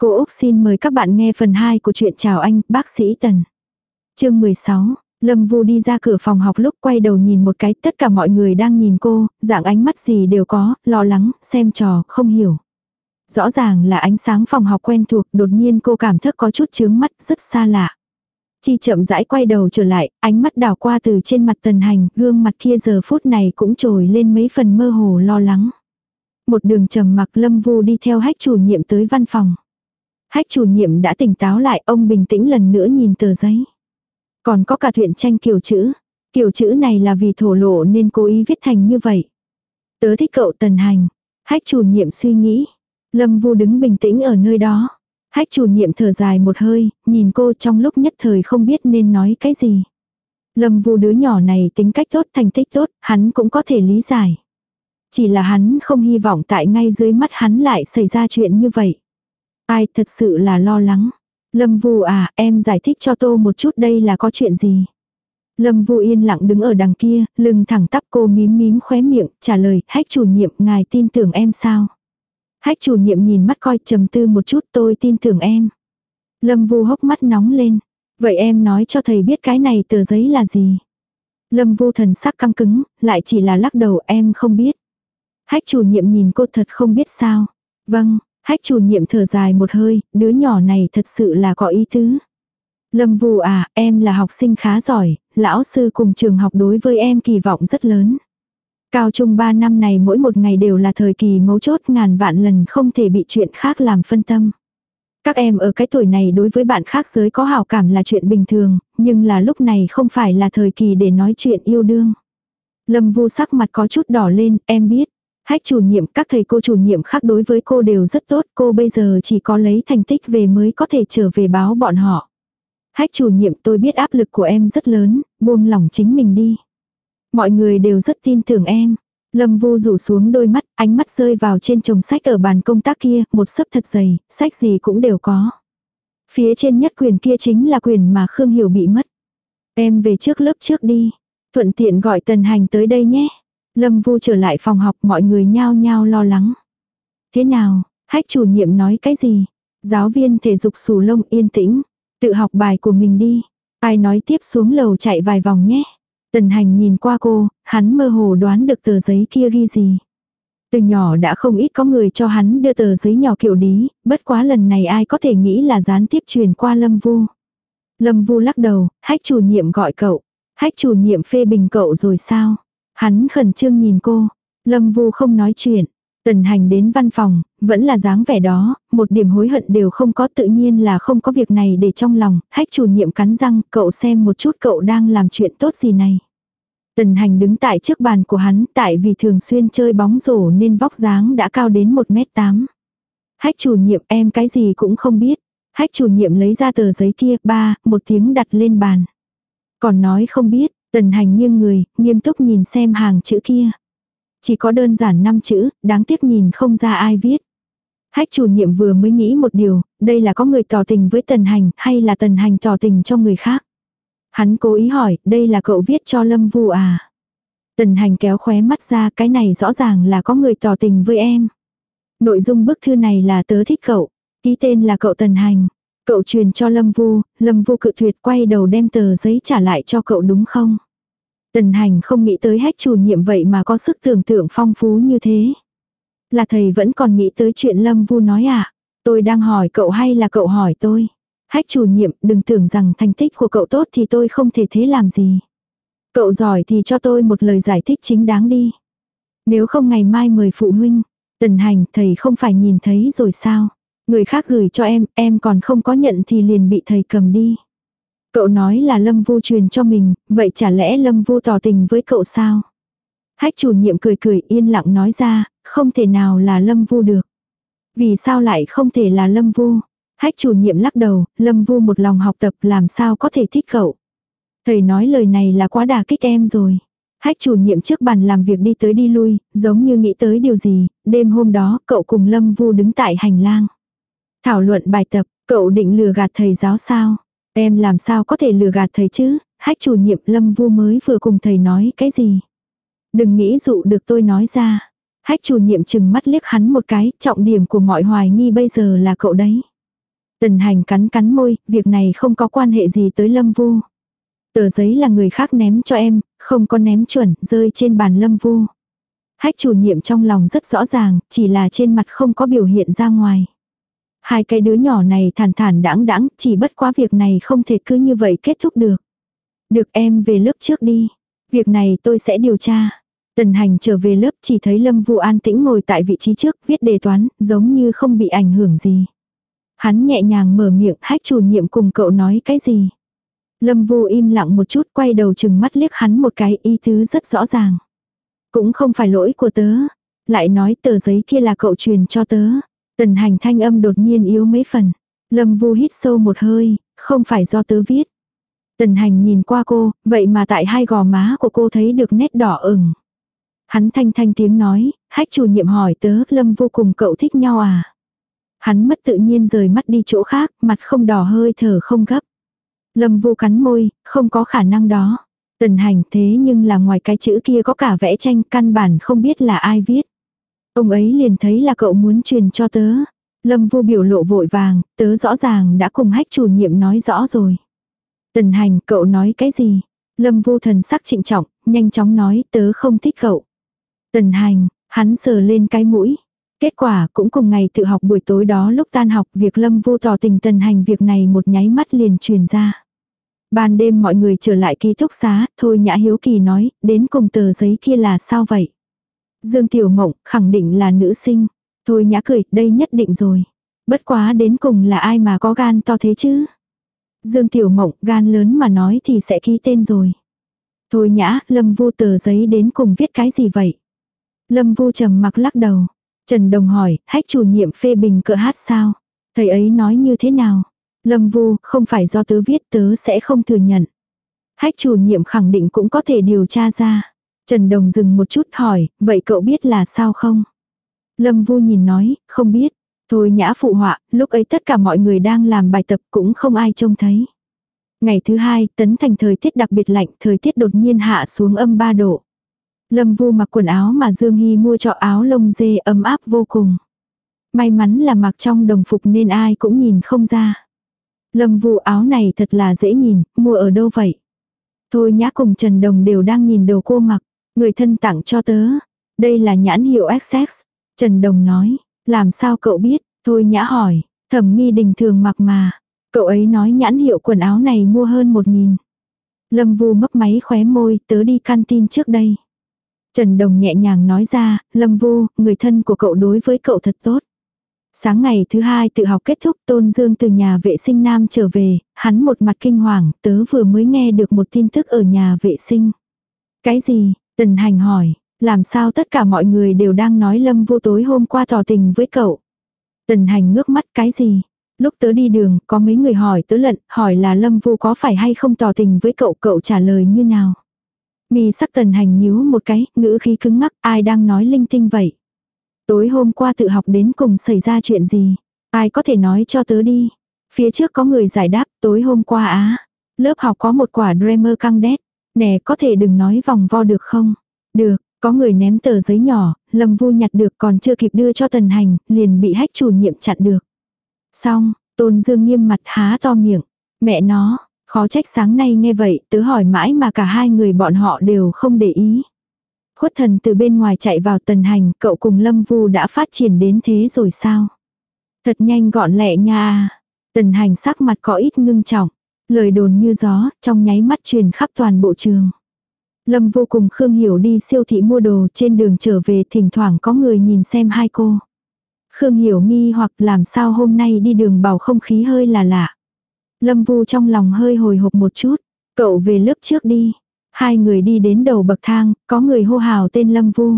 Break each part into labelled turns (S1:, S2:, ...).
S1: Cô Úc xin mời các bạn nghe phần 2 của truyện Chào anh, bác sĩ Tần. chương 16, Lâm Vu đi ra cửa phòng học lúc quay đầu nhìn một cái, tất cả mọi người đang nhìn cô, dạng ánh mắt gì đều có, lo lắng, xem trò, không hiểu. Rõ ràng là ánh sáng phòng học quen thuộc, đột nhiên cô cảm thức có chút chướng mắt, rất xa lạ. Chi chậm rãi quay đầu trở lại, ánh mắt đảo qua từ trên mặt tần hành, gương mặt kia giờ phút này cũng trồi lên mấy phần mơ hồ lo lắng. Một đường trầm mặc Lâm Vu đi theo hách chủ nhiệm tới văn phòng. Hách chủ nhiệm đã tỉnh táo lại, ông bình tĩnh lần nữa nhìn tờ giấy. Còn có cả thuyện tranh kiểu chữ. Kiểu chữ này là vì thổ lộ nên cố ý viết thành như vậy. Tớ thích cậu tần hành. Hách chủ nhiệm suy nghĩ. Lâm Vu đứng bình tĩnh ở nơi đó. Hách chủ nhiệm thở dài một hơi, nhìn cô trong lúc nhất thời không biết nên nói cái gì. Lâm Vu đứa nhỏ này tính cách tốt thành tích tốt, hắn cũng có thể lý giải. Chỉ là hắn không hy vọng tại ngay dưới mắt hắn lại xảy ra chuyện như vậy. Ai thật sự là lo lắng. Lâm Vu à, em giải thích cho tô một chút đây là có chuyện gì. Lâm Vu yên lặng đứng ở đằng kia, lưng thẳng tắp cô mím mím khóe miệng, trả lời, hách chủ nhiệm, ngài tin tưởng em sao? Hách chủ nhiệm nhìn mắt coi trầm tư một chút tôi tin tưởng em. Lâm Vu hốc mắt nóng lên. Vậy em nói cho thầy biết cái này tờ giấy là gì? Lâm Vu thần sắc căng cứng, lại chỉ là lắc đầu em không biết. Hách chủ nhiệm nhìn cô thật không biết sao. Vâng, hách chủ nhiệm thở dài một hơi, đứa nhỏ này thật sự là có ý tứ. Lâm Vũ à, em là học sinh khá giỏi, lão sư cùng trường học đối với em kỳ vọng rất lớn. Cao trung 3 năm này mỗi một ngày đều là thời kỳ mấu chốt ngàn vạn lần không thể bị chuyện khác làm phân tâm. Các em ở cái tuổi này đối với bạn khác giới có hảo cảm là chuyện bình thường, nhưng là lúc này không phải là thời kỳ để nói chuyện yêu đương. Lâm vu sắc mặt có chút đỏ lên, em biết. Hách chủ nhiệm, các thầy cô chủ nhiệm khác đối với cô đều rất tốt, cô bây giờ chỉ có lấy thành tích về mới có thể trở về báo bọn họ. Hách chủ nhiệm tôi biết áp lực của em rất lớn, buông lỏng chính mình đi. Mọi người đều rất tin tưởng em. Lâm Vu rủ xuống đôi mắt, ánh mắt rơi vào trên chồng sách ở bàn công tác kia, một sấp thật dày, sách gì cũng đều có. Phía trên nhất quyền kia chính là quyền mà Khương Hiểu bị mất. Em về trước lớp trước đi. Thuận tiện gọi Tần Hành tới đây nhé. Lâm Vu trở lại phòng học mọi người nhao nhao lo lắng. Thế nào, hách chủ nhiệm nói cái gì? Giáo viên thể dục sù lông yên tĩnh. Tự học bài của mình đi. Ai nói tiếp xuống lầu chạy vài vòng nhé. Tần hành nhìn qua cô, hắn mơ hồ đoán được tờ giấy kia ghi gì. Từ nhỏ đã không ít có người cho hắn đưa tờ giấy nhỏ kiểu đí, bất quá lần này ai có thể nghĩ là gián tiếp truyền qua Lâm Vu. Lâm Vu lắc đầu, hách chủ nhiệm gọi cậu. Hách chủ nhiệm phê bình cậu rồi sao? Hắn khẩn trương nhìn cô. Lâm Vu không nói chuyện. Tần hành đến văn phòng, vẫn là dáng vẻ đó, một điểm hối hận đều không có tự nhiên là không có việc này để trong lòng, hách chủ nhiệm cắn răng, cậu xem một chút cậu đang làm chuyện tốt gì này. Tần hành đứng tại trước bàn của hắn, tại vì thường xuyên chơi bóng rổ nên vóc dáng đã cao đến 1m8. Hách chủ nhiệm em cái gì cũng không biết. Hách chủ nhiệm lấy ra tờ giấy kia, ba, một tiếng đặt lên bàn. Còn nói không biết, tần hành nghiêng người, nghiêm túc nhìn xem hàng chữ kia. Chỉ có đơn giản 5 chữ, đáng tiếc nhìn không ra ai viết. Hách chủ nhiệm vừa mới nghĩ một điều, đây là có người tỏ tình với tần hành hay là tần hành tỏ tình cho người khác. Hắn cố ý hỏi, đây là cậu viết cho Lâm Vu à? Tần hành kéo khóe mắt ra, cái này rõ ràng là có người tỏ tình với em. Nội dung bức thư này là tớ thích cậu, ký tên là cậu Tần hành. Cậu truyền cho Lâm Vu, Lâm Vu cự tuyệt quay đầu đem tờ giấy trả lại cho cậu đúng không? Tần hành không nghĩ tới hách chủ nhiệm vậy mà có sức tưởng tượng phong phú như thế. Là thầy vẫn còn nghĩ tới chuyện Lâm Vu nói à? Tôi đang hỏi cậu hay là cậu hỏi tôi? Hách chủ nhiệm đừng tưởng rằng thành tích của cậu tốt thì tôi không thể thế làm gì. Cậu giỏi thì cho tôi một lời giải thích chính đáng đi. Nếu không ngày mai mời phụ huynh. Tần hành thầy không phải nhìn thấy rồi sao? Người khác gửi cho em, em còn không có nhận thì liền bị thầy cầm đi. Cậu nói là Lâm Vu truyền cho mình, vậy chả lẽ Lâm Vu tỏ tình với cậu sao? Hách chủ nhiệm cười cười yên lặng nói ra, không thể nào là Lâm Vu được. Vì sao lại không thể là Lâm Vu? Hách chủ nhiệm lắc đầu, Lâm Vu một lòng học tập làm sao có thể thích cậu. Thầy nói lời này là quá đà kích em rồi. Hách chủ nhiệm trước bàn làm việc đi tới đi lui, giống như nghĩ tới điều gì, đêm hôm đó cậu cùng Lâm Vu đứng tại hành lang. Thảo luận bài tập, cậu định lừa gạt thầy giáo sao? Em làm sao có thể lừa gạt thầy chứ? Hách chủ nhiệm Lâm Vu mới vừa cùng thầy nói cái gì? Đừng nghĩ dụ được tôi nói ra. Hách chủ nhiệm chừng mắt liếc hắn một cái, trọng điểm của mọi hoài nghi bây giờ là cậu đấy. Tần hành cắn cắn môi, việc này không có quan hệ gì tới Lâm Vu. Tờ giấy là người khác ném cho em, không có ném chuẩn, rơi trên bàn Lâm Vu. Hách chủ nhiệm trong lòng rất rõ ràng, chỉ là trên mặt không có biểu hiện ra ngoài. Hai cái đứa nhỏ này thản thản đãng đãng, chỉ bất quá việc này không thể cứ như vậy kết thúc được. Được em về lớp trước đi. Việc này tôi sẽ điều tra. Tần hành trở về lớp chỉ thấy Lâm Vu an tĩnh ngồi tại vị trí trước viết đề toán, giống như không bị ảnh hưởng gì. Hắn nhẹ nhàng mở miệng hách chủ nhiệm cùng cậu nói cái gì. Lâm Vu im lặng một chút quay đầu chừng mắt liếc hắn một cái ý tứ rất rõ ràng. Cũng không phải lỗi của tớ. Lại nói tờ giấy kia là cậu truyền cho tớ. Tần hành thanh âm đột nhiên yếu mấy phần. Lâm Vu hít sâu một hơi, không phải do tớ viết. Tần hành nhìn qua cô, vậy mà tại hai gò má của cô thấy được nét đỏ ửng. Hắn thanh thanh tiếng nói, hách chủ nhiệm hỏi tớ, Lâm vô cùng cậu thích nhau à? Hắn mất tự nhiên rời mắt đi chỗ khác, mặt không đỏ hơi thở không gấp. Lâm vô cắn môi, không có khả năng đó. Tần hành thế nhưng là ngoài cái chữ kia có cả vẽ tranh căn bản không biết là ai viết. Ông ấy liền thấy là cậu muốn truyền cho tớ. Lâm vu biểu lộ vội vàng, tớ rõ ràng đã cùng hách chủ nhiệm nói rõ rồi. Tần hành, cậu nói cái gì? Lâm vu thần sắc trịnh trọng, nhanh chóng nói tớ không thích cậu. Tần hành, hắn sờ lên cái mũi. Kết quả cũng cùng ngày tự học buổi tối đó lúc tan học việc lâm vu tỏ tình tần hành việc này một nháy mắt liền truyền ra. Ban đêm mọi người trở lại ký túc xá, thôi nhã hiếu kỳ nói, đến cùng tờ giấy kia là sao vậy? Dương Tiểu Mộng khẳng định là nữ sinh. Thôi nhã cười, đây nhất định rồi. Bất quá đến cùng là ai mà có gan to thế chứ? Dương Tiểu Mộng gan lớn mà nói thì sẽ ký tên rồi. Thôi nhã, Lâm Vu tờ giấy đến cùng viết cái gì vậy? Lâm Vu trầm mặc lắc đầu. Trần Đồng hỏi, hách chủ nhiệm phê bình cỡ hát sao? Thầy ấy nói như thế nào? Lâm Vu, không phải do tớ viết tớ sẽ không thừa nhận. Hách chủ nhiệm khẳng định cũng có thể điều tra ra. Trần Đồng dừng một chút hỏi, vậy cậu biết là sao không? Lâm Vu nhìn nói, không biết. Thôi nhã phụ họa, lúc ấy tất cả mọi người đang làm bài tập cũng không ai trông thấy. Ngày thứ hai, tấn thành thời tiết đặc biệt lạnh, thời tiết đột nhiên hạ xuống âm 3 độ. Lâm Vu mặc quần áo mà Dương Hy mua cho áo lông dê ấm áp vô cùng. May mắn là mặc trong đồng phục nên ai cũng nhìn không ra. Lâm Vu áo này thật là dễ nhìn, mua ở đâu vậy? Thôi nhã cùng Trần Đồng đều đang nhìn đồ cô mặc, người thân tặng cho tớ. Đây là nhãn hiệu XX. Trần Đồng nói, làm sao cậu biết? Thôi nhã hỏi, thẩm nghi đình thường mặc mà. Cậu ấy nói nhãn hiệu quần áo này mua hơn một nghìn. Lâm Vu mấp máy khóe môi, tớ đi canteen trước đây. Trần Đồng nhẹ nhàng nói ra, Lâm Vu, người thân của cậu đối với cậu thật tốt. Sáng ngày thứ hai tự học kết thúc Tôn Dương từ nhà vệ sinh nam trở về, hắn một mặt kinh hoàng, tớ vừa mới nghe được một tin tức ở nhà vệ sinh. Cái gì? Tần Hành hỏi, làm sao tất cả mọi người đều đang nói Lâm Vu tối hôm qua tỏ tình với cậu. Tần Hành ngước mắt cái gì? Lúc tớ đi đường, có mấy người hỏi tớ lận, hỏi là Lâm Vu có phải hay không tỏ tình với cậu, cậu trả lời như nào? Mi sắc tần hành nhíu một cái, ngữ khí cứng ngắc, ai đang nói linh tinh vậy? Tối hôm qua tự học đến cùng xảy ra chuyện gì? Ai có thể nói cho tớ đi? Phía trước có người giải đáp, tối hôm qua á. Lớp học có một quả dreamer căng đét. Nè, có thể đừng nói vòng vo được không? Được, có người ném tờ giấy nhỏ, Lâm Vu nhặt được còn chưa kịp đưa cho Tần Hành, liền bị hách chủ nhiệm chặn được. Xong, Tôn Dương nghiêm mặt há to miệng. Mẹ nó, Khó trách sáng nay nghe vậy, tớ hỏi mãi mà cả hai người bọn họ đều không để ý. Khuất thần từ bên ngoài chạy vào tần hành, cậu cùng Lâm Vu đã phát triển đến thế rồi sao? Thật nhanh gọn lẹ nha. Tần hành sắc mặt có ít ngưng trọng. Lời đồn như gió, trong nháy mắt truyền khắp toàn bộ trường. Lâm vô cùng Khương Hiểu đi siêu thị mua đồ trên đường trở về thỉnh thoảng có người nhìn xem hai cô. Khương Hiểu nghi hoặc làm sao hôm nay đi đường bảo không khí hơi là lạ. Lâm Vu trong lòng hơi hồi hộp một chút. Cậu về lớp trước đi. Hai người đi đến đầu bậc thang, có người hô hào tên Lâm Vu.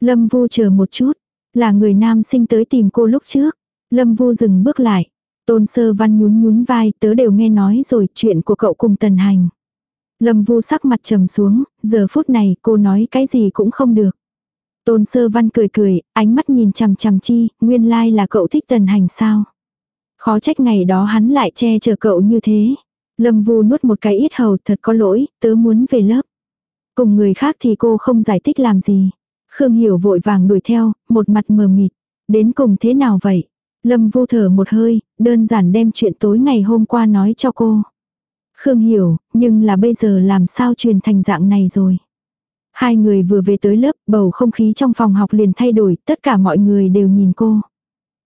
S1: Lâm Vu chờ một chút. Là người nam sinh tới tìm cô lúc trước. Lâm Vu dừng bước lại. Tôn sơ văn nhún nhún vai tớ đều nghe nói rồi chuyện của cậu cùng tần hành. Lâm Vu sắc mặt trầm xuống, giờ phút này cô nói cái gì cũng không được. Tôn sơ văn cười cười, ánh mắt nhìn chằm chằm chi, nguyên lai là cậu thích tần hành sao. Khó trách ngày đó hắn lại che chở cậu như thế. Lâm Vu nuốt một cái ít hầu thật có lỗi, tớ muốn về lớp. Cùng người khác thì cô không giải thích làm gì. Khương Hiểu vội vàng đuổi theo, một mặt mờ mịt. Đến cùng thế nào vậy? Lâm Vu thở một hơi, đơn giản đem chuyện tối ngày hôm qua nói cho cô. Khương hiểu, nhưng là bây giờ làm sao truyền thành dạng này rồi. Hai người vừa về tới lớp, bầu không khí trong phòng học liền thay đổi, tất cả mọi người đều nhìn cô.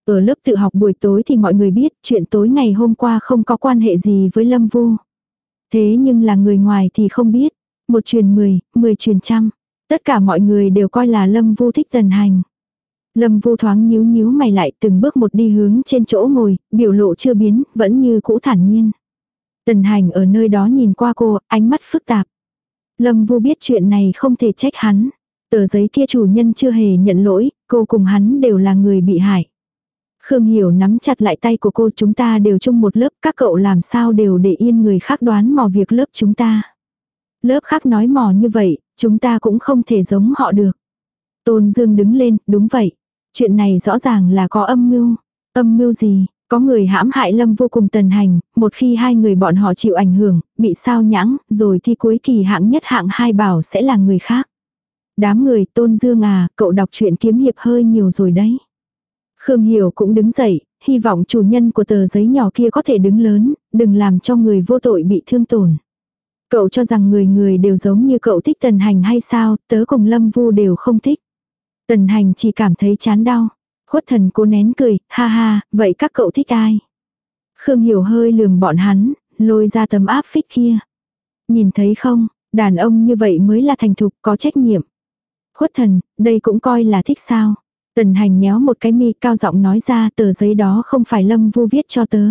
S1: Ở lớp tự học buổi tối thì mọi người biết chuyện tối ngày hôm qua không có quan hệ gì với Lâm Vu. Thế nhưng là người ngoài thì không biết. Một truyền mười, mười truyền trăm. Tất cả mọi người đều coi là Lâm Vu thích tần hành. Lâm Vu thoáng nhíu nhíu mày lại từng bước một đi hướng trên chỗ ngồi, biểu lộ chưa biến, vẫn như cũ thản nhiên. Tần hành ở nơi đó nhìn qua cô, ánh mắt phức tạp. Lâm Vu biết chuyện này không thể trách hắn. Tờ giấy kia chủ nhân chưa hề nhận lỗi, cô cùng hắn đều là người bị hại. Khương Hiểu nắm chặt lại tay của cô chúng ta đều chung một lớp, các cậu làm sao đều để yên người khác đoán mò việc lớp chúng ta. Lớp khác nói mò như vậy, chúng ta cũng không thể giống họ được. Tôn Dương đứng lên, đúng vậy. Chuyện này rõ ràng là có âm mưu. Âm mưu gì? Có người hãm hại Lâm vô cùng tần hành, một khi hai người bọn họ chịu ảnh hưởng, bị sao nhãng, rồi thi cuối kỳ hạng nhất hạng hai bảo sẽ là người khác. Đám người tôn dương à, cậu đọc truyện kiếm hiệp hơi nhiều rồi đấy. Khương Hiểu cũng đứng dậy, hy vọng chủ nhân của tờ giấy nhỏ kia có thể đứng lớn, đừng làm cho người vô tội bị thương tổn. Cậu cho rằng người người đều giống như cậu thích tần hành hay sao, tớ cùng Lâm Vu đều không thích. Tần hành chỉ cảm thấy chán đau. Khuất thần cố nén cười, ha ha, vậy các cậu thích ai? Khương Hiểu hơi lườm bọn hắn, lôi ra tấm áp phích kia. Nhìn thấy không, đàn ông như vậy mới là thành thục, có trách nhiệm. Khuất thần, đây cũng coi là thích sao? Tần hành nhéo một cái mi cao giọng nói ra tờ giấy đó không phải lâm vu viết cho tớ.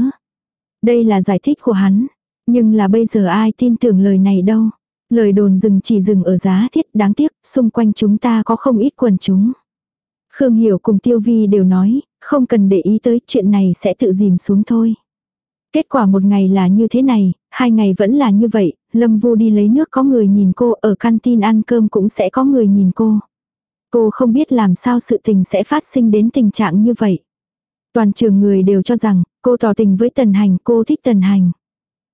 S1: Đây là giải thích của hắn. Nhưng là bây giờ ai tin tưởng lời này đâu. Lời đồn dừng chỉ dừng ở giá thiết đáng tiếc, xung quanh chúng ta có không ít quần chúng. Khương Hiểu cùng Tiêu Vi đều nói, không cần để ý tới chuyện này sẽ tự dìm xuống thôi. Kết quả một ngày là như thế này, hai ngày vẫn là như vậy, Lâm Vu đi lấy nước có người nhìn cô, ở canteen ăn cơm cũng sẽ có người nhìn cô. Cô không biết làm sao sự tình sẽ phát sinh đến tình trạng như vậy. Toàn trường người đều cho rằng, cô tỏ tình với Tần Hành, cô thích Tần Hành.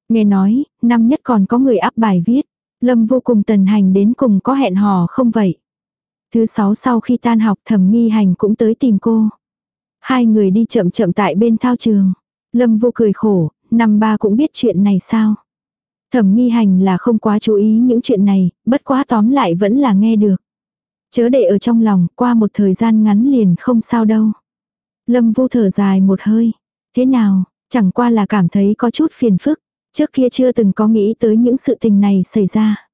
S1: Nghe nói, năm nhất còn có người áp bài viết. Lâm vô cùng Tần Hành đến cùng có hẹn hò không vậy. Thứ sáu sau khi tan học thẩm nghi hành cũng tới tìm cô. Hai người đi chậm chậm tại bên thao trường. Lâm vô cười khổ, năm ba cũng biết chuyện này sao. Thẩm nghi hành là không quá chú ý những chuyện này, bất quá tóm lại vẫn là nghe được. Chớ để ở trong lòng, qua một thời gian ngắn liền không sao đâu. Lâm vô thở dài một hơi. Thế nào, chẳng qua là cảm thấy có chút phiền phức. Trước kia chưa từng có nghĩ tới những sự tình này xảy ra.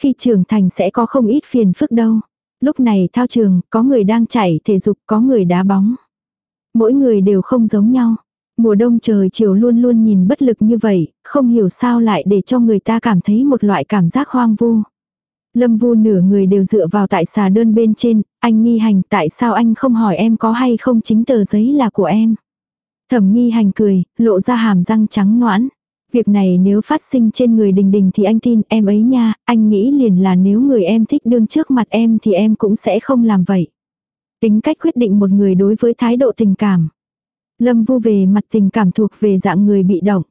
S1: Khi trưởng thành sẽ có không ít phiền phức đâu. Lúc này thao trường, có người đang chạy thể dục, có người đá bóng. Mỗi người đều không giống nhau. Mùa đông trời chiều luôn luôn nhìn bất lực như vậy, không hiểu sao lại để cho người ta cảm thấy một loại cảm giác hoang vu. Lâm vu nửa người đều dựa vào tại xà đơn bên trên, anh nghi hành tại sao anh không hỏi em có hay không chính tờ giấy là của em. Thẩm nghi hành cười, lộ ra hàm răng trắng noãn. Việc này nếu phát sinh trên người đình đình thì anh tin em ấy nha, anh nghĩ liền là nếu người em thích đương trước mặt em thì em cũng sẽ không làm vậy. Tính cách quyết định một người đối với thái độ tình cảm. Lâm vu về mặt tình cảm thuộc về dạng người bị động.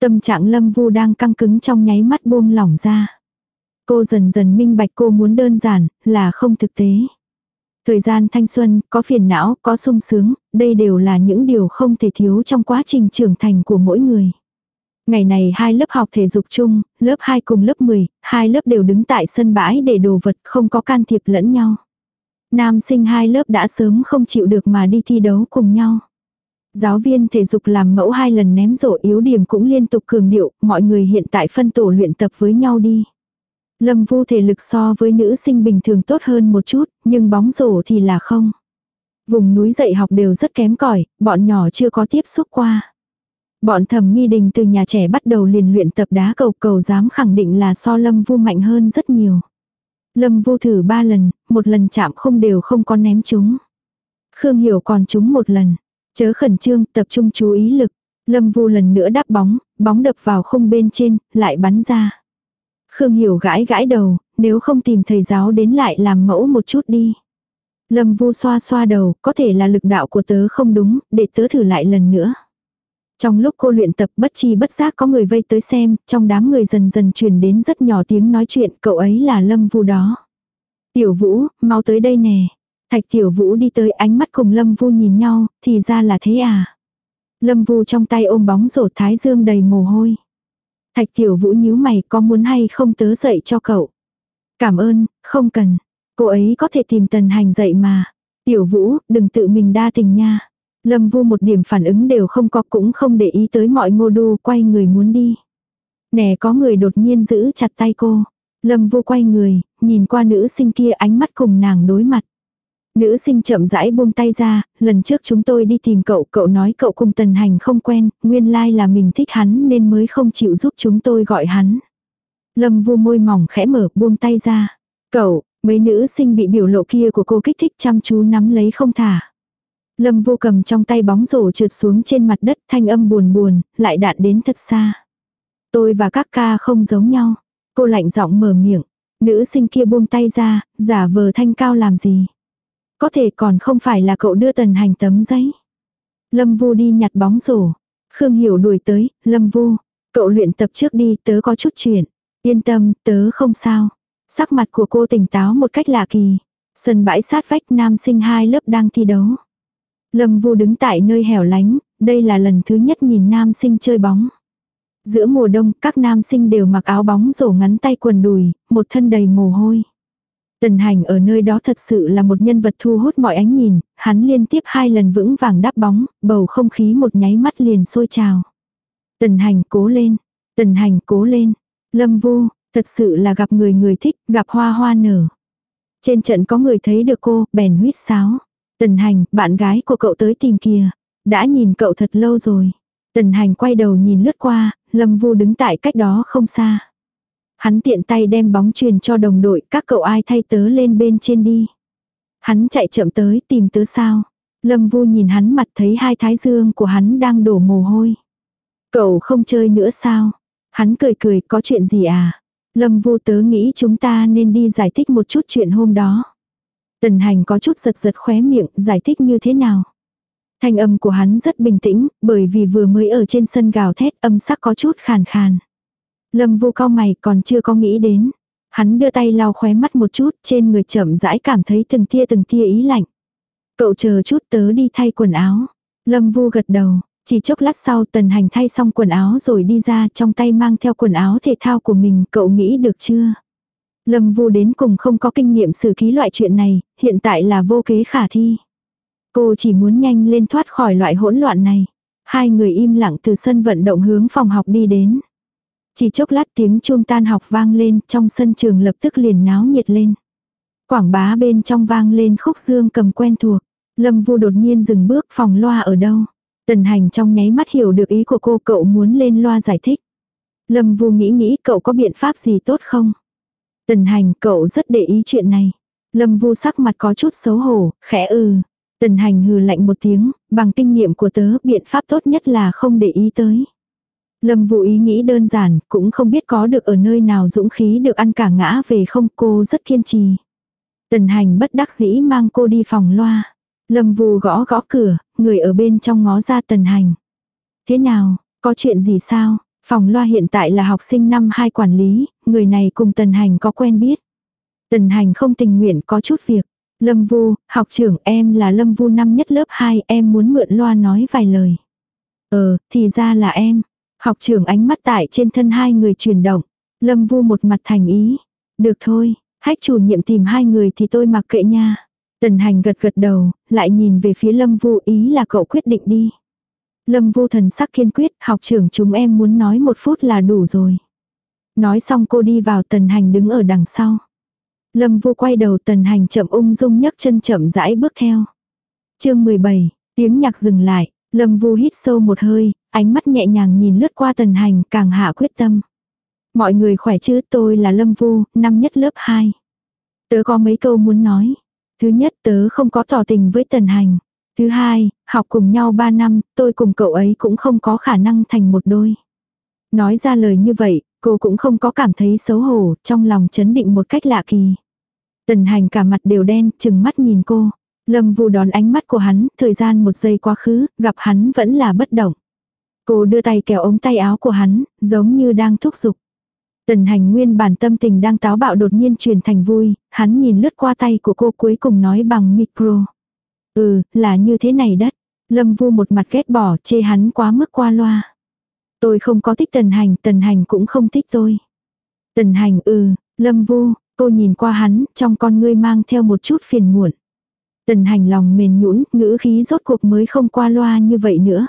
S1: Tâm trạng lâm vu đang căng cứng trong nháy mắt buông lỏng ra. Cô dần dần minh bạch cô muốn đơn giản, là không thực tế. Thời gian thanh xuân, có phiền não, có sung sướng, đây đều là những điều không thể thiếu trong quá trình trưởng thành của mỗi người. Ngày này hai lớp học thể dục chung, lớp 2 cùng lớp 10, hai lớp đều đứng tại sân bãi để đồ vật không có can thiệp lẫn nhau. Nam sinh hai lớp đã sớm không chịu được mà đi thi đấu cùng nhau. Giáo viên thể dục làm mẫu hai lần ném rổ yếu điểm cũng liên tục cường điệu, mọi người hiện tại phân tổ luyện tập với nhau đi. Lâm vu thể lực so với nữ sinh bình thường tốt hơn một chút, nhưng bóng rổ thì là không. Vùng núi dạy học đều rất kém cỏi bọn nhỏ chưa có tiếp xúc qua. Bọn thẩm nghi đình từ nhà trẻ bắt đầu liền luyện tập đá cầu cầu dám khẳng định là so lâm vu mạnh hơn rất nhiều. Lâm vu thử ba lần, một lần chạm không đều không có ném chúng. Khương Hiểu còn chúng một lần. Chớ khẩn trương, tập trung chú ý lực. Lâm vu lần nữa đáp bóng, bóng đập vào khung bên trên, lại bắn ra. Khương Hiểu gãi gãi đầu, nếu không tìm thầy giáo đến lại làm mẫu một chút đi. Lâm vu xoa xoa đầu, có thể là lực đạo của tớ không đúng, để tớ thử lại lần nữa. Trong lúc cô luyện tập bất chi bất giác có người vây tới xem, trong đám người dần dần truyền đến rất nhỏ tiếng nói chuyện, cậu ấy là Lâm Vu đó. Tiểu Vũ, mau tới đây nè. Thạch Tiểu Vũ đi tới ánh mắt cùng Lâm Vu nhìn nhau, thì ra là thế à. Lâm Vu trong tay ôm bóng rổ thái dương đầy mồ hôi. Thạch Tiểu Vũ nhíu mày có muốn hay không tớ dậy cho cậu. Cảm ơn, không cần. Cô ấy có thể tìm tần hành dậy mà. Tiểu Vũ, đừng tự mình đa tình nha. Lâm Vu một điểm phản ứng đều không có cũng không để ý tới mọi ngô đu quay người muốn đi. Nè có người đột nhiên giữ chặt tay cô. Lâm Vu quay người, nhìn qua nữ sinh kia ánh mắt cùng nàng đối mặt. Nữ sinh chậm rãi buông tay ra, lần trước chúng tôi đi tìm cậu, cậu nói cậu cùng tần hành không quen, nguyên lai like là mình thích hắn nên mới không chịu giúp chúng tôi gọi hắn. Lâm vu môi mỏng khẽ mở buông tay ra. Cậu, mấy nữ sinh bị biểu lộ kia của cô kích thích chăm chú nắm lấy không thả. Lâm vô cầm trong tay bóng rổ trượt xuống trên mặt đất thanh âm buồn buồn, lại đạn đến thật xa. Tôi và các ca không giống nhau. Cô lạnh giọng mở miệng. Nữ sinh kia buông tay ra, giả vờ thanh cao làm gì. Có thể còn không phải là cậu đưa tần hành tấm giấy. Lâm Vu đi nhặt bóng rổ. Khương Hiểu đuổi tới, Lâm Vu, cậu luyện tập trước đi, tớ có chút chuyện. Yên tâm, tớ không sao. Sắc mặt của cô tỉnh táo một cách lạ kỳ. Sân bãi sát vách nam sinh hai lớp đang thi đấu. Lâm Vu đứng tại nơi hẻo lánh, đây là lần thứ nhất nhìn nam sinh chơi bóng. Giữa mùa đông, các nam sinh đều mặc áo bóng rổ ngắn tay quần đùi, một thân đầy mồ hôi. Tần hành ở nơi đó thật sự là một nhân vật thu hút mọi ánh nhìn, hắn liên tiếp hai lần vững vàng đáp bóng, bầu không khí một nháy mắt liền sôi trào. Tần hành cố lên, tần hành cố lên, lâm vu, thật sự là gặp người người thích, gặp hoa hoa nở. Trên trận có người thấy được cô, bèn huyết sáo. Tần hành, bạn gái của cậu tới tìm kìa. Đã nhìn cậu thật lâu rồi. Tần hành quay đầu nhìn lướt qua, lâm vu đứng tại cách đó không xa. Hắn tiện tay đem bóng truyền cho đồng đội, các cậu ai thay tớ lên bên trên đi. Hắn chạy chậm tới tìm tớ sao. Lâm Vu nhìn hắn mặt thấy hai thái dương của hắn đang đổ mồ hôi. Cậu không chơi nữa sao? Hắn cười cười có chuyện gì à? Lâm Vu tớ nghĩ chúng ta nên đi giải thích một chút chuyện hôm đó. Tần hành có chút giật giật khóe miệng giải thích như thế nào. Thanh âm của hắn rất bình tĩnh, bởi vì vừa mới ở trên sân gào thét âm sắc có chút khàn khàn. Lâm vu cao mày còn chưa có nghĩ đến. Hắn đưa tay lau khóe mắt một chút, trên người chậm rãi cảm thấy từng tia từng tia ý lạnh. Cậu chờ chút tớ đi thay quần áo. Lâm vu gật đầu, chỉ chốc lát sau tần hành thay xong quần áo rồi đi ra trong tay mang theo quần áo thể thao của mình, cậu nghĩ được chưa? Lâm vu đến cùng không có kinh nghiệm xử ký loại chuyện này, hiện tại là vô kế khả thi. Cô chỉ muốn nhanh lên thoát khỏi loại hỗn loạn này. Hai người im lặng từ sân vận động hướng phòng học đi đến. Chỉ chốc lát tiếng chuông tan học vang lên, trong sân trường lập tức liền náo nhiệt lên. Quảng bá bên trong vang lên khúc dương cầm quen thuộc. Lâm Vu đột nhiên dừng bước phòng loa ở đâu. Tần hành trong nháy mắt hiểu được ý của cô cậu muốn lên loa giải thích. Lâm Vu nghĩ nghĩ cậu có biện pháp gì tốt không? Tần hành cậu rất để ý chuyện này. Lâm Vu sắc mặt có chút xấu hổ, khẽ ừ. Tần hành hừ lạnh một tiếng, bằng kinh nghiệm của tớ biện pháp tốt nhất là không để ý tới. Lâm Vũ ý nghĩ đơn giản, cũng không biết có được ở nơi nào dũng khí được ăn cả ngã về không cô rất kiên trì. Tần hành bất đắc dĩ mang cô đi phòng loa. Lâm Vũ gõ gõ cửa, người ở bên trong ngó ra tần hành. Thế nào, có chuyện gì sao? Phòng loa hiện tại là học sinh năm hai quản lý, người này cùng tần hành có quen biết. Tần hành không tình nguyện có chút việc. Lâm Vu, học trưởng em là Lâm Vu năm nhất lớp 2, em muốn mượn loa nói vài lời. Ờ, thì ra là em. Học trưởng ánh mắt tại trên thân hai người chuyển động. Lâm vu một mặt thành ý. Được thôi, hách chủ nhiệm tìm hai người thì tôi mặc kệ nha. Tần hành gật gật đầu, lại nhìn về phía lâm vu ý là cậu quyết định đi. Lâm vu thần sắc kiên quyết, học trưởng chúng em muốn nói một phút là đủ rồi. Nói xong cô đi vào tần hành đứng ở đằng sau. Lâm vu quay đầu tần hành chậm ung dung nhấc chân chậm rãi bước theo. chương 17, tiếng nhạc dừng lại, Lâm vu hít sâu một hơi, ánh mắt nhẹ nhàng nhìn lướt qua tần hành càng hạ quyết tâm. Mọi người khỏe chứ tôi là Lâm Vu, năm nhất lớp 2. Tớ có mấy câu muốn nói. Thứ nhất tớ không có tỏ tình với tần hành. Thứ hai, học cùng nhau 3 năm, tôi cùng cậu ấy cũng không có khả năng thành một đôi. Nói ra lời như vậy, cô cũng không có cảm thấy xấu hổ, trong lòng chấn định một cách lạ kỳ. Tần hành cả mặt đều đen, chừng mắt nhìn cô. Lâm Vu đón ánh mắt của hắn, thời gian một giây quá khứ, gặp hắn vẫn là bất động. Cô đưa tay kéo ống tay áo của hắn, giống như đang thúc giục. Tần hành nguyên bản tâm tình đang táo bạo đột nhiên truyền thành vui, hắn nhìn lướt qua tay của cô cuối cùng nói bằng micro. Ừ, là như thế này đất. Lâm vu một mặt ghét bỏ chê hắn quá mức qua loa. Tôi không có thích tần hành, tần hành cũng không thích tôi. Tần hành ừ, lâm vu, cô nhìn qua hắn, trong con ngươi mang theo một chút phiền muộn. Tần hành lòng mềm nhũn, ngữ khí rốt cuộc mới không qua loa như vậy nữa.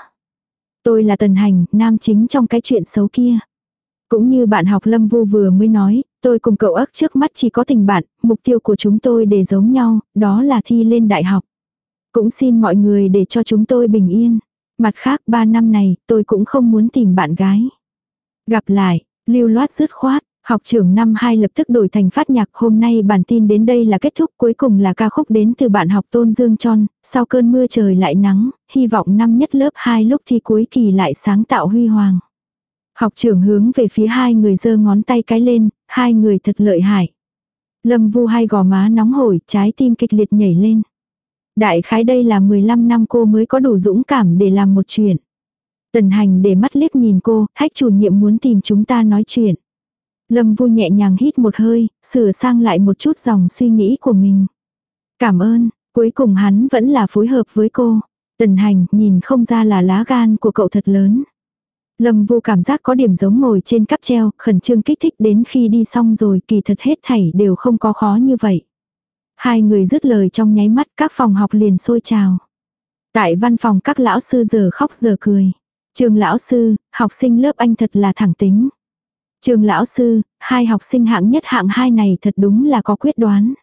S1: Tôi là tần hành, nam chính trong cái chuyện xấu kia. Cũng như bạn học Lâm Vu vừa mới nói, tôi cùng cậu ức trước mắt chỉ có tình bạn, mục tiêu của chúng tôi để giống nhau, đó là thi lên đại học. Cũng xin mọi người để cho chúng tôi bình yên. Mặt khác ba năm này, tôi cũng không muốn tìm bạn gái. Gặp lại, lưu loát dứt khoát, học trưởng năm 2 lập tức đổi thành phát nhạc. Hôm nay bản tin đến đây là kết thúc cuối cùng là ca khúc đến từ bạn học Tôn Dương Tròn. Sau cơn mưa trời lại nắng, hy vọng năm nhất lớp 2 lúc thi cuối kỳ lại sáng tạo huy hoàng. Học trưởng hướng về phía hai người giơ ngón tay cái lên, hai người thật lợi hại. Lâm vu hai gò má nóng hổi, trái tim kịch liệt nhảy lên. Đại khái đây là 15 năm cô mới có đủ dũng cảm để làm một chuyện. Tần hành để mắt liếc nhìn cô, hách chủ nhiệm muốn tìm chúng ta nói chuyện. Lâm vu nhẹ nhàng hít một hơi, sửa sang lại một chút dòng suy nghĩ của mình. Cảm ơn, cuối cùng hắn vẫn là phối hợp với cô. Tần hành nhìn không ra là lá gan của cậu thật lớn. Lâm vu cảm giác có điểm giống ngồi trên cắp treo, khẩn trương kích thích đến khi đi xong rồi kỳ thật hết thảy đều không có khó như vậy. Hai người dứt lời trong nháy mắt các phòng học liền sôi trào. Tại văn phòng các lão sư giờ khóc giờ cười. Trường lão sư, học sinh lớp anh thật là thẳng tính. Trường lão sư, hai học sinh hạng nhất hạng hai này thật đúng là có quyết đoán.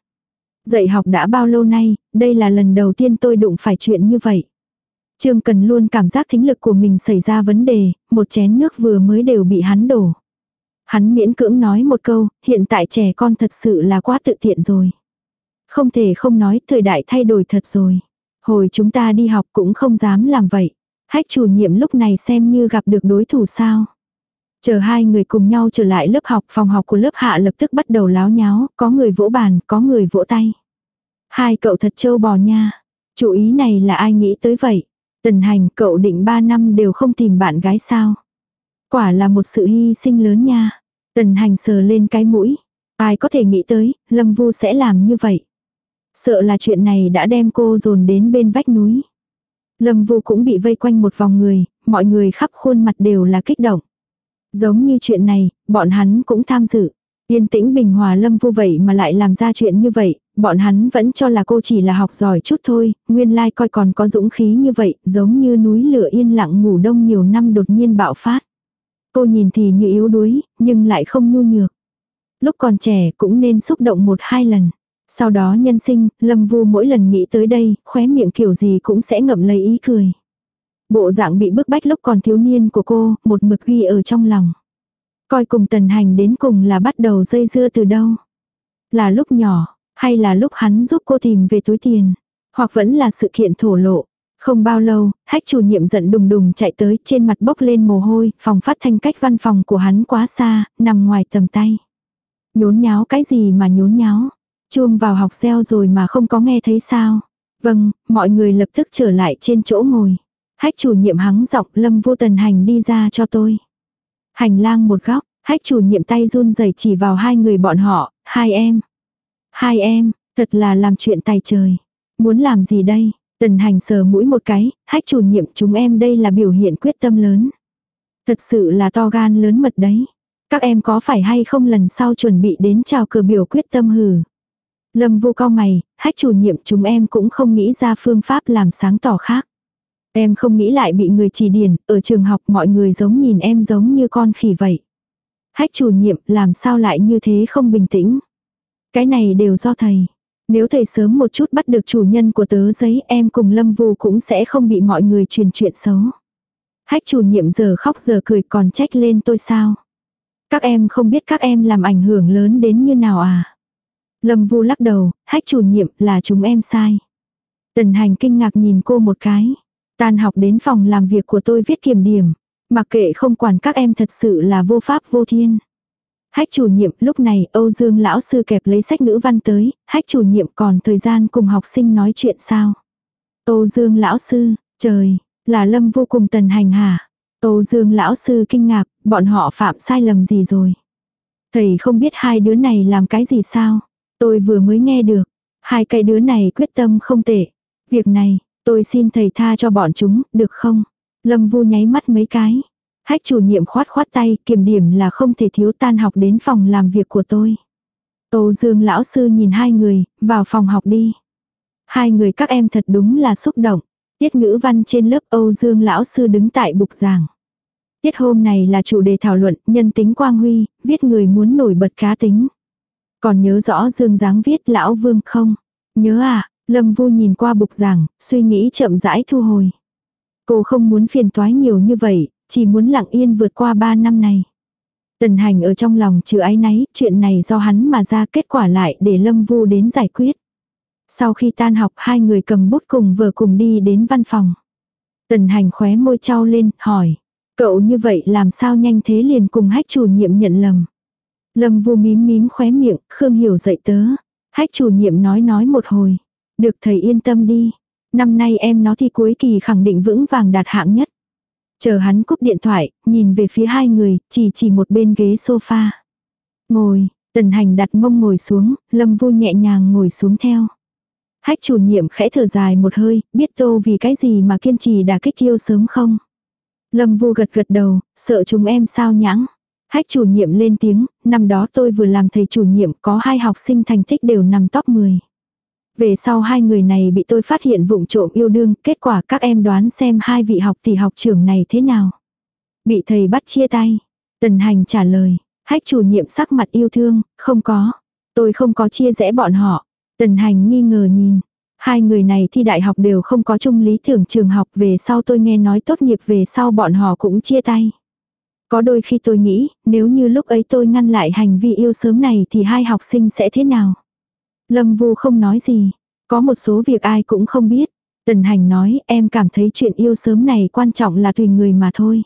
S1: Dạy học đã bao lâu nay, đây là lần đầu tiên tôi đụng phải chuyện như vậy. Trương Cần luôn cảm giác thính lực của mình xảy ra vấn đề, một chén nước vừa mới đều bị hắn đổ. Hắn miễn cưỡng nói một câu, hiện tại trẻ con thật sự là quá tự tiện rồi. Không thể không nói thời đại thay đổi thật rồi. Hồi chúng ta đi học cũng không dám làm vậy. Hách chủ nhiệm lúc này xem như gặp được đối thủ sao. Chờ hai người cùng nhau trở lại lớp học, phòng học của lớp hạ lập tức bắt đầu láo nháo, có người vỗ bàn, có người vỗ tay. Hai cậu thật trâu bò nha. Chủ ý này là ai nghĩ tới vậy? Tần hành cậu định ba năm đều không tìm bạn gái sao? Quả là một sự hy sinh lớn nha. Tần hành sờ lên cái mũi. Ai có thể nghĩ tới, Lâm Vu sẽ làm như vậy. Sợ là chuyện này đã đem cô dồn đến bên vách núi. Lâm Vu cũng bị vây quanh một vòng người, mọi người khắp khuôn mặt đều là kích động. Giống như chuyện này, bọn hắn cũng tham dự. Yên tĩnh bình hòa Lâm Vu vậy mà lại làm ra chuyện như vậy, bọn hắn vẫn cho là cô chỉ là học giỏi chút thôi, nguyên lai like coi còn có dũng khí như vậy, giống như núi lửa yên lặng ngủ đông nhiều năm đột nhiên bạo phát. Cô nhìn thì như yếu đuối, nhưng lại không nhu nhược. Lúc còn trẻ cũng nên xúc động một hai lần. Sau đó nhân sinh, Lâm Vu mỗi lần nghĩ tới đây, khóe miệng kiểu gì cũng sẽ ngậm lấy ý cười. Bộ dạng bị bức bách lúc còn thiếu niên của cô, một mực ghi ở trong lòng. Coi cùng tần hành đến cùng là bắt đầu dây dưa từ đâu. Là lúc nhỏ, hay là lúc hắn giúp cô tìm về túi tiền. Hoặc vẫn là sự kiện thổ lộ. Không bao lâu, hách chủ nhiệm giận đùng đùng chạy tới trên mặt bốc lên mồ hôi, phòng phát thanh cách văn phòng của hắn quá xa, nằm ngoài tầm tay. Nhốn nháo cái gì mà nhốn nháo. Chuông vào học reo rồi mà không có nghe thấy sao. Vâng, mọi người lập tức trở lại trên chỗ ngồi. Hách chủ nhiệm hắng giọng lâm vô tần hành đi ra cho tôi. Hành lang một góc, hách chủ nhiệm tay run rẩy chỉ vào hai người bọn họ, hai em. Hai em, thật là làm chuyện tài trời. Muốn làm gì đây? Tần hành sờ mũi một cái, hách chủ nhiệm chúng em đây là biểu hiện quyết tâm lớn. Thật sự là to gan lớn mật đấy. Các em có phải hay không lần sau chuẩn bị đến chào cờ biểu quyết tâm hử. Lâm vô cao mày, hách chủ nhiệm chúng em cũng không nghĩ ra phương pháp làm sáng tỏ khác. Em không nghĩ lại bị người chỉ điển, ở trường học mọi người giống nhìn em giống như con khỉ vậy. Hách chủ nhiệm làm sao lại như thế không bình tĩnh. Cái này đều do thầy. Nếu thầy sớm một chút bắt được chủ nhân của tớ giấy em cùng Lâm Vu cũng sẽ không bị mọi người truyền chuyện xấu. Hách chủ nhiệm giờ khóc giờ cười còn trách lên tôi sao. Các em không biết các em làm ảnh hưởng lớn đến như nào à. Lâm Vu lắc đầu, hách chủ nhiệm là chúng em sai. Tần hành kinh ngạc nhìn cô một cái. Tan học đến phòng làm việc của tôi viết kiểm điểm. Mặc kệ không quản các em thật sự là vô pháp vô thiên. Hách chủ nhiệm lúc này Âu Dương lão sư kẹp lấy sách ngữ văn tới, hách chủ nhiệm còn thời gian cùng học sinh nói chuyện sao. Âu Dương lão sư, trời, là lâm vô cùng tần hành hả. Âu Dương lão sư kinh ngạc, bọn họ phạm sai lầm gì rồi. Thầy không biết hai đứa này làm cái gì sao? Tôi vừa mới nghe được. Hai cái đứa này quyết tâm không tệ. Việc này, tôi xin thầy tha cho bọn chúng, được không? Lâm Vu nháy mắt mấy cái. Hách chủ nhiệm khoát khoát tay, kiểm điểm là không thể thiếu tan học đến phòng làm việc của tôi. Âu Dương lão sư nhìn hai người, vào phòng học đi. Hai người các em thật đúng là xúc động. Tiết ngữ văn trên lớp Âu Dương lão sư đứng tại bục giảng. Tiết hôm này là chủ đề thảo luận nhân tính quang huy, viết người muốn nổi bật cá tính. Còn nhớ rõ Dương dáng viết lão vương không? Nhớ à, Lâm Vu nhìn qua bục giảng, suy nghĩ chậm rãi thu hồi. Cô không muốn phiền toái nhiều như vậy, chỉ muốn lặng yên vượt qua ba năm này. Tần hành ở trong lòng chữ ái náy, chuyện này do hắn mà ra kết quả lại để Lâm Vu đến giải quyết. Sau khi tan học hai người cầm bút cùng vừa cùng đi đến văn phòng. Tần hành khóe môi trao lên, hỏi. Cậu như vậy làm sao nhanh thế liền cùng hách chủ nhiệm nhận lầm. Lâm vu mím mím khóe miệng, Khương Hiểu dậy tớ. Hách chủ nhiệm nói nói một hồi. Được thầy yên tâm đi. Năm nay em nó thi cuối kỳ khẳng định vững vàng đạt hạng nhất. Chờ hắn cúp điện thoại, nhìn về phía hai người, chỉ chỉ một bên ghế sofa. Ngồi, tần hành đặt mông ngồi xuống, lâm vu nhẹ nhàng ngồi xuống theo. Hách chủ nhiệm khẽ thở dài một hơi, biết tô vì cái gì mà kiên trì đả kích yêu sớm không? Lâm vu gật gật đầu, sợ chúng em sao nhãng. Hách chủ nhiệm lên tiếng, năm đó tôi vừa làm thầy chủ nhiệm có hai học sinh thành tích đều nằm top 10. Về sau hai người này bị tôi phát hiện vụng trộm yêu đương, kết quả các em đoán xem hai vị học tỷ học trưởng này thế nào. Bị thầy bắt chia tay. Tần hành trả lời, hách chủ nhiệm sắc mặt yêu thương, không có. Tôi không có chia rẽ bọn họ. Tần hành nghi ngờ nhìn. Hai người này thi đại học đều không có chung lý tưởng trường học về sau tôi nghe nói tốt nghiệp về sau bọn họ cũng chia tay. Có đôi khi tôi nghĩ, nếu như lúc ấy tôi ngăn lại hành vi yêu sớm này thì hai học sinh sẽ thế nào? Lâm Vu không nói gì. Có một số việc ai cũng không biết. Tần Hành nói em cảm thấy chuyện yêu sớm này quan trọng là tùy người mà thôi.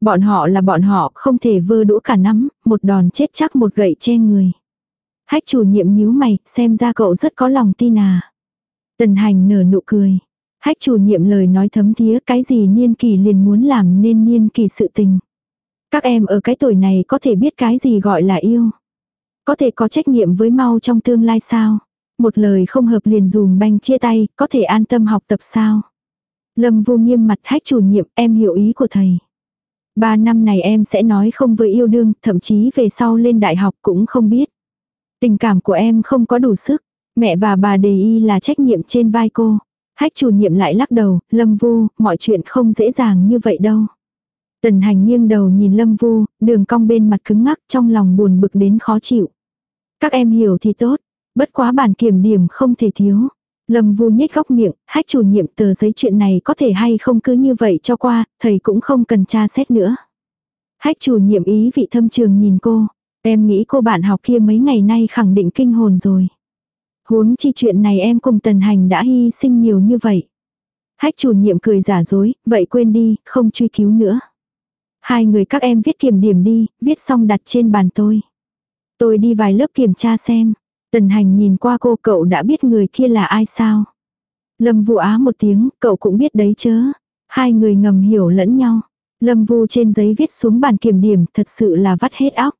S1: Bọn họ là bọn họ không thể vơ đũa cả nắm, một đòn chết chắc một gậy che người. Hách chủ nhiệm nhíu mày, xem ra cậu rất có lòng tin à. Tần Hành nở nụ cười. Hách chủ nhiệm lời nói thấm thía cái gì niên kỳ liền muốn làm nên niên kỳ sự tình. Các em ở cái tuổi này có thể biết cái gì gọi là yêu. Có thể có trách nhiệm với mau trong tương lai sao? Một lời không hợp liền dùm banh chia tay, có thể an tâm học tập sao? Lâm vu nghiêm mặt hách chủ nhiệm, em hiểu ý của thầy. Ba năm này em sẽ nói không với yêu đương, thậm chí về sau lên đại học cũng không biết. Tình cảm của em không có đủ sức. Mẹ và bà đề y là trách nhiệm trên vai cô. Hách chủ nhiệm lại lắc đầu, Lâm Vu, mọi chuyện không dễ dàng như vậy đâu. Tần hành nghiêng đầu nhìn Lâm Vu, đường cong bên mặt cứng ngắc trong lòng buồn bực đến khó chịu. Các em hiểu thì tốt, bất quá bản kiểm điểm không thể thiếu. Lâm Vu nhếch góc miệng, hách chủ nhiệm tờ giấy chuyện này có thể hay không cứ như vậy cho qua, thầy cũng không cần tra xét nữa. Hách chủ nhiệm ý vị thâm trường nhìn cô, em nghĩ cô bạn học kia mấy ngày nay khẳng định kinh hồn rồi. Huống chi chuyện này em cùng tần hành đã hy sinh nhiều như vậy. Hách chủ nhiệm cười giả dối, vậy quên đi, không truy cứu nữa. Hai người các em viết kiểm điểm đi, viết xong đặt trên bàn tôi. Tôi đi vài lớp kiểm tra xem. Tần hành nhìn qua cô cậu đã biết người kia là ai sao. Lâm vu á một tiếng, cậu cũng biết đấy chớ. Hai người ngầm hiểu lẫn nhau. Lâm vu trên giấy viết xuống bàn kiểm điểm thật sự là vắt hết óc.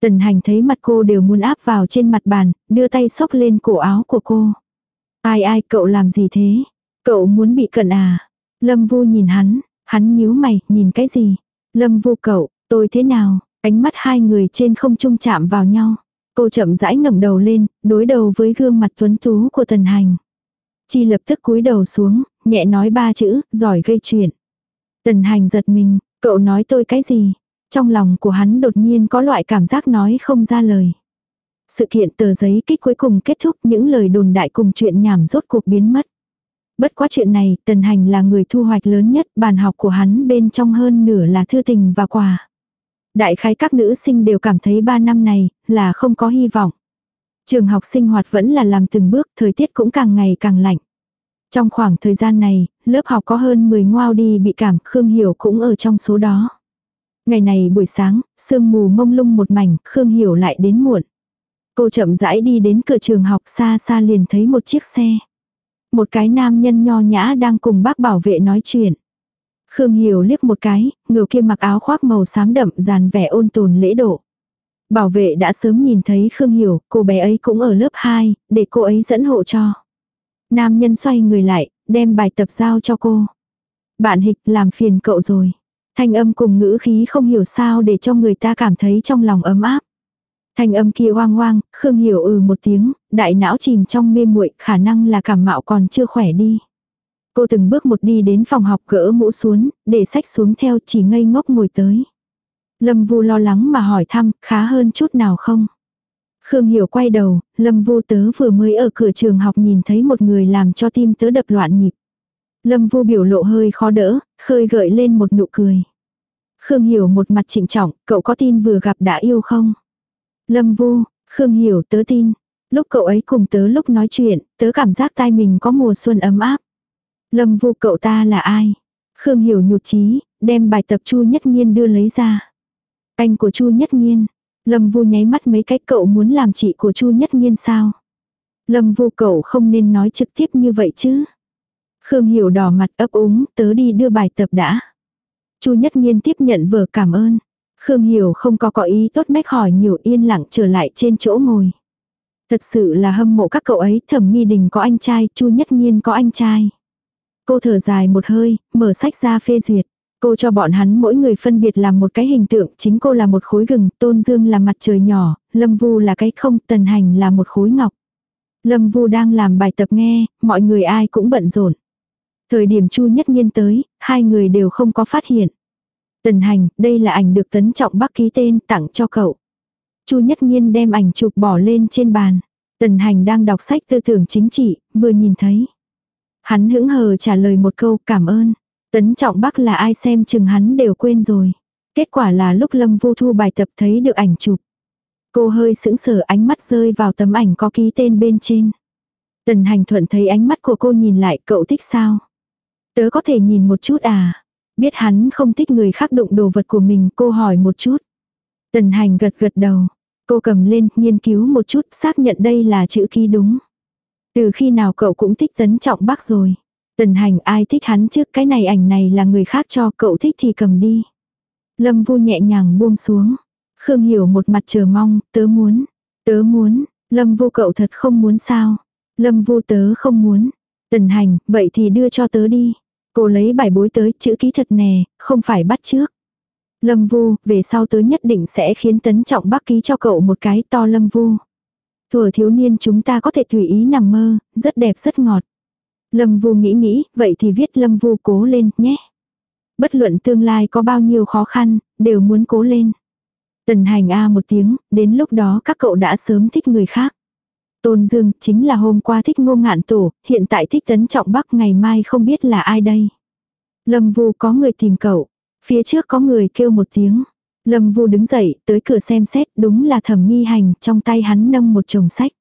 S1: Tần hành thấy mặt cô đều muốn áp vào trên mặt bàn, đưa tay xốc lên cổ áo của cô. Ai ai cậu làm gì thế? Cậu muốn bị cận à? Lâm vu nhìn hắn, hắn nhíu mày, nhìn cái gì? Lâm vu cậu, tôi thế nào? Ánh mắt hai người trên không trung chạm vào nhau. Cô chậm rãi ngẩng đầu lên, đối đầu với gương mặt tuấn tú của tần hành. Chi lập tức cúi đầu xuống, nhẹ nói ba chữ, giỏi gây chuyện. Tần hành giật mình, cậu nói tôi cái gì? Trong lòng của hắn đột nhiên có loại cảm giác nói không ra lời. Sự kiện tờ giấy kích cuối cùng kết thúc những lời đồn đại cùng chuyện nhảm rốt cuộc biến mất. Bất quá chuyện này, Tần Hành là người thu hoạch lớn nhất, bàn học của hắn bên trong hơn nửa là thư tình và quà. Đại khái các nữ sinh đều cảm thấy ba năm này là không có hy vọng. Trường học sinh hoạt vẫn là làm từng bước, thời tiết cũng càng ngày càng lạnh. Trong khoảng thời gian này, lớp học có hơn 10 ngoao đi bị cảm, Khương Hiểu cũng ở trong số đó. Ngày này buổi sáng, sương mù mông lung một mảnh, Khương Hiểu lại đến muộn. Cô chậm rãi đi đến cửa trường học xa xa liền thấy một chiếc xe. Một cái nam nhân nho nhã đang cùng bác bảo vệ nói chuyện. Khương Hiểu liếc một cái, người kia mặc áo khoác màu xám đậm dàn vẻ ôn tồn lễ độ. Bảo vệ đã sớm nhìn thấy Khương Hiểu, cô bé ấy cũng ở lớp 2, để cô ấy dẫn hộ cho. Nam nhân xoay người lại, đem bài tập giao cho cô. Bạn hịch làm phiền cậu rồi. Thanh âm cùng ngữ khí không hiểu sao để cho người ta cảm thấy trong lòng ấm áp. Thanh âm kia oang oang, Khương Hiểu ừ một tiếng, đại não chìm trong mê muội, khả năng là cảm mạo còn chưa khỏe đi. Cô từng bước một đi đến phòng học gỡ mũ xuống, để sách xuống theo chỉ ngây ngốc ngồi tới. Lâm Vu lo lắng mà hỏi thăm, khá hơn chút nào không? Khương Hiểu quay đầu, Lâm Vu tớ vừa mới ở cửa trường học nhìn thấy một người làm cho tim tớ đập loạn nhịp. Lâm Vu biểu lộ hơi khó đỡ, khơi gợi lên một nụ cười. Khương Hiểu một mặt trịnh trọng, cậu có tin vừa gặp đã yêu không? Lâm Vu, Khương Hiểu tớ tin. Lúc cậu ấy cùng tớ lúc nói chuyện, tớ cảm giác tai mình có mùa xuân ấm áp. Lâm Vu cậu ta là ai? Khương Hiểu nhụt chí, đem bài tập Chu Nhất Nhiên đưa lấy ra. Anh của Chu Nhất Nhiên. Lâm Vu nháy mắt mấy cách cậu muốn làm chị của Chu Nhất Nhiên sao? Lâm Vu cậu không nên nói trực tiếp như vậy chứ. Khương Hiểu đỏ mặt ấp úng, tớ đi đưa bài tập đã. Chu Nhất Nhiên tiếp nhận vở cảm ơn. Khương Hiểu không có có ý tốt mách hỏi nhiều yên lặng trở lại trên chỗ ngồi. Thật sự là hâm mộ các cậu ấy, thẩm nghi đình có anh trai, Chu Nhất Nhiên có anh trai. Cô thở dài một hơi, mở sách ra phê duyệt. Cô cho bọn hắn mỗi người phân biệt làm một cái hình tượng, chính cô là một khối gừng, Tôn Dương là mặt trời nhỏ, Lâm Vu là cái không, Tần Hành là một khối ngọc. Lâm Vu đang làm bài tập nghe, mọi người ai cũng bận rộn. Thời điểm Chu Nhất Nhiên tới, hai người đều không có phát hiện. Tần Hành, đây là ảnh được Tấn Trọng Bắc ký tên tặng cho cậu. Chu Nhất Nhiên đem ảnh chụp bỏ lên trên bàn. Tần Hành đang đọc sách tư tưởng chính trị, vừa nhìn thấy. Hắn hững hờ trả lời một câu cảm ơn. Tấn trọng bắc là ai xem chừng hắn đều quên rồi. Kết quả là lúc Lâm Vu thu bài tập thấy được ảnh chụp. Cô hơi sững sờ ánh mắt rơi vào tấm ảnh có ký tên bên trên. Tần hành thuận thấy ánh mắt của cô nhìn lại cậu thích sao? Tớ có thể nhìn một chút à? Biết hắn không thích người khác đụng đồ vật của mình cô hỏi một chút. Tần hành gật gật đầu. Cô cầm lên nghiên cứu một chút xác nhận đây là chữ ký đúng. Từ khi nào cậu cũng thích tấn trọng bác rồi. Tần hành ai thích hắn trước cái này ảnh này là người khác cho cậu thích thì cầm đi. Lâm vu nhẹ nhàng buông xuống. Khương hiểu một mặt chờ mong, tớ muốn, tớ muốn, lâm vu cậu thật không muốn sao. Lâm vu tớ không muốn. Tần hành, vậy thì đưa cho tớ đi. Cô lấy bài bối tới, chữ ký thật nè, không phải bắt trước. Lâm vu, về sau tớ nhất định sẽ khiến tấn trọng bác ký cho cậu một cái to lâm vu. Thuở thiếu niên chúng ta có thể tùy ý nằm mơ, rất đẹp rất ngọt. Lâm Vu nghĩ nghĩ, vậy thì viết Lâm Vu cố lên nhé. Bất luận tương lai có bao nhiêu khó khăn, đều muốn cố lên. Tần hành A một tiếng, đến lúc đó các cậu đã sớm thích người khác. Tôn Dương chính là hôm qua thích ngô ngạn tổ, hiện tại thích tấn trọng bắc ngày mai không biết là ai đây. Lâm Vu có người tìm cậu, phía trước có người kêu một tiếng. Lâm Vu đứng dậy, tới cửa xem xét, đúng là thẩm nghi hành, trong tay hắn nâng một chồng sách.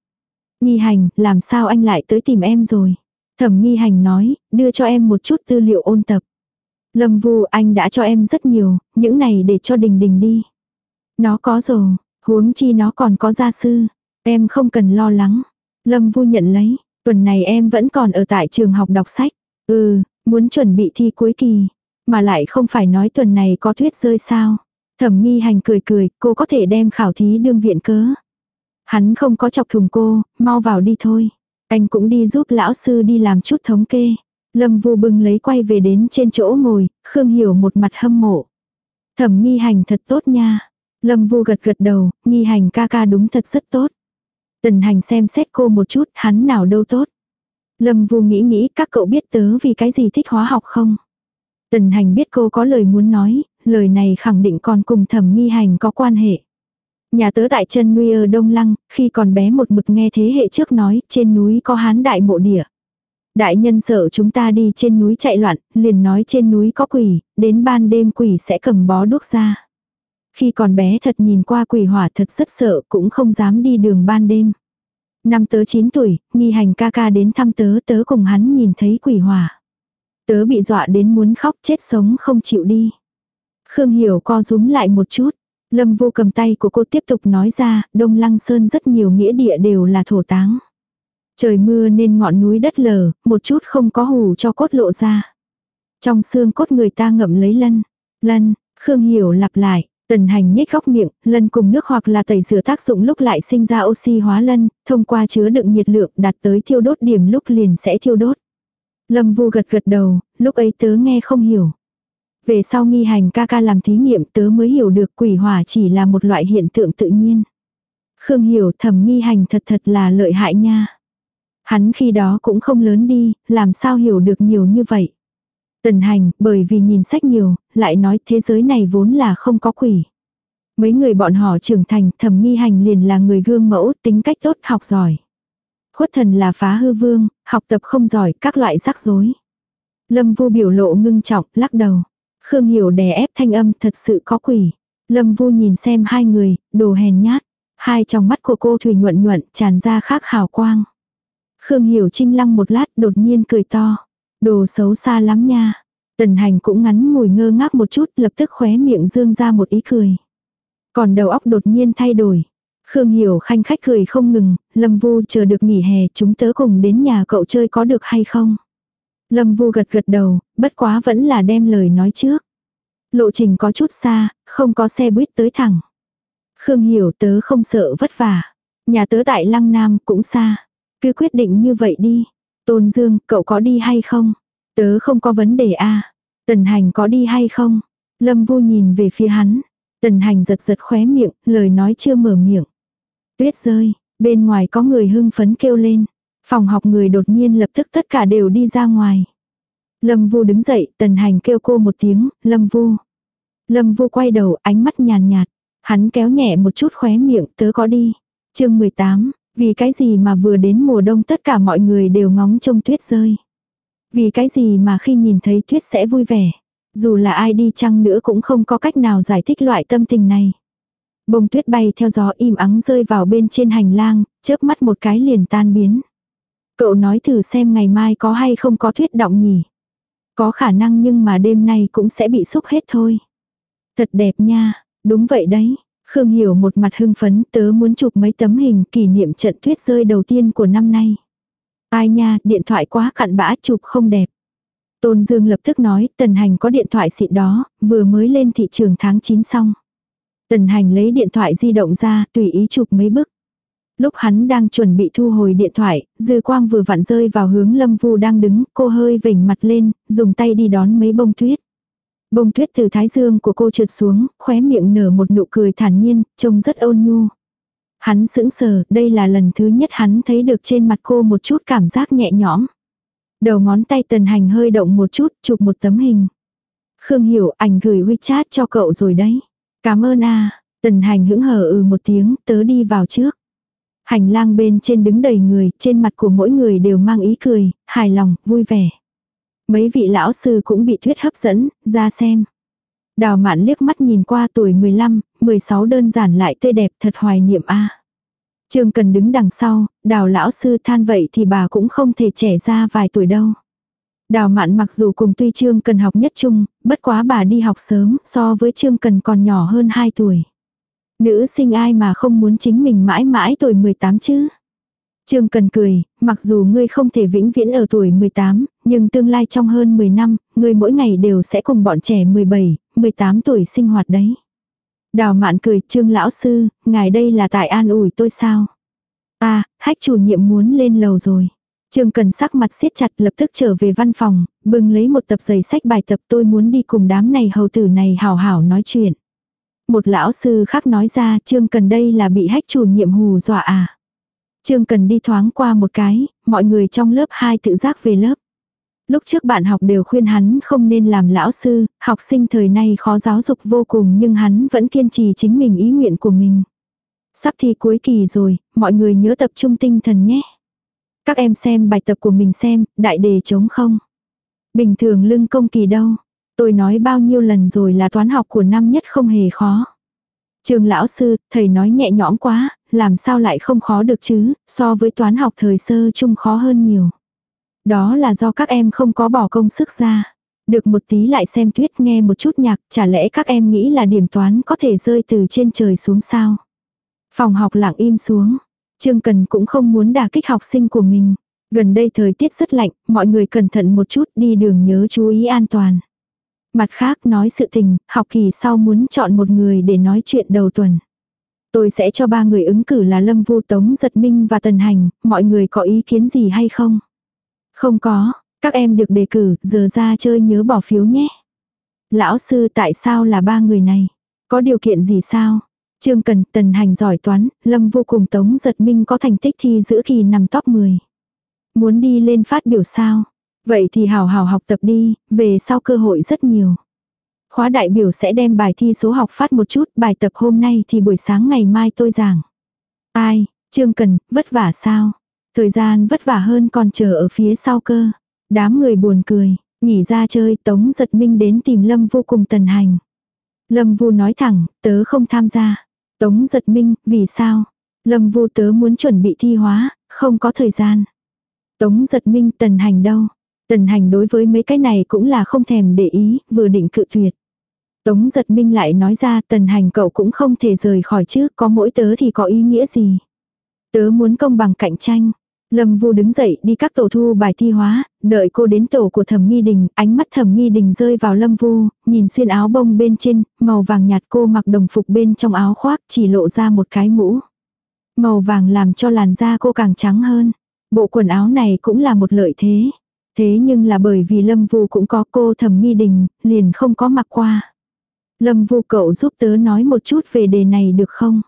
S1: Nghi hành, làm sao anh lại tới tìm em rồi? Thẩm nghi hành nói, đưa cho em một chút tư liệu ôn tập. Lâm Vu anh đã cho em rất nhiều, những này để cho đình đình đi. Nó có rồi, huống chi nó còn có gia sư. Em không cần lo lắng. Lâm Vu nhận lấy, tuần này em vẫn còn ở tại trường học đọc sách. Ừ, muốn chuẩn bị thi cuối kỳ. Mà lại không phải nói tuần này có tuyết rơi sao. Thẩm nghi hành cười cười, cô có thể đem khảo thí đương viện cớ. Hắn không có chọc thùng cô, mau vào đi thôi. Anh cũng đi giúp lão sư đi làm chút thống kê. Lâm Vu bưng lấy quay về đến trên chỗ ngồi, Khương Hiểu một mặt hâm mộ. Thẩm nghi hành thật tốt nha. Lâm Vu gật gật đầu, nghi hành ca ca đúng thật rất tốt. Tần hành xem xét cô một chút, hắn nào đâu tốt. Lâm Vu nghĩ nghĩ các cậu biết tớ vì cái gì thích hóa học không? Tần hành biết cô có lời muốn nói, lời này khẳng định còn cùng thẩm nghi hành có quan hệ. Nhà tớ tại chân nuôi ở Đông Lăng, khi còn bé một mực nghe thế hệ trước nói, trên núi có hán đại mộ địa. Đại nhân sợ chúng ta đi trên núi chạy loạn, liền nói trên núi có quỷ, đến ban đêm quỷ sẽ cầm bó đuốc ra. Khi còn bé thật nhìn qua quỷ hỏa thật rất sợ, cũng không dám đi đường ban đêm. Năm tớ 9 tuổi, nghi hành ca ca đến thăm tớ, tớ cùng hắn nhìn thấy quỷ hỏa. Tớ bị dọa đến muốn khóc chết sống không chịu đi. Khương Hiểu co rúm lại một chút. Lâm vô cầm tay của cô tiếp tục nói ra, Đông Lăng Sơn rất nhiều nghĩa địa đều là thổ táng. Trời mưa nên ngọn núi đất lở, một chút không có hù cho cốt lộ ra. Trong xương cốt người ta ngậm lấy lân. Lân, Khương Hiểu lặp lại. Tần hành nhếch góc miệng, lân cùng nước hoặc là tẩy rửa tác dụng lúc lại sinh ra oxy hóa lân, thông qua chứa đựng nhiệt lượng đạt tới thiêu đốt điểm lúc liền sẽ thiêu đốt. Lâm vu gật gật đầu, lúc ấy tớ nghe không hiểu. Về sau nghi hành ca ca làm thí nghiệm tớ mới hiểu được quỷ hỏa chỉ là một loại hiện tượng tự nhiên. Khương hiểu thầm nghi hành thật thật là lợi hại nha. Hắn khi đó cũng không lớn đi, làm sao hiểu được nhiều như vậy. Tần hành, bởi vì nhìn sách nhiều, lại nói thế giới này vốn là không có quỷ. Mấy người bọn họ trưởng thành, thầm nghi hành liền là người gương mẫu, tính cách tốt, học giỏi. Khuất thần là phá hư vương, học tập không giỏi, các loại rắc rối. Lâm vu biểu lộ ngưng trọng, lắc đầu. Khương hiểu đè ép thanh âm thật sự có quỷ. Lâm vu nhìn xem hai người, đồ hèn nhát. Hai trong mắt của cô thủy nhuận nhuận, tràn ra khác hào quang. Khương hiểu trinh lăng một lát, đột nhiên cười to. Đồ xấu xa lắm nha. Tần hành cũng ngắn ngồi ngơ ngác một chút lập tức khóe miệng dương ra một ý cười. Còn đầu óc đột nhiên thay đổi. Khương Hiểu khanh khách cười không ngừng, Lâm Vu chờ được nghỉ hè chúng tớ cùng đến nhà cậu chơi có được hay không? Lâm Vu gật gật đầu, bất quá vẫn là đem lời nói trước. Lộ trình có chút xa, không có xe buýt tới thẳng. Khương Hiểu tớ không sợ vất vả. Nhà tớ tại Lăng Nam cũng xa. Cứ quyết định như vậy đi. Tôn Dương, cậu có đi hay không? Tớ không có vấn đề a Tần hành có đi hay không? Lâm Vu nhìn về phía hắn. Tần hành giật giật khóe miệng, lời nói chưa mở miệng. Tuyết rơi, bên ngoài có người hưng phấn kêu lên. Phòng học người đột nhiên lập tức tất cả đều đi ra ngoài. Lâm Vu đứng dậy, tần hành kêu cô một tiếng, Lâm Vu. Lâm Vu quay đầu, ánh mắt nhàn nhạt, Hắn kéo nhẹ một chút khóe miệng, tớ có đi. chương 18, vì cái gì mà vừa đến mùa đông tất cả mọi người đều ngóng trông tuyết rơi. Vì cái gì mà khi nhìn thấy tuyết sẽ vui vẻ. Dù là ai đi chăng nữa cũng không có cách nào giải thích loại tâm tình này. Bông tuyết bay theo gió im ắng rơi vào bên trên hành lang, chớp mắt một cái liền tan biến. Cậu nói thử xem ngày mai có hay không có tuyết động nhỉ. Có khả năng nhưng mà đêm nay cũng sẽ bị xúc hết thôi. Thật đẹp nha, đúng vậy đấy. Khương Hiểu một mặt hưng phấn tớ muốn chụp mấy tấm hình kỷ niệm trận tuyết rơi đầu tiên của năm nay. Ai nha, điện thoại quá cặn bã chụp không đẹp. Tôn Dương lập tức nói, Tần Hành có điện thoại xịn đó, vừa mới lên thị trường tháng 9 xong. Tần Hành lấy điện thoại di động ra, tùy ý chụp mấy bức. Lúc hắn đang chuẩn bị thu hồi điện thoại, dư quang vừa vặn rơi vào hướng Lâm Vu đang đứng, cô hơi vểnh mặt lên, dùng tay đi đón mấy bông tuyết. Bông tuyết từ thái dương của cô trượt xuống, khóe miệng nở một nụ cười thản nhiên, trông rất ôn nhu. Hắn sững sờ, đây là lần thứ nhất hắn thấy được trên mặt cô một chút cảm giác nhẹ nhõm. Đầu ngón tay tần hành hơi động một chút, chụp một tấm hình. Khương hiểu ảnh gửi WeChat cho cậu rồi đấy. Cảm ơn à. Tần hành hững hờ ừ một tiếng, tớ đi vào trước. Hành lang bên trên đứng đầy người, trên mặt của mỗi người đều mang ý cười, hài lòng, vui vẻ. Mấy vị lão sư cũng bị thuyết hấp dẫn, ra xem. Đào mạn liếc mắt nhìn qua tuổi 15, 16 đơn giản lại tươi đẹp thật hoài niệm a. Trương cần đứng đằng sau, đào lão sư than vậy thì bà cũng không thể trẻ ra vài tuổi đâu. Đào mạn mặc dù cùng tuy Trương cần học nhất chung, bất quá bà đi học sớm so với Trương cần còn nhỏ hơn 2 tuổi. Nữ sinh ai mà không muốn chính mình mãi mãi tuổi 18 chứ. Trương Cần cười, mặc dù ngươi không thể vĩnh viễn ở tuổi 18, nhưng tương lai trong hơn 10 năm, ngươi mỗi ngày đều sẽ cùng bọn trẻ 17, 18 tuổi sinh hoạt đấy. Đào mạn cười, Trương lão sư, ngài đây là tại an ủi tôi sao? À, hách chủ nhiệm muốn lên lầu rồi. Trương Cần sắc mặt siết chặt lập tức trở về văn phòng, bưng lấy một tập giấy sách bài tập tôi muốn đi cùng đám này hầu tử này hào hảo nói chuyện. Một lão sư khác nói ra Trương Cần đây là bị hách chủ nhiệm hù dọa à. Trương Cần đi thoáng qua một cái, mọi người trong lớp 2 tự giác về lớp. Lúc trước bạn học đều khuyên hắn không nên làm lão sư, học sinh thời nay khó giáo dục vô cùng nhưng hắn vẫn kiên trì chính mình ý nguyện của mình. Sắp thi cuối kỳ rồi, mọi người nhớ tập trung tinh thần nhé. Các em xem bài tập của mình xem, đại đề chống không. Bình thường lưng công kỳ đâu. Tôi nói bao nhiêu lần rồi là toán học của năm nhất không hề khó. Trường lão sư, thầy nói nhẹ nhõm quá, làm sao lại không khó được chứ, so với toán học thời sơ chung khó hơn nhiều. Đó là do các em không có bỏ công sức ra. Được một tí lại xem tuyết nghe một chút nhạc, chả lẽ các em nghĩ là điểm toán có thể rơi từ trên trời xuống sao? Phòng học lặng im xuống. Trương Cần cũng không muốn đả kích học sinh của mình. Gần đây thời tiết rất lạnh, mọi người cẩn thận một chút đi đường nhớ chú ý an toàn. Mặt khác nói sự tình, học kỳ sau muốn chọn một người để nói chuyện đầu tuần. Tôi sẽ cho ba người ứng cử là Lâm Vu Tống Giật Minh và Tần Hành, mọi người có ý kiến gì hay không? Không có, các em được đề cử, giờ ra chơi nhớ bỏ phiếu nhé. Lão sư tại sao là ba người này? Có điều kiện gì sao? Trương Cần, Tần Hành giỏi toán, Lâm vô cùng Tống Giật Minh có thành tích thi giữa kỳ nằm top 10. Muốn đi lên phát biểu sao? Vậy thì hào hào học tập đi, về sau cơ hội rất nhiều. Khóa đại biểu sẽ đem bài thi số học phát một chút, bài tập hôm nay thì buổi sáng ngày mai tôi giảng. Ai, Trương Cần, vất vả sao? Thời gian vất vả hơn còn chờ ở phía sau cơ. Đám người buồn cười, nghỉ ra chơi Tống giật minh đến tìm Lâm vô cùng tần hành. Lâm vu nói thẳng, tớ không tham gia. Tống giật minh, vì sao? Lâm vu tớ muốn chuẩn bị thi hóa, không có thời gian. Tống giật minh tần hành đâu? Tần hành đối với mấy cái này cũng là không thèm để ý, vừa định cự tuyệt. Tống giật minh lại nói ra tần hành cậu cũng không thể rời khỏi chứ, có mỗi tớ thì có ý nghĩa gì. Tớ muốn công bằng cạnh tranh. Lâm Vu đứng dậy đi các tổ thu bài thi hóa, đợi cô đến tổ của Thẩm Nghi Đình, ánh mắt Thẩm Nghi Đình rơi vào Lâm Vu, nhìn xuyên áo bông bên trên, màu vàng nhạt cô mặc đồng phục bên trong áo khoác chỉ lộ ra một cái mũ. Màu vàng làm cho làn da cô càng trắng hơn. Bộ quần áo này cũng là một lợi thế. Thế nhưng là bởi vì Lâm Vu cũng có cô Thẩm Nghi Đình, liền không có mặc qua. Lâm Vu cậu giúp tớ nói một chút về đề này được không?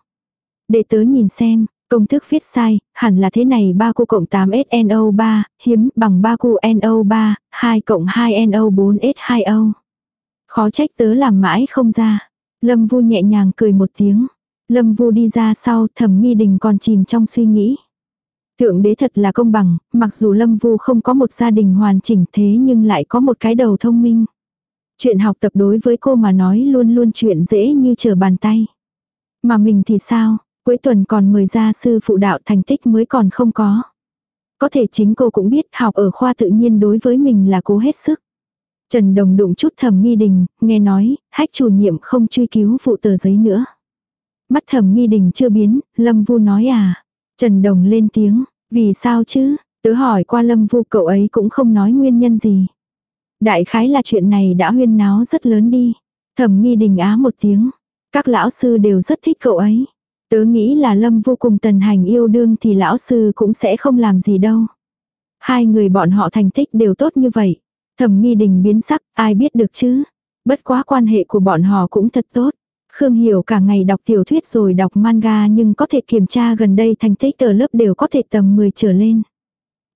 S1: Để tớ nhìn xem, công thức viết sai, hẳn là thế này 3 cu cộng 8SNO3, hiếm bằng 3 cu NO3, 2 cộng 2NO4S2O. Khó trách tớ làm mãi không ra. Lâm Vu nhẹ nhàng cười một tiếng. Lâm Vu đi ra sau, Thẩm Nghi Đình còn chìm trong suy nghĩ. Thượng đế thật là công bằng, mặc dù Lâm Vu không có một gia đình hoàn chỉnh thế nhưng lại có một cái đầu thông minh. Chuyện học tập đối với cô mà nói luôn luôn chuyện dễ như trở bàn tay. Mà mình thì sao, cuối tuần còn mời gia sư phụ đạo thành tích mới còn không có. Có thể chính cô cũng biết học ở khoa tự nhiên đối với mình là cố hết sức. Trần Đồng đụng chút thầm nghi đình, nghe nói, hách chủ nhiệm không truy cứu vụ tờ giấy nữa. Mắt thầm nghi đình chưa biến, Lâm Vu nói à. Trần Đồng lên tiếng, vì sao chứ, tớ hỏi qua Lâm Vu cậu ấy cũng không nói nguyên nhân gì. Đại khái là chuyện này đã huyên náo rất lớn đi. Thẩm nghi đình á một tiếng. Các lão sư đều rất thích cậu ấy. Tớ nghĩ là Lâm vô cùng tần hành yêu đương thì lão sư cũng sẽ không làm gì đâu. Hai người bọn họ thành tích đều tốt như vậy. Thẩm nghi đình biến sắc, ai biết được chứ. Bất quá quan hệ của bọn họ cũng thật tốt. Khương Hiểu cả ngày đọc tiểu thuyết rồi đọc manga nhưng có thể kiểm tra gần đây thành tích ở lớp đều có thể tầm 10 trở lên.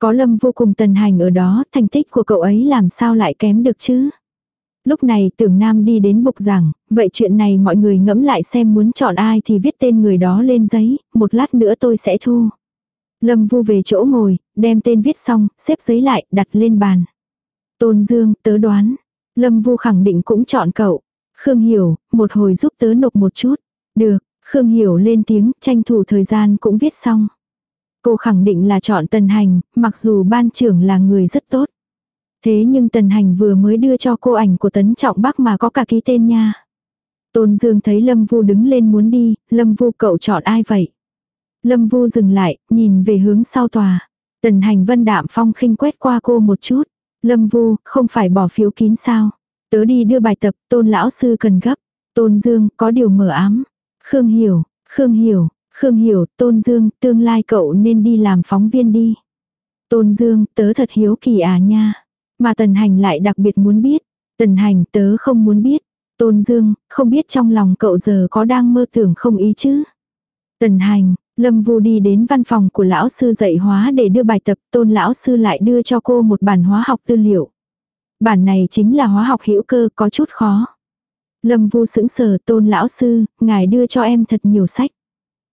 S1: Có lâm vô cùng tần hành ở đó, thành tích của cậu ấy làm sao lại kém được chứ? Lúc này tưởng nam đi đến bục giảng, vậy chuyện này mọi người ngẫm lại xem muốn chọn ai thì viết tên người đó lên giấy, một lát nữa tôi sẽ thu. Lâm vu về chỗ ngồi, đem tên viết xong, xếp giấy lại, đặt lên bàn. Tôn Dương, tớ đoán. Lâm vu khẳng định cũng chọn cậu. Khương Hiểu, một hồi giúp tớ nộp một chút. Được, Khương Hiểu lên tiếng, tranh thủ thời gian cũng viết xong. Cô khẳng định là chọn Tần Hành, mặc dù ban trưởng là người rất tốt. Thế nhưng Tần Hành vừa mới đưa cho cô ảnh của Tấn Trọng Bắc mà có cả ký tên nha. Tôn Dương thấy Lâm Vu đứng lên muốn đi, Lâm Vu cậu chọn ai vậy? Lâm Vu dừng lại, nhìn về hướng sau tòa. Tần Hành vân đạm phong khinh quét qua cô một chút. Lâm Vu, không phải bỏ phiếu kín sao? Tớ đi đưa bài tập, Tôn lão sư cần gấp. Tôn Dương, có điều mở ám. Khương Hiểu, Khương Hiểu, Khương Hiểu, Tôn Dương, tương lai cậu nên đi làm phóng viên đi. Tôn Dương, tớ thật hiếu kỳ à nha. Mà Tần Hành lại đặc biệt muốn biết. Tần Hành, tớ không muốn biết. Tôn Dương, không biết trong lòng cậu giờ có đang mơ tưởng không ý chứ. Tần Hành, Lâm Vu đi đến văn phòng của lão sư dạy hóa để đưa bài tập, tôn lão sư lại đưa cho cô một bản hóa học tư liệu. Bản này chính là hóa học hữu cơ có chút khó. Lâm Vu sững sờ tôn lão sư, ngài đưa cho em thật nhiều sách.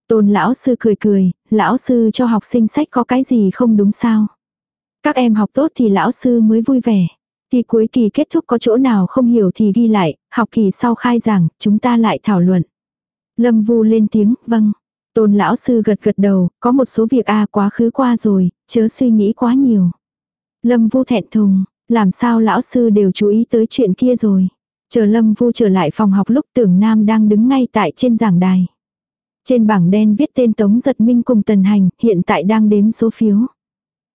S1: Tôn lão sư cười cười, lão sư cho học sinh sách có cái gì không đúng sao. Các em học tốt thì lão sư mới vui vẻ. Thì cuối kỳ kết thúc có chỗ nào không hiểu thì ghi lại, học kỳ sau khai giảng, chúng ta lại thảo luận. Lâm Vu lên tiếng, vâng. Tôn lão sư gật gật đầu, có một số việc a à, quá khứ qua rồi, chớ suy nghĩ quá nhiều. Lâm Vu thẹn thùng, làm sao lão sư đều chú ý tới chuyện kia rồi. Chờ Lâm Vu trở lại phòng học lúc tưởng Nam đang đứng ngay tại trên giảng đài. Trên bảng đen viết tên Tống Giật Minh cùng Tần Hành, hiện tại đang đếm số phiếu.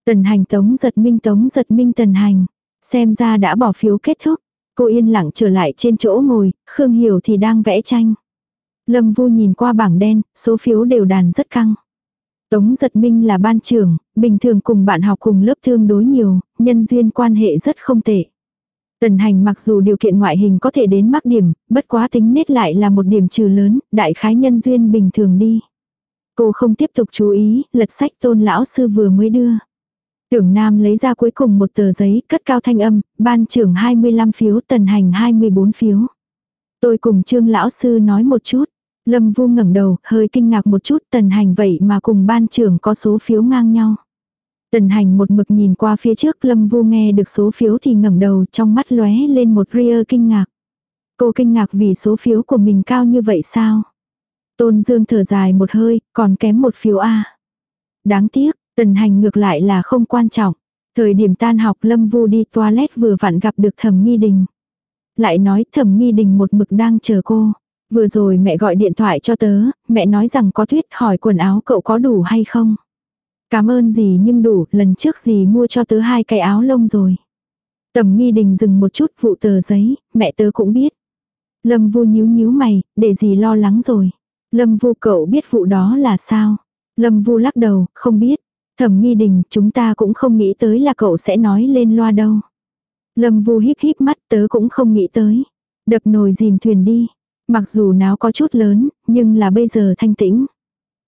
S1: Tần Hành Tống Giật Minh Tống Giật Minh Tần Hành. Xem ra đã bỏ phiếu kết thúc. Cô yên lặng trở lại trên chỗ ngồi, Khương Hiểu thì đang vẽ tranh. Lâm Vu nhìn qua bảng đen, số phiếu đều đàn rất căng. Tống Giật Minh là ban trưởng, bình thường cùng bạn học cùng lớp thương đối nhiều, nhân duyên quan hệ rất không tệ. Tần hành mặc dù điều kiện ngoại hình có thể đến mắc điểm, bất quá tính nết lại là một điểm trừ lớn, đại khái nhân duyên bình thường đi. Cô không tiếp tục chú ý, lật sách tôn lão sư vừa mới đưa. Tưởng Nam lấy ra cuối cùng một tờ giấy, cất cao thanh âm, ban trưởng 25 phiếu, tần hành 24 phiếu. Tôi cùng trương lão sư nói một chút. Lâm Vu ngẩng đầu, hơi kinh ngạc một chút, tần hành vậy mà cùng ban trưởng có số phiếu ngang nhau. Tần hành một mực nhìn qua phía trước Lâm Vu nghe được số phiếu thì ngẩng đầu trong mắt lóe lên một ria kinh ngạc. Cô kinh ngạc vì số phiếu của mình cao như vậy sao? Tôn Dương thở dài một hơi, còn kém một phiếu A. Đáng tiếc, tần hành ngược lại là không quan trọng. Thời điểm tan học Lâm Vu đi toilet vừa vặn gặp được thẩm nghi đình. Lại nói thẩm nghi đình một mực đang chờ cô. Vừa rồi mẹ gọi điện thoại cho tớ, mẹ nói rằng có thuyết hỏi quần áo cậu có đủ hay không. Cảm ơn gì nhưng đủ, lần trước gì mua cho tớ hai cái áo lông rồi. Tầm nghi đình dừng một chút vụ tờ giấy, mẹ tớ cũng biết. Lâm vu nhíu nhíu mày, để gì lo lắng rồi. Lâm vu cậu biết vụ đó là sao? Lâm vu lắc đầu, không biết. Thẩm nghi đình, chúng ta cũng không nghĩ tới là cậu sẽ nói lên loa đâu. Lâm vu híp híp mắt tớ cũng không nghĩ tới. Đập nồi dìm thuyền đi. Mặc dù náo có chút lớn, nhưng là bây giờ thanh tĩnh.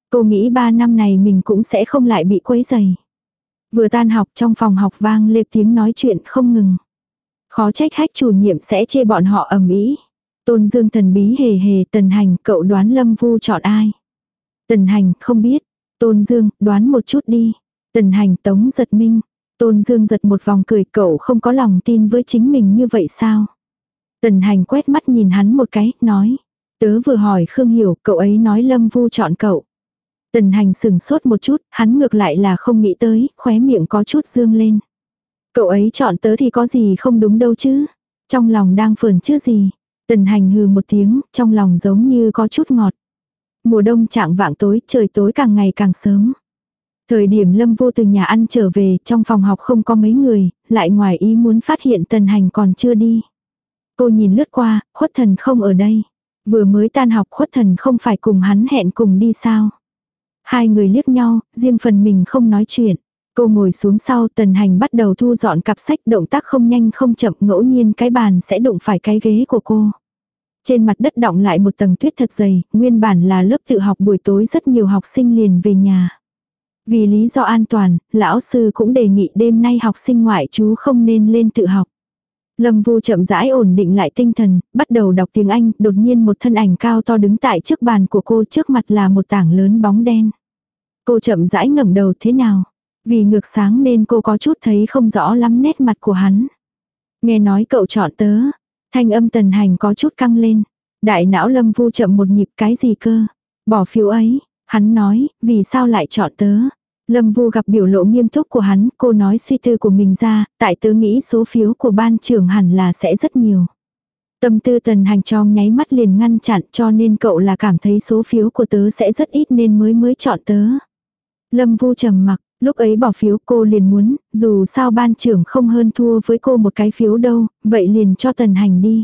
S1: Cô nghĩ ba năm này mình cũng sẽ không lại bị quấy dày. Vừa tan học trong phòng học vang lệp tiếng nói chuyện không ngừng. Khó trách hách chủ nhiệm sẽ chê bọn họ ầm ĩ. Tôn Dương thần bí hề hề tần hành cậu đoán Lâm Vu chọn ai. Tần hành không biết. Tôn Dương đoán một chút đi. Tần hành tống giật minh. Tôn Dương giật một vòng cười cậu không có lòng tin với chính mình như vậy sao. Tần hành quét mắt nhìn hắn một cái, nói. Tớ vừa hỏi Khương Hiểu, cậu ấy nói Lâm Vu chọn cậu. Tần hành sừng sốt một chút, hắn ngược lại là không nghĩ tới, khóe miệng có chút dương lên. Cậu ấy chọn tớ thì có gì không đúng đâu chứ. Trong lòng đang phờn chứ gì. Tần hành hừ một tiếng, trong lòng giống như có chút ngọt. Mùa đông trạng vạng tối, trời tối càng ngày càng sớm. Thời điểm lâm vô từ nhà ăn trở về, trong phòng học không có mấy người, lại ngoài ý muốn phát hiện tần hành còn chưa đi. Cô nhìn lướt qua, khuất thần không ở đây. Vừa mới tan học khuất thần không phải cùng hắn hẹn cùng đi sao. Hai người liếc nhau, riêng phần mình không nói chuyện. Cô ngồi xuống sau tần hành bắt đầu thu dọn cặp sách động tác không nhanh không chậm ngẫu nhiên cái bàn sẽ đụng phải cái ghế của cô. Trên mặt đất đọng lại một tầng tuyết thật dày, nguyên bản là lớp tự học buổi tối rất nhiều học sinh liền về nhà. Vì lý do an toàn, lão sư cũng đề nghị đêm nay học sinh ngoại chú không nên lên tự học. Lâm Vu chậm rãi ổn định lại tinh thần, bắt đầu đọc tiếng Anh, đột nhiên một thân ảnh cao to đứng tại trước bàn của cô trước mặt là một tảng lớn bóng đen. Cô chậm rãi ngẩng đầu thế nào? Vì ngược sáng nên cô có chút thấy không rõ lắm nét mặt của hắn. Nghe nói cậu chọn tớ. Thanh âm tần hành có chút căng lên. Đại não Lâm Vu chậm một nhịp cái gì cơ? Bỏ phiếu ấy. Hắn nói, vì sao lại chọn tớ? Lâm Vu gặp biểu lộ nghiêm túc của hắn, cô nói suy tư của mình ra, tại tớ nghĩ số phiếu của ban trưởng hẳn là sẽ rất nhiều. Tâm tư tần hành trong nháy mắt liền ngăn chặn cho nên cậu là cảm thấy số phiếu của tớ sẽ rất ít nên mới mới chọn tớ. Lâm Vu trầm mặc, lúc ấy bỏ phiếu cô liền muốn, dù sao ban trưởng không hơn thua với cô một cái phiếu đâu, vậy liền cho tần hành đi.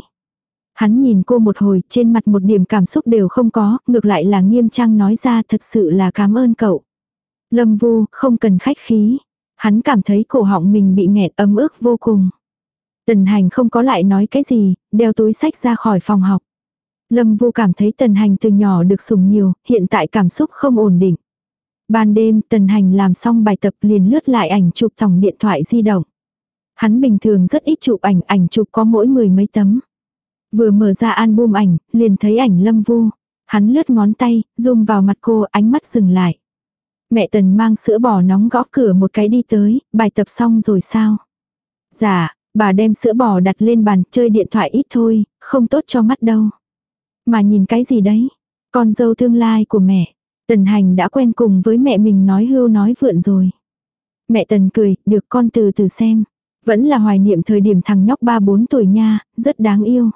S1: Hắn nhìn cô một hồi, trên mặt một điểm cảm xúc đều không có, ngược lại là nghiêm trang nói ra thật sự là cảm ơn cậu. Lâm Vu, không cần khách khí. Hắn cảm thấy cổ họng mình bị nghẹt ấm ức vô cùng. Tần hành không có lại nói cái gì, đeo túi sách ra khỏi phòng học. Lâm Vu cảm thấy tần hành từ nhỏ được sủng nhiều, hiện tại cảm xúc không ổn định. Ban đêm, tần hành làm xong bài tập liền lướt lại ảnh chụp tổng điện thoại di động. Hắn bình thường rất ít chụp ảnh, ảnh chụp có mỗi mười mấy tấm. Vừa mở ra album ảnh, liền thấy ảnh Lâm Vu. Hắn lướt ngón tay, zoom vào mặt cô, ánh mắt dừng lại. Mẹ Tần mang sữa bò nóng gõ cửa một cái đi tới, bài tập xong rồi sao? Dạ, bà đem sữa bò đặt lên bàn chơi điện thoại ít thôi, không tốt cho mắt đâu. Mà nhìn cái gì đấy? Con dâu tương lai của mẹ. Tần hành đã quen cùng với mẹ mình nói hưu nói vượn rồi. Mẹ Tần cười, được con từ từ xem. Vẫn là hoài niệm thời điểm thằng nhóc 3-4 tuổi nha, rất đáng yêu.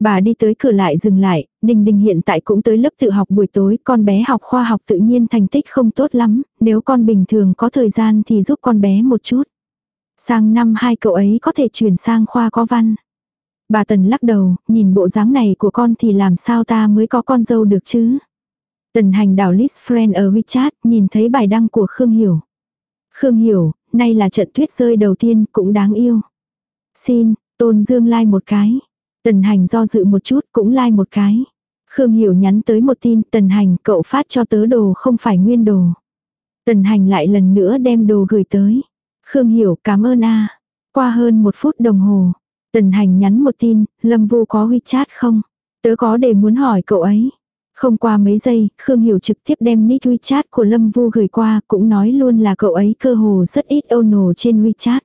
S1: Bà đi tới cửa lại dừng lại, Đình Đình hiện tại cũng tới lớp tự học buổi tối, con bé học khoa học tự nhiên thành tích không tốt lắm, nếu con bình thường có thời gian thì giúp con bé một chút. Sang năm hai cậu ấy có thể chuyển sang khoa có văn. Bà Tần lắc đầu, nhìn bộ dáng này của con thì làm sao ta mới có con dâu được chứ. Tần hành đảo list friend ở WeChat, nhìn thấy bài đăng của Khương Hiểu. Khương Hiểu, nay là trận tuyết rơi đầu tiên, cũng đáng yêu. Xin, Tôn Dương like một cái. Tần hành do dự một chút cũng like một cái. Khương Hiểu nhắn tới một tin, tần hành cậu phát cho tớ đồ không phải nguyên đồ. Tần hành lại lần nữa đem đồ gửi tới. Khương Hiểu cảm ơn a Qua hơn một phút đồng hồ. Tần hành nhắn một tin, Lâm Vu có WeChat không? Tớ có để muốn hỏi cậu ấy. Không qua mấy giây, Khương Hiểu trực tiếp đem nick WeChat của Lâm Vu gửi qua, cũng nói luôn là cậu ấy cơ hồ rất ít ôn nổ trên WeChat.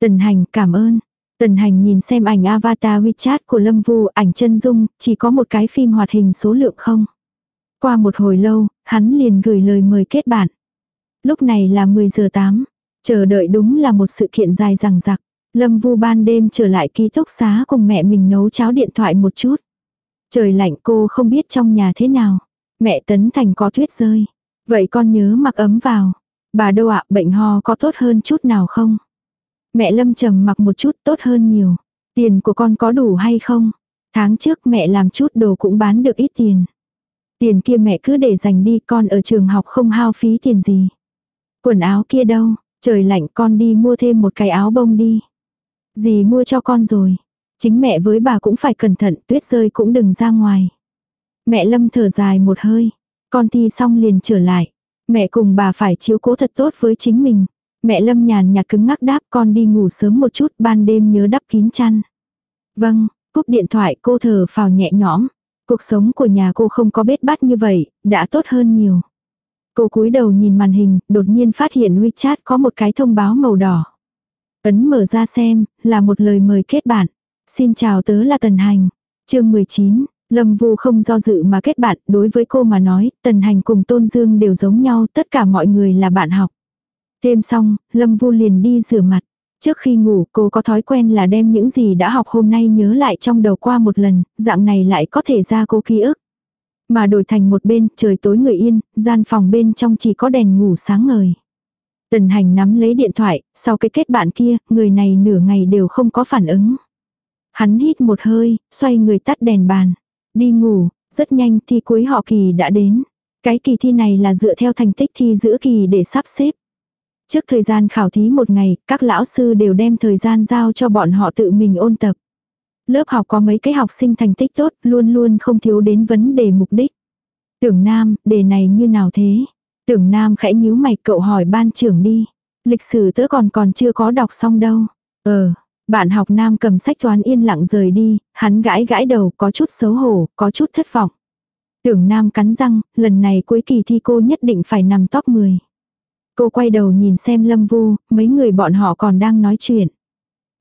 S1: Tần hành cảm ơn. Tần hành nhìn xem ảnh avatar WeChat của Lâm Vu, ảnh chân dung, chỉ có một cái phim hoạt hình số lượng không. Qua một hồi lâu, hắn liền gửi lời mời kết bạn. Lúc này là 10 giờ 8. Chờ đợi đúng là một sự kiện dài dằng dặc. Lâm Vu ban đêm trở lại ký túc xá cùng mẹ mình nấu cháo điện thoại một chút. Trời lạnh cô không biết trong nhà thế nào. Mẹ Tấn Thành có tuyết rơi. Vậy con nhớ mặc ấm vào. Bà đâu ạ, bệnh ho có tốt hơn chút nào không? Mẹ Lâm trầm mặc một chút tốt hơn nhiều. Tiền của con có đủ hay không? Tháng trước mẹ làm chút đồ cũng bán được ít tiền. Tiền kia mẹ cứ để dành đi con ở trường học không hao phí tiền gì. Quần áo kia đâu, trời lạnh con đi mua thêm một cái áo bông đi. Dì mua cho con rồi. Chính mẹ với bà cũng phải cẩn thận, tuyết rơi cũng đừng ra ngoài. Mẹ Lâm thở dài một hơi. Con thi xong liền trở lại. Mẹ cùng bà phải chiếu cố thật tốt với chính mình. Mẹ Lâm nhàn nhạt cứng ngắc đáp con đi ngủ sớm một chút ban đêm nhớ đắp kín chăn. Vâng, cúp điện thoại cô thở phào nhẹ nhõm. Cuộc sống của nhà cô không có bết bát như vậy, đã tốt hơn nhiều. Cô cúi đầu nhìn màn hình, đột nhiên phát hiện WeChat có một cái thông báo màu đỏ. Ấn mở ra xem, là một lời mời kết bạn. Xin chào tớ là Tần Hành. chương 19, Lâm Vu không do dự mà kết bạn, đối với cô mà nói, Tần Hành cùng Tôn Dương đều giống nhau, tất cả mọi người là bạn học. Thêm xong, Lâm Vu liền đi rửa mặt. Trước khi ngủ cô có thói quen là đem những gì đã học hôm nay nhớ lại trong đầu qua một lần, dạng này lại có thể ra cô ký ức. Mà đổi thành một bên, trời tối người yên, gian phòng bên trong chỉ có đèn ngủ sáng ngời. Tần hành nắm lấy điện thoại, sau cái kết bạn kia, người này nửa ngày đều không có phản ứng. Hắn hít một hơi, xoay người tắt đèn bàn. Đi ngủ, rất nhanh thi cuối họ kỳ đã đến. Cái kỳ thi này là dựa theo thành tích thi giữa kỳ để sắp xếp. Trước thời gian khảo thí một ngày, các lão sư đều đem thời gian giao cho bọn họ tự mình ôn tập. Lớp học có mấy cái học sinh thành tích tốt, luôn luôn không thiếu đến vấn đề mục đích. Tưởng Nam, đề này như nào thế? Tưởng Nam khẽ nhíu mày cậu hỏi ban trưởng đi. Lịch sử tớ còn còn chưa có đọc xong đâu. Ờ, bạn học Nam cầm sách toán yên lặng rời đi, hắn gãi gãi đầu có chút xấu hổ, có chút thất vọng. Tưởng Nam cắn răng, lần này cuối kỳ thi cô nhất định phải nằm top 10. Cô quay đầu nhìn xem Lâm Vu, mấy người bọn họ còn đang nói chuyện.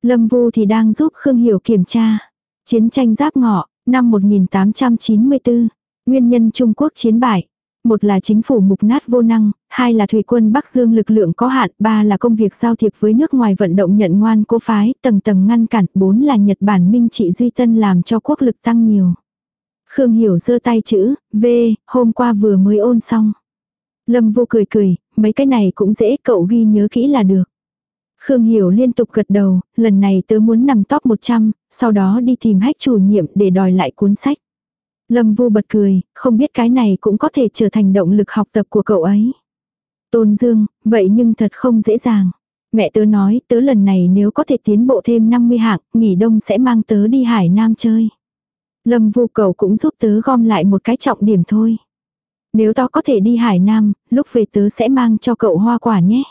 S1: Lâm Vu thì đang giúp Khương Hiểu kiểm tra. Chiến tranh giáp ngọ, năm 1894. Nguyên nhân Trung Quốc chiến bại. Một là chính phủ mục nát vô năng, hai là thủy quân Bắc Dương lực lượng có hạn, ba là công việc giao thiệp với nước ngoài vận động nhận ngoan cố phái, tầng tầng ngăn cản, bốn là Nhật Bản minh trị duy tân làm cho quốc lực tăng nhiều. Khương Hiểu giơ tay chữ, V, hôm qua vừa mới ôn xong. Lâm vô cười cười, mấy cái này cũng dễ cậu ghi nhớ kỹ là được. Khương Hiểu liên tục gật đầu, lần này tớ muốn nằm top 100, sau đó đi tìm hách chủ nhiệm để đòi lại cuốn sách. Lâm Vu bật cười, không biết cái này cũng có thể trở thành động lực học tập của cậu ấy. Tôn Dương, vậy nhưng thật không dễ dàng. Mẹ tớ nói, tớ lần này nếu có thể tiến bộ thêm 50 hạng, nghỉ đông sẽ mang tớ đi Hải Nam chơi. Lâm Vu cậu cũng giúp tớ gom lại một cái trọng điểm thôi. Nếu tao có thể đi Hải Nam, lúc về tớ sẽ mang cho cậu hoa quả nhé.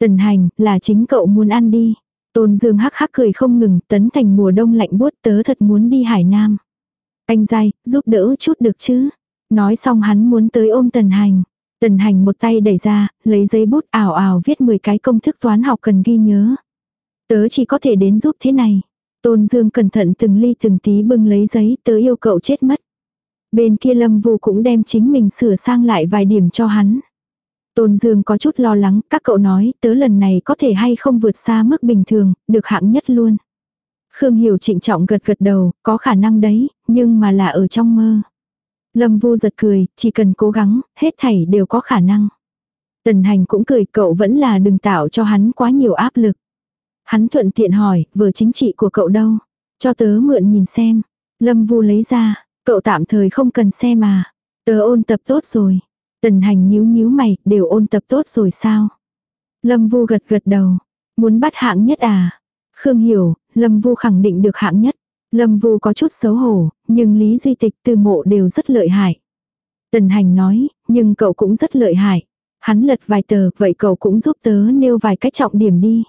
S1: Tần hành, là chính cậu muốn ăn đi. Tôn Dương hắc hắc cười không ngừng, tấn thành mùa đông lạnh buốt tớ thật muốn đi Hải Nam. Anh dai, giúp đỡ chút được chứ. Nói xong hắn muốn tới ôm tần hành. Tần hành một tay đẩy ra, lấy giấy bút ảo ảo viết 10 cái công thức toán học cần ghi nhớ. Tớ chỉ có thể đến giúp thế này. Tôn Dương cẩn thận từng ly từng tí bưng lấy giấy, tớ yêu cậu chết mất. Bên kia Lâm Vu cũng đem chính mình sửa sang lại vài điểm cho hắn. Tôn Dương có chút lo lắng, các cậu nói, tớ lần này có thể hay không vượt xa mức bình thường, được hạng nhất luôn. Khương Hiểu trịnh trọng gật gật đầu, có khả năng đấy, nhưng mà là ở trong mơ. Lâm Vu giật cười, chỉ cần cố gắng, hết thảy đều có khả năng. Tần hành cũng cười cậu vẫn là đừng tạo cho hắn quá nhiều áp lực. Hắn thuận tiện hỏi, vừa chính trị của cậu đâu? Cho tớ mượn nhìn xem. Lâm Vu lấy ra, cậu tạm thời không cần xe mà. Tớ ôn tập tốt rồi. Tần hành nhíu nhíu mày, đều ôn tập tốt rồi sao? Lâm Vu gật gật đầu. Muốn bắt hạng nhất à? Khương hiểu, Lâm Vu khẳng định được hạng nhất. Lâm Vu có chút xấu hổ, nhưng Lý Duy Tịch từ mộ đều rất lợi hại. Tần hành nói, nhưng cậu cũng rất lợi hại. Hắn lật vài tờ, vậy cậu cũng giúp tớ nêu vài cách trọng điểm đi.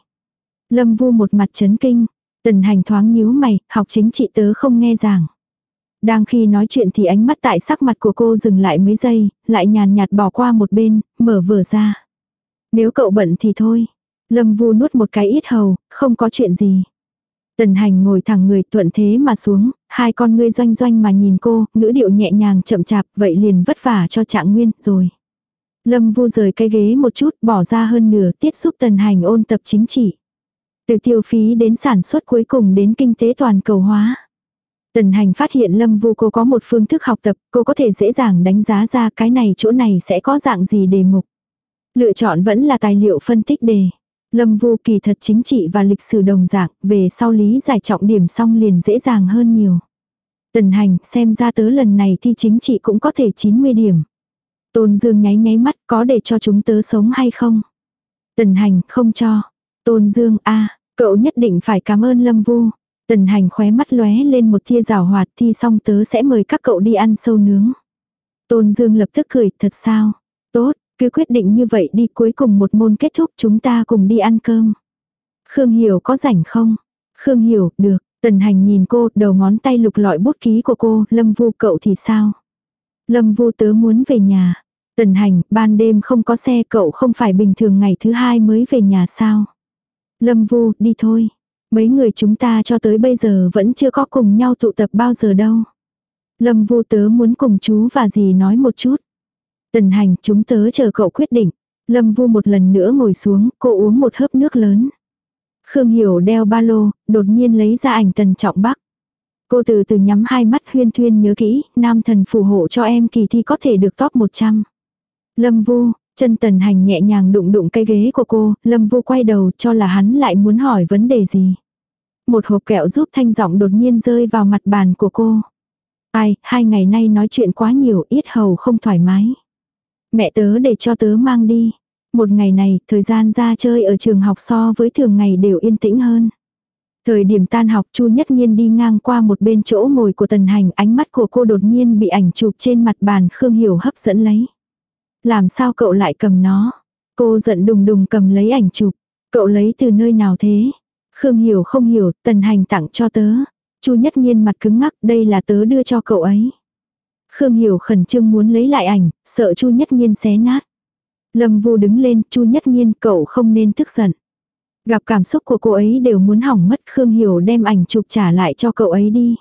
S1: Lâm Vu một mặt chấn kinh. Tần hành thoáng nhíu mày, học chính trị tớ không nghe giảng. Đang khi nói chuyện thì ánh mắt tại sắc mặt của cô dừng lại mấy giây, lại nhàn nhạt bỏ qua một bên, mở vừa ra. Nếu cậu bận thì thôi. Lâm Vu nuốt một cái ít hầu, không có chuyện gì. Tần hành ngồi thẳng người thuận thế mà xuống, hai con ngươi doanh doanh mà nhìn cô, ngữ điệu nhẹ nhàng chậm chạp, vậy liền vất vả cho trạng nguyên, rồi. Lâm vu rời cái ghế một chút, bỏ ra hơn nửa tiết giúp tần hành ôn tập chính trị. Từ tiêu phí đến sản xuất cuối cùng đến kinh tế toàn cầu hóa. Tần hành phát hiện Lâm Vu cô có một phương thức học tập, cô có thể dễ dàng đánh giá ra cái này chỗ này sẽ có dạng gì đề mục. Lựa chọn vẫn là tài liệu phân tích đề. Lâm Vu kỳ thật chính trị và lịch sử đồng dạng, về sau lý giải trọng điểm xong liền dễ dàng hơn nhiều. Tần hành, xem ra tớ lần này thi chính trị cũng có thể 90 điểm. Tôn Dương nháy nháy mắt, có để cho chúng tớ sống hay không? Tần hành, không cho. Tôn Dương, a cậu nhất định phải cảm ơn Lâm Vu. Tần hành khóe mắt lóe lên một tia rào hoạt thi xong tớ sẽ mời các cậu đi ăn sâu nướng. Tôn Dương lập tức cười, thật sao? Tốt, cứ quyết định như vậy đi cuối cùng một môn kết thúc chúng ta cùng đi ăn cơm. Khương Hiểu có rảnh không? Khương Hiểu, được. Tần hành nhìn cô, đầu ngón tay lục lọi bút ký của cô, Lâm Vu cậu thì sao? Lâm Vu tớ muốn về nhà. Tần hành, ban đêm không có xe cậu không phải bình thường ngày thứ hai mới về nhà sao? Lâm Vu, đi thôi. Mấy người chúng ta cho tới bây giờ vẫn chưa có cùng nhau tụ tập bao giờ đâu. Lâm Vu tớ muốn cùng chú và dì nói một chút. Tần hành, chúng tớ chờ cậu quyết định. Lâm Vu một lần nữa ngồi xuống, cô uống một hớp nước lớn. Khương Hiểu đeo ba lô, đột nhiên lấy ra ảnh tần trọng bắc. Cô từ từ nhắm hai mắt huyên thuyên nhớ kỹ, nam thần phù hộ cho em kỳ thi có thể được top 100. Lâm Vu, chân tần hành nhẹ nhàng đụng đụng cây ghế của cô, Lâm Vu quay đầu cho là hắn lại muốn hỏi vấn đề gì. Một hộp kẹo giúp thanh giọng đột nhiên rơi vào mặt bàn của cô. Ai, hai ngày nay nói chuyện quá nhiều, ít hầu không thoải mái. Mẹ tớ để cho tớ mang đi. Một ngày này, thời gian ra chơi ở trường học so với thường ngày đều yên tĩnh hơn. Thời điểm tan học Chu Nhất Nhiên đi ngang qua một bên chỗ ngồi của Tần Hành, ánh mắt của cô đột nhiên bị ảnh chụp trên mặt bàn Khương Hiểu hấp dẫn lấy. Làm sao cậu lại cầm nó? Cô giận đùng đùng cầm lấy ảnh chụp. Cậu lấy từ nơi nào thế? Khương Hiểu không hiểu, Tần Hành tặng cho tớ. Chu Nhất Nhiên mặt cứng ngắc, đây là tớ đưa cho cậu ấy. Khương Hiểu khẩn trương muốn lấy lại ảnh, sợ Chu Nhất Nhiên xé nát. Lâm Vu đứng lên, Chu Nhất Nhiên, cậu không nên tức giận. Gặp cảm xúc của cô ấy đều muốn hỏng mất, Khương Hiểu đem ảnh chụp trả lại cho cậu ấy đi.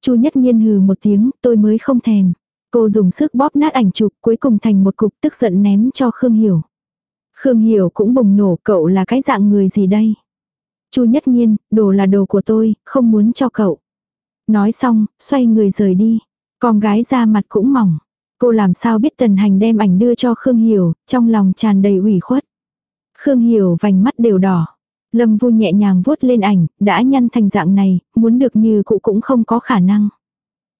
S1: Chu Nhất Nhiên hừ một tiếng, tôi mới không thèm. Cô dùng sức bóp nát ảnh chụp cuối cùng thành một cục tức giận ném cho Khương Hiểu. Khương Hiểu cũng bùng nổ cậu là cái dạng người gì đây? Chu Nhất Nhiên, đồ là đồ của tôi, không muốn cho cậu. Nói xong, xoay người rời đi. Con gái ra mặt cũng mỏng. Cô làm sao biết tần hành đem ảnh đưa cho Khương Hiểu, trong lòng tràn đầy ủy khuất. Khương Hiểu vành mắt đều đỏ. Lâm Vu nhẹ nhàng vuốt lên ảnh, đã nhăn thành dạng này, muốn được như cụ cũng không có khả năng.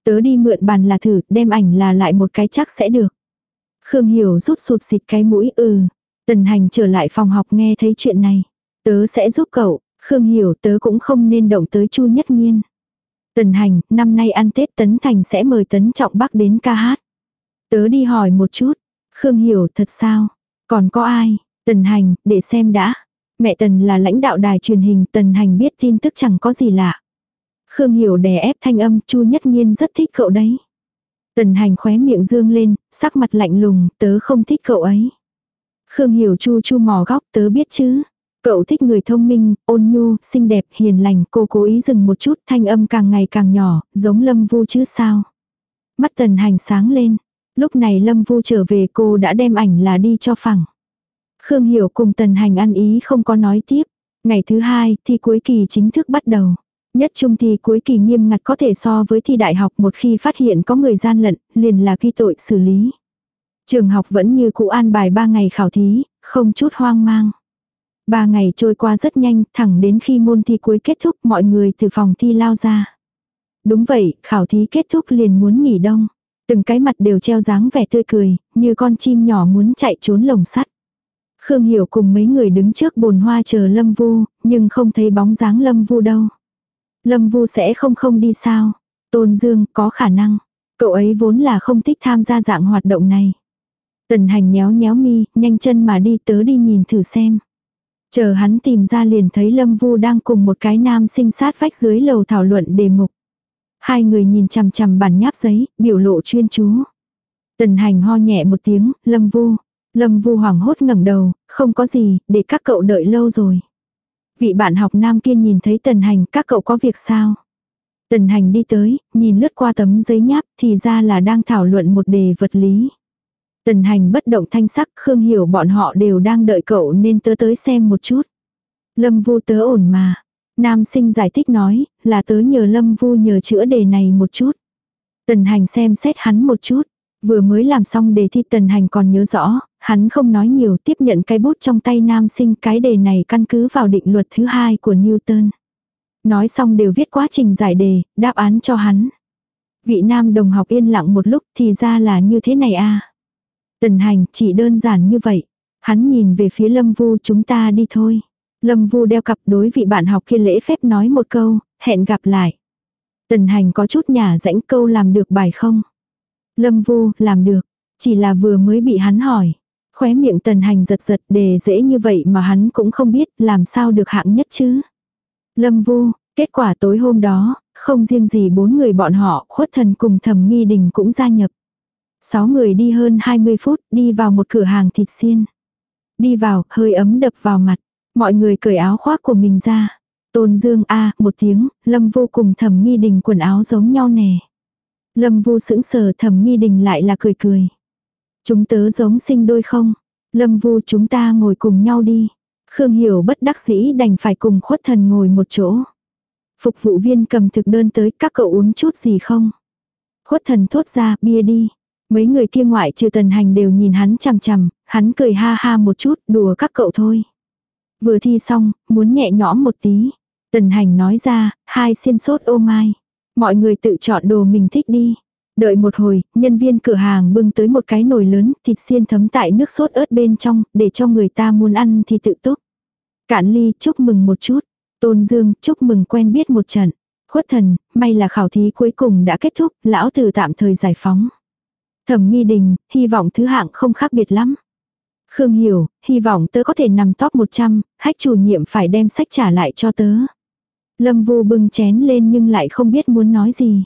S1: Tớ đi mượn bàn là thử, đem ảnh là lại một cái chắc sẽ được. Khương Hiểu rút sụt xịt cái mũi ừ. Tần hành trở lại phòng học nghe thấy chuyện này. Tớ sẽ giúp cậu, Khương Hiểu tớ cũng không nên động tới Chu Nhất Nhiên. Tần hành, năm nay ăn Tết Tấn Thành sẽ mời Tấn Trọng Bắc đến ca hát. Tớ đi hỏi một chút. Khương hiểu thật sao? Còn có ai? Tần hành, để xem đã. Mẹ Tần là lãnh đạo đài truyền hình, Tần hành biết tin tức chẳng có gì lạ. Khương hiểu đè ép thanh âm, Chu Nhất Nhiên rất thích cậu đấy. Tần hành khóe miệng dương lên, sắc mặt lạnh lùng, tớ không thích cậu ấy. Khương hiểu chu chu mò góc tớ biết chứ. Cậu thích người thông minh, ôn nhu, xinh đẹp, hiền lành, cô cố ý dừng một chút, thanh âm càng ngày càng nhỏ, giống lâm vu chứ sao. Mắt tần hành sáng lên. Lúc này lâm vu trở về cô đã đem ảnh là đi cho phẳng. Khương Hiểu cùng tần hành ăn ý không có nói tiếp. Ngày thứ hai, thi cuối kỳ chính thức bắt đầu. Nhất trung thi cuối kỳ nghiêm ngặt có thể so với thi đại học một khi phát hiện có người gian lận, liền là ghi tội xử lý. Trường học vẫn như cũ an bài 3 ngày khảo thí, không chút hoang mang. Ba ngày trôi qua rất nhanh, thẳng đến khi môn thi cuối kết thúc mọi người từ phòng thi lao ra. Đúng vậy, khảo thí kết thúc liền muốn nghỉ đông. Từng cái mặt đều treo dáng vẻ tươi cười, như con chim nhỏ muốn chạy trốn lồng sắt. Khương Hiểu cùng mấy người đứng trước bồn hoa chờ Lâm Vu, nhưng không thấy bóng dáng Lâm Vu đâu. Lâm Vu sẽ không không đi sao? Tôn Dương có khả năng. Cậu ấy vốn là không thích tham gia dạng hoạt động này. Tần hành nhéo nhéo mi, nhanh chân mà đi tớ đi nhìn thử xem. Chờ hắn tìm ra liền thấy Lâm Vu đang cùng một cái nam sinh sát vách dưới lầu thảo luận đề mục. Hai người nhìn chằm chằm bản nháp giấy, biểu lộ chuyên chú. Tần hành ho nhẹ một tiếng, Lâm Vu. Lâm Vu hoảng hốt ngẩng đầu, không có gì, để các cậu đợi lâu rồi. Vị bạn học nam kia nhìn thấy tần hành, các cậu có việc sao? Tần hành đi tới, nhìn lướt qua tấm giấy nháp, thì ra là đang thảo luận một đề vật lý. Tần hành bất động thanh sắc, Khương hiểu bọn họ đều đang đợi cậu nên tớ tới xem một chút. Lâm vu tớ ổn mà. Nam sinh giải thích nói, là tớ nhờ Lâm vu nhờ chữa đề này một chút. Tần hành xem xét hắn một chút. Vừa mới làm xong đề thi tần hành còn nhớ rõ, hắn không nói nhiều tiếp nhận cái bút trong tay nam sinh cái đề này căn cứ vào định luật thứ hai của Newton. Nói xong đều viết quá trình giải đề, đáp án cho hắn. Vị nam đồng học yên lặng một lúc thì ra là như thế này a Tần hành chỉ đơn giản như vậy. Hắn nhìn về phía Lâm Vu chúng ta đi thôi. Lâm Vu đeo cặp đối vị bạn học kia lễ phép nói một câu, hẹn gặp lại. Tần hành có chút nhả rãnh câu làm được bài không? Lâm Vu, làm được. Chỉ là vừa mới bị hắn hỏi. Khóe miệng tần hành giật giật đề dễ như vậy mà hắn cũng không biết làm sao được hạng nhất chứ. Lâm Vu, kết quả tối hôm đó, không riêng gì bốn người bọn họ, khuất thần cùng thẩm nghi đình cũng gia nhập. Sáu người đi hơn 20 phút, đi vào một cửa hàng thịt xiên. Đi vào, hơi ấm đập vào mặt. Mọi người cởi áo khoác của mình ra. Tôn Dương A, một tiếng, Lâm vô cùng thẩm nghi đình quần áo giống nhau nè. Lâm Vu sững sờ thầm nghi đình lại là cười cười. Chúng tớ giống sinh đôi không? Lâm vu chúng ta ngồi cùng nhau đi. Khương Hiểu bất đắc dĩ đành phải cùng khuất thần ngồi một chỗ. Phục vụ viên cầm thực đơn tới các cậu uống chút gì không? Khuất thần thốt ra bia đi. Mấy người kia ngoại trừ tần hành đều nhìn hắn chằm chằm, hắn cười ha ha một chút, đùa các cậu thôi. Vừa thi xong, muốn nhẹ nhõm một tí. Tần hành nói ra, hai xiên sốt ô mai. Mọi người tự chọn đồ mình thích đi. Đợi một hồi, nhân viên cửa hàng bưng tới một cái nồi lớn, thịt xiên thấm tại nước sốt ớt bên trong, để cho người ta muốn ăn thì tự túc. Cạn ly chúc mừng một chút. Tôn Dương chúc mừng quen biết một trận. Khuất thần, may là khảo thí cuối cùng đã kết thúc, lão tử tạm thời giải phóng. Thẩm nghi đình, hy vọng thứ hạng không khác biệt lắm. Khương hiểu, hy vọng tớ có thể nằm top 100, hách chủ nhiệm phải đem sách trả lại cho tớ. Lâm vu bưng chén lên nhưng lại không biết muốn nói gì.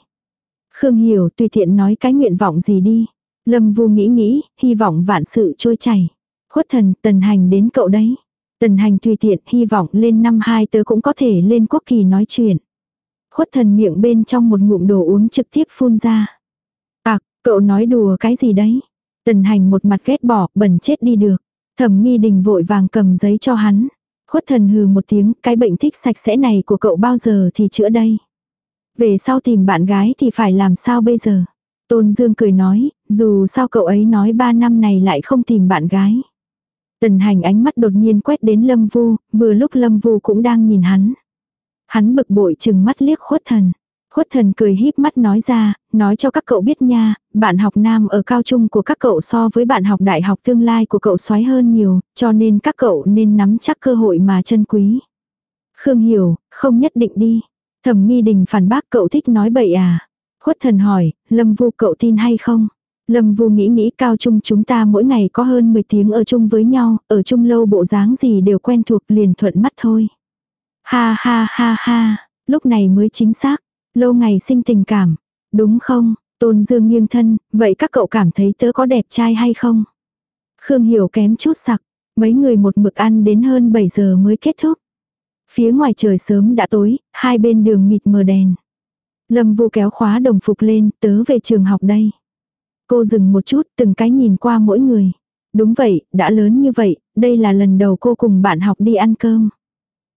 S1: Khương hiểu tùy tiện nói cái nguyện vọng gì đi. Lâm vu nghĩ nghĩ, hy vọng vạn sự trôi chảy. Khuất thần, tần hành đến cậu đấy. Tần hành tùy tiện, hy vọng lên năm hai tớ cũng có thể lên quốc kỳ nói chuyện. Khuất thần miệng bên trong một ngụm đồ uống trực tiếp phun ra. à Cậu nói đùa cái gì đấy? Tần hành một mặt ghét bỏ, bẩn chết đi được. Thẩm nghi đình vội vàng cầm giấy cho hắn. Khuất thần hừ một tiếng, cái bệnh thích sạch sẽ này của cậu bao giờ thì chữa đây. Về sau tìm bạn gái thì phải làm sao bây giờ? Tôn Dương cười nói, dù sao cậu ấy nói ba năm này lại không tìm bạn gái. Tần hành ánh mắt đột nhiên quét đến Lâm Vu, vừa lúc Lâm Vu cũng đang nhìn hắn. Hắn bực bội chừng mắt liếc khuất thần. Khuất thần cười híp mắt nói ra, nói cho các cậu biết nha, bạn học nam ở cao trung của các cậu so với bạn học đại học tương lai của cậu xoáy hơn nhiều, cho nên các cậu nên nắm chắc cơ hội mà chân quý. Khương hiểu, không nhất định đi. Thẩm nghi đình phản bác cậu thích nói bậy à. Khuất thần hỏi, Lâm Vu cậu tin hay không? Lâm Vu nghĩ nghĩ cao trung chúng ta mỗi ngày có hơn 10 tiếng ở chung với nhau, ở chung lâu bộ dáng gì đều quen thuộc liền thuận mắt thôi. Ha ha ha ha, lúc này mới chính xác. Lâu ngày sinh tình cảm. Đúng không? Tôn Dương nghiêng thân, vậy các cậu cảm thấy tớ có đẹp trai hay không? Khương Hiểu kém chút sặc. Mấy người một mực ăn đến hơn 7 giờ mới kết thúc. Phía ngoài trời sớm đã tối, hai bên đường mịt mờ đèn. Lâm Vu kéo khóa đồng phục lên, tớ về trường học đây. Cô dừng một chút, từng cái nhìn qua mỗi người. Đúng vậy, đã lớn như vậy, đây là lần đầu cô cùng bạn học đi ăn cơm.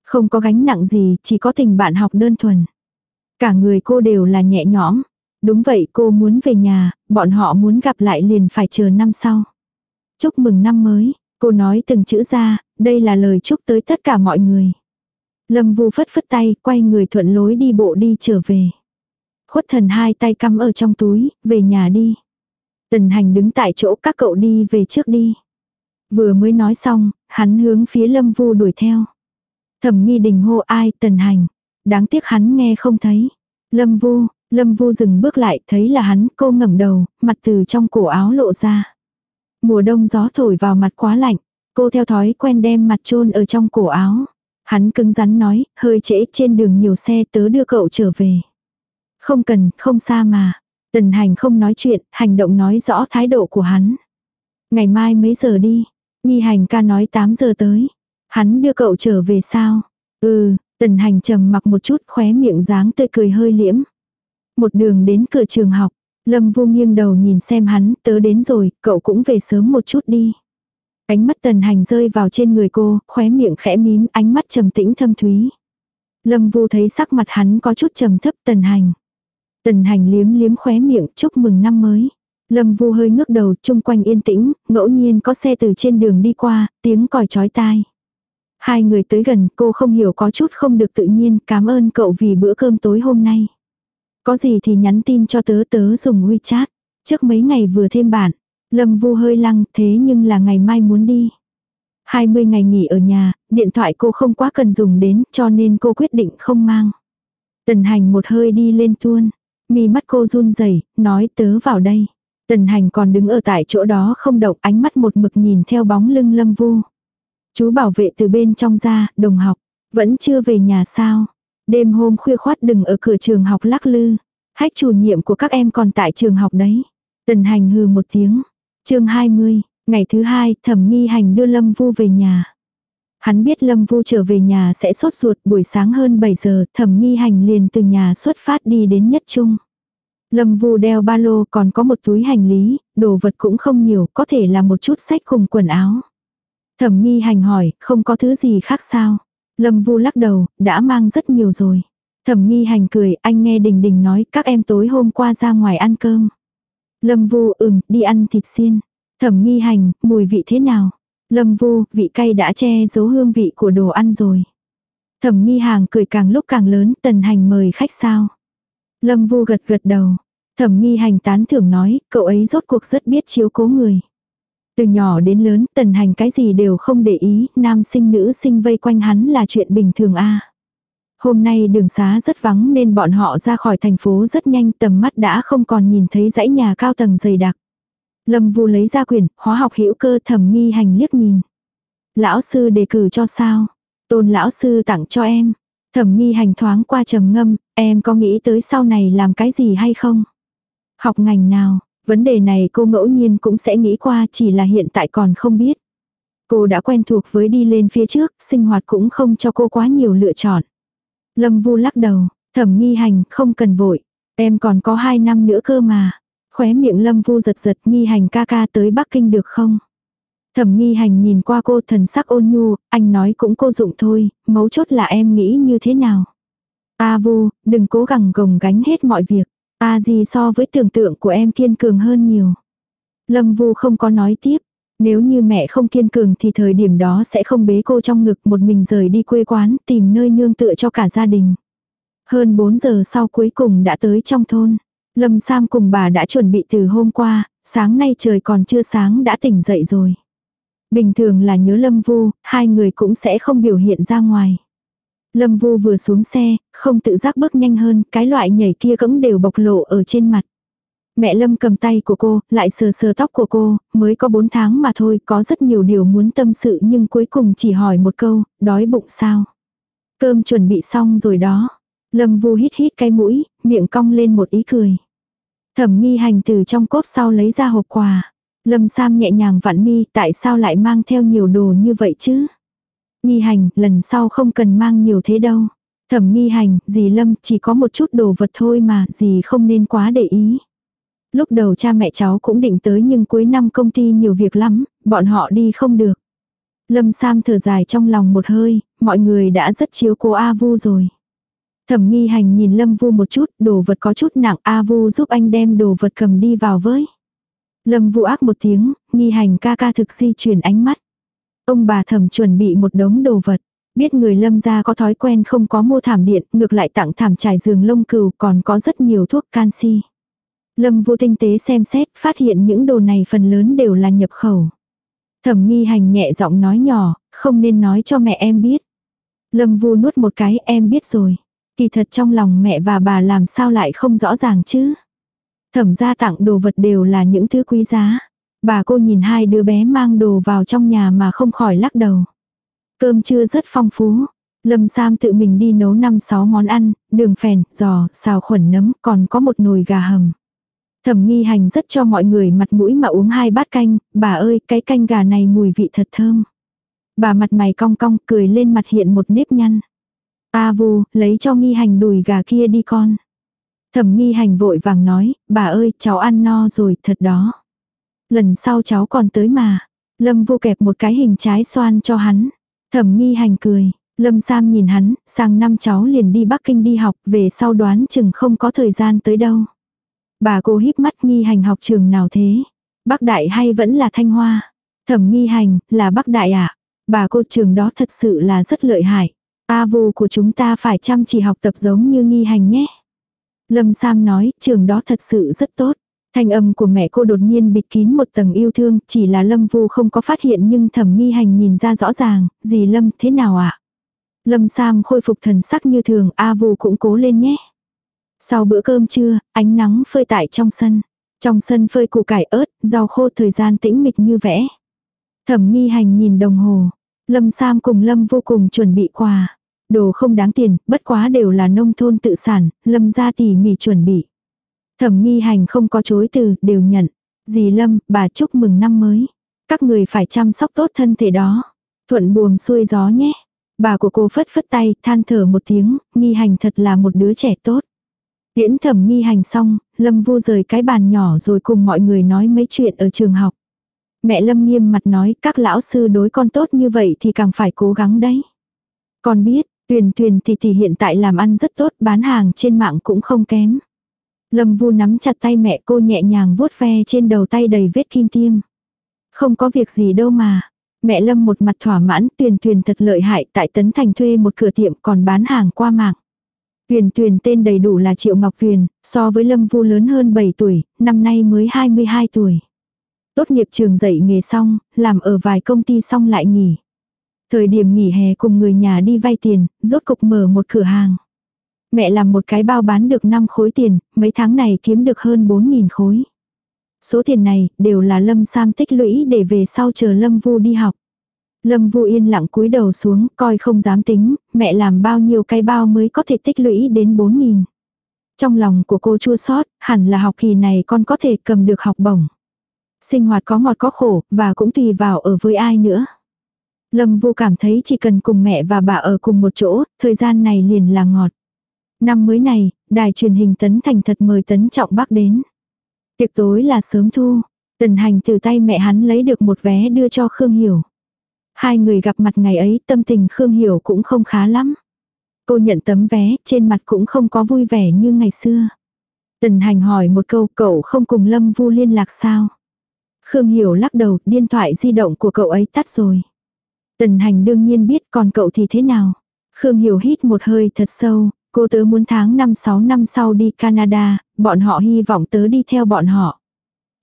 S1: Không có gánh nặng gì, chỉ có tình bạn học đơn thuần. Cả người cô đều là nhẹ nhõm. Đúng vậy cô muốn về nhà, bọn họ muốn gặp lại liền phải chờ năm sau. Chúc mừng năm mới. Cô nói từng chữ ra, đây là lời chúc tới tất cả mọi người. Lâm Vu phất phất tay, quay người thuận lối đi bộ đi trở về. Khuất thần hai tay cắm ở trong túi, về nhà đi. Tần hành đứng tại chỗ các cậu đi về trước đi. Vừa mới nói xong, hắn hướng phía Lâm Vu đuổi theo. Thẩm nghi đình hô ai tần hành. Đáng tiếc hắn nghe không thấy. Lâm Vu, Lâm Vu dừng bước lại thấy là hắn cô ngẩng đầu, mặt từ trong cổ áo lộ ra. Mùa đông gió thổi vào mặt quá lạnh. Cô theo thói quen đem mặt chôn ở trong cổ áo. Hắn cứng rắn nói, hơi trễ trên đường nhiều xe tớ đưa cậu trở về. Không cần, không xa mà. Tần hành không nói chuyện, hành động nói rõ thái độ của hắn. Ngày mai mấy giờ đi? Nhi hành ca nói 8 giờ tới. Hắn đưa cậu trở về sao? Ừ, tần hành trầm mặc một chút khóe miệng dáng tươi cười hơi liễm. Một đường đến cửa trường học, Lâm Vu nghiêng đầu nhìn xem hắn, tớ đến rồi, cậu cũng về sớm một chút đi. Ánh mắt tần hành rơi vào trên người cô, khóe miệng khẽ mím, ánh mắt trầm tĩnh thâm thúy. Lâm Vu thấy sắc mặt hắn có chút trầm thấp tần hành. Tần hành liếm liếm khóe miệng chúc mừng năm mới. Lâm Vu hơi ngước đầu chung quanh yên tĩnh, ngẫu nhiên có xe từ trên đường đi qua, tiếng còi chói tai. Hai người tới gần cô không hiểu có chút không được tự nhiên cảm ơn cậu vì bữa cơm tối hôm nay. Có gì thì nhắn tin cho tớ tớ dùng WeChat. Trước mấy ngày vừa thêm bạn Lâm Vu hơi lăng thế nhưng là ngày mai muốn đi. 20 ngày nghỉ ở nhà, điện thoại cô không quá cần dùng đến cho nên cô quyết định không mang. Tần hành một hơi đi lên tuôn. Mi mắt cô run rẩy nói tớ vào đây. Tần hành còn đứng ở tại chỗ đó không động ánh mắt một mực nhìn theo bóng lưng lâm vu. Chú bảo vệ từ bên trong ra, đồng học, vẫn chưa về nhà sao. Đêm hôm khuya khoát đừng ở cửa trường học lắc lư. Hách chủ nhiệm của các em còn tại trường học đấy. Tần hành hừ một tiếng. chương 20, ngày thứ hai, thẩm nghi hành đưa Lâm Vu về nhà. Hắn biết Lâm Vu trở về nhà sẽ sốt ruột buổi sáng hơn 7 giờ, thẩm nghi hành liền từ nhà xuất phát đi đến nhất trung. Lâm Vu đeo ba lô còn có một túi hành lý, đồ vật cũng không nhiều, có thể là một chút sách cùng quần áo. Thẩm nghi hành hỏi, không có thứ gì khác sao? Lâm Vu lắc đầu, đã mang rất nhiều rồi. Thẩm nghi hành cười, anh nghe Đình Đình nói các em tối hôm qua ra ngoài ăn cơm. Lâm Vu ừm, đi ăn thịt xiên. Thẩm nghi hành, mùi vị thế nào? Lâm Vu, vị cay đã che giấu hương vị của đồ ăn rồi. Thẩm nghi hàng cười càng lúc càng lớn, tần hành mời khách sao. Lâm Vu gật gật đầu. Thẩm nghi hành tán thưởng nói, cậu ấy rốt cuộc rất biết chiếu cố người. Từ nhỏ đến lớn, tần hành cái gì đều không để ý, nam sinh nữ sinh vây quanh hắn là chuyện bình thường a. Hôm nay đường xá rất vắng nên bọn họ ra khỏi thành phố rất nhanh tầm mắt đã không còn nhìn thấy dãy nhà cao tầng dày đặc. Lâm Vu lấy ra quyển, hóa học hữu cơ thẩm nghi hành liếc nhìn. Lão sư đề cử cho sao? Tôn lão sư tặng cho em. Thẩm nghi hành thoáng qua trầm ngâm, em có nghĩ tới sau này làm cái gì hay không? Học ngành nào? Vấn đề này cô ngẫu nhiên cũng sẽ nghĩ qua chỉ là hiện tại còn không biết. Cô đã quen thuộc với đi lên phía trước, sinh hoạt cũng không cho cô quá nhiều lựa chọn. Lâm Vu lắc đầu, thẩm nghi hành, không cần vội. Em còn có hai năm nữa cơ mà. Khóe miệng Lâm Vu giật giật nghi hành ca ca tới Bắc Kinh được không? Thẩm nghi hành nhìn qua cô thần sắc ôn nhu, anh nói cũng cô dụng thôi, mấu chốt là em nghĩ như thế nào? ta Vu, đừng cố gắng gồng gánh hết mọi việc. A gì so với tưởng tượng của em kiên cường hơn nhiều. Lâm Vu không có nói tiếp. Nếu như mẹ không kiên cường thì thời điểm đó sẽ không bế cô trong ngực một mình rời đi quê quán tìm nơi nương tựa cho cả gia đình. Hơn 4 giờ sau cuối cùng đã tới trong thôn. Lâm Sam cùng bà đã chuẩn bị từ hôm qua, sáng nay trời còn chưa sáng đã tỉnh dậy rồi. Bình thường là nhớ Lâm Vu, hai người cũng sẽ không biểu hiện ra ngoài. Lâm Vu vừa xuống xe, không tự giác bước nhanh hơn, cái loại nhảy kia cũng đều bộc lộ ở trên mặt. Mẹ Lâm cầm tay của cô, lại sờ sờ tóc của cô, mới có 4 tháng mà thôi, có rất nhiều điều muốn tâm sự nhưng cuối cùng chỉ hỏi một câu, đói bụng sao? Cơm chuẩn bị xong rồi đó. Lâm Vu hít hít cái mũi, miệng cong lên một ý cười. Thẩm nghi hành từ trong cốp sau lấy ra hộp quà. Lâm Sam nhẹ nhàng vặn mi, tại sao lại mang theo nhiều đồ như vậy chứ? Nghi hành, lần sau không cần mang nhiều thế đâu. Thẩm nghi hành, dì Lâm chỉ có một chút đồ vật thôi mà, dì không nên quá để ý. Lúc đầu cha mẹ cháu cũng định tới nhưng cuối năm công ty nhiều việc lắm, bọn họ đi không được. Lâm Sam thở dài trong lòng một hơi, mọi người đã rất chiếu cô A Vu rồi. Thẩm nghi hành nhìn Lâm Vu một chút, đồ vật có chút nặng, A Vu giúp anh đem đồ vật cầm đi vào với. Lâm Vu ác một tiếng, nghi hành ca ca thực di chuyển ánh mắt. Ông bà thẩm chuẩn bị một đống đồ vật. Biết người lâm gia có thói quen không có mua thảm điện, ngược lại tặng thảm trải giường lông cừu còn có rất nhiều thuốc canxi. Lâm vô tinh tế xem xét, phát hiện những đồ này phần lớn đều là nhập khẩu. Thẩm nghi hành nhẹ giọng nói nhỏ, không nên nói cho mẹ em biết. Lâm vu nuốt một cái em biết rồi. Kỳ thật trong lòng mẹ và bà làm sao lại không rõ ràng chứ. Thẩm gia tặng đồ vật đều là những thứ quý giá. Bà cô nhìn hai đứa bé mang đồ vào trong nhà mà không khỏi lắc đầu. Cơm trưa rất phong phú. Lâm Sam tự mình đi nấu 5-6 món ăn, đường phèn, giò, xào khuẩn nấm, còn có một nồi gà hầm. Thẩm nghi hành rất cho mọi người mặt mũi mà uống hai bát canh, bà ơi cái canh gà này mùi vị thật thơm. Bà mặt mày cong cong cười lên mặt hiện một nếp nhăn. Ta vu, lấy cho nghi hành đùi gà kia đi con. Thẩm nghi hành vội vàng nói, bà ơi cháu ăn no rồi thật đó. Lần sau cháu còn tới mà. Lâm vô kẹp một cái hình trái xoan cho hắn. Thẩm nghi hành cười. Lâm Sam nhìn hắn, sang năm cháu liền đi Bắc Kinh đi học, về sau đoán chừng không có thời gian tới đâu. Bà cô híp mắt nghi hành học trường nào thế? Bắc Đại hay vẫn là Thanh Hoa? Thẩm nghi hành, là Bắc Đại à? Bà cô trường đó thật sự là rất lợi hại. A vu của chúng ta phải chăm chỉ học tập giống như nghi hành nhé. Lâm Sam nói, trường đó thật sự rất tốt. Thanh âm của mẹ cô đột nhiên bịt kín một tầng yêu thương, chỉ là Lâm Vu không có phát hiện nhưng thẩm nghi hành nhìn ra rõ ràng, gì Lâm thế nào ạ? À? Lâm Sam khôi phục thần sắc như thường, A Vu cũng cố lên nhé. Sau bữa cơm trưa, ánh nắng phơi tại trong sân. Trong sân phơi củ cải ớt, rau khô thời gian tĩnh mịch như vẽ. Thẩm nghi hành nhìn đồng hồ. Lâm Sam cùng Lâm vô cùng chuẩn bị quà. Đồ không đáng tiền, bất quá đều là nông thôn tự sản, Lâm ra tỉ mỉ chuẩn bị. Thẩm nghi hành không có chối từ, đều nhận. Dì Lâm, bà chúc mừng năm mới. Các người phải chăm sóc tốt thân thể đó. Thuận buồm xuôi gió nhé. Bà của cô phất phất tay, than thở một tiếng, nghi hành thật là một đứa trẻ tốt. Tiễn thẩm nghi hành xong, Lâm vu rời cái bàn nhỏ rồi cùng mọi người nói mấy chuyện ở trường học. Mẹ Lâm nghiêm mặt nói các lão sư đối con tốt như vậy thì càng phải cố gắng đấy. Con biết, tuyền tuyền thì thì hiện tại làm ăn rất tốt bán hàng trên mạng cũng không kém. Lâm vu nắm chặt tay mẹ cô nhẹ nhàng vuốt ve trên đầu tay đầy vết kim tiêm. Không có việc gì đâu mà. Mẹ Lâm một mặt thỏa mãn tuyền tuyền thật lợi hại tại Tấn Thành thuê một cửa tiệm còn bán hàng qua mạng. Tuyền Tuyền tên đầy đủ là Triệu Ngọc Tuyền, so với Lâm Vu lớn hơn 7 tuổi, năm nay mới 22 tuổi. Tốt nghiệp trường dạy nghề xong, làm ở vài công ty xong lại nghỉ. Thời điểm nghỉ hè cùng người nhà đi vay tiền, rốt cục mở một cửa hàng. Mẹ làm một cái bao bán được 5 khối tiền, mấy tháng này kiếm được hơn 4.000 khối. Số tiền này đều là Lâm Sam tích lũy để về sau chờ Lâm Vu đi học. Lâm Vu yên lặng cúi đầu xuống, coi không dám tính, mẹ làm bao nhiêu cái bao mới có thể tích lũy đến 4.000. Trong lòng của cô chua xót hẳn là học kỳ này con có thể cầm được học bổng. Sinh hoạt có ngọt có khổ, và cũng tùy vào ở với ai nữa. Lâm Vu cảm thấy chỉ cần cùng mẹ và bà ở cùng một chỗ, thời gian này liền là ngọt. Năm mới này, đài truyền hình Tấn Thành thật mời Tấn Trọng Bắc đến. Tiệc tối là sớm thu, Tần Hành từ tay mẹ hắn lấy được một vé đưa cho Khương Hiểu. Hai người gặp mặt ngày ấy tâm tình Khương Hiểu cũng không khá lắm. Cô nhận tấm vé, trên mặt cũng không có vui vẻ như ngày xưa. Tần hành hỏi một câu cậu không cùng Lâm Vu liên lạc sao? Khương Hiểu lắc đầu, điện thoại di động của cậu ấy tắt rồi. Tần hành đương nhiên biết còn cậu thì thế nào? Khương Hiểu hít một hơi thật sâu, cô tớ muốn tháng 5-6 năm sau đi Canada, bọn họ hy vọng tớ đi theo bọn họ.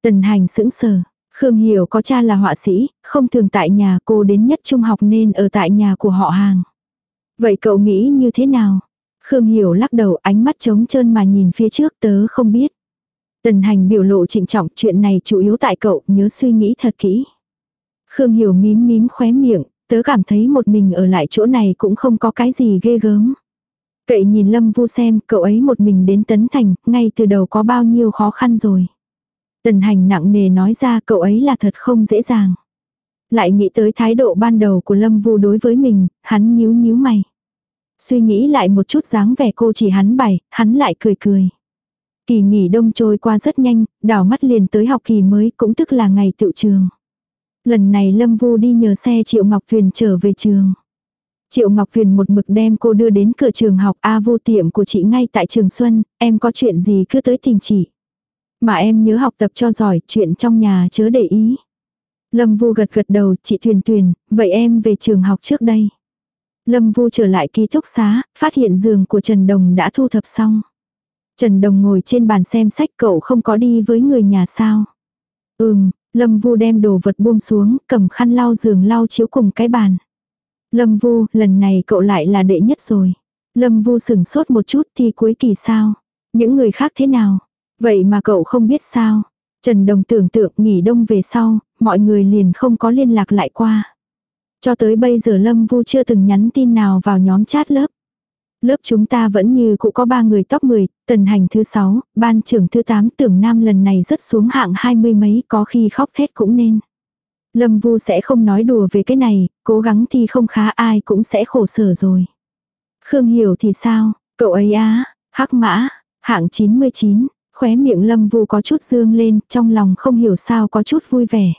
S1: Tần hành sững sờ, Khương Hiểu có cha là họa sĩ, không thường tại nhà cô đến nhất trung học nên ở tại nhà của họ hàng. Vậy cậu nghĩ như thế nào? Khương Hiểu lắc đầu ánh mắt trống trơn mà nhìn phía trước tớ không biết. Tần hành biểu lộ trịnh trọng chuyện này chủ yếu tại cậu nhớ suy nghĩ thật kỹ. Khương Hiểu mím mím khóe miệng, tớ cảm thấy một mình ở lại chỗ này cũng không có cái gì ghê gớm. Cậy nhìn Lâm Vu xem cậu ấy một mình đến Tấn Thành, ngay từ đầu có bao nhiêu khó khăn rồi. Tần hành nặng nề nói ra cậu ấy là thật không dễ dàng. Lại nghĩ tới thái độ ban đầu của Lâm Vu đối với mình, hắn nhíu nhíu mày. Suy nghĩ lại một chút dáng vẻ cô chỉ hắn bày, hắn lại cười cười. Kỳ nghỉ đông trôi qua rất nhanh, đảo mắt liền tới học kỳ mới cũng tức là ngày tự trường. Lần này Lâm Vu đi nhờ xe Triệu Ngọc Thuyền trở về trường. Triệu Ngọc Huyền một mực đem cô đưa đến cửa trường học A vô tiệm của chị ngay tại trường Xuân, em có chuyện gì cứ tới tìm chị. Mà em nhớ học tập cho giỏi, chuyện trong nhà chớ để ý. Lâm Vu gật gật đầu, chị thuyền thuyền vậy em về trường học trước đây. Lâm Vu trở lại ký túc xá, phát hiện giường của Trần Đồng đã thu thập xong. Trần Đồng ngồi trên bàn xem sách cậu không có đi với người nhà sao. Ừm, Lâm Vu đem đồ vật buông xuống, cầm khăn lau giường lau chiếu cùng cái bàn. Lâm Vu, lần này cậu lại là đệ nhất rồi. Lâm Vu sừng sốt một chút thì cuối kỳ sao? Những người khác thế nào? Vậy mà cậu không biết sao? Trần Đồng tưởng tượng nghỉ đông về sau, mọi người liền không có liên lạc lại qua. Cho tới bây giờ Lâm Vu chưa từng nhắn tin nào vào nhóm chat lớp. Lớp chúng ta vẫn như cũ có ba người top 10, tần hành thứ 6, ban trưởng thứ 8 tưởng nam lần này rất xuống hạng hai mươi mấy có khi khóc thét cũng nên. Lâm Vu sẽ không nói đùa về cái này, cố gắng thì không khá ai cũng sẽ khổ sở rồi. Khương Hiểu thì sao, cậu ấy á, hắc mã, hạng 99, khóe miệng Lâm Vu có chút dương lên, trong lòng không hiểu sao có chút vui vẻ.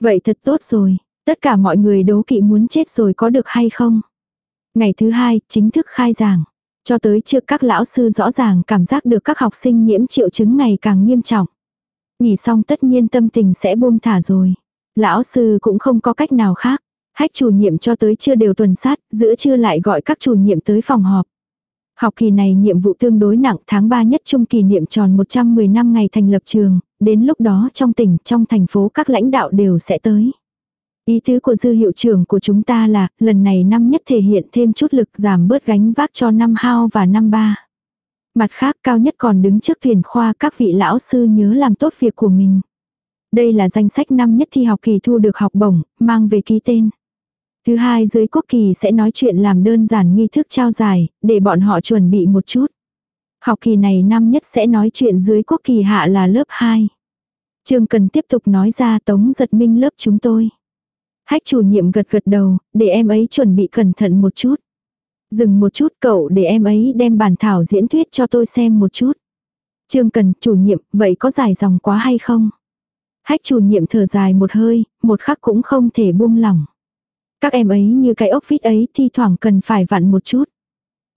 S1: Vậy thật tốt rồi, tất cả mọi người đố kỵ muốn chết rồi có được hay không? Ngày thứ hai, chính thức khai giảng. Cho tới trước các lão sư rõ ràng cảm giác được các học sinh nhiễm triệu chứng ngày càng nghiêm trọng. Nghỉ xong tất nhiên tâm tình sẽ buông thả rồi. Lão sư cũng không có cách nào khác. Hách chủ nhiệm cho tới chưa đều tuần sát, giữa trưa lại gọi các chủ nhiệm tới phòng họp. Học kỳ này nhiệm vụ tương đối nặng tháng 3 nhất trung kỳ niệm tròn 110 năm ngày thành lập trường, đến lúc đó trong tỉnh, trong thành phố các lãnh đạo đều sẽ tới. Ý tứ của dư hiệu trưởng của chúng ta là, lần này năm nhất thể hiện thêm chút lực giảm bớt gánh vác cho năm hao và năm ba. Mặt khác cao nhất còn đứng trước thuyền khoa các vị lão sư nhớ làm tốt việc của mình. Đây là danh sách năm nhất thi học kỳ thu được học bổng, mang về ký tên. Thứ hai dưới quốc kỳ sẽ nói chuyện làm đơn giản nghi thức trao giải, để bọn họ chuẩn bị một chút. Học kỳ này năm nhất sẽ nói chuyện dưới quốc kỳ hạ là lớp 2. Trương cần tiếp tục nói ra tống giật minh lớp chúng tôi. Hách chủ nhiệm gật gật đầu, để em ấy chuẩn bị cẩn thận một chút. Dừng một chút cậu để em ấy đem bản thảo diễn thuyết cho tôi xem một chút. Trương cần, chủ nhiệm, vậy có dài dòng quá hay không? Hách chủ nhiệm thở dài một hơi, một khắc cũng không thể buông lỏng. Các em ấy như cái ốc vít ấy thi thoảng cần phải vặn một chút.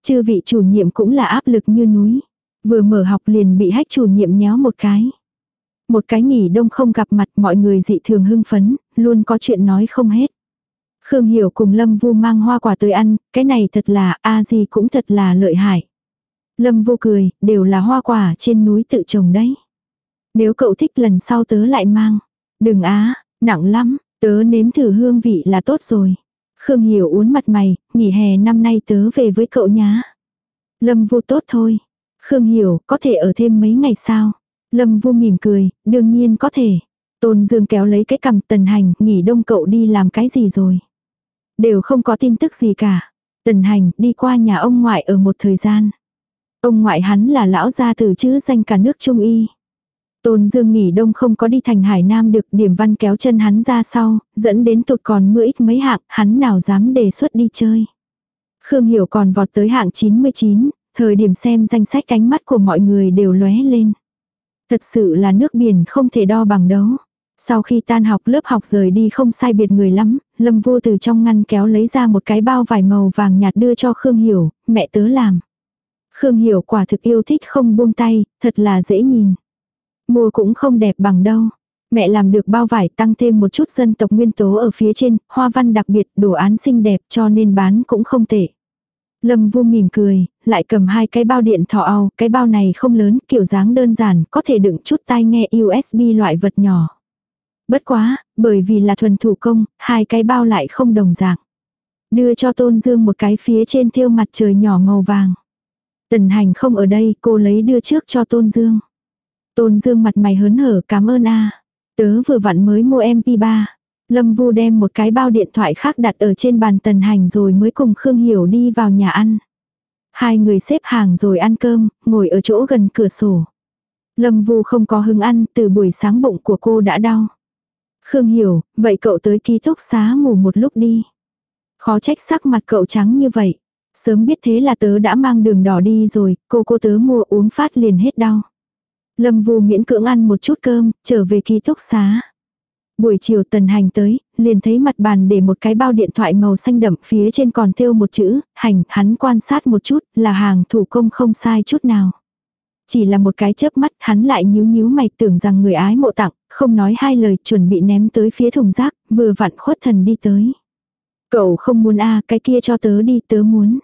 S1: Chư vị chủ nhiệm cũng là áp lực như núi. Vừa mở học liền bị hách chủ nhiệm nhéo một cái. Một cái nghỉ đông không gặp mặt mọi người dị thường hưng phấn, luôn có chuyện nói không hết. Khương Hiểu cùng Lâm Vu mang hoa quả tới ăn, cái này thật là, a gì cũng thật là lợi hại. Lâm Vu cười, đều là hoa quả trên núi tự trồng đấy. Nếu cậu thích lần sau tớ lại mang. Đừng á, nặng lắm, tớ nếm thử hương vị là tốt rồi. Khương Hiểu uốn mặt mày, nghỉ hè năm nay tớ về với cậu nhá. Lâm Vu tốt thôi. Khương Hiểu, có thể ở thêm mấy ngày sao? Lâm Vu mỉm cười, đương nhiên có thể. Tôn Dương kéo lấy cái cầm tần hành, nghỉ đông cậu đi làm cái gì rồi. Đều không có tin tức gì cả. Tần hành đi qua nhà ông ngoại ở một thời gian. Ông ngoại hắn là lão gia tử chứ danh cả nước Trung Y. Tôn Dương nghỉ đông không có đi thành Hải Nam được điểm văn kéo chân hắn ra sau, dẫn đến tụt còn mưa ít mấy hạng, hắn nào dám đề xuất đi chơi. Khương Hiểu còn vọt tới hạng 99, thời điểm xem danh sách ánh mắt của mọi người đều lóe lên. Thật sự là nước biển không thể đo bằng đấu. Sau khi tan học lớp học rời đi không sai biệt người lắm, Lâm vô từ trong ngăn kéo lấy ra một cái bao vải màu vàng nhạt đưa cho Khương Hiểu, mẹ tớ làm. Khương Hiểu quả thực yêu thích không buông tay, thật là dễ nhìn. Mua cũng không đẹp bằng đâu. Mẹ làm được bao vải tăng thêm một chút dân tộc nguyên tố ở phía trên, hoa văn đặc biệt, đồ án xinh đẹp cho nên bán cũng không tệ. Lâm Vu mỉm cười, lại cầm hai cái bao điện thọ ao, cái bao này không lớn, kiểu dáng đơn giản, có thể đựng chút tai nghe USB loại vật nhỏ. Bất quá, bởi vì là thuần thủ công, hai cái bao lại không đồng dạng. Đưa cho Tôn Dương một cái phía trên thêu mặt trời nhỏ màu vàng. Tần hành không ở đây, cô lấy đưa trước cho Tôn Dương. Tôn Dương mặt mày hớn hở cảm ơn a Tớ vừa vặn mới mua MP3. Lâm Vu đem một cái bao điện thoại khác đặt ở trên bàn tần hành rồi mới cùng Khương Hiểu đi vào nhà ăn. Hai người xếp hàng rồi ăn cơm, ngồi ở chỗ gần cửa sổ. Lâm Vu không có hứng ăn, từ buổi sáng bụng của cô đã đau. Khương Hiểu, vậy cậu tới ký túc xá ngủ một lúc đi. Khó trách sắc mặt cậu trắng như vậy. Sớm biết thế là tớ đã mang đường đỏ đi rồi, cô cô tớ mua uống phát liền hết đau. Lâm Vu miễn cưỡng ăn một chút cơm, trở về ký túc xá. Buổi chiều tần hành tới, liền thấy mặt bàn để một cái bao điện thoại màu xanh đậm phía trên còn thêu một chữ, hành, hắn quan sát một chút, là hàng thủ công không sai chút nào. Chỉ là một cái chớp mắt hắn lại nhíu nhíu mày tưởng rằng người ái mộ tặng, không nói hai lời chuẩn bị ném tới phía thùng rác, vừa vặn khuất thần đi tới. Cậu không muốn a cái kia cho tớ đi tớ muốn.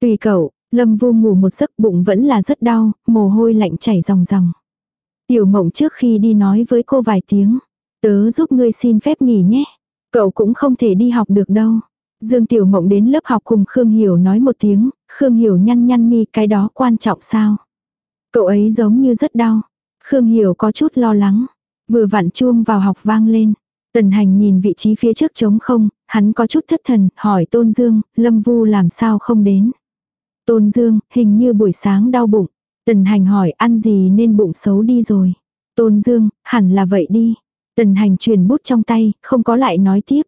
S1: Tùy cậu, Lâm Vu ngủ một giấc bụng vẫn là rất đau, mồ hôi lạnh chảy ròng ròng. Tiểu mộng trước khi đi nói với cô vài tiếng. Tớ giúp ngươi xin phép nghỉ nhé. Cậu cũng không thể đi học được đâu. Dương Tiểu Mộng đến lớp học cùng Khương Hiểu nói một tiếng, Khương Hiểu nhăn nhăn mi cái đó quan trọng sao. Cậu ấy giống như rất đau. Khương Hiểu có chút lo lắng. Vừa vặn chuông vào học vang lên. Tần hành nhìn vị trí phía trước trống không, hắn có chút thất thần, hỏi Tôn Dương, Lâm Vu làm sao không đến. Tôn Dương, hình như buổi sáng đau bụng. Tần hành hỏi ăn gì nên bụng xấu đi rồi. Tôn Dương, hẳn là vậy đi. Tần hành truyền bút trong tay, không có lại nói tiếp.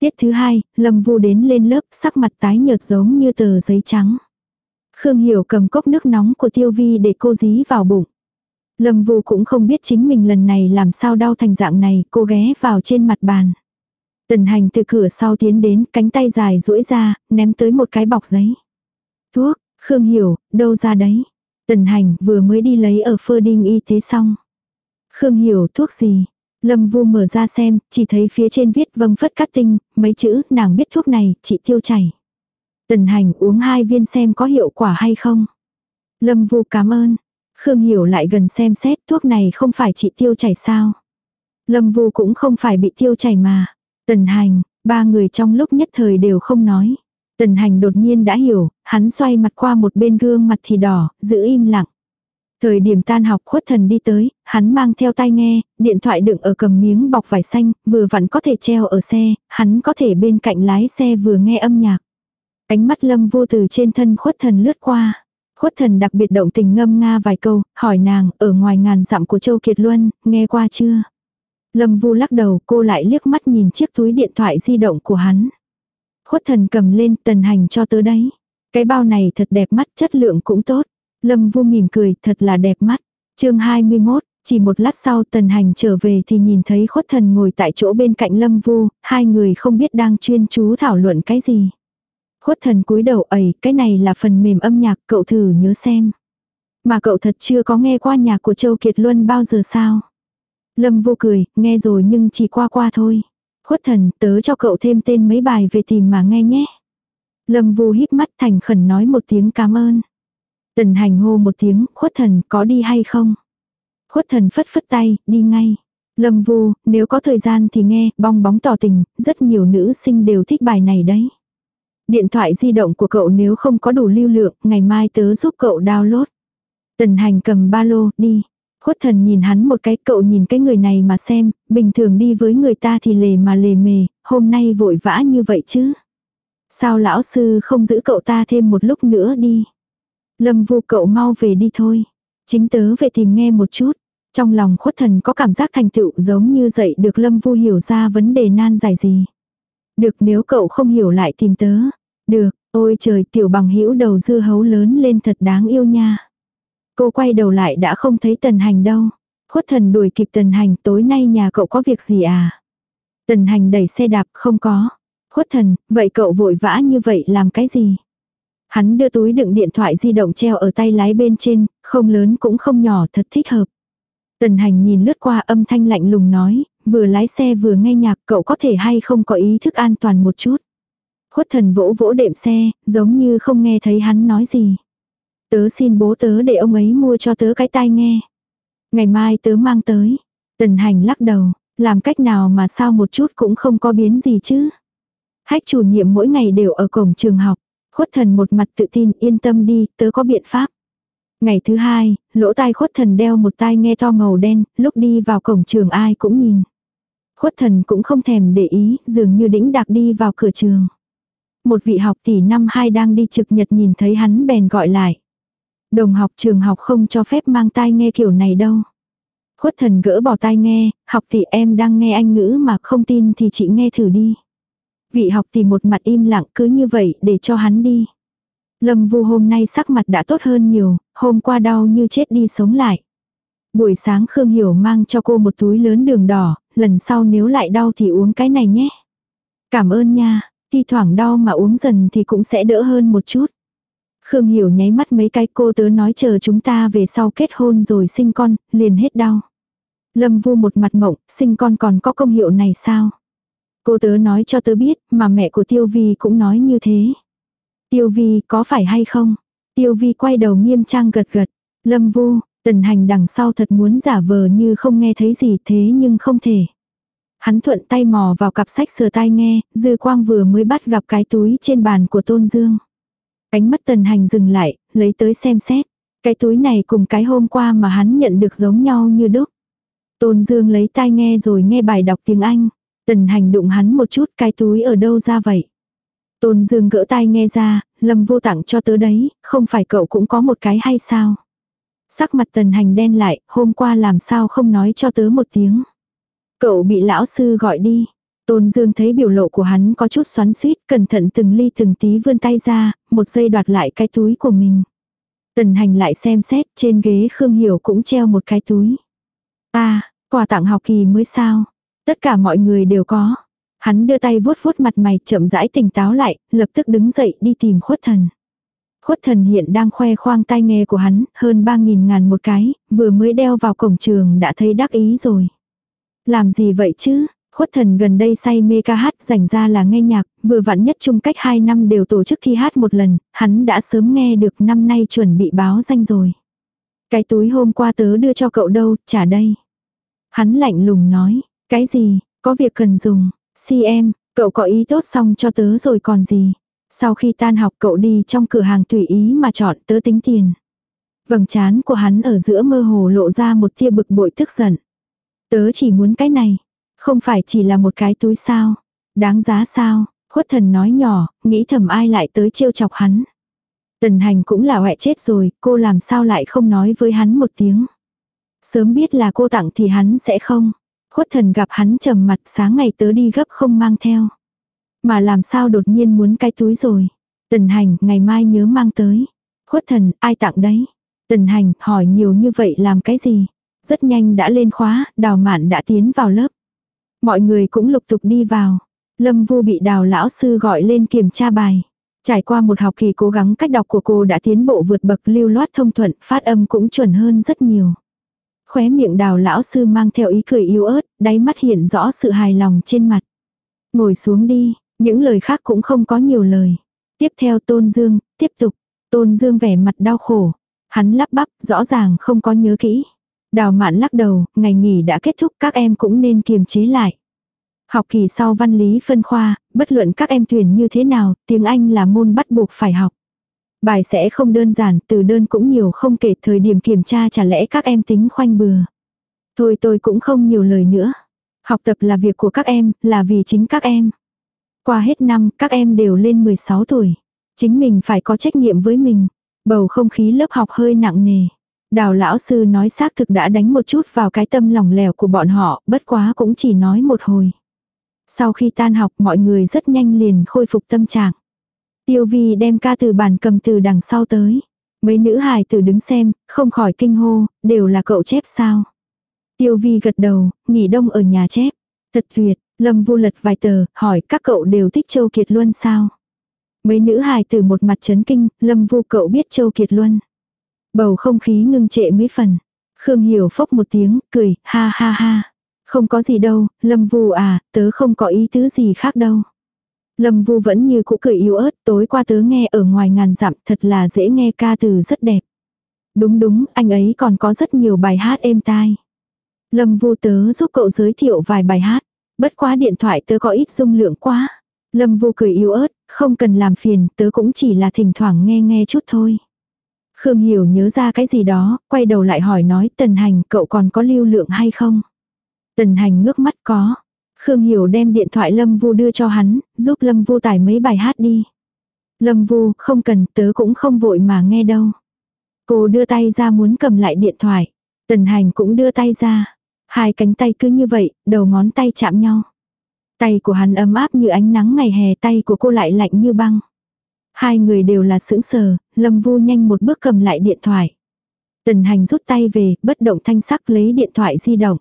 S1: Tiết thứ hai, Lâm Vu đến lên lớp, sắc mặt tái nhợt giống như tờ giấy trắng. Khương Hiểu cầm cốc nước nóng của Tiêu Vi để cô dí vào bụng. Lâm Vu cũng không biết chính mình lần này làm sao đau thành dạng này, cô ghé vào trên mặt bàn. Tần hành từ cửa sau tiến đến, cánh tay dài duỗi ra, ném tới một cái bọc giấy. Thuốc, Khương Hiểu, đâu ra đấy? Tần hành vừa mới đi lấy ở phơ đinh y tế xong. Khương Hiểu thuốc gì? Lâm Vu mở ra xem, chỉ thấy phía trên viết vâng phất cắt tinh, mấy chữ, nàng biết thuốc này, chị tiêu chảy. Tần hành uống hai viên xem có hiệu quả hay không. Lâm Vu cảm ơn. Khương Hiểu lại gần xem xét thuốc này không phải chị tiêu chảy sao. Lâm Vu cũng không phải bị tiêu chảy mà. Tần hành, ba người trong lúc nhất thời đều không nói. Tần hành đột nhiên đã hiểu, hắn xoay mặt qua một bên gương mặt thì đỏ, giữ im lặng. Thời điểm tan học khuất thần đi tới, hắn mang theo tai nghe, điện thoại đựng ở cầm miếng bọc vải xanh, vừa vặn có thể treo ở xe, hắn có thể bên cạnh lái xe vừa nghe âm nhạc. Ánh mắt lâm vô từ trên thân khuất thần lướt qua. Khuất thần đặc biệt động tình ngâm nga vài câu, hỏi nàng, ở ngoài ngàn dặm của Châu Kiệt Luân, nghe qua chưa? Lâm vu lắc đầu, cô lại liếc mắt nhìn chiếc túi điện thoại di động của hắn. Khuất thần cầm lên, tần hành cho tớ đấy. Cái bao này thật đẹp mắt, chất lượng cũng tốt. Lâm vu mỉm cười, thật là đẹp mắt. chương 21, chỉ một lát sau tần hành trở về thì nhìn thấy khuất thần ngồi tại chỗ bên cạnh lâm vu, hai người không biết đang chuyên chú thảo luận cái gì. Khuất thần cúi đầu ẩy, cái này là phần mềm âm nhạc, cậu thử nhớ xem. Mà cậu thật chưa có nghe qua nhạc của Châu Kiệt Luân bao giờ sao? Lâm vô cười, nghe rồi nhưng chỉ qua qua thôi. Khuất thần, tớ cho cậu thêm tên mấy bài về tìm mà nghe nhé. Lâm vu híp mắt thành khẩn nói một tiếng cảm ơn. Tần hành hô một tiếng, khuất thần có đi hay không? Khuất thần phất phất tay, đi ngay. Lâm vu, nếu có thời gian thì nghe, bong bóng tỏ tình, rất nhiều nữ sinh đều thích bài này đấy. Điện thoại di động của cậu nếu không có đủ lưu lượng, ngày mai tớ giúp cậu download. Tần hành cầm ba lô, đi. Khuất thần nhìn hắn một cái, cậu nhìn cái người này mà xem, bình thường đi với người ta thì lề mà lề mề, hôm nay vội vã như vậy chứ. Sao lão sư không giữ cậu ta thêm một lúc nữa đi. Lâm vu cậu mau về đi thôi. Chính tớ về tìm nghe một chút. Trong lòng khuất thần có cảm giác thành tựu giống như dậy được Lâm vu hiểu ra vấn đề nan giải gì. Được nếu cậu không hiểu lại tìm tớ. Được, ôi trời tiểu bằng hữu đầu dưa hấu lớn lên thật đáng yêu nha. Cô quay đầu lại đã không thấy tần hành đâu. Khuất thần đuổi kịp tần hành tối nay nhà cậu có việc gì à? Tần hành đẩy xe đạp không có. Khuất thần, vậy cậu vội vã như vậy làm cái gì? Hắn đưa túi đựng điện thoại di động treo ở tay lái bên trên, không lớn cũng không nhỏ thật thích hợp. Tần hành nhìn lướt qua âm thanh lạnh lùng nói, vừa lái xe vừa nghe nhạc cậu có thể hay không có ý thức an toàn một chút. Khuất thần vỗ vỗ đệm xe, giống như không nghe thấy hắn nói gì. Tớ xin bố tớ để ông ấy mua cho tớ cái tai nghe. Ngày mai tớ mang tới. Tần hành lắc đầu, làm cách nào mà sao một chút cũng không có biến gì chứ. Hách chủ nhiệm mỗi ngày đều ở cổng trường học. Khuất thần một mặt tự tin yên tâm đi, tớ có biện pháp. Ngày thứ hai, lỗ tai khuất thần đeo một tai nghe to màu đen, lúc đi vào cổng trường ai cũng nhìn. Khuất thần cũng không thèm để ý, dường như đĩnh đạc đi vào cửa trường. Một vị học tỷ năm hai đang đi trực nhật nhìn thấy hắn bèn gọi lại. Đồng học trường học không cho phép mang tai nghe kiểu này đâu. Khuất thần gỡ bỏ tai nghe, học tỷ em đang nghe anh ngữ mà không tin thì chị nghe thử đi. Vị học tỷ một mặt im lặng cứ như vậy để cho hắn đi. Lâm vu hôm nay sắc mặt đã tốt hơn nhiều, hôm qua đau như chết đi sống lại. Buổi sáng Khương Hiểu mang cho cô một túi lớn đường đỏ, lần sau nếu lại đau thì uống cái này nhé. Cảm ơn nha, thi thoảng đau mà uống dần thì cũng sẽ đỡ hơn một chút. Khương Hiểu nháy mắt mấy cái cô tớ nói chờ chúng ta về sau kết hôn rồi sinh con, liền hết đau. Lâm Vu một mặt mộng, sinh con còn có công hiệu này sao? Cô tớ nói cho tớ biết, mà mẹ của Tiêu Vi cũng nói như thế. Tiêu Vi có phải hay không? Tiêu Vi quay đầu nghiêm trang gật gật. Lâm Vu, tần hành đằng sau thật muốn giả vờ như không nghe thấy gì thế nhưng không thể. Hắn thuận tay mò vào cặp sách sờ tai nghe, dư quang vừa mới bắt gặp cái túi trên bàn của Tôn Dương. Ánh mắt tần hành dừng lại, lấy tới xem xét. Cái túi này cùng cái hôm qua mà hắn nhận được giống nhau như đúc. Tôn Dương lấy tai nghe rồi nghe bài đọc tiếng Anh. Tần hành đụng hắn một chút cái túi ở đâu ra vậy. Tôn Dương gỡ tai nghe ra, lâm vô tặng cho tớ đấy, không phải cậu cũng có một cái hay sao. Sắc mặt tần hành đen lại, hôm qua làm sao không nói cho tớ một tiếng. Cậu bị lão sư gọi đi. Tôn Dương thấy biểu lộ của hắn có chút xoắn suýt, cẩn thận từng ly từng tí vươn tay ra, một giây đoạt lại cái túi của mình. Tần hành lại xem xét, trên ghế Khương Hiểu cũng treo một cái túi. À, quà tặng học kỳ mới sao? Tất cả mọi người đều có. Hắn đưa tay vuốt vuốt mặt mày chậm rãi tỉnh táo lại, lập tức đứng dậy đi tìm khuất thần. Khuất thần hiện đang khoe khoang tai nghe của hắn, hơn 3.000 ngàn một cái, vừa mới đeo vào cổng trường đã thấy đắc ý rồi. Làm gì vậy chứ? Khuất thần gần đây say mê ca hát dành ra là nghe nhạc, vừa vặn nhất chung cách 2 năm đều tổ chức thi hát một lần, hắn đã sớm nghe được năm nay chuẩn bị báo danh rồi. Cái túi hôm qua tớ đưa cho cậu đâu, trả đây. Hắn lạnh lùng nói, cái gì, có việc cần dùng, si em, cậu có ý tốt xong cho tớ rồi còn gì. Sau khi tan học cậu đi trong cửa hàng tùy ý mà chọn tớ tính tiền. Vầng trán của hắn ở giữa mơ hồ lộ ra một tia bực bội tức giận. Tớ chỉ muốn cái này. Không phải chỉ là một cái túi sao. Đáng giá sao. Khuất thần nói nhỏ, nghĩ thầm ai lại tới trêu chọc hắn. Tần hành cũng là hoẹ chết rồi, cô làm sao lại không nói với hắn một tiếng. Sớm biết là cô tặng thì hắn sẽ không. Khuất thần gặp hắn trầm mặt sáng ngày tớ đi gấp không mang theo. Mà làm sao đột nhiên muốn cái túi rồi. Tần hành, ngày mai nhớ mang tới. Khuất thần, ai tặng đấy? Tần hành, hỏi nhiều như vậy làm cái gì? Rất nhanh đã lên khóa, đào mạn đã tiến vào lớp. Mọi người cũng lục tục đi vào. Lâm Vu bị đào lão sư gọi lên kiểm tra bài. Trải qua một học kỳ cố gắng cách đọc của cô đã tiến bộ vượt bậc lưu loát thông thuận, phát âm cũng chuẩn hơn rất nhiều. Khóe miệng đào lão sư mang theo ý cười yếu ớt, đáy mắt hiện rõ sự hài lòng trên mặt. Ngồi xuống đi, những lời khác cũng không có nhiều lời. Tiếp theo Tôn Dương, tiếp tục. Tôn Dương vẻ mặt đau khổ. Hắn lắp bắp, rõ ràng không có nhớ kỹ. Đào mạn lắc đầu, ngày nghỉ đã kết thúc các em cũng nên kiềm chế lại. Học kỳ sau văn lý phân khoa, bất luận các em tuyển như thế nào, tiếng Anh là môn bắt buộc phải học. Bài sẽ không đơn giản, từ đơn cũng nhiều không kể thời điểm kiểm tra chả lẽ các em tính khoanh bừa. Thôi tôi cũng không nhiều lời nữa. Học tập là việc của các em, là vì chính các em. Qua hết năm, các em đều lên 16 tuổi. Chính mình phải có trách nhiệm với mình. Bầu không khí lớp học hơi nặng nề. Đào lão sư nói xác thực đã đánh một chút vào cái tâm lòng lẻo của bọn họ, bất quá cũng chỉ nói một hồi. Sau khi tan học mọi người rất nhanh liền khôi phục tâm trạng. Tiêu vi đem ca từ bàn cầm từ đằng sau tới. Mấy nữ hài tử đứng xem, không khỏi kinh hô, đều là cậu chép sao. Tiêu vi gật đầu, nghỉ đông ở nhà chép. Thật tuyệt, lâm vu lật vài tờ, hỏi các cậu đều thích Châu Kiệt Luân sao. Mấy nữ hài tử một mặt chấn kinh, lâm vu cậu biết Châu Kiệt Luân. Bầu không khí ngưng trệ mấy phần. Khương Hiểu phốc một tiếng, cười, ha ha ha. Không có gì đâu, Lâm Vu à, tớ không có ý tứ gì khác đâu. Lâm Vu vẫn như cũ cười yếu ớt, tối qua tớ nghe ở ngoài ngàn dặm, thật là dễ nghe ca từ rất đẹp. Đúng đúng, anh ấy còn có rất nhiều bài hát êm tai. Lâm Vu tớ giúp cậu giới thiệu vài bài hát. Bất quá điện thoại tớ có ít dung lượng quá. Lâm Vu cười yếu ớt, không cần làm phiền, tớ cũng chỉ là thỉnh thoảng nghe nghe chút thôi. Khương Hiểu nhớ ra cái gì đó, quay đầu lại hỏi nói Tần Hành cậu còn có lưu lượng hay không? Tần Hành ngước mắt có. Khương Hiểu đem điện thoại Lâm Vu đưa cho hắn, giúp Lâm Vu tải mấy bài hát đi. Lâm Vu, không cần, tớ cũng không vội mà nghe đâu. Cô đưa tay ra muốn cầm lại điện thoại. Tần Hành cũng đưa tay ra. Hai cánh tay cứ như vậy, đầu ngón tay chạm nhau. Tay của hắn ấm áp như ánh nắng ngày hè, tay của cô lại lạnh như băng. Hai người đều là sững sờ, Lâm Vu nhanh một bước cầm lại điện thoại. Tần hành rút tay về, bất động thanh sắc lấy điện thoại di động.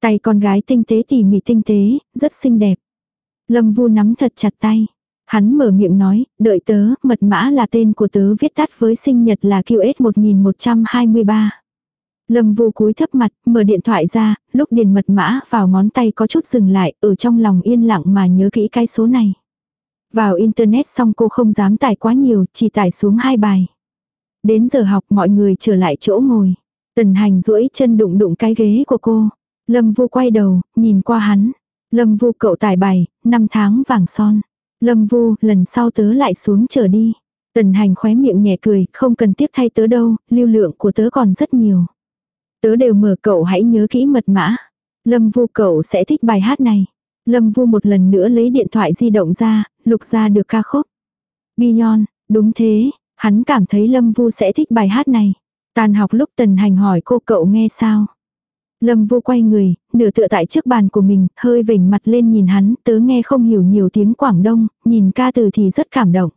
S1: Tay con gái tinh tế tỉ mỉ tinh tế, rất xinh đẹp. Lâm Vu nắm thật chặt tay. Hắn mở miệng nói, đợi tớ, mật mã là tên của tớ viết tắt với sinh nhật là QS 1123. Lâm Vu cúi thấp mặt, mở điện thoại ra, lúc điền mật mã vào ngón tay có chút dừng lại, ở trong lòng yên lặng mà nhớ kỹ cái số này. Vào internet xong cô không dám tải quá nhiều, chỉ tải xuống hai bài. Đến giờ học mọi người trở lại chỗ ngồi. Tần hành duỗi chân đụng đụng cái ghế của cô. Lâm Vu quay đầu, nhìn qua hắn. Lâm Vu cậu tải bài, năm tháng vàng son. Lâm Vu, lần sau tớ lại xuống chờ đi. Tần hành khóe miệng nhẹ cười, không cần tiếp thay tớ đâu, lưu lượng của tớ còn rất nhiều. Tớ đều mở cậu hãy nhớ kỹ mật mã. Lâm Vu cậu sẽ thích bài hát này. Lâm Vu một lần nữa lấy điện thoại di động ra, lục ra được ca khúc. Beyond, đúng thế, hắn cảm thấy Lâm Vu sẽ thích bài hát này. Tàn học lúc tần hành hỏi cô cậu nghe sao. Lâm Vu quay người, nửa tựa tại trước bàn của mình, hơi vểnh mặt lên nhìn hắn, tớ nghe không hiểu nhiều tiếng Quảng Đông, nhìn ca từ thì rất cảm động.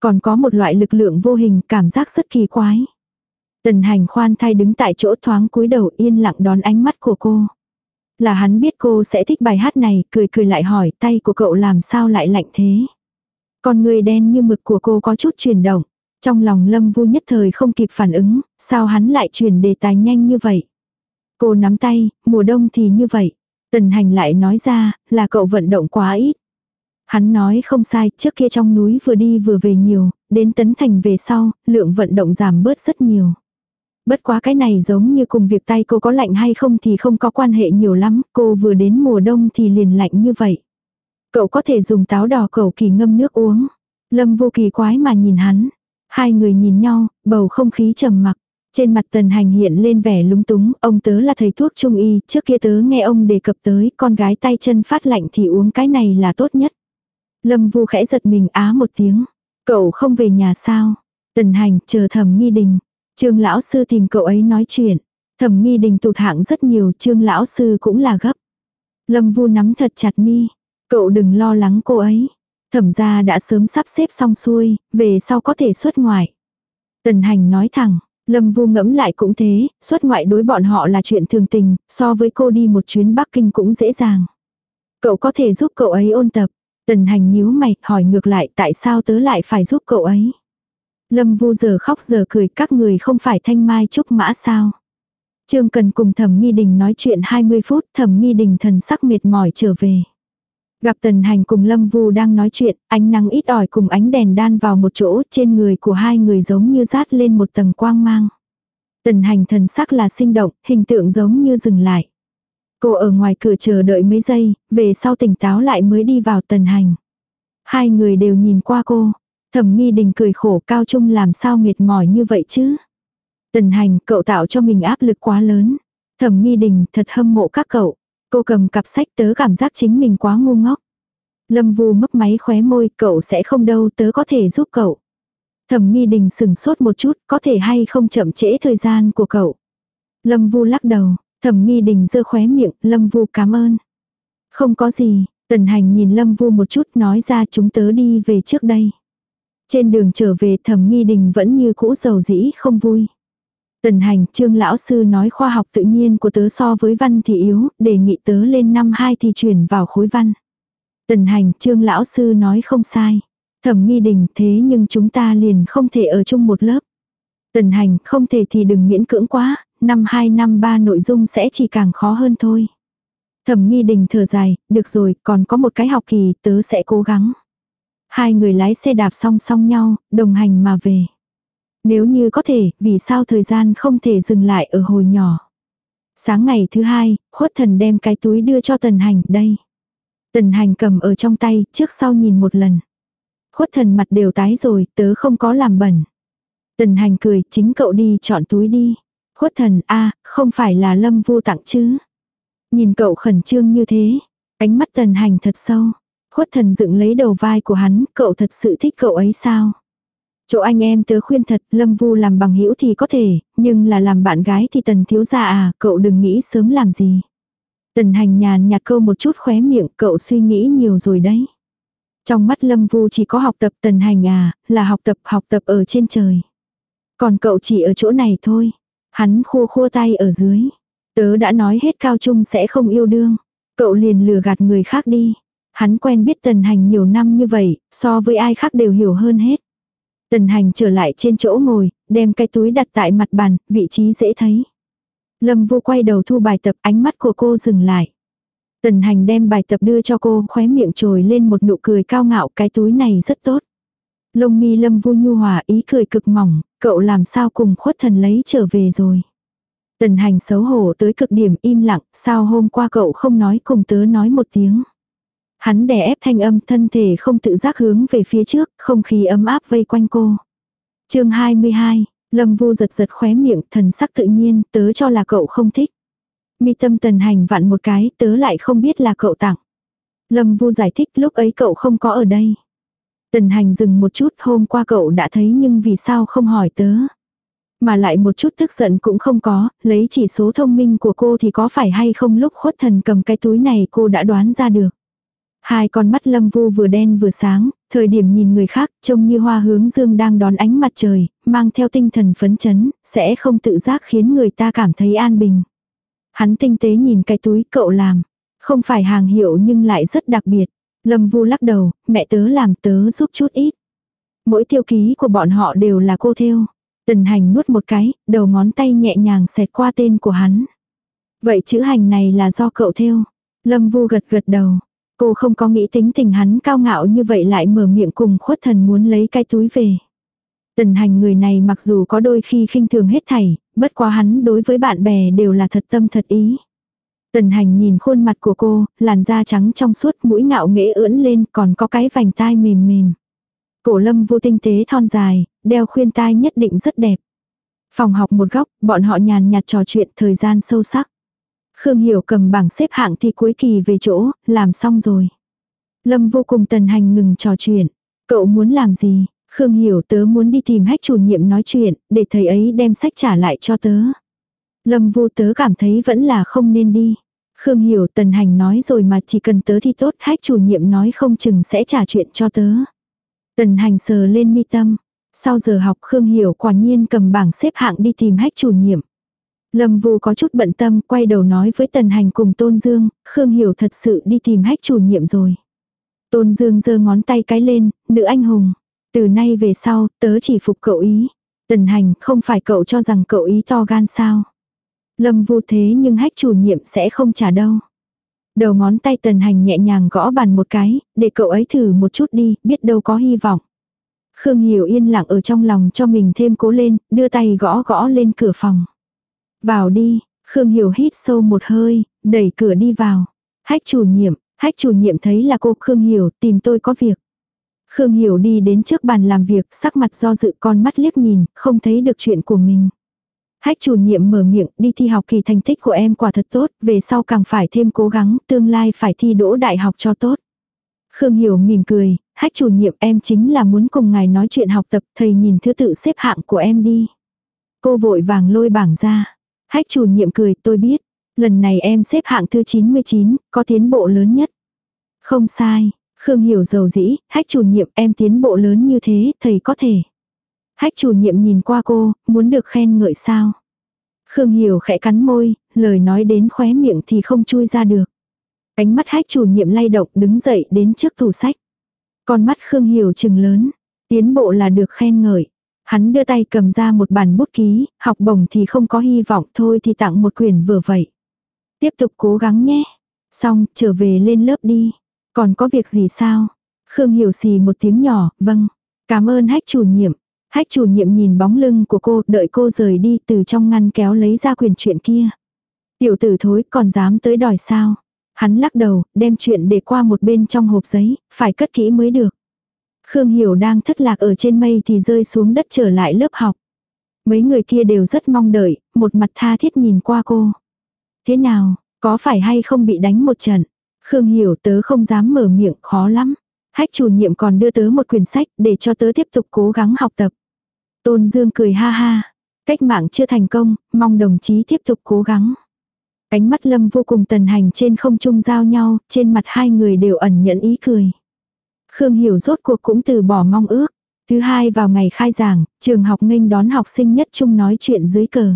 S1: Còn có một loại lực lượng vô hình, cảm giác rất kỳ quái. Tần hành khoan thai đứng tại chỗ thoáng cúi đầu yên lặng đón ánh mắt của cô. Là hắn biết cô sẽ thích bài hát này, cười cười lại hỏi tay của cậu làm sao lại lạnh thế. Con người đen như mực của cô có chút chuyển động. Trong lòng lâm vu nhất thời không kịp phản ứng, sao hắn lại chuyển đề tài nhanh như vậy. Cô nắm tay, mùa đông thì như vậy. Tần hành lại nói ra, là cậu vận động quá ít. Hắn nói không sai, trước kia trong núi vừa đi vừa về nhiều, đến tấn thành về sau, lượng vận động giảm bớt rất nhiều. Bất quá cái này giống như cùng việc tay cô có lạnh hay không thì không có quan hệ nhiều lắm, cô vừa đến mùa đông thì liền lạnh như vậy. Cậu có thể dùng táo đỏ cầu kỳ ngâm nước uống. Lâm vô kỳ quái mà nhìn hắn. Hai người nhìn nhau, bầu không khí trầm mặc. Trên mặt tần hành hiện lên vẻ lúng túng, ông tớ là thầy thuốc trung y, trước kia tớ nghe ông đề cập tới con gái tay chân phát lạnh thì uống cái này là tốt nhất. Lâm vu khẽ giật mình á một tiếng. Cậu không về nhà sao? Tần hành chờ thầm nghi đình. Trương lão sư tìm cậu ấy nói chuyện. Thẩm nghi đình tụt hạng rất nhiều, trương lão sư cũng là gấp. Lâm vu nắm thật chặt mi. Cậu đừng lo lắng cô ấy. Thẩm gia đã sớm sắp xếp xong xuôi, về sau có thể xuất ngoại. Tần hành nói thẳng, Lâm vu ngẫm lại cũng thế, xuất ngoại đối bọn họ là chuyện thường tình, so với cô đi một chuyến Bắc Kinh cũng dễ dàng. Cậu có thể giúp cậu ấy ôn tập. Tần hành nhíu mày, hỏi ngược lại tại sao tớ lại phải giúp cậu ấy. Lâm Vu giờ khóc giờ cười các người không phải thanh mai trúc mã sao. Trương Cần cùng Thẩm Nghi Đình nói chuyện 20 phút, Thẩm Nghi Đình thần sắc mệt mỏi trở về. Gặp Tần Hành cùng Lâm Vu đang nói chuyện, ánh nắng ít ỏi cùng ánh đèn đan vào một chỗ, trên người của hai người giống như rát lên một tầng quang mang. Tần Hành thần sắc là sinh động, hình tượng giống như dừng lại. Cô ở ngoài cửa chờ đợi mấy giây, về sau tỉnh táo lại mới đi vào Tần Hành. Hai người đều nhìn qua cô, Thẩm nghi đình cười khổ cao trung làm sao mệt mỏi như vậy chứ. Tần hành cậu tạo cho mình áp lực quá lớn. Thẩm nghi đình thật hâm mộ các cậu. Cô cầm cặp sách tớ cảm giác chính mình quá ngu ngốc. Lâm vu mấp máy khóe môi cậu sẽ không đâu tớ có thể giúp cậu. Thẩm nghi đình sừng sốt một chút có thể hay không chậm trễ thời gian của cậu. Lâm vu lắc đầu, thẩm nghi đình giơ khóe miệng, lâm vu cảm ơn. Không có gì, tần hành nhìn lâm vu một chút nói ra chúng tớ đi về trước đây. Trên đường trở về thẩm nghi đình vẫn như cũ dầu dĩ không vui. Tần hành, trương lão sư nói khoa học tự nhiên của tớ so với văn thì yếu, đề nghị tớ lên năm 2 thì chuyển vào khối văn. Tần hành, trương lão sư nói không sai. Thẩm nghi đình, thế nhưng chúng ta liền không thể ở chung một lớp. Tần hành, không thể thì đừng miễn cưỡng quá, năm 2 năm 3 nội dung sẽ chỉ càng khó hơn thôi. Thẩm nghi đình thở dài, được rồi, còn có một cái học kỳ, tớ sẽ cố gắng. Hai người lái xe đạp song song nhau, đồng hành mà về. Nếu như có thể, vì sao thời gian không thể dừng lại ở hồi nhỏ. Sáng ngày thứ hai, khuất thần đem cái túi đưa cho tần hành, đây. Tần hành cầm ở trong tay, trước sau nhìn một lần. Khuất thần mặt đều tái rồi, tớ không có làm bẩn. Tần hành cười, chính cậu đi chọn túi đi. Khuất thần, a không phải là lâm vu tặng chứ. Nhìn cậu khẩn trương như thế. Ánh mắt tần hành thật sâu. Khuất thần dựng lấy đầu vai của hắn, cậu thật sự thích cậu ấy sao? Chỗ anh em tớ khuyên thật, Lâm Vu làm bằng hữu thì có thể, nhưng là làm bạn gái thì tần thiếu gia à, cậu đừng nghĩ sớm làm gì. Tần hành nhàn nhạt câu một chút khóe miệng, cậu suy nghĩ nhiều rồi đấy. Trong mắt Lâm Vu chỉ có học tập tần hành à, là học tập học tập ở trên trời. Còn cậu chỉ ở chỗ này thôi. Hắn khua khua tay ở dưới. Tớ đã nói hết cao trung sẽ không yêu đương. Cậu liền lừa gạt người khác đi. Hắn quen biết tần hành nhiều năm như vậy, so với ai khác đều hiểu hơn hết. Tần hành trở lại trên chỗ ngồi, đem cái túi đặt tại mặt bàn, vị trí dễ thấy. Lâm vô quay đầu thu bài tập ánh mắt của cô dừng lại. Tần hành đem bài tập đưa cho cô, khóe miệng trồi lên một nụ cười cao ngạo, cái túi này rất tốt. Lông mi lâm vu nhu hòa ý cười cực mỏng, cậu làm sao cùng khuất thần lấy trở về rồi. Tần hành xấu hổ tới cực điểm im lặng, sao hôm qua cậu không nói cùng tớ nói một tiếng. Hắn đè ép thanh âm thân thể không tự giác hướng về phía trước, không khí ấm áp vây quanh cô. chương 22, Lâm Vu giật giật khóe miệng, thần sắc tự nhiên, tớ cho là cậu không thích. Mi tâm tần hành vặn một cái, tớ lại không biết là cậu tặng. Lâm Vu giải thích lúc ấy cậu không có ở đây. Tần hành dừng một chút hôm qua cậu đã thấy nhưng vì sao không hỏi tớ. Mà lại một chút tức giận cũng không có, lấy chỉ số thông minh của cô thì có phải hay không lúc khuất thần cầm cái túi này cô đã đoán ra được. Hai con mắt lâm vu vừa đen vừa sáng, thời điểm nhìn người khác trông như hoa hướng dương đang đón ánh mặt trời, mang theo tinh thần phấn chấn, sẽ không tự giác khiến người ta cảm thấy an bình. Hắn tinh tế nhìn cái túi cậu làm, không phải hàng hiệu nhưng lại rất đặc biệt. Lâm vu lắc đầu, mẹ tớ làm tớ giúp chút ít. Mỗi tiêu ký của bọn họ đều là cô theo. Tần hành nuốt một cái, đầu ngón tay nhẹ nhàng xẹt qua tên của hắn. Vậy chữ hành này là do cậu theo. Lâm vu gật gật đầu. Cô không có nghĩ tính tình hắn cao ngạo như vậy lại mở miệng cùng khuất thần muốn lấy cái túi về. Tần hành người này mặc dù có đôi khi khinh thường hết thảy, bất quá hắn đối với bạn bè đều là thật tâm thật ý. Tần hành nhìn khuôn mặt của cô, làn da trắng trong suốt mũi ngạo nghễ ưỡn lên còn có cái vành tai mềm mềm. Cổ lâm vô tinh tế thon dài, đeo khuyên tai nhất định rất đẹp. Phòng học một góc, bọn họ nhàn nhạt trò chuyện thời gian sâu sắc. Khương Hiểu cầm bảng xếp hạng thi cuối kỳ về chỗ, làm xong rồi. Lâm vô cùng tần hành ngừng trò chuyện. Cậu muốn làm gì? Khương Hiểu tớ muốn đi tìm hách chủ nhiệm nói chuyện, để thầy ấy đem sách trả lại cho tớ. Lâm vô tớ cảm thấy vẫn là không nên đi. Khương Hiểu tần hành nói rồi mà chỉ cần tớ thì tốt, hách chủ nhiệm nói không chừng sẽ trả chuyện cho tớ. Tần hành sờ lên mi tâm. Sau giờ học Khương Hiểu quả nhiên cầm bảng xếp hạng đi tìm hách chủ nhiệm. Lâm Vu có chút bận tâm, quay đầu nói với Tần Hành cùng Tôn Dương, Khương Hiểu thật sự đi tìm hách chủ nhiệm rồi. Tôn Dương giơ ngón tay cái lên, nữ anh hùng. Từ nay về sau, tớ chỉ phục cậu ý. Tần Hành, không phải cậu cho rằng cậu ý to gan sao. Lâm Vu thế nhưng hách chủ nhiệm sẽ không trả đâu. Đầu ngón tay Tần Hành nhẹ nhàng gõ bàn một cái, để cậu ấy thử một chút đi, biết đâu có hy vọng. Khương Hiểu yên lặng ở trong lòng cho mình thêm cố lên, đưa tay gõ gõ lên cửa phòng. Vào đi, Khương Hiểu hít sâu một hơi, đẩy cửa đi vào. Hách chủ nhiệm, hách chủ nhiệm thấy là cô Khương Hiểu tìm tôi có việc. Khương Hiểu đi đến trước bàn làm việc, sắc mặt do dự con mắt liếc nhìn, không thấy được chuyện của mình. Hách chủ nhiệm mở miệng, đi thi học kỳ thành tích của em quả thật tốt, về sau càng phải thêm cố gắng, tương lai phải thi đỗ đại học cho tốt. Khương Hiểu mỉm cười, hách chủ nhiệm em chính là muốn cùng ngài nói chuyện học tập, thầy nhìn thứ tự xếp hạng của em đi. Cô vội vàng lôi bảng ra. Hách chủ nhiệm cười, tôi biết. Lần này em xếp hạng thứ 99, có tiến bộ lớn nhất. Không sai, Khương hiểu dầu dĩ, hách chủ nhiệm em tiến bộ lớn như thế, thầy có thể. Hách chủ nhiệm nhìn qua cô, muốn được khen ngợi sao. Khương hiểu khẽ cắn môi, lời nói đến khóe miệng thì không chui ra được. Ánh mắt hách chủ nhiệm lay động đứng dậy đến trước tủ sách. Con mắt Khương hiểu chừng lớn, tiến bộ là được khen ngợi. Hắn đưa tay cầm ra một bản bút ký, học bổng thì không có hy vọng thôi thì tặng một quyển vừa vậy. Tiếp tục cố gắng nhé. Xong, trở về lên lớp đi. Còn có việc gì sao? Khương hiểu xì một tiếng nhỏ, vâng. Cảm ơn hách chủ nhiệm. Hách chủ nhiệm nhìn bóng lưng của cô, đợi cô rời đi từ trong ngăn kéo lấy ra quyền chuyện kia. Tiểu tử thối còn dám tới đòi sao? Hắn lắc đầu, đem chuyện để qua một bên trong hộp giấy, phải cất kỹ mới được. Khương Hiểu đang thất lạc ở trên mây thì rơi xuống đất trở lại lớp học. Mấy người kia đều rất mong đợi, một mặt tha thiết nhìn qua cô. Thế nào, có phải hay không bị đánh một trận? Khương Hiểu tớ không dám mở miệng, khó lắm. Hách chủ nhiệm còn đưa tớ một quyển sách để cho tớ tiếp tục cố gắng học tập. Tôn Dương cười ha ha. Cách mạng chưa thành công, mong đồng chí tiếp tục cố gắng. Ánh mắt lâm vô cùng tần hành trên không trung giao nhau, trên mặt hai người đều ẩn nhẫn ý cười. Khương Hiểu rốt cuộc cũng từ bỏ mong ước. Thứ hai vào ngày khai giảng, trường học nghênh đón học sinh nhất chung nói chuyện dưới cờ.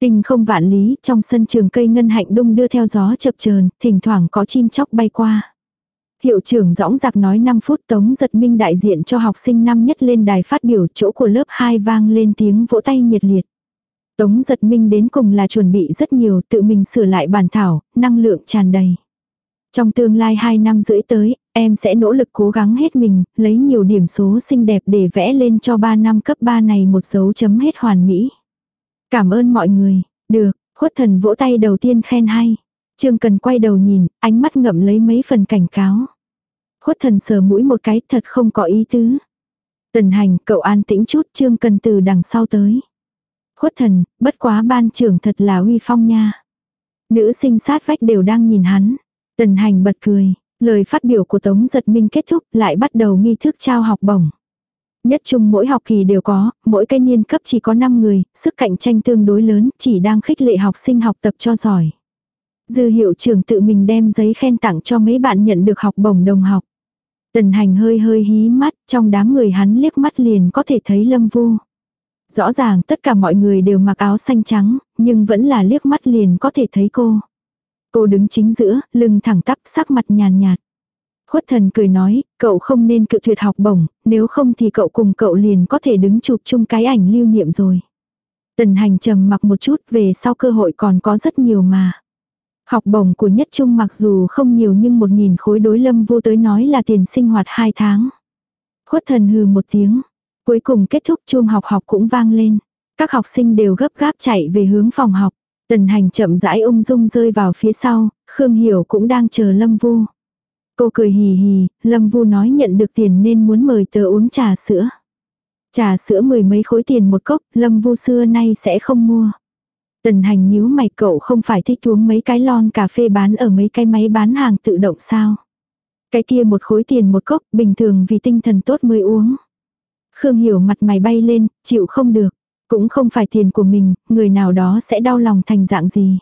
S1: Tình không vạn lý, trong sân trường cây ngân hạnh đung đưa theo gió chập chờn, thỉnh thoảng có chim chóc bay qua. Hiệu trưởng dõng dạc nói 5 phút Tống giật minh đại diện cho học sinh năm nhất lên đài phát biểu chỗ của lớp 2 vang lên tiếng vỗ tay nhiệt liệt. Tống giật minh đến cùng là chuẩn bị rất nhiều tự mình sửa lại bản thảo, năng lượng tràn đầy. Trong tương lai 2 năm rưỡi tới, em sẽ nỗ lực cố gắng hết mình, lấy nhiều điểm số xinh đẹp để vẽ lên cho 3 năm cấp 3 này một dấu chấm hết hoàn mỹ. Cảm ơn mọi người, được, khuất thần vỗ tay đầu tiên khen hay. Trương Cần quay đầu nhìn, ánh mắt ngậm lấy mấy phần cảnh cáo. Khuất thần sờ mũi một cái thật không có ý tứ. Tần hành, cậu an tĩnh chút, Trương Cần từ đằng sau tới. Khuất thần, bất quá ban trưởng thật là uy phong nha. Nữ sinh sát vách đều đang nhìn hắn. Tần hành bật cười, lời phát biểu của Tống Giật Minh kết thúc lại bắt đầu nghi thức trao học bổng. Nhất chung mỗi học kỳ đều có, mỗi cái niên cấp chỉ có 5 người, sức cạnh tranh tương đối lớn, chỉ đang khích lệ học sinh học tập cho giỏi. Dư hiệu trưởng tự mình đem giấy khen tặng cho mấy bạn nhận được học bổng đồng học. Tần hành hơi hơi hí mắt, trong đám người hắn liếc mắt liền có thể thấy lâm vu. Rõ ràng tất cả mọi người đều mặc áo xanh trắng, nhưng vẫn là liếc mắt liền có thể thấy cô. Cô đứng chính giữa, lưng thẳng tắp sắc mặt nhàn nhạt. Khuất thần cười nói, cậu không nên cự tuyệt học bổng, nếu không thì cậu cùng cậu liền có thể đứng chụp chung cái ảnh lưu niệm rồi. Tần hành trầm mặc một chút về sau cơ hội còn có rất nhiều mà. Học bổng của nhất trung mặc dù không nhiều nhưng một nghìn khối đối lâm vô tới nói là tiền sinh hoạt hai tháng. Khuất thần hừ một tiếng. Cuối cùng kết thúc chuông học học cũng vang lên. Các học sinh đều gấp gáp chạy về hướng phòng học. Tần hành chậm rãi ung dung rơi vào phía sau, Khương Hiểu cũng đang chờ Lâm Vu. Cô cười hì hì, Lâm Vu nói nhận được tiền nên muốn mời tớ uống trà sữa. Trà sữa mười mấy khối tiền một cốc, Lâm Vu xưa nay sẽ không mua. Tần hành nhíu mày cậu không phải thích uống mấy cái lon cà phê bán ở mấy cái máy bán hàng tự động sao. Cái kia một khối tiền một cốc, bình thường vì tinh thần tốt mới uống. Khương hiểu mặt mày bay lên, chịu không được. Cũng không phải tiền của mình, người nào đó sẽ đau lòng thành dạng gì.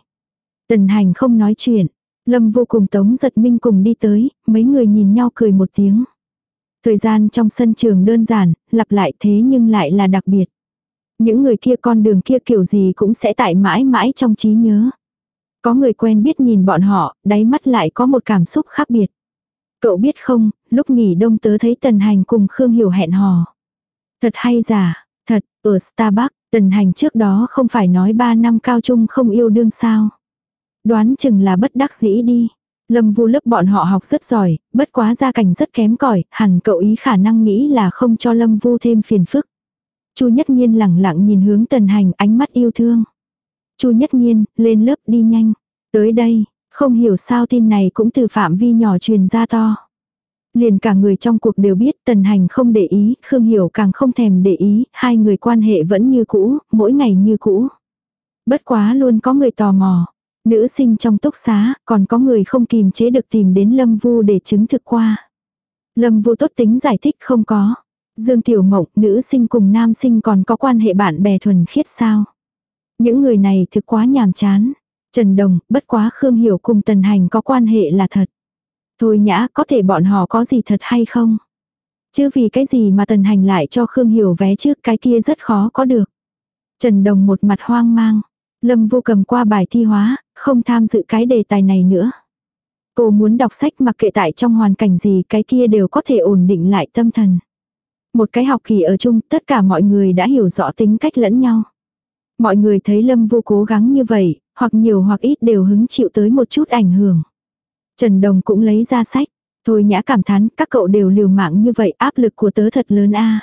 S1: Tần hành không nói chuyện. Lâm vô cùng tống giật minh cùng đi tới, mấy người nhìn nhau cười một tiếng. Thời gian trong sân trường đơn giản, lặp lại thế nhưng lại là đặc biệt. Những người kia con đường kia kiểu gì cũng sẽ tại mãi mãi trong trí nhớ. Có người quen biết nhìn bọn họ, đáy mắt lại có một cảm xúc khác biệt. Cậu biết không, lúc nghỉ đông tớ thấy Tần Hành cùng Khương Hiểu hẹn hò. Thật hay giả, thật, ở Starbucks, Tần Hành trước đó không phải nói 3 năm cao trung không yêu đương sao. Đoán chừng là bất đắc dĩ đi. Lâm vu lớp bọn họ học rất giỏi, bất quá gia cảnh rất kém cỏi hẳn cậu ý khả năng nghĩ là không cho Lâm vu thêm phiền phức. Chu Nhất Nhiên lẳng lặng nhìn hướng Tần Hành ánh mắt yêu thương. Chu Nhất Nhiên, lên lớp đi nhanh. Tới đây, không hiểu sao tin này cũng từ phạm vi nhỏ truyền ra to. Liền cả người trong cuộc đều biết Tần Hành không để ý, Khương Hiểu càng không thèm để ý, hai người quan hệ vẫn như cũ, mỗi ngày như cũ. Bất quá luôn có người tò mò. Nữ sinh trong túc xá, còn có người không kìm chế được tìm đến Lâm Vu để chứng thực qua. Lâm Vu tốt tính giải thích không có. Dương Tiểu Mộng, nữ sinh cùng nam sinh còn có quan hệ bạn bè thuần khiết sao? Những người này thực quá nhàm chán. Trần Đồng, bất quá Khương Hiểu cùng Tần Hành có quan hệ là thật. Thôi nhã, có thể bọn họ có gì thật hay không? Chứ vì cái gì mà Tần Hành lại cho Khương Hiểu vé trước cái kia rất khó có được. Trần Đồng một mặt hoang mang. Lâm vô cầm qua bài thi hóa, không tham dự cái đề tài này nữa. Cô muốn đọc sách mặc kệ tại trong hoàn cảnh gì cái kia đều có thể ổn định lại tâm thần. Một cái học kỳ ở chung tất cả mọi người đã hiểu rõ tính cách lẫn nhau. Mọi người thấy Lâm vô cố gắng như vậy, hoặc nhiều hoặc ít đều hứng chịu tới một chút ảnh hưởng. Trần Đồng cũng lấy ra sách. Thôi nhã cảm thán các cậu đều liều mạng như vậy áp lực của tớ thật lớn a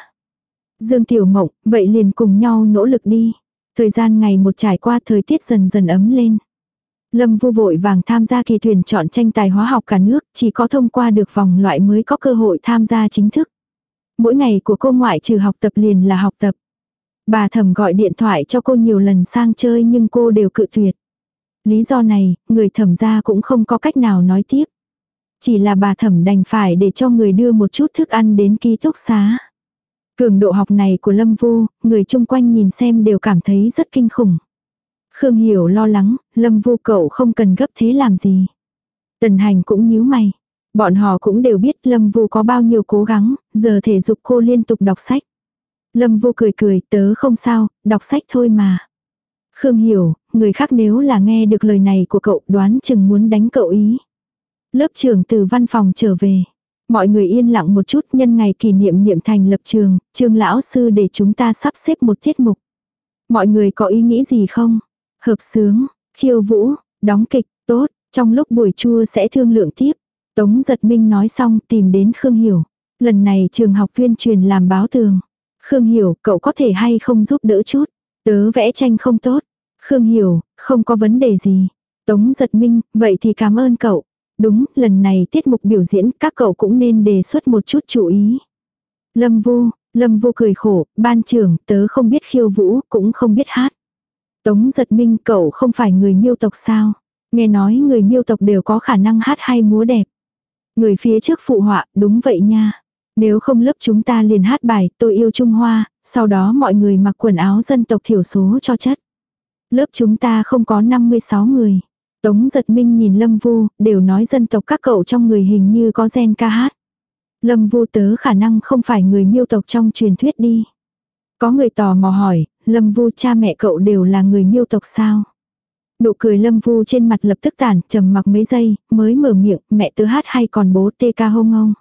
S1: Dương Tiểu Mộng, vậy liền cùng nhau nỗ lực đi. Thời gian ngày một trải qua thời tiết dần dần ấm lên. Lâm vô vội vàng tham gia kỳ tuyển chọn tranh tài hóa học cả nước, chỉ có thông qua được vòng loại mới có cơ hội tham gia chính thức. Mỗi ngày của cô ngoại trừ học tập liền là học tập. Bà thẩm gọi điện thoại cho cô nhiều lần sang chơi nhưng cô đều cự tuyệt. Lý do này, người thẩm ra cũng không có cách nào nói tiếp. Chỉ là bà thẩm đành phải để cho người đưa một chút thức ăn đến ký túc xá. Cường độ học này của Lâm Vu, người chung quanh nhìn xem đều cảm thấy rất kinh khủng. Khương Hiểu lo lắng, Lâm Vu cậu không cần gấp thế làm gì. Tần Hành cũng nhíu mày. Bọn họ cũng đều biết Lâm Vu có bao nhiêu cố gắng, giờ thể dục cô liên tục đọc sách. Lâm Vu cười cười, tớ không sao, đọc sách thôi mà. Khương hiểu, người khác nếu là nghe được lời này của cậu đoán chừng muốn đánh cậu ý. Lớp trưởng từ văn phòng trở về. Mọi người yên lặng một chút nhân ngày kỷ niệm niệm thành lập trường, trường lão sư để chúng ta sắp xếp một tiết mục. Mọi người có ý nghĩ gì không? Hợp sướng, khiêu vũ, đóng kịch, tốt, trong lúc buổi chua sẽ thương lượng tiếp. Tống giật minh nói xong tìm đến Khương Hiểu. Lần này trường học viên truyền làm báo tường. Khương Hiểu, cậu có thể hay không giúp đỡ chút? Tớ vẽ tranh không tốt. Khương Hiểu, không có vấn đề gì. Tống giật minh, vậy thì cảm ơn cậu. Đúng, lần này tiết mục biểu diễn các cậu cũng nên đề xuất một chút chú ý. Lâm Vu, Lâm Vu cười khổ, ban trưởng, tớ không biết khiêu vũ, cũng không biết hát. Tống giật minh cậu không phải người miêu tộc sao? Nghe nói người miêu tộc đều có khả năng hát hay múa đẹp. Người phía trước phụ họa, đúng vậy nha. Nếu không lớp chúng ta liền hát bài tôi yêu Trung Hoa, sau đó mọi người mặc quần áo dân tộc thiểu số cho chất. Lớp chúng ta không có 56 người. Tống giật minh nhìn Lâm Vu, đều nói dân tộc các cậu trong người hình như có gen ca hát. Lâm Vu tớ khả năng không phải người miêu tộc trong truyền thuyết đi. Có người tò mò hỏi, Lâm Vu cha mẹ cậu đều là người miêu tộc sao? Nụ cười Lâm Vu trên mặt lập tức tản, trầm mặc mấy giây, mới mở miệng, mẹ tớ hát hay còn bố tê ca hông ông.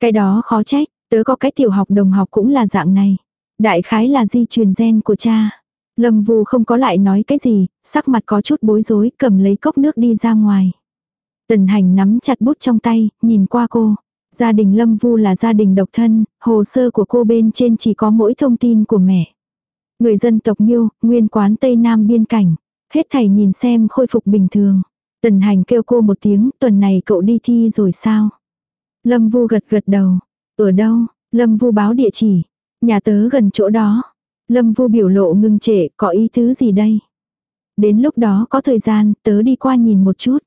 S1: Cái đó khó trách, tớ có cái tiểu học đồng học cũng là dạng này. Đại khái là di truyền gen của cha. Lâm Vu không có lại nói cái gì, sắc mặt có chút bối rối, cầm lấy cốc nước đi ra ngoài. Tần hành nắm chặt bút trong tay, nhìn qua cô. Gia đình Lâm Vu là gia đình độc thân, hồ sơ của cô bên trên chỉ có mỗi thông tin của mẹ. Người dân tộc Miêu, nguyên quán Tây Nam biên cảnh. Hết thầy nhìn xem khôi phục bình thường. Tần hành kêu cô một tiếng, tuần này cậu đi thi rồi sao? Lâm Vu gật gật đầu. Ở đâu? Lâm Vu báo địa chỉ. Nhà tớ gần chỗ đó. Lâm Vu biểu lộ ngưng trệ, có ý tứ gì đây? Đến lúc đó có thời gian, tớ đi qua nhìn một chút.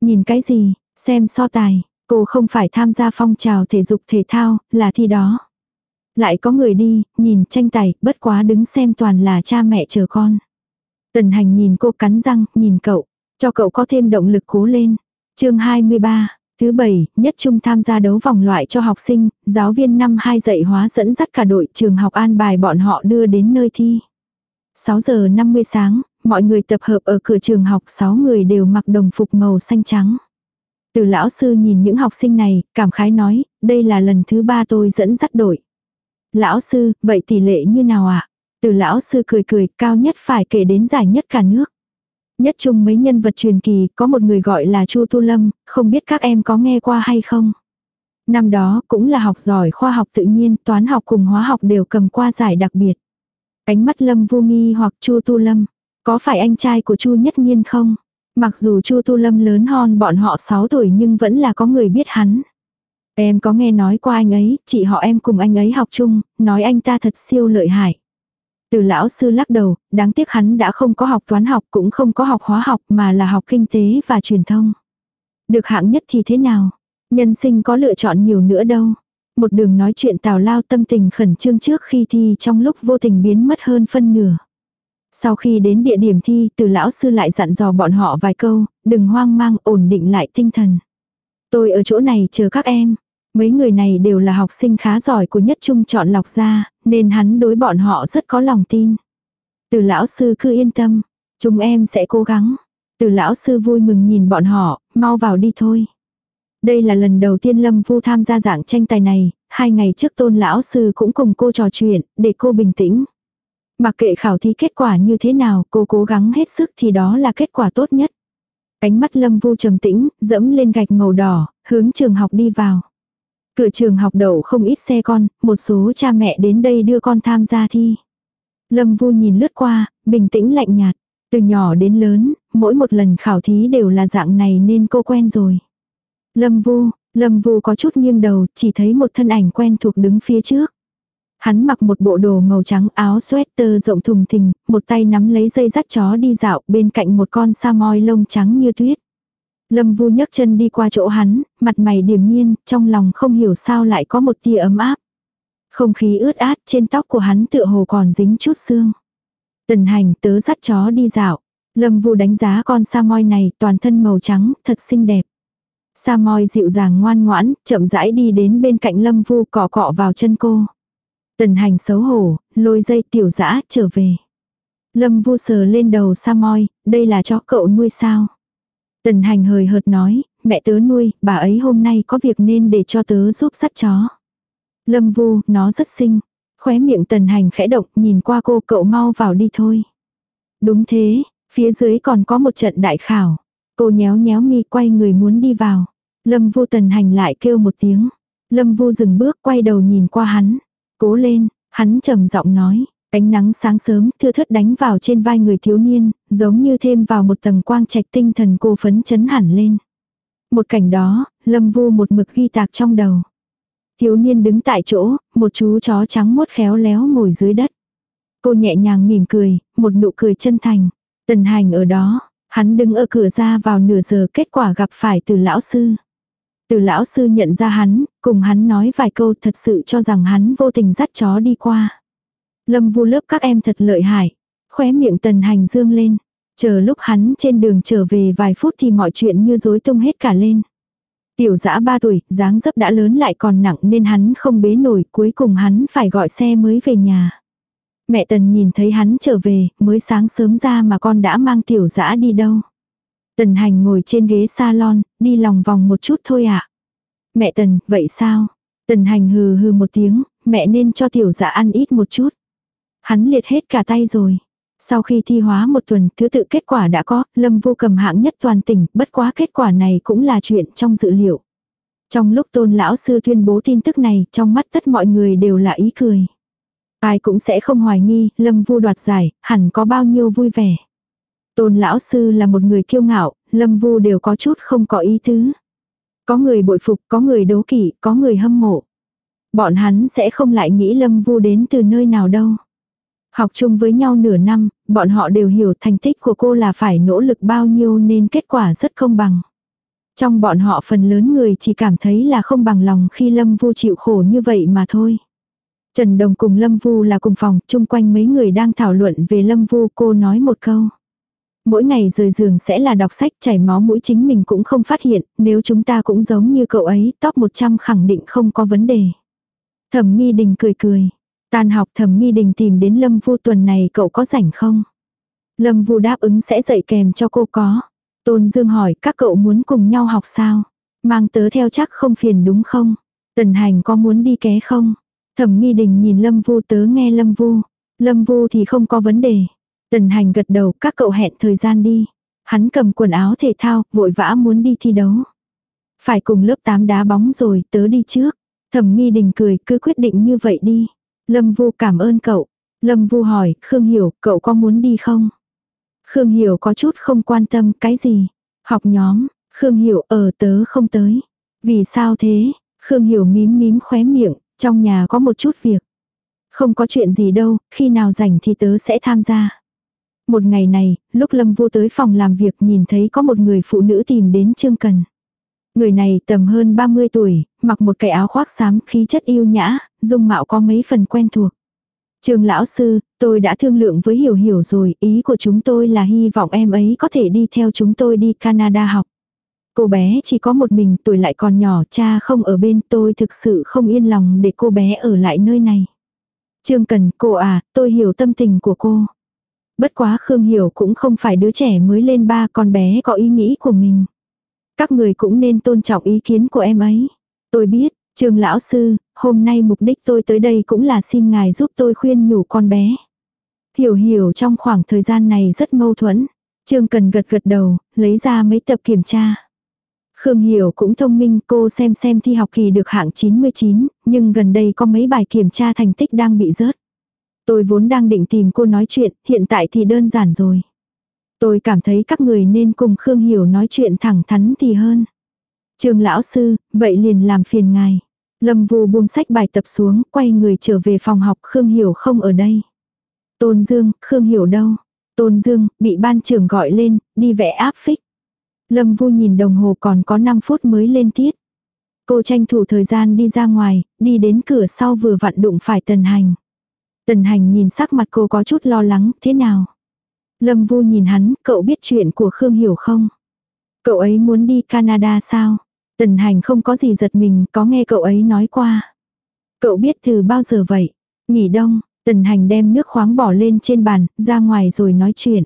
S1: Nhìn cái gì? Xem so tài. Cô không phải tham gia phong trào thể dục thể thao, là thi đó. Lại có người đi, nhìn tranh tài, bất quá đứng xem toàn là cha mẹ chờ con. Tần hành nhìn cô cắn răng, nhìn cậu, cho cậu có thêm động lực cố lên. chương 23, thứ bảy, nhất trung tham gia đấu vòng loại cho học sinh, giáo viên năm hai dạy hóa dẫn dắt cả đội trường học an bài bọn họ đưa đến nơi thi. 6 giờ 50 sáng, mọi người tập hợp ở cửa trường học 6 người đều mặc đồng phục màu xanh trắng. Từ lão sư nhìn những học sinh này, cảm khái nói, đây là lần thứ ba tôi dẫn dắt đội. Lão sư, vậy tỷ lệ như nào ạ? À? Từ lão sư cười cười, cao nhất phải kể đến giải nhất cả nước. Nhất chung mấy nhân vật truyền kỳ, có một người gọi là Chu Tu Lâm, không biết các em có nghe qua hay không. Năm đó cũng là học giỏi khoa học tự nhiên, toán học cùng hóa học đều cầm qua giải đặc biệt. Ánh mắt Lâm Vu nghi hoặc Chu Tu Lâm, có phải anh trai của Chu Nhất Nhiên không? Mặc dù Chu Tu Lâm lớn hơn bọn họ 6 tuổi nhưng vẫn là có người biết hắn. Em có nghe nói qua anh ấy, chị họ em cùng anh ấy học chung, nói anh ta thật siêu lợi hại. Từ lão sư lắc đầu, đáng tiếc hắn đã không có học toán học cũng không có học hóa học mà là học kinh tế và truyền thông. Được hạng nhất thì thế nào? Nhân sinh có lựa chọn nhiều nữa đâu. Một đường nói chuyện tào lao tâm tình khẩn trương trước khi thi trong lúc vô tình biến mất hơn phân nửa. Sau khi đến địa điểm thi, từ lão sư lại dặn dò bọn họ vài câu, đừng hoang mang, ổn định lại tinh thần. Tôi ở chỗ này chờ các em. Mấy người này đều là học sinh khá giỏi của nhất trung chọn lọc ra, nên hắn đối bọn họ rất có lòng tin. Từ lão sư cứ yên tâm, chúng em sẽ cố gắng. Từ lão sư vui mừng nhìn bọn họ, mau vào đi thôi. Đây là lần đầu tiên Lâm Vu tham gia dạng tranh tài này, hai ngày trước tôn lão sư cũng cùng cô trò chuyện, để cô bình tĩnh. Mặc kệ khảo thí kết quả như thế nào, cô cố gắng hết sức thì đó là kết quả tốt nhất. Ánh mắt Lâm Vu trầm tĩnh, dẫm lên gạch màu đỏ, hướng trường học đi vào. Cửa trường học đậu không ít xe con, một số cha mẹ đến đây đưa con tham gia thi. Lâm Vu nhìn lướt qua, bình tĩnh lạnh nhạt. Từ nhỏ đến lớn, mỗi một lần khảo thí đều là dạng này nên cô quen rồi. Lâm Vu, Lâm Vu có chút nghiêng đầu, chỉ thấy một thân ảnh quen thuộc đứng phía trước. Hắn mặc một bộ đồ màu trắng áo sweater rộng thùng thình, một tay nắm lấy dây dắt chó đi dạo bên cạnh một con sa moi lông trắng như tuyết. Lâm Vu nhấc chân đi qua chỗ hắn, mặt mày điềm nhiên, trong lòng không hiểu sao lại có một tia ấm áp. Không khí ướt át trên tóc của hắn tựa hồ còn dính chút xương. Tần hành tớ dắt chó đi dạo. Lâm Vu đánh giá con sa môi này toàn thân màu trắng, thật xinh đẹp. Sa môi dịu dàng ngoan ngoãn, chậm rãi đi đến bên cạnh Lâm Vu cọ cọ vào chân cô. Tần hành xấu hổ, lôi dây tiểu dã trở về. Lâm Vu sờ lên đầu sa môi, đây là chó cậu nuôi sao? Tần hành hời hợt nói, mẹ tớ nuôi, bà ấy hôm nay có việc nên để cho tớ giúp dắt chó. Lâm Vu, nó rất xinh. Khóe miệng tần hành khẽ động, nhìn qua cô cậu mau vào đi thôi. Đúng thế, phía dưới còn có một trận đại khảo. Cô nhéo nhéo mi quay người muốn đi vào. Lâm Vu tần hành lại kêu một tiếng. Lâm Vu dừng bước quay đầu nhìn qua hắn. Cố lên, hắn trầm giọng nói. Ánh nắng sáng sớm thưa thớt đánh vào trên vai người thiếu niên, giống như thêm vào một tầng quang trạch tinh thần cô phấn chấn hẳn lên. Một cảnh đó, Lâm Vu một mực ghi tạc trong đầu. Thiếu niên đứng tại chỗ, một chú chó trắng mốt khéo léo ngồi dưới đất. Cô nhẹ nhàng mỉm cười, một nụ cười chân thành. Tần hành ở đó, hắn đứng ở cửa ra vào nửa giờ kết quả gặp phải từ lão sư. Từ lão sư nhận ra hắn, cùng hắn nói vài câu thật sự cho rằng hắn vô tình dắt chó đi qua. Lâm vu lớp các em thật lợi hại. Khóe miệng tần hành dương lên. Chờ lúc hắn trên đường trở về vài phút thì mọi chuyện như rối tung hết cả lên. Tiểu dã ba tuổi, dáng dấp đã lớn lại còn nặng nên hắn không bế nổi, cuối cùng hắn phải gọi xe mới về nhà. Mẹ Tần nhìn thấy hắn trở về, mới sáng sớm ra mà con đã mang tiểu dã đi đâu. Tần hành ngồi trên ghế salon, đi lòng vòng một chút thôi ạ. À. Mẹ Tần, vậy sao? Tần hành hừ hừ một tiếng, mẹ nên cho tiểu dã ăn ít một chút. Hắn liệt hết cả tay rồi. Sau khi thi hóa một tuần, thứ tự kết quả đã có, Lâm Vô cầm hạng nhất toàn tỉnh, bất quá kết quả này cũng là chuyện trong dự liệu. Trong lúc tôn lão sư tuyên bố tin tức này, trong mắt tất mọi người đều là ý cười. Ai cũng sẽ không hoài nghi, Lâm Vu đoạt giải, hẳn có bao nhiêu vui vẻ. Tôn lão sư là một người kiêu ngạo, Lâm Vu đều có chút không có ý tứ. Có người bội phục, có người đố kỵ, có người hâm mộ. Bọn hắn sẽ không lại nghĩ Lâm Vu đến từ nơi nào đâu. Học chung với nhau nửa năm, bọn họ đều hiểu thành tích của cô là phải nỗ lực bao nhiêu nên kết quả rất không bằng. Trong bọn họ phần lớn người chỉ cảm thấy là không bằng lòng khi Lâm Vu chịu khổ như vậy mà thôi. Trần Đồng cùng Lâm Vu là cùng phòng, chung quanh mấy người đang thảo luận về Lâm Vu cô nói một câu. Mỗi ngày rời giường sẽ là đọc sách chảy máu mũi chính mình cũng không phát hiện, nếu chúng ta cũng giống như cậu ấy, top 100 khẳng định không có vấn đề. Thẩm nghi đình cười cười, Tan học thẩm nghi đình tìm đến Lâm Vu tuần này cậu có rảnh không? Lâm Vu đáp ứng sẽ dạy kèm cho cô có. Tôn Dương hỏi các cậu muốn cùng nhau học sao? Mang tớ theo chắc không phiền đúng không? Tần hành có muốn đi ké không? Thẩm nghi đình nhìn Lâm Vu tớ nghe Lâm Vu. Lâm Vu thì không có vấn đề. Tần hành gật đầu các cậu hẹn thời gian đi. Hắn cầm quần áo thể thao, vội vã muốn đi thi đấu. Phải cùng lớp 8 đá bóng rồi, tớ đi trước. Thẩm nghi đình cười, cứ quyết định như vậy đi. Lâm Vu cảm ơn cậu. Lâm Vu hỏi, Khương Hiểu, cậu có muốn đi không? Khương Hiểu có chút không quan tâm cái gì. Học nhóm, Khương Hiểu ở tớ không tới. Vì sao thế? Khương Hiểu mím mím khóe miệng, trong nhà có một chút việc. Không có chuyện gì đâu, khi nào rảnh thì tớ sẽ tham gia. Một ngày này, lúc Lâm Vu tới phòng làm việc nhìn thấy có một người phụ nữ tìm đến Trương Cần. Người này tầm hơn 30 tuổi, mặc một cái áo khoác xám khí chất yêu nhã, dung mạo có mấy phần quen thuộc. Trường lão sư, tôi đã thương lượng với Hiểu Hiểu rồi, ý của chúng tôi là hy vọng em ấy có thể đi theo chúng tôi đi Canada học. Cô bé chỉ có một mình tuổi lại còn nhỏ cha không ở bên tôi thực sự không yên lòng để cô bé ở lại nơi này. Trương Cần, cô à, tôi hiểu tâm tình của cô. Bất quá Khương Hiểu cũng không phải đứa trẻ mới lên ba con bé có ý nghĩ của mình. Các người cũng nên tôn trọng ý kiến của em ấy. Tôi biết, trường lão sư, hôm nay mục đích tôi tới đây cũng là xin ngài giúp tôi khuyên nhủ con bé. Hiểu hiểu trong khoảng thời gian này rất mâu thuẫn. Trương cần gật gật đầu, lấy ra mấy tập kiểm tra. Khương Hiểu cũng thông minh cô xem xem thi học kỳ được hạng 99, nhưng gần đây có mấy bài kiểm tra thành tích đang bị rớt. Tôi vốn đang định tìm cô nói chuyện, hiện tại thì đơn giản rồi. Tôi cảm thấy các người nên cùng Khương Hiểu nói chuyện thẳng thắn thì hơn. Trường lão sư, vậy liền làm phiền ngài. Lâm Vu buông sách bài tập xuống, quay người trở về phòng học Khương Hiểu không ở đây. Tôn Dương, Khương Hiểu đâu? Tôn Dương, bị ban trưởng gọi lên, đi vẽ áp phích. Lâm Vu nhìn đồng hồ còn có 5 phút mới lên tiết. Cô tranh thủ thời gian đi ra ngoài, đi đến cửa sau vừa vặn đụng phải Tần Hành. Tần Hành nhìn sắc mặt cô có chút lo lắng, thế nào? Lâm Vu nhìn hắn, cậu biết chuyện của Khương Hiểu không? Cậu ấy muốn đi Canada sao? Tần hành không có gì giật mình, có nghe cậu ấy nói qua. Cậu biết từ bao giờ vậy? Nghỉ đông, tần hành đem nước khoáng bỏ lên trên bàn, ra ngoài rồi nói chuyện.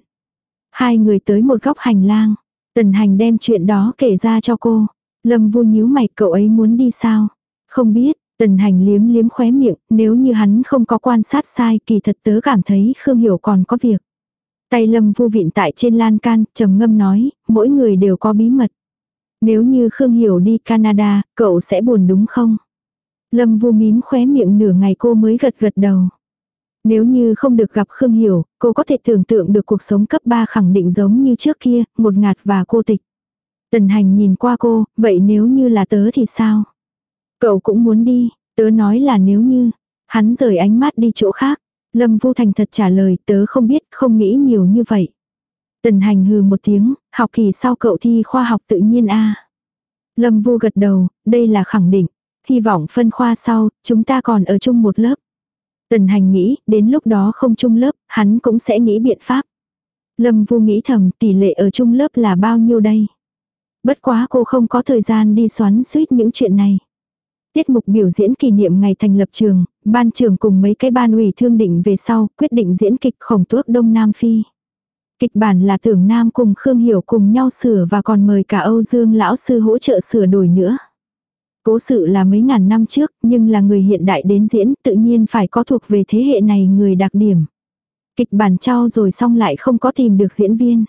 S1: Hai người tới một góc hành lang. Tần hành đem chuyện đó kể ra cho cô. Lâm vu nhíu mày cậu ấy muốn đi sao? Không biết, tần hành liếm liếm khóe miệng, nếu như hắn không có quan sát sai kỳ thật tớ cảm thấy Khương Hiểu còn có việc. Tay lâm vu vịn tại trên lan can, trầm ngâm nói, mỗi người đều có bí mật. Nếu như Khương Hiểu đi Canada, cậu sẽ buồn đúng không? Lâm vu mím khóe miệng nửa ngày cô mới gật gật đầu. Nếu như không được gặp Khương Hiểu, cô có thể tưởng tượng được cuộc sống cấp 3 khẳng định giống như trước kia, một ngạt và cô tịch. Tần hành nhìn qua cô, vậy nếu như là tớ thì sao? Cậu cũng muốn đi, tớ nói là nếu như. Hắn rời ánh mắt đi chỗ khác. Lâm Vu Thành thật trả lời tớ không biết, không nghĩ nhiều như vậy. Tần hành hừ một tiếng, học kỳ sau cậu thi khoa học tự nhiên a Lâm Vu gật đầu, đây là khẳng định. Hy vọng phân khoa sau, chúng ta còn ở chung một lớp. Tần hành nghĩ, đến lúc đó không chung lớp, hắn cũng sẽ nghĩ biện pháp. Lâm Vu nghĩ thầm tỷ lệ ở chung lớp là bao nhiêu đây. Bất quá cô không có thời gian đi xoắn suýt những chuyện này. Tiết mục biểu diễn kỷ niệm ngày thành lập trường, ban trưởng cùng mấy cái ban ủy thương định về sau, quyết định diễn kịch khổng tuốc Đông Nam Phi. Kịch bản là tưởng Nam cùng Khương Hiểu cùng nhau sửa và còn mời cả Âu Dương lão sư hỗ trợ sửa đổi nữa. Cố sự là mấy ngàn năm trước, nhưng là người hiện đại đến diễn tự nhiên phải có thuộc về thế hệ này người đặc điểm. Kịch bản trao rồi xong lại không có tìm được diễn viên.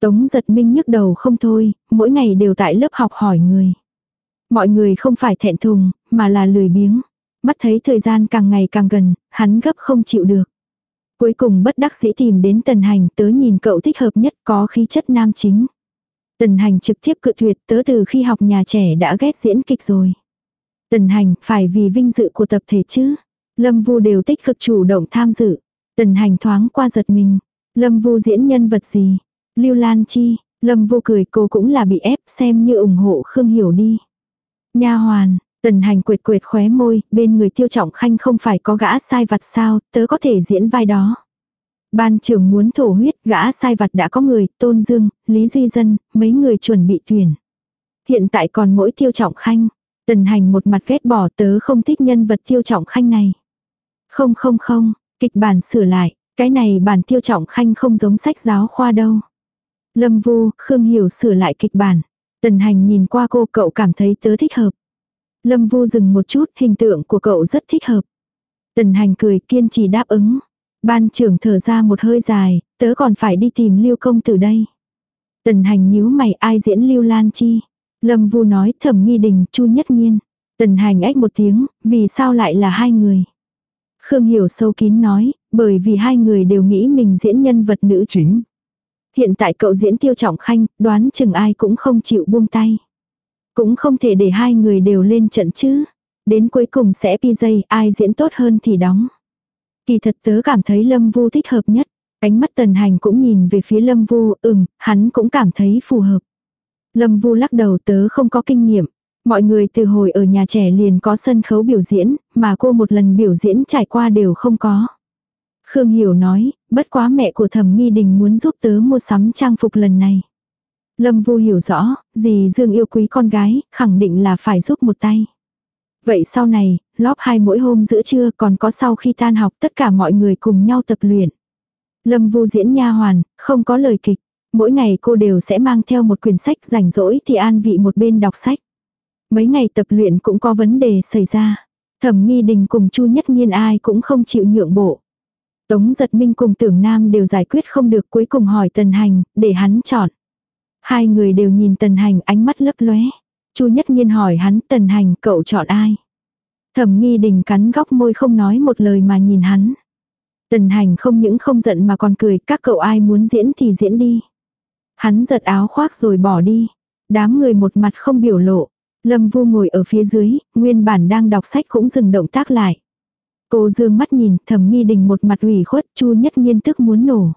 S1: Tống giật minh nhức đầu không thôi, mỗi ngày đều tại lớp học hỏi người. Mọi người không phải thẹn thùng, mà là lười biếng. Mắt thấy thời gian càng ngày càng gần, hắn gấp không chịu được. Cuối cùng bất đắc dĩ tìm đến tần hành tớ nhìn cậu thích hợp nhất có khí chất nam chính. Tần hành trực tiếp cự tuyệt tớ từ khi học nhà trẻ đã ghét diễn kịch rồi. Tần hành phải vì vinh dự của tập thể chứ. Lâm Vu đều tích cực chủ động tham dự. Tần hành thoáng qua giật mình. Lâm Vu diễn nhân vật gì? Lưu Lan Chi. Lâm Vu cười cô cũng là bị ép xem như ủng hộ Khương Hiểu đi. Nha hoàn, tần hành quệt quệt khóe môi, bên người tiêu trọng khanh không phải có gã sai vặt sao, tớ có thể diễn vai đó. Ban trưởng muốn thổ huyết, gã sai vặt đã có người, Tôn Dương, Lý Duy Dân, mấy người chuẩn bị tuyển. Hiện tại còn mỗi tiêu trọng khanh. Tần hành một mặt ghét bỏ tớ không thích nhân vật tiêu trọng khanh này. Không không không, kịch bản sửa lại, cái này bản tiêu trọng khanh không giống sách giáo khoa đâu. Lâm Vu, Khương Hiểu sửa lại kịch bản. Tần hành nhìn qua cô cậu cảm thấy tớ thích hợp. Lâm Vu dừng một chút, hình tượng của cậu rất thích hợp. Tần hành cười kiên trì đáp ứng. Ban trưởng thở ra một hơi dài, tớ còn phải đi tìm lưu công từ đây. Tần hành nhíu mày ai diễn lưu lan chi. Lâm Vu nói thẩm nghi đình, chu nhất nhiên. Tần hành ếch một tiếng, vì sao lại là hai người. Khương Hiểu sâu kín nói, bởi vì hai người đều nghĩ mình diễn nhân vật nữ chính. Hiện tại cậu diễn tiêu trọng khanh, đoán chừng ai cũng không chịu buông tay. Cũng không thể để hai người đều lên trận chứ. Đến cuối cùng sẽ PJ, ai diễn tốt hơn thì đóng. Kỳ thật tớ cảm thấy Lâm Vu thích hợp nhất. Ánh mắt tần hành cũng nhìn về phía Lâm Vu, ừm, hắn cũng cảm thấy phù hợp. Lâm Vu lắc đầu tớ không có kinh nghiệm. Mọi người từ hồi ở nhà trẻ liền có sân khấu biểu diễn, mà cô một lần biểu diễn trải qua đều không có. Khương Hiểu nói, bất quá mẹ của thẩm nghi đình muốn giúp tớ mua sắm trang phục lần này. Lâm Vu hiểu rõ, dì Dương yêu quý con gái, khẳng định là phải giúp một tay. Vậy sau này, lóp hai mỗi hôm giữa trưa còn có sau khi tan học tất cả mọi người cùng nhau tập luyện. Lâm Vu diễn nha hoàn, không có lời kịch. Mỗi ngày cô đều sẽ mang theo một quyển sách rảnh rỗi thì an vị một bên đọc sách. Mấy ngày tập luyện cũng có vấn đề xảy ra. Thẩm nghi đình cùng Chu Nhất Nhiên ai cũng không chịu nhượng bộ. Tống giật minh cùng tưởng nam đều giải quyết không được cuối cùng hỏi tần hành, để hắn chọn. Hai người đều nhìn tần hành ánh mắt lấp lóe. Chu nhất nhiên hỏi hắn tần hành cậu chọn ai. Thẩm nghi đình cắn góc môi không nói một lời mà nhìn hắn. Tần hành không những không giận mà còn cười các cậu ai muốn diễn thì diễn đi. Hắn giật áo khoác rồi bỏ đi. Đám người một mặt không biểu lộ. Lâm vu ngồi ở phía dưới, nguyên bản đang đọc sách cũng dừng động tác lại. Cô dương mắt nhìn, thẩm nghi đình một mặt ủy khuất, chu nhất nhiên tức muốn nổ.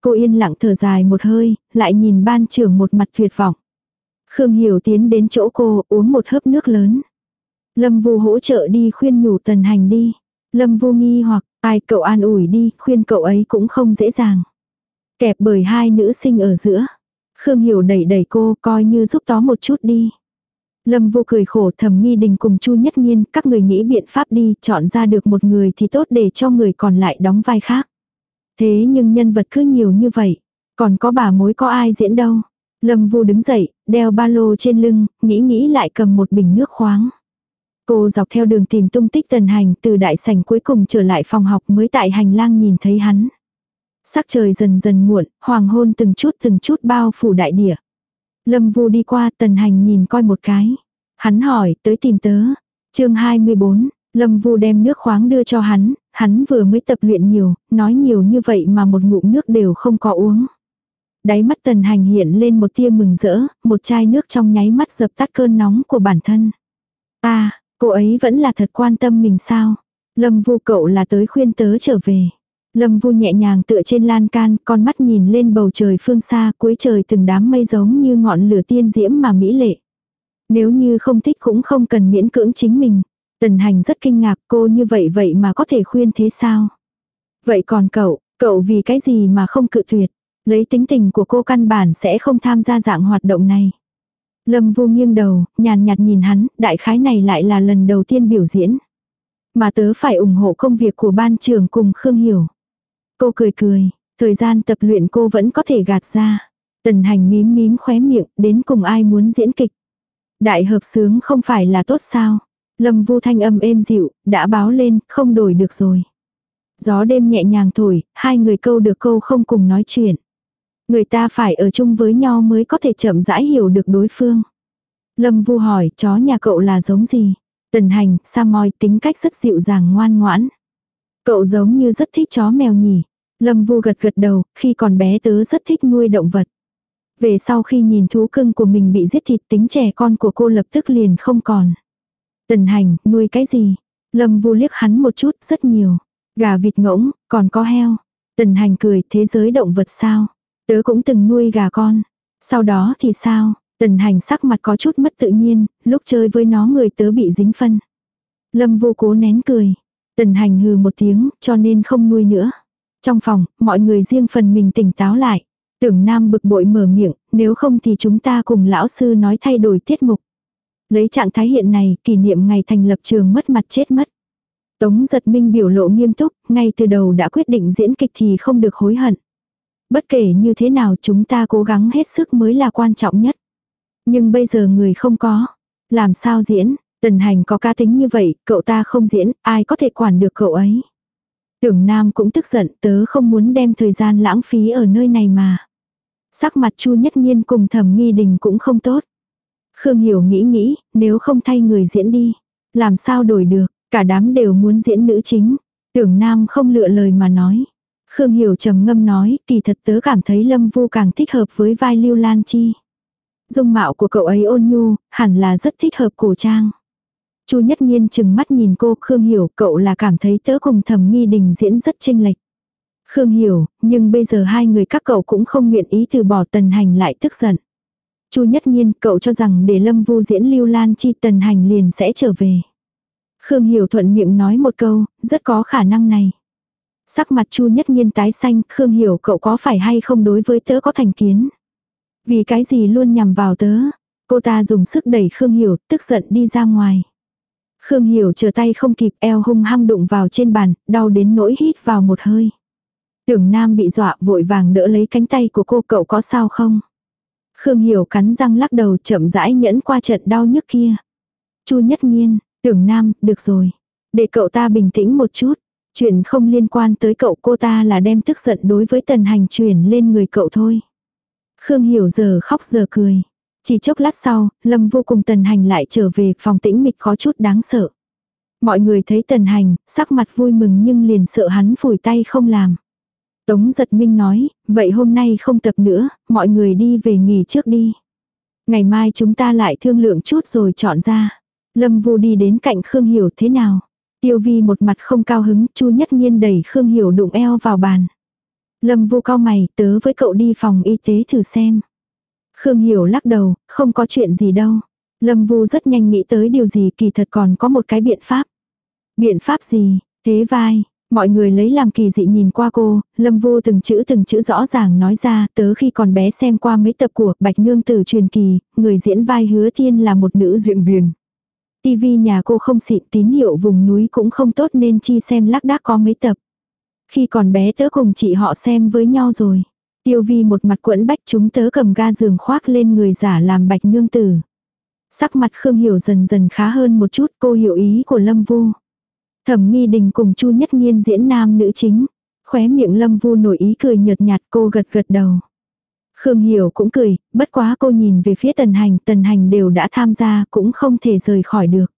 S1: Cô yên lặng thở dài một hơi, lại nhìn ban trưởng một mặt tuyệt vọng. Khương Hiểu tiến đến chỗ cô, uống một hớp nước lớn. Lâm Vu hỗ trợ đi khuyên nhủ tần hành đi. Lâm Vu nghi hoặc, ai cậu an ủi đi, khuyên cậu ấy cũng không dễ dàng. Kẹp bởi hai nữ sinh ở giữa. Khương Hiểu đẩy đẩy cô, coi như giúp tó một chút đi. Lâm vô cười khổ thầm nghi đình cùng Chu Nhất Nhiên, các người nghĩ biện pháp đi, chọn ra được một người thì tốt để cho người còn lại đóng vai khác. Thế nhưng nhân vật cứ nhiều như vậy, còn có bà mối có ai diễn đâu. Lâm Vu đứng dậy, đeo ba lô trên lưng, nghĩ nghĩ lại cầm một bình nước khoáng. Cô dọc theo đường tìm tung tích tần hành từ đại sảnh cuối cùng trở lại phòng học mới tại hành lang nhìn thấy hắn. Sắc trời dần dần muộn, hoàng hôn từng chút từng chút bao phủ đại địa. Lâm Vu đi qua tần hành nhìn coi một cái. Hắn hỏi tới tìm tớ. chương 24, Lâm Vu đem nước khoáng đưa cho hắn, hắn vừa mới tập luyện nhiều, nói nhiều như vậy mà một ngụm nước đều không có uống. Đáy mắt tần hành hiện lên một tia mừng rỡ, một chai nước trong nháy mắt dập tắt cơn nóng của bản thân. À, cô ấy vẫn là thật quan tâm mình sao? Lâm Vu cậu là tới khuyên tớ trở về. Lâm Vu nhẹ nhàng tựa trên lan can, con mắt nhìn lên bầu trời phương xa, cuối trời từng đám mây giống như ngọn lửa tiên diễm mà mỹ lệ. Nếu như không thích cũng không cần miễn cưỡng chính mình. Tần hành rất kinh ngạc cô như vậy vậy mà có thể khuyên thế sao? Vậy còn cậu, cậu vì cái gì mà không cự tuyệt? Lấy tính tình của cô căn bản sẽ không tham gia dạng hoạt động này. Lâm vu nghiêng đầu, nhàn nhạt nhìn hắn, đại khái này lại là lần đầu tiên biểu diễn. Mà tớ phải ủng hộ công việc của ban trưởng cùng Khương Hiểu. Cô cười cười, thời gian tập luyện cô vẫn có thể gạt ra. Tần hành mím mím khóe miệng, đến cùng ai muốn diễn kịch. Đại hợp sướng không phải là tốt sao. Lâm vu thanh âm êm dịu, đã báo lên, không đổi được rồi. Gió đêm nhẹ nhàng thổi, hai người câu được câu không cùng nói chuyện. Người ta phải ở chung với nhau mới có thể chậm rãi hiểu được đối phương. Lâm vu hỏi, chó nhà cậu là giống gì? Tần hành, sa mòi tính cách rất dịu dàng ngoan ngoãn. Cậu giống như rất thích chó mèo nhỉ. Lâm vu gật gật đầu, khi còn bé tớ rất thích nuôi động vật. Về sau khi nhìn thú cưng của mình bị giết thịt tính trẻ con của cô lập tức liền không còn. Tần hành, nuôi cái gì? Lâm vu liếc hắn một chút, rất nhiều. Gà vịt ngỗng, còn có heo. Tần hành cười, thế giới động vật sao? Tớ cũng từng nuôi gà con. Sau đó thì sao? Tần hành sắc mặt có chút mất tự nhiên, lúc chơi với nó người tớ bị dính phân. Lâm vô cố nén cười. Tần hành hừ một tiếng, cho nên không nuôi nữa. Trong phòng, mọi người riêng phần mình tỉnh táo lại. Tưởng Nam bực bội mở miệng, nếu không thì chúng ta cùng lão sư nói thay đổi tiết mục. Lấy trạng thái hiện này, kỷ niệm ngày thành lập trường mất mặt chết mất. Tống giật minh biểu lộ nghiêm túc, ngay từ đầu đã quyết định diễn kịch thì không được hối hận. Bất kể như thế nào chúng ta cố gắng hết sức mới là quan trọng nhất. Nhưng bây giờ người không có. Làm sao diễn, tần hành có ca tính như vậy, cậu ta không diễn, ai có thể quản được cậu ấy. Tưởng Nam cũng tức giận, tớ không muốn đem thời gian lãng phí ở nơi này mà. Sắc mặt Chu Nhất Nhiên cùng Thẩm Nghi Đình cũng không tốt. Khương Hiểu nghĩ nghĩ, nếu không thay người diễn đi, làm sao đổi được, cả đám đều muốn diễn nữ chính. Tưởng Nam không lựa lời mà nói. Khương Hiểu trầm ngâm nói, kỳ thật tớ cảm thấy Lâm Vu càng thích hợp với vai Lưu Lan Chi. Dung mạo của cậu ấy ôn nhu, hẳn là rất thích hợp cổ trang. Chu Nhất Nhiên chừng mắt nhìn cô, Khương Hiểu, cậu là cảm thấy tớ cùng Thẩm Nghi Đình diễn rất chênh lệch. Khương Hiểu, nhưng bây giờ hai người các cậu cũng không nguyện ý từ bỏ Tần Hành lại tức giận. Chu Nhất Nhiên, cậu cho rằng để Lâm Vu diễn Lưu Lan Chi Tần Hành liền sẽ trở về. Khương Hiểu thuận miệng nói một câu, rất có khả năng này. Sắc mặt Chu Nhất Nhiên tái xanh, Khương Hiểu cậu có phải hay không đối với tớ có thành kiến. Vì cái gì luôn nhằm vào tớ. Cô ta dùng sức đẩy Khương Hiểu, tức giận đi ra ngoài. Khương Hiểu chờ tay không kịp eo hung hăng đụng vào trên bàn, đau đến nỗi hít vào một hơi. Tưởng Nam bị dọa vội vàng đỡ lấy cánh tay của cô cậu có sao không? Khương Hiểu cắn răng lắc đầu chậm rãi nhẫn qua trận đau nhức kia. Chu Nhất Nhiên, Tưởng Nam, được rồi. Để cậu ta bình tĩnh một chút. Chuyện không liên quan tới cậu cô ta là đem tức giận đối với tần hành chuyển lên người cậu thôi. Khương Hiểu giờ khóc giờ cười. Chỉ chốc lát sau, Lâm vô cùng tần hành lại trở về phòng tĩnh mịch có chút đáng sợ. Mọi người thấy tần hành, sắc mặt vui mừng nhưng liền sợ hắn phủi tay không làm. Tống giật minh nói, vậy hôm nay không tập nữa, mọi người đi về nghỉ trước đi. Ngày mai chúng ta lại thương lượng chút rồi chọn ra. Lâm vu đi đến cạnh Khương Hiểu thế nào. Tiêu vi một mặt không cao hứng, chu nhất nhiên đẩy Khương Hiểu đụng eo vào bàn. Lâm vu cao mày, tớ với cậu đi phòng y tế thử xem. Khương Hiểu lắc đầu, không có chuyện gì đâu. Lâm vu rất nhanh nghĩ tới điều gì kỳ thật còn có một cái biện pháp. Biện pháp gì, thế vai, Mọi người lấy làm kỳ dị nhìn qua cô, Lâm Vu từng chữ từng chữ rõ ràng nói ra, tớ khi còn bé xem qua mấy tập của Bạch Nương Tử truyền kỳ, người diễn vai hứa thiên là một nữ diễn viên. TV nhà cô không xịn tín hiệu vùng núi cũng không tốt nên chi xem lác đác có mấy tập. Khi còn bé tớ cùng chị họ xem với nhau rồi. Tiêu vi một mặt quẫn bách chúng tớ cầm ga giường khoác lên người giả làm bạch nương tử. Sắc mặt Khương Hiểu dần dần khá hơn một chút cô hiểu ý của Lâm Vu. Thẩm nghi đình cùng Chu Nhất Nhiên diễn nam nữ chính. Khóe miệng Lâm Vu nổi ý cười nhợt nhạt cô gật gật đầu. Khương Hiểu cũng cười, bất quá cô nhìn về phía Tần Hành, Tần Hành đều đã tham gia cũng không thể rời khỏi được.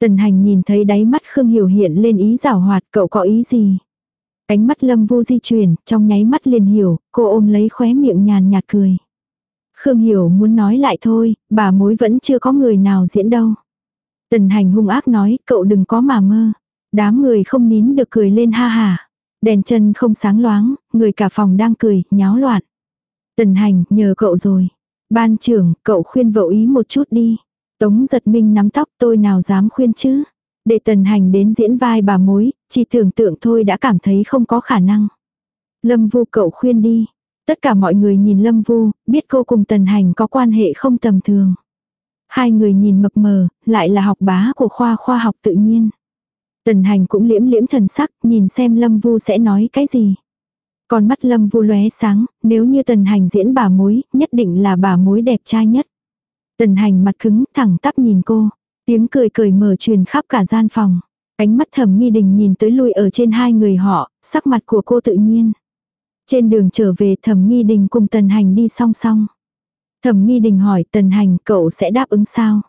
S1: Tần Hành nhìn thấy đáy mắt Khương Hiểu hiện lên ý giảo hoạt, cậu có ý gì? Ánh mắt Lâm Vu di chuyển, trong nháy mắt liền hiểu, cô ôm lấy khóe miệng nhàn nhạt cười. Khương Hiểu muốn nói lại thôi, bà mối vẫn chưa có người nào diễn đâu. Tần Hành hung ác nói, cậu đừng có mà mơ. Đám người không nín được cười lên ha hà. Đèn chân không sáng loáng, người cả phòng đang cười, nháo loạn. Tần hành, nhờ cậu rồi. Ban trưởng, cậu khuyên vậu ý một chút đi. Tống giật minh nắm tóc tôi nào dám khuyên chứ. Để tần hành đến diễn vai bà mối, chỉ tưởng tượng thôi đã cảm thấy không có khả năng. Lâm vu cậu khuyên đi. Tất cả mọi người nhìn Lâm vu, biết cô cùng tần hành có quan hệ không tầm thường. Hai người nhìn mập mờ, lại là học bá của khoa khoa học tự nhiên. Tần hành cũng liễm liễm thần sắc, nhìn xem Lâm vu sẽ nói cái gì. còn mắt lâm vu lóe sáng, nếu như tần hành diễn bà mối, nhất định là bà mối đẹp trai nhất. Tần hành mặt cứng, thẳng tắp nhìn cô. Tiếng cười cười mở truyền khắp cả gian phòng. Ánh mắt thầm nghi đình nhìn tới lui ở trên hai người họ, sắc mặt của cô tự nhiên. Trên đường trở về thầm nghi đình cùng tần hành đi song song. Thầm nghi đình hỏi tần hành cậu sẽ đáp ứng sao?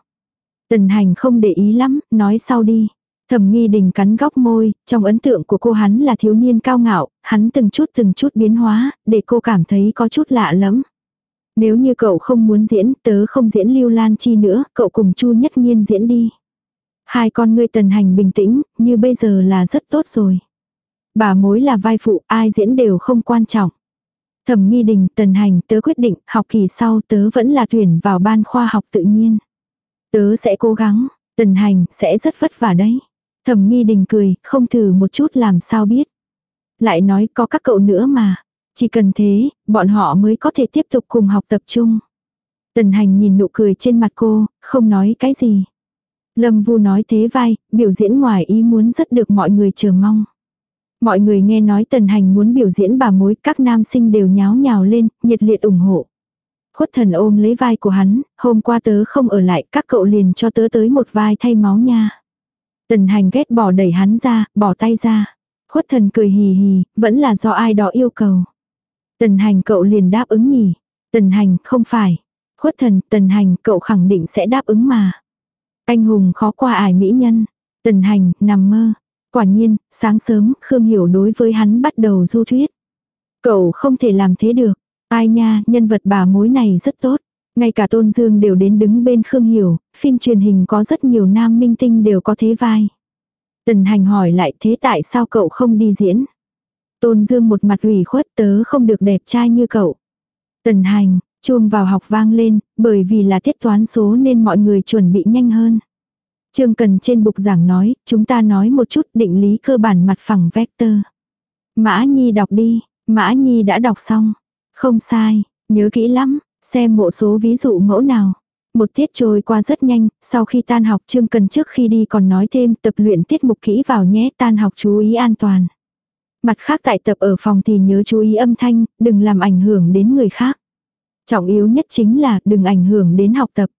S1: Tần hành không để ý lắm, nói sau đi. Thẩm nghi đình cắn góc môi, trong ấn tượng của cô hắn là thiếu niên cao ngạo, hắn từng chút từng chút biến hóa, để cô cảm thấy có chút lạ lắm. Nếu như cậu không muốn diễn, tớ không diễn lưu lan chi nữa, cậu cùng chu nhất nhiên diễn đi. Hai con ngươi tần hành bình tĩnh, như bây giờ là rất tốt rồi. Bà mối là vai phụ, ai diễn đều không quan trọng. Thẩm nghi đình, tần hành, tớ quyết định, học kỳ sau tớ vẫn là tuyển vào ban khoa học tự nhiên. Tớ sẽ cố gắng, tần hành, sẽ rất vất vả đấy. Thẩm nghi đình cười, không thử một chút làm sao biết. Lại nói có các cậu nữa mà. Chỉ cần thế, bọn họ mới có thể tiếp tục cùng học tập chung Tần hành nhìn nụ cười trên mặt cô, không nói cái gì. Lâm Vu nói thế vai, biểu diễn ngoài ý muốn rất được mọi người chờ mong. Mọi người nghe nói tần hành muốn biểu diễn bà mối, các nam sinh đều nháo nhào lên, nhiệt liệt ủng hộ. Khuất thần ôm lấy vai của hắn, hôm qua tớ không ở lại, các cậu liền cho tớ tới một vai thay máu nha. Tần hành ghét bỏ đẩy hắn ra, bỏ tay ra. Khuất thần cười hì hì, vẫn là do ai đó yêu cầu. Tần hành cậu liền đáp ứng nhỉ. Tần hành, không phải. Khuất thần, tần hành, cậu khẳng định sẽ đáp ứng mà. Anh hùng khó qua ải mỹ nhân. Tần hành, nằm mơ. Quả nhiên, sáng sớm, Khương Hiểu đối với hắn bắt đầu du thuyết. Cậu không thể làm thế được. Ai nha, nhân vật bà mối này rất tốt. Ngay cả Tôn Dương đều đến đứng bên Khương Hiểu, phim truyền hình có rất nhiều nam minh tinh đều có thế vai. Tần hành hỏi lại thế tại sao cậu không đi diễn? Tôn Dương một mặt ủy khuất tớ không được đẹp trai như cậu. Tần hành, chuông vào học vang lên, bởi vì là tiết toán số nên mọi người chuẩn bị nhanh hơn. Trương Cần trên bục giảng nói, chúng ta nói một chút định lý cơ bản mặt phẳng vector. Mã Nhi đọc đi, Mã Nhi đã đọc xong. Không sai, nhớ kỹ lắm, Xem bộ số ví dụ mẫu nào. Một tiết trôi qua rất nhanh, sau khi tan học Trương Cần trước khi đi còn nói thêm tập luyện tiết mục kỹ vào nhé tan học chú ý an toàn. Mặt khác tại tập ở phòng thì nhớ chú ý âm thanh, đừng làm ảnh hưởng đến người khác. Trọng yếu nhất chính là đừng ảnh hưởng đến học tập.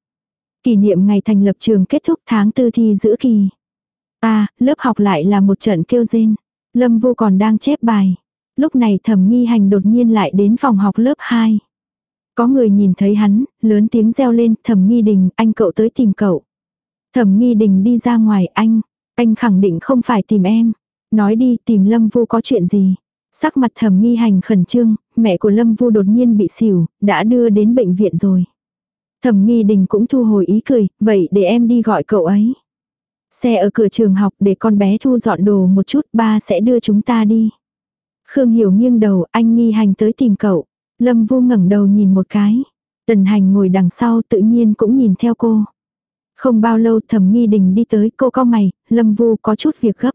S1: Kỷ niệm ngày thành lập trường kết thúc tháng tư thi giữa kỳ. À, lớp học lại là một trận kêu rên. Lâm vô còn đang chép bài. Lúc này thẩm nghi hành đột nhiên lại đến phòng học lớp 2. Có người nhìn thấy hắn, lớn tiếng reo lên, thẩm nghi đình, anh cậu tới tìm cậu. Thẩm nghi đình đi ra ngoài, anh, anh khẳng định không phải tìm em. Nói đi, tìm Lâm Vu có chuyện gì. Sắc mặt thẩm nghi hành khẩn trương, mẹ của Lâm Vu đột nhiên bị xỉu, đã đưa đến bệnh viện rồi. Thẩm nghi đình cũng thu hồi ý cười, vậy để em đi gọi cậu ấy. Xe ở cửa trường học để con bé thu dọn đồ một chút, ba sẽ đưa chúng ta đi. Khương Hiểu nghiêng đầu, anh nghi hành tới tìm cậu. Lâm Vu ngẩng đầu nhìn một cái. Tần hành ngồi đằng sau tự nhiên cũng nhìn theo cô. Không bao lâu thẩm nghi đình đi tới cô cao mày, Lâm Vu có chút việc gấp.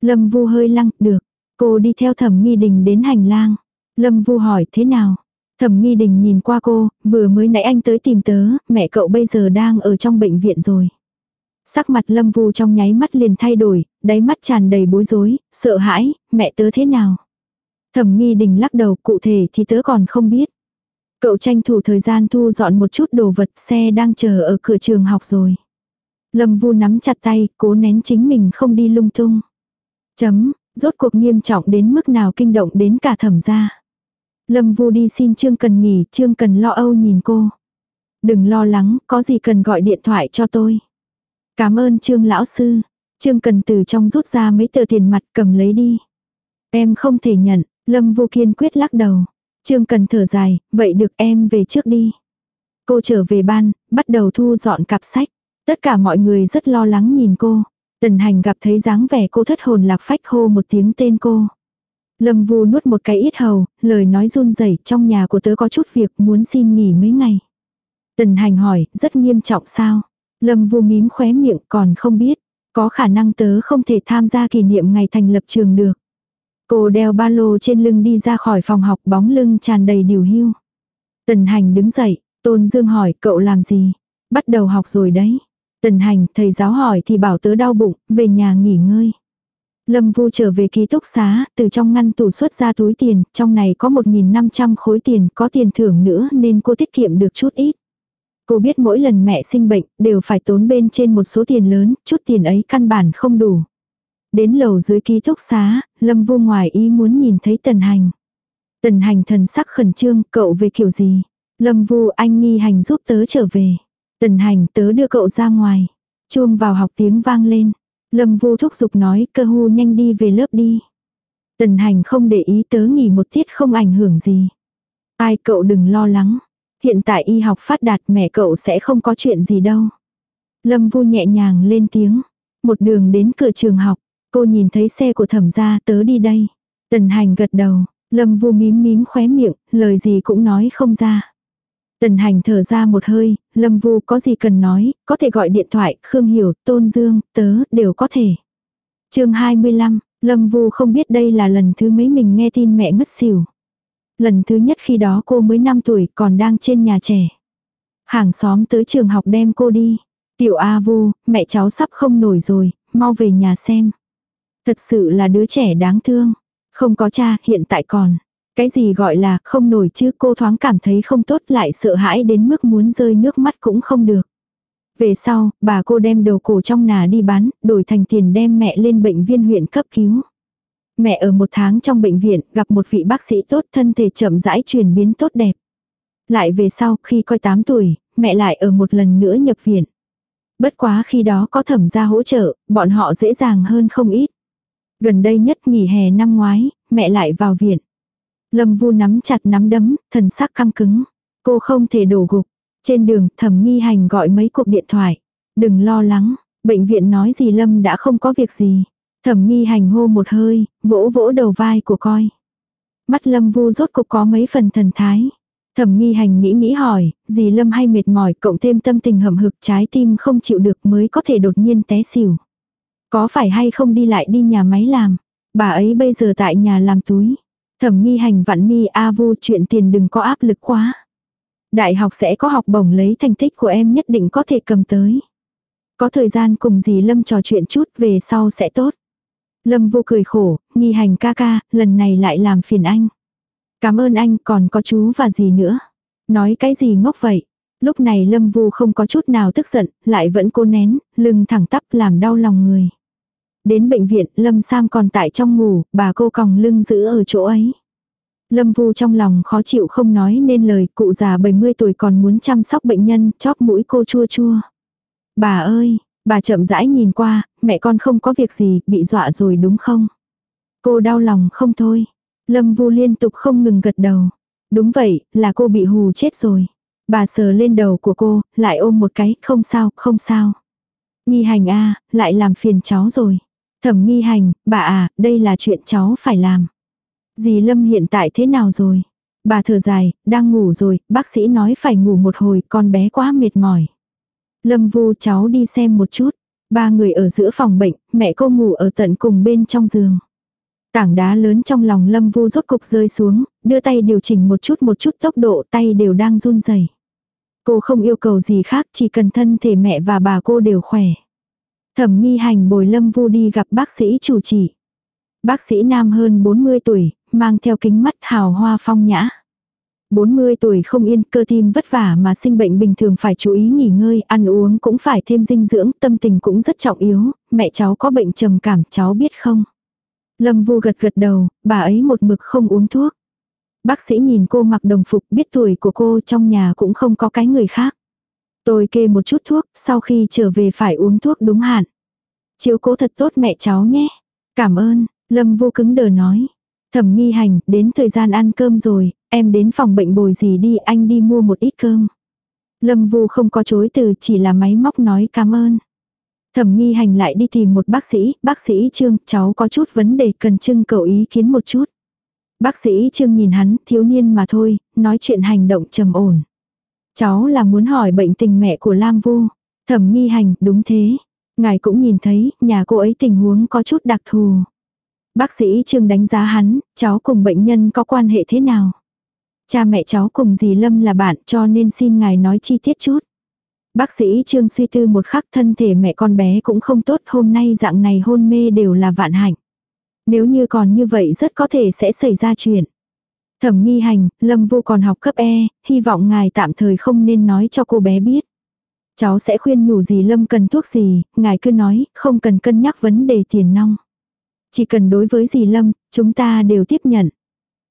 S1: Lâm Vu hơi lăng, được. Cô đi theo thẩm nghi đình đến hành lang. Lâm Vu hỏi thế nào? Thẩm nghi đình nhìn qua cô, vừa mới nãy anh tới tìm tớ, mẹ cậu bây giờ đang ở trong bệnh viện rồi. Sắc mặt Lâm Vu trong nháy mắt liền thay đổi, đáy mắt tràn đầy bối rối, sợ hãi, mẹ tớ thế nào? Thẩm nghi đình lắc đầu cụ thể thì tớ còn không biết. Cậu tranh thủ thời gian thu dọn một chút đồ vật xe đang chờ ở cửa trường học rồi. Lâm Vu nắm chặt tay, cố nén chính mình không đi lung tung. Chấm, rốt cuộc nghiêm trọng đến mức nào kinh động đến cả thẩm gia. Lâm Vu đi xin Trương Cần nghỉ, Trương Cần lo âu nhìn cô. Đừng lo lắng, có gì cần gọi điện thoại cho tôi. Cảm ơn Trương lão sư. Trương Cần từ trong rút ra mấy tờ tiền mặt cầm lấy đi. Em không thể nhận, Lâm Vu kiên quyết lắc đầu. Trương Cần thở dài, vậy được em về trước đi. Cô trở về ban, bắt đầu thu dọn cặp sách. Tất cả mọi người rất lo lắng nhìn cô. Tần hành gặp thấy dáng vẻ cô thất hồn lạc phách hô một tiếng tên cô. Lâm Vu nuốt một cái ít hầu, lời nói run rẩy trong nhà của tớ có chút việc muốn xin nghỉ mấy ngày. Tần hành hỏi, rất nghiêm trọng sao? Lâm Vu mím khóe miệng còn không biết. Có khả năng tớ không thể tham gia kỷ niệm ngày thành lập trường được. Cô đeo ba lô trên lưng đi ra khỏi phòng học bóng lưng tràn đầy điều hưu. Tần hành đứng dậy, Tôn Dương hỏi cậu làm gì? Bắt đầu học rồi đấy. Tần hành, thầy giáo hỏi thì bảo tớ đau bụng, về nhà nghỉ ngơi. Lâm Vu trở về ký túc xá, từ trong ngăn tủ xuất ra túi tiền, trong này có 1.500 khối tiền, có tiền thưởng nữa nên cô tiết kiệm được chút ít. Cô biết mỗi lần mẹ sinh bệnh, đều phải tốn bên trên một số tiền lớn, chút tiền ấy căn bản không đủ. Đến lầu dưới ký túc xá, Lâm Vu ngoài ý muốn nhìn thấy Tần Hành. Tần Hành thần sắc khẩn trương, cậu về kiểu gì? Lâm Vu anh nghi hành giúp tớ trở về. Tần Hành tớ đưa cậu ra ngoài. Chuông vào học tiếng vang lên. Lâm Vu thúc giục nói cơ hu nhanh đi về lớp đi. Tần Hành không để ý tớ nghỉ một tiết không ảnh hưởng gì. Ai cậu đừng lo lắng. Hiện tại y học phát đạt mẹ cậu sẽ không có chuyện gì đâu. Lâm Vu nhẹ nhàng lên tiếng. Một đường đến cửa trường học, cô nhìn thấy xe của thẩm gia tớ đi đây. Tần hành gật đầu, Lâm Vu mím mím khóe miệng, lời gì cũng nói không ra. Tần hành thở ra một hơi, Lâm Vu có gì cần nói, có thể gọi điện thoại, Khương Hiểu, Tôn Dương, tớ, đều có thể. chương 25, Lâm Vu không biết đây là lần thứ mấy mình nghe tin mẹ ngất xỉu. Lần thứ nhất khi đó cô mới 5 tuổi còn đang trên nhà trẻ. Hàng xóm tới trường học đem cô đi. Tiểu A Vu, mẹ cháu sắp không nổi rồi, mau về nhà xem. Thật sự là đứa trẻ đáng thương. Không có cha, hiện tại còn. Cái gì gọi là không nổi chứ cô thoáng cảm thấy không tốt lại sợ hãi đến mức muốn rơi nước mắt cũng không được. Về sau, bà cô đem đồ cổ trong nà đi bán, đổi thành tiền đem mẹ lên bệnh viên huyện cấp cứu. Mẹ ở một tháng trong bệnh viện gặp một vị bác sĩ tốt thân thể chậm rãi chuyển biến tốt đẹp. Lại về sau khi coi 8 tuổi, mẹ lại ở một lần nữa nhập viện. Bất quá khi đó có thẩm gia hỗ trợ, bọn họ dễ dàng hơn không ít. Gần đây nhất nghỉ hè năm ngoái, mẹ lại vào viện. Lâm Vu nắm chặt nắm đấm, thần sắc căng cứng. Cô không thể đổ gục. Trên đường, thẩm nghi hành gọi mấy cuộc điện thoại. Đừng lo lắng, bệnh viện nói gì Lâm đã không có việc gì. Thẩm nghi hành hô một hơi, vỗ vỗ đầu vai của coi. Mắt Lâm Vu rốt cục có mấy phần thần thái. Thẩm nghi hành nghĩ nghĩ hỏi, gì Lâm hay mệt mỏi cộng thêm tâm tình hầm hực trái tim không chịu được mới có thể đột nhiên té xỉu. Có phải hay không đi lại đi nhà máy làm. Bà ấy bây giờ tại nhà làm túi. Thẩm nghi hành vặn mi A vu chuyện tiền đừng có áp lực quá. Đại học sẽ có học bổng lấy thành tích của em nhất định có thể cầm tới. Có thời gian cùng dì Lâm trò chuyện chút về sau sẽ tốt. Lâm vô cười khổ, nghi hành ca ca, lần này lại làm phiền anh. Cảm ơn anh còn có chú và gì nữa. Nói cái gì ngốc vậy. Lúc này Lâm Vu không có chút nào tức giận, lại vẫn cố nén, lưng thẳng tắp làm đau lòng người. Đến bệnh viện, Lâm Sam còn tại trong ngủ, bà cô còng lưng giữ ở chỗ ấy. Lâm Vu trong lòng khó chịu không nói nên lời, cụ già 70 tuổi còn muốn chăm sóc bệnh nhân, chóp mũi cô chua chua. Bà ơi, bà chậm rãi nhìn qua, mẹ con không có việc gì, bị dọa rồi đúng không? Cô đau lòng không thôi. Lâm Vu liên tục không ngừng gật đầu. Đúng vậy, là cô bị hù chết rồi. Bà sờ lên đầu của cô, lại ôm một cái, không sao, không sao. Nhi hành a lại làm phiền cháu rồi. Thẩm nghi hành, bà à, đây là chuyện cháu phải làm. Dì Lâm hiện tại thế nào rồi? Bà thở dài, đang ngủ rồi, bác sĩ nói phải ngủ một hồi, con bé quá mệt mỏi. Lâm vu cháu đi xem một chút. Ba người ở giữa phòng bệnh, mẹ cô ngủ ở tận cùng bên trong giường. Tảng đá lớn trong lòng Lâm Vu rốt cục rơi xuống, đưa tay điều chỉnh một chút một chút tốc độ tay đều đang run rẩy. Cô không yêu cầu gì khác, chỉ cần thân thể mẹ và bà cô đều khỏe. Thẩm nghi hành bồi Lâm Vu đi gặp bác sĩ chủ trị. Bác sĩ nam hơn 40 tuổi, mang theo kính mắt hào hoa phong nhã. 40 tuổi không yên, cơ tim vất vả mà sinh bệnh bình thường phải chú ý nghỉ ngơi, ăn uống cũng phải thêm dinh dưỡng, tâm tình cũng rất trọng yếu, mẹ cháu có bệnh trầm cảm, cháu biết không? Lâm Vu gật gật đầu, bà ấy một mực không uống thuốc. Bác sĩ nhìn cô mặc đồng phục biết tuổi của cô trong nhà cũng không có cái người khác. Tôi kê một chút thuốc, sau khi trở về phải uống thuốc đúng hạn. Chiếu cố thật tốt mẹ cháu nhé. Cảm ơn, Lâm Vu cứng đờ nói. Thẩm nghi hành, đến thời gian ăn cơm rồi, em đến phòng bệnh bồi gì đi, anh đi mua một ít cơm. Lâm Vu không có chối từ, chỉ là máy móc nói cảm ơn. Thẩm nghi hành lại đi tìm một bác sĩ, bác sĩ Trương, cháu có chút vấn đề cần trưng cầu ý kiến một chút. Bác sĩ Trương nhìn hắn, thiếu niên mà thôi, nói chuyện hành động trầm ổn. Cháu là muốn hỏi bệnh tình mẹ của Lam Vu. Thẩm nghi hành, đúng thế. Ngài cũng nhìn thấy, nhà cô ấy tình huống có chút đặc thù. Bác sĩ Trương đánh giá hắn, cháu cùng bệnh nhân có quan hệ thế nào? Cha mẹ cháu cùng dì Lâm là bạn cho nên xin ngài nói chi tiết chút. Bác sĩ Trương suy tư một khắc thân thể mẹ con bé cũng không tốt hôm nay dạng này hôn mê đều là vạn hạnh. Nếu như còn như vậy rất có thể sẽ xảy ra chuyện. Thẩm nghi hành, Lâm Vu còn học cấp E, hy vọng ngài tạm thời không nên nói cho cô bé biết. Cháu sẽ khuyên nhủ gì Lâm cần thuốc gì, ngài cứ nói, không cần cân nhắc vấn đề tiền nong. Chỉ cần đối với dì Lâm, chúng ta đều tiếp nhận.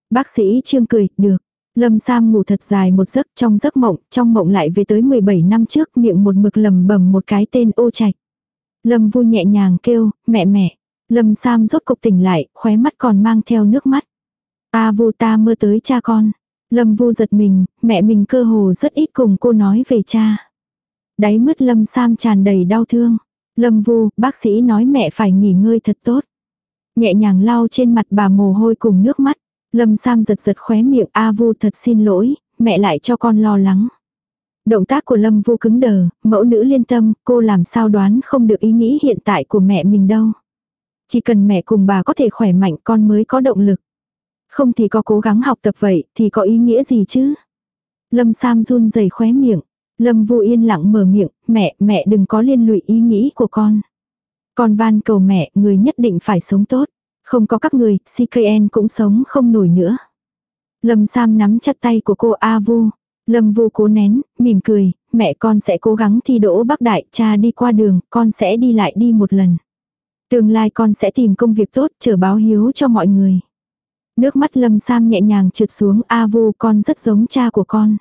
S1: Bác sĩ Trương cười, được. Lâm Sam ngủ thật dài một giấc trong giấc mộng, trong mộng lại về tới 17 năm trước miệng một mực lầm bầm một cái tên ô trạch. Lâm vui nhẹ nhàng kêu, mẹ mẹ. Lâm Sam rốt cục tỉnh lại, khóe mắt còn mang theo nước mắt. Ta vu ta mơ tới cha con. Lâm vu giật mình, mẹ mình cơ hồ rất ít cùng cô nói về cha. Đáy mứt Lâm Sam tràn đầy đau thương. Lâm vu, bác sĩ nói mẹ phải nghỉ ngơi thật tốt. Nhẹ nhàng lau trên mặt bà mồ hôi cùng nước mắt. Lâm Sam giật giật khóe miệng A Vu thật xin lỗi, mẹ lại cho con lo lắng. Động tác của Lâm Vu cứng đờ, mẫu nữ liên tâm, cô làm sao đoán không được ý nghĩ hiện tại của mẹ mình đâu. Chỉ cần mẹ cùng bà có thể khỏe mạnh con mới có động lực. Không thì có cố gắng học tập vậy thì có ý nghĩa gì chứ? Lâm Sam run rẩy khóe miệng. Lâm Vu yên lặng mở miệng, mẹ, mẹ đừng có liên lụy ý nghĩ của con. Con van cầu mẹ, người nhất định phải sống tốt. Không có các người, CKN cũng sống không nổi nữa. Lâm Sam nắm chặt tay của cô A Vu. Lâm Vu cố nén, mỉm cười, mẹ con sẽ cố gắng thi đỗ Bắc Đại, cha đi qua đường, con sẽ đi lại đi một lần. Tương lai con sẽ tìm công việc tốt, chờ báo hiếu cho mọi người. Nước mắt Lâm Sam nhẹ nhàng trượt xuống A Vu con rất giống cha của con.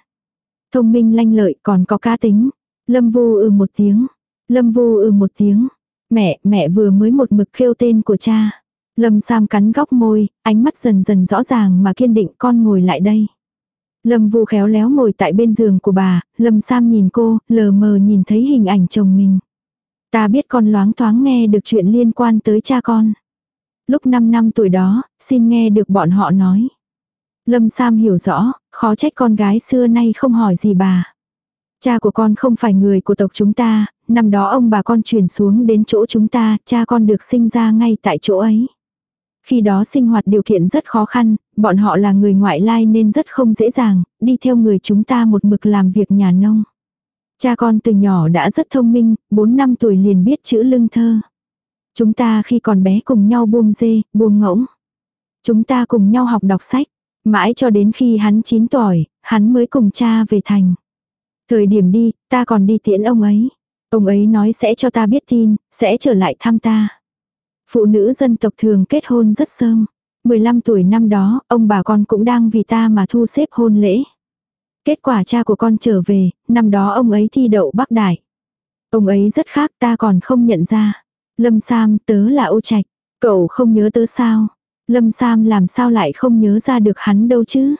S1: Thông minh lanh lợi còn có cá tính. Lâm Vu ừ một tiếng. Lâm Vu ừ một tiếng. Mẹ, mẹ vừa mới một mực kêu tên của cha. Lâm Sam cắn góc môi, ánh mắt dần dần rõ ràng mà kiên định con ngồi lại đây. Lâm Vu khéo léo ngồi tại bên giường của bà, Lâm Sam nhìn cô, lờ mờ nhìn thấy hình ảnh chồng mình. Ta biết con loáng thoáng nghe được chuyện liên quan tới cha con. Lúc 5 năm tuổi đó, xin nghe được bọn họ nói. Lâm Sam hiểu rõ, khó trách con gái xưa nay không hỏi gì bà. Cha của con không phải người của tộc chúng ta, năm đó ông bà con chuyển xuống đến chỗ chúng ta, cha con được sinh ra ngay tại chỗ ấy. Khi đó sinh hoạt điều kiện rất khó khăn, bọn họ là người ngoại lai nên rất không dễ dàng, đi theo người chúng ta một mực làm việc nhà nông. Cha con từ nhỏ đã rất thông minh, 4 năm tuổi liền biết chữ lưng thơ. Chúng ta khi còn bé cùng nhau buông dê, buông ngỗng. Chúng ta cùng nhau học đọc sách. Mãi cho đến khi hắn 9 tuổi, hắn mới cùng cha về thành. Thời điểm đi, ta còn đi tiễn ông ấy. Ông ấy nói sẽ cho ta biết tin, sẽ trở lại thăm ta. Phụ nữ dân tộc thường kết hôn rất sớm. 15 tuổi năm đó, ông bà con cũng đang vì ta mà thu xếp hôn lễ. Kết quả cha của con trở về, năm đó ông ấy thi đậu Bắc Đại. Ông ấy rất khác ta còn không nhận ra. Lâm Sam tớ là ô trạch. Cậu không nhớ tớ sao? Lâm Sam làm sao lại không nhớ ra được hắn đâu chứ?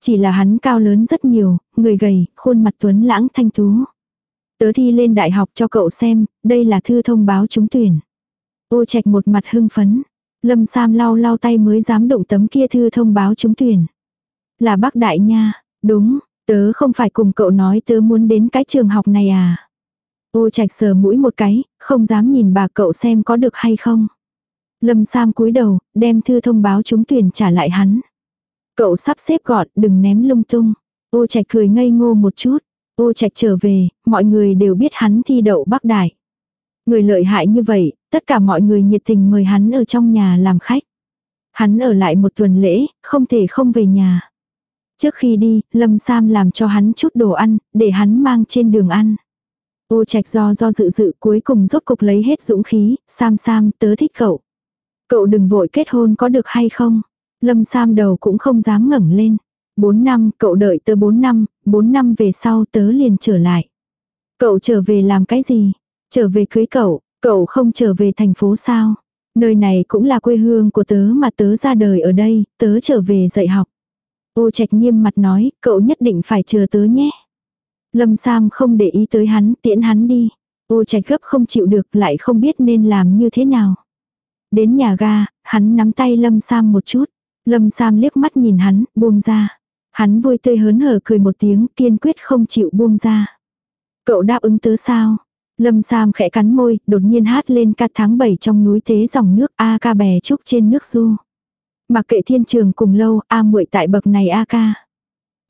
S1: Chỉ là hắn cao lớn rất nhiều, người gầy, khuôn mặt tuấn lãng thanh tú. Tớ thi lên đại học cho cậu xem, đây là thư thông báo trúng tuyển. Ô trạch một mặt hưng phấn. Lâm Sam lau lau tay mới dám động tấm kia thư thông báo trúng tuyển. Là bác đại nha, đúng, tớ không phải cùng cậu nói tớ muốn đến cái trường học này à. Ô trạch sờ mũi một cái, không dám nhìn bà cậu xem có được hay không. Lâm Sam cúi đầu, đem thư thông báo trúng tuyển trả lại hắn. Cậu sắp xếp gọn, đừng ném lung tung. Ô trạch cười ngây ngô một chút. Ô trạch trở về, mọi người đều biết hắn thi đậu bắc đại. Người lợi hại như vậy, tất cả mọi người nhiệt tình mời hắn ở trong nhà làm khách. Hắn ở lại một tuần lễ, không thể không về nhà. Trước khi đi, Lâm Sam làm cho hắn chút đồ ăn, để hắn mang trên đường ăn. Ô trạch do do dự dự cuối cùng rốt cục lấy hết dũng khí, Sam Sam tớ thích cậu. Cậu đừng vội kết hôn có được hay không? Lâm Sam đầu cũng không dám ngẩng lên. Bốn năm, cậu đợi tớ bốn năm, bốn năm về sau tớ liền trở lại. Cậu trở về làm cái gì? Trở về cưới cậu, cậu không trở về thành phố sao? Nơi này cũng là quê hương của tớ mà tớ ra đời ở đây, tớ trở về dạy học. Ô trạch nghiêm mặt nói, cậu nhất định phải chờ tớ nhé. Lâm Sam không để ý tới hắn, tiễn hắn đi. Ô trạch gấp không chịu được lại không biết nên làm như thế nào. Đến nhà ga, hắn nắm tay Lâm Sam một chút. Lâm Sam liếc mắt nhìn hắn, buông ra. Hắn vui tươi hớn hở cười một tiếng, kiên quyết không chịu buông ra. Cậu đáp ứng tớ sao? Lâm Sam khẽ cắn môi, đột nhiên hát lên ca tháng 7 trong núi tế dòng nước A ca bè trúc trên nước du. Mặc kệ thiên trường cùng lâu, A muội tại bậc này A ca.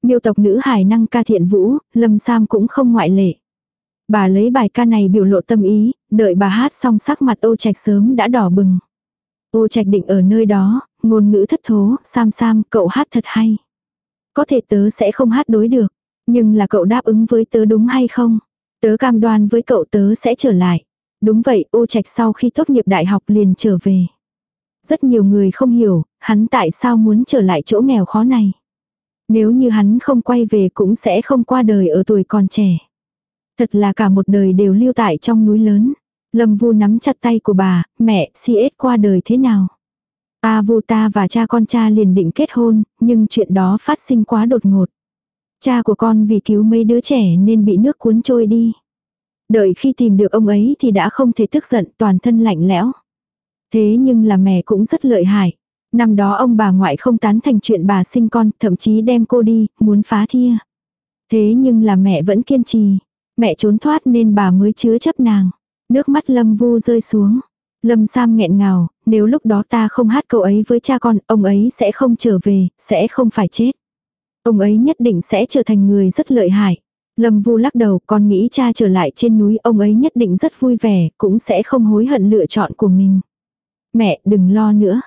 S1: Miêu tộc nữ hải năng ca thiện vũ, Lâm Sam cũng không ngoại lệ. Bà lấy bài ca này biểu lộ tâm ý, đợi bà hát xong sắc mặt ô trạch sớm đã đỏ bừng. Ô trạch định ở nơi đó, ngôn ngữ thất thố, Sam Sam, cậu hát thật hay. Có thể tớ sẽ không hát đối được, nhưng là cậu đáp ứng với tớ đúng hay không? Tớ cam đoan với cậu tớ sẽ trở lại. Đúng vậy, ô trạch sau khi tốt nghiệp đại học liền trở về. Rất nhiều người không hiểu, hắn tại sao muốn trở lại chỗ nghèo khó này. Nếu như hắn không quay về cũng sẽ không qua đời ở tuổi còn trẻ. Thật là cả một đời đều lưu tại trong núi lớn. Lâm Vu nắm chặt tay của bà, mẹ, siết qua đời thế nào? Ta Vu ta và cha con cha liền định kết hôn, nhưng chuyện đó phát sinh quá đột ngột. Cha của con vì cứu mấy đứa trẻ nên bị nước cuốn trôi đi. Đợi khi tìm được ông ấy thì đã không thể tức giận toàn thân lạnh lẽo. Thế nhưng là mẹ cũng rất lợi hại. Năm đó ông bà ngoại không tán thành chuyện bà sinh con, thậm chí đem cô đi, muốn phá thia. Thế nhưng là mẹ vẫn kiên trì. Mẹ trốn thoát nên bà mới chứa chấp nàng. Nước mắt Lâm Vu rơi xuống. Lâm Sam nghẹn ngào, nếu lúc đó ta không hát câu ấy với cha con, ông ấy sẽ không trở về, sẽ không phải chết. Ông ấy nhất định sẽ trở thành người rất lợi hại. Lâm Vu lắc đầu, con nghĩ cha trở lại trên núi, ông ấy nhất định rất vui vẻ, cũng sẽ không hối hận lựa chọn của mình. Mẹ, đừng lo nữa.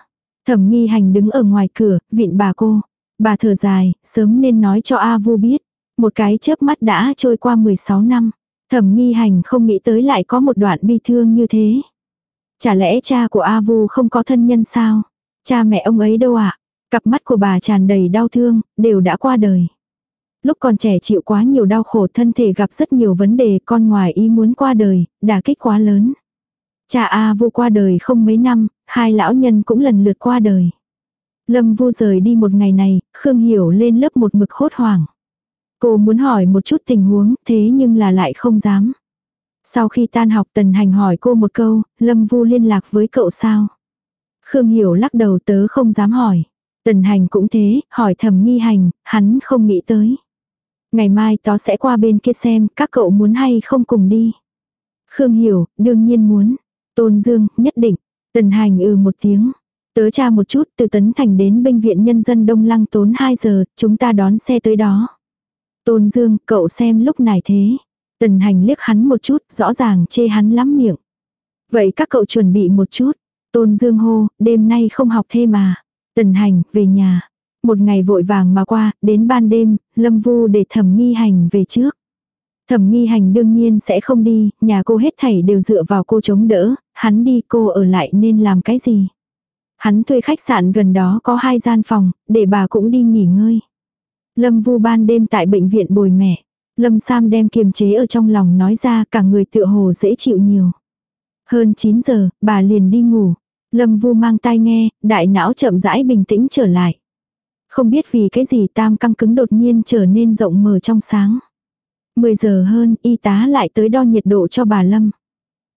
S1: Thẩm nghi hành đứng ở ngoài cửa, vịn bà cô. Bà thở dài, sớm nên nói cho A Vu biết. Một cái chớp mắt đã trôi qua 16 năm. Thẩm nghi hành không nghĩ tới lại có một đoạn bi thương như thế. Chả lẽ cha của A Vu không có thân nhân sao? Cha mẹ ông ấy đâu ạ? À? Cặp mắt của bà tràn đầy đau thương, đều đã qua đời. Lúc còn trẻ chịu quá nhiều đau khổ thân thể gặp rất nhiều vấn đề con ngoài ý muốn qua đời, đả kích quá lớn. Cha A Vu qua đời không mấy năm, hai lão nhân cũng lần lượt qua đời. Lâm Vu rời đi một ngày này, Khương Hiểu lên lớp một mực hốt hoảng. Cô muốn hỏi một chút tình huống, thế nhưng là lại không dám. Sau khi tan học Tần Hành hỏi cô một câu, Lâm Vu liên lạc với cậu sao? Khương Hiểu lắc đầu tớ không dám hỏi. Tần Hành cũng thế, hỏi thầm nghi hành, hắn không nghĩ tới. Ngày mai tớ sẽ qua bên kia xem, các cậu muốn hay không cùng đi. Khương Hiểu, đương nhiên muốn. Tôn Dương, nhất định. Tần Hành ừ một tiếng. Tớ tra một chút, từ Tấn Thành đến bệnh viện nhân dân Đông Lăng tốn 2 giờ, chúng ta đón xe tới đó. Tôn Dương, cậu xem lúc này thế. Tần hành liếc hắn một chút, rõ ràng chê hắn lắm miệng. Vậy các cậu chuẩn bị một chút. Tôn Dương hô, đêm nay không học thêm mà. Tần hành, về nhà. Một ngày vội vàng mà qua, đến ban đêm, Lâm Vu để thẩm nghi hành về trước. Thẩm nghi hành đương nhiên sẽ không đi, nhà cô hết thảy đều dựa vào cô chống đỡ, hắn đi cô ở lại nên làm cái gì. Hắn thuê khách sạn gần đó có hai gian phòng, để bà cũng đi nghỉ ngơi. Lâm Vu ban đêm tại bệnh viện bồi mẹ. Lâm Sam đem kiềm chế ở trong lòng nói ra cả người tựa hồ dễ chịu nhiều. Hơn 9 giờ, bà liền đi ngủ. Lâm Vu mang tai nghe, đại não chậm rãi bình tĩnh trở lại. Không biết vì cái gì tam căng cứng đột nhiên trở nên rộng mở trong sáng. 10 giờ hơn, y tá lại tới đo nhiệt độ cho bà Lâm.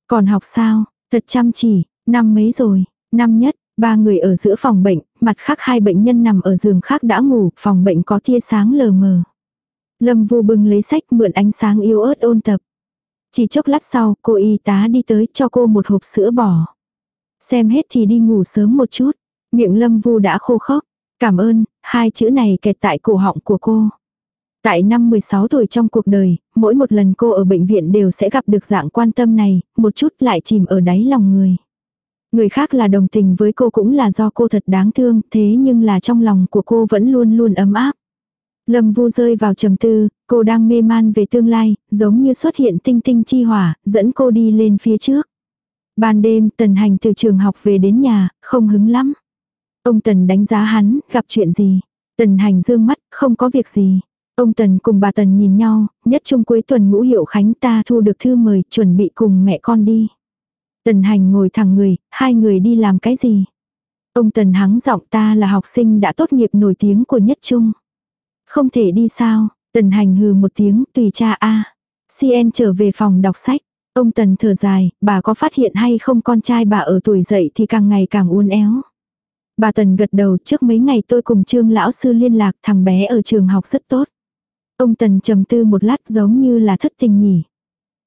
S1: Còn học sao, thật chăm chỉ, năm mấy rồi, năm nhất, ba người ở giữa phòng bệnh, mặt khác hai bệnh nhân nằm ở giường khác đã ngủ, phòng bệnh có tia sáng lờ mờ. Lâm Vu bưng lấy sách mượn ánh sáng yếu ớt ôn tập. Chỉ chốc lát sau, cô y tá đi tới cho cô một hộp sữa bò. Xem hết thì đi ngủ sớm một chút. Miệng Lâm Vu đã khô khốc. Cảm ơn, hai chữ này kẹt tại cổ họng của cô. Tại năm 16 tuổi trong cuộc đời, mỗi một lần cô ở bệnh viện đều sẽ gặp được dạng quan tâm này, một chút lại chìm ở đáy lòng người. Người khác là đồng tình với cô cũng là do cô thật đáng thương, thế nhưng là trong lòng của cô vẫn luôn luôn ấm áp. Lâm Vu rơi vào trầm tư, cô đang mê man về tương lai, giống như xuất hiện tinh tinh chi hỏa, dẫn cô đi lên phía trước. Ban đêm, Tần Hành từ trường học về đến nhà, không hứng lắm. Ông Tần đánh giá hắn, gặp chuyện gì? Tần Hành dương mắt, không có việc gì. Ông Tần cùng bà Tần nhìn nhau, nhất chung cuối tuần ngũ hiệu khánh ta thu được thư mời, chuẩn bị cùng mẹ con đi. Tần Hành ngồi thẳng người, hai người đi làm cái gì? Ông Tần hắng giọng ta là học sinh đã tốt nghiệp nổi tiếng của nhất trung. Không thể đi sao? Tần Hành hừ một tiếng, tùy cha a. CN trở về phòng đọc sách. Ông Tần thở dài, bà có phát hiện hay không con trai bà ở tuổi dậy thì càng ngày càng uốn éo. Bà Tần gật đầu trước mấy ngày tôi cùng trương lão sư liên lạc thằng bé ở trường học rất tốt. Ông Tần trầm tư một lát giống như là thất tình nhỉ.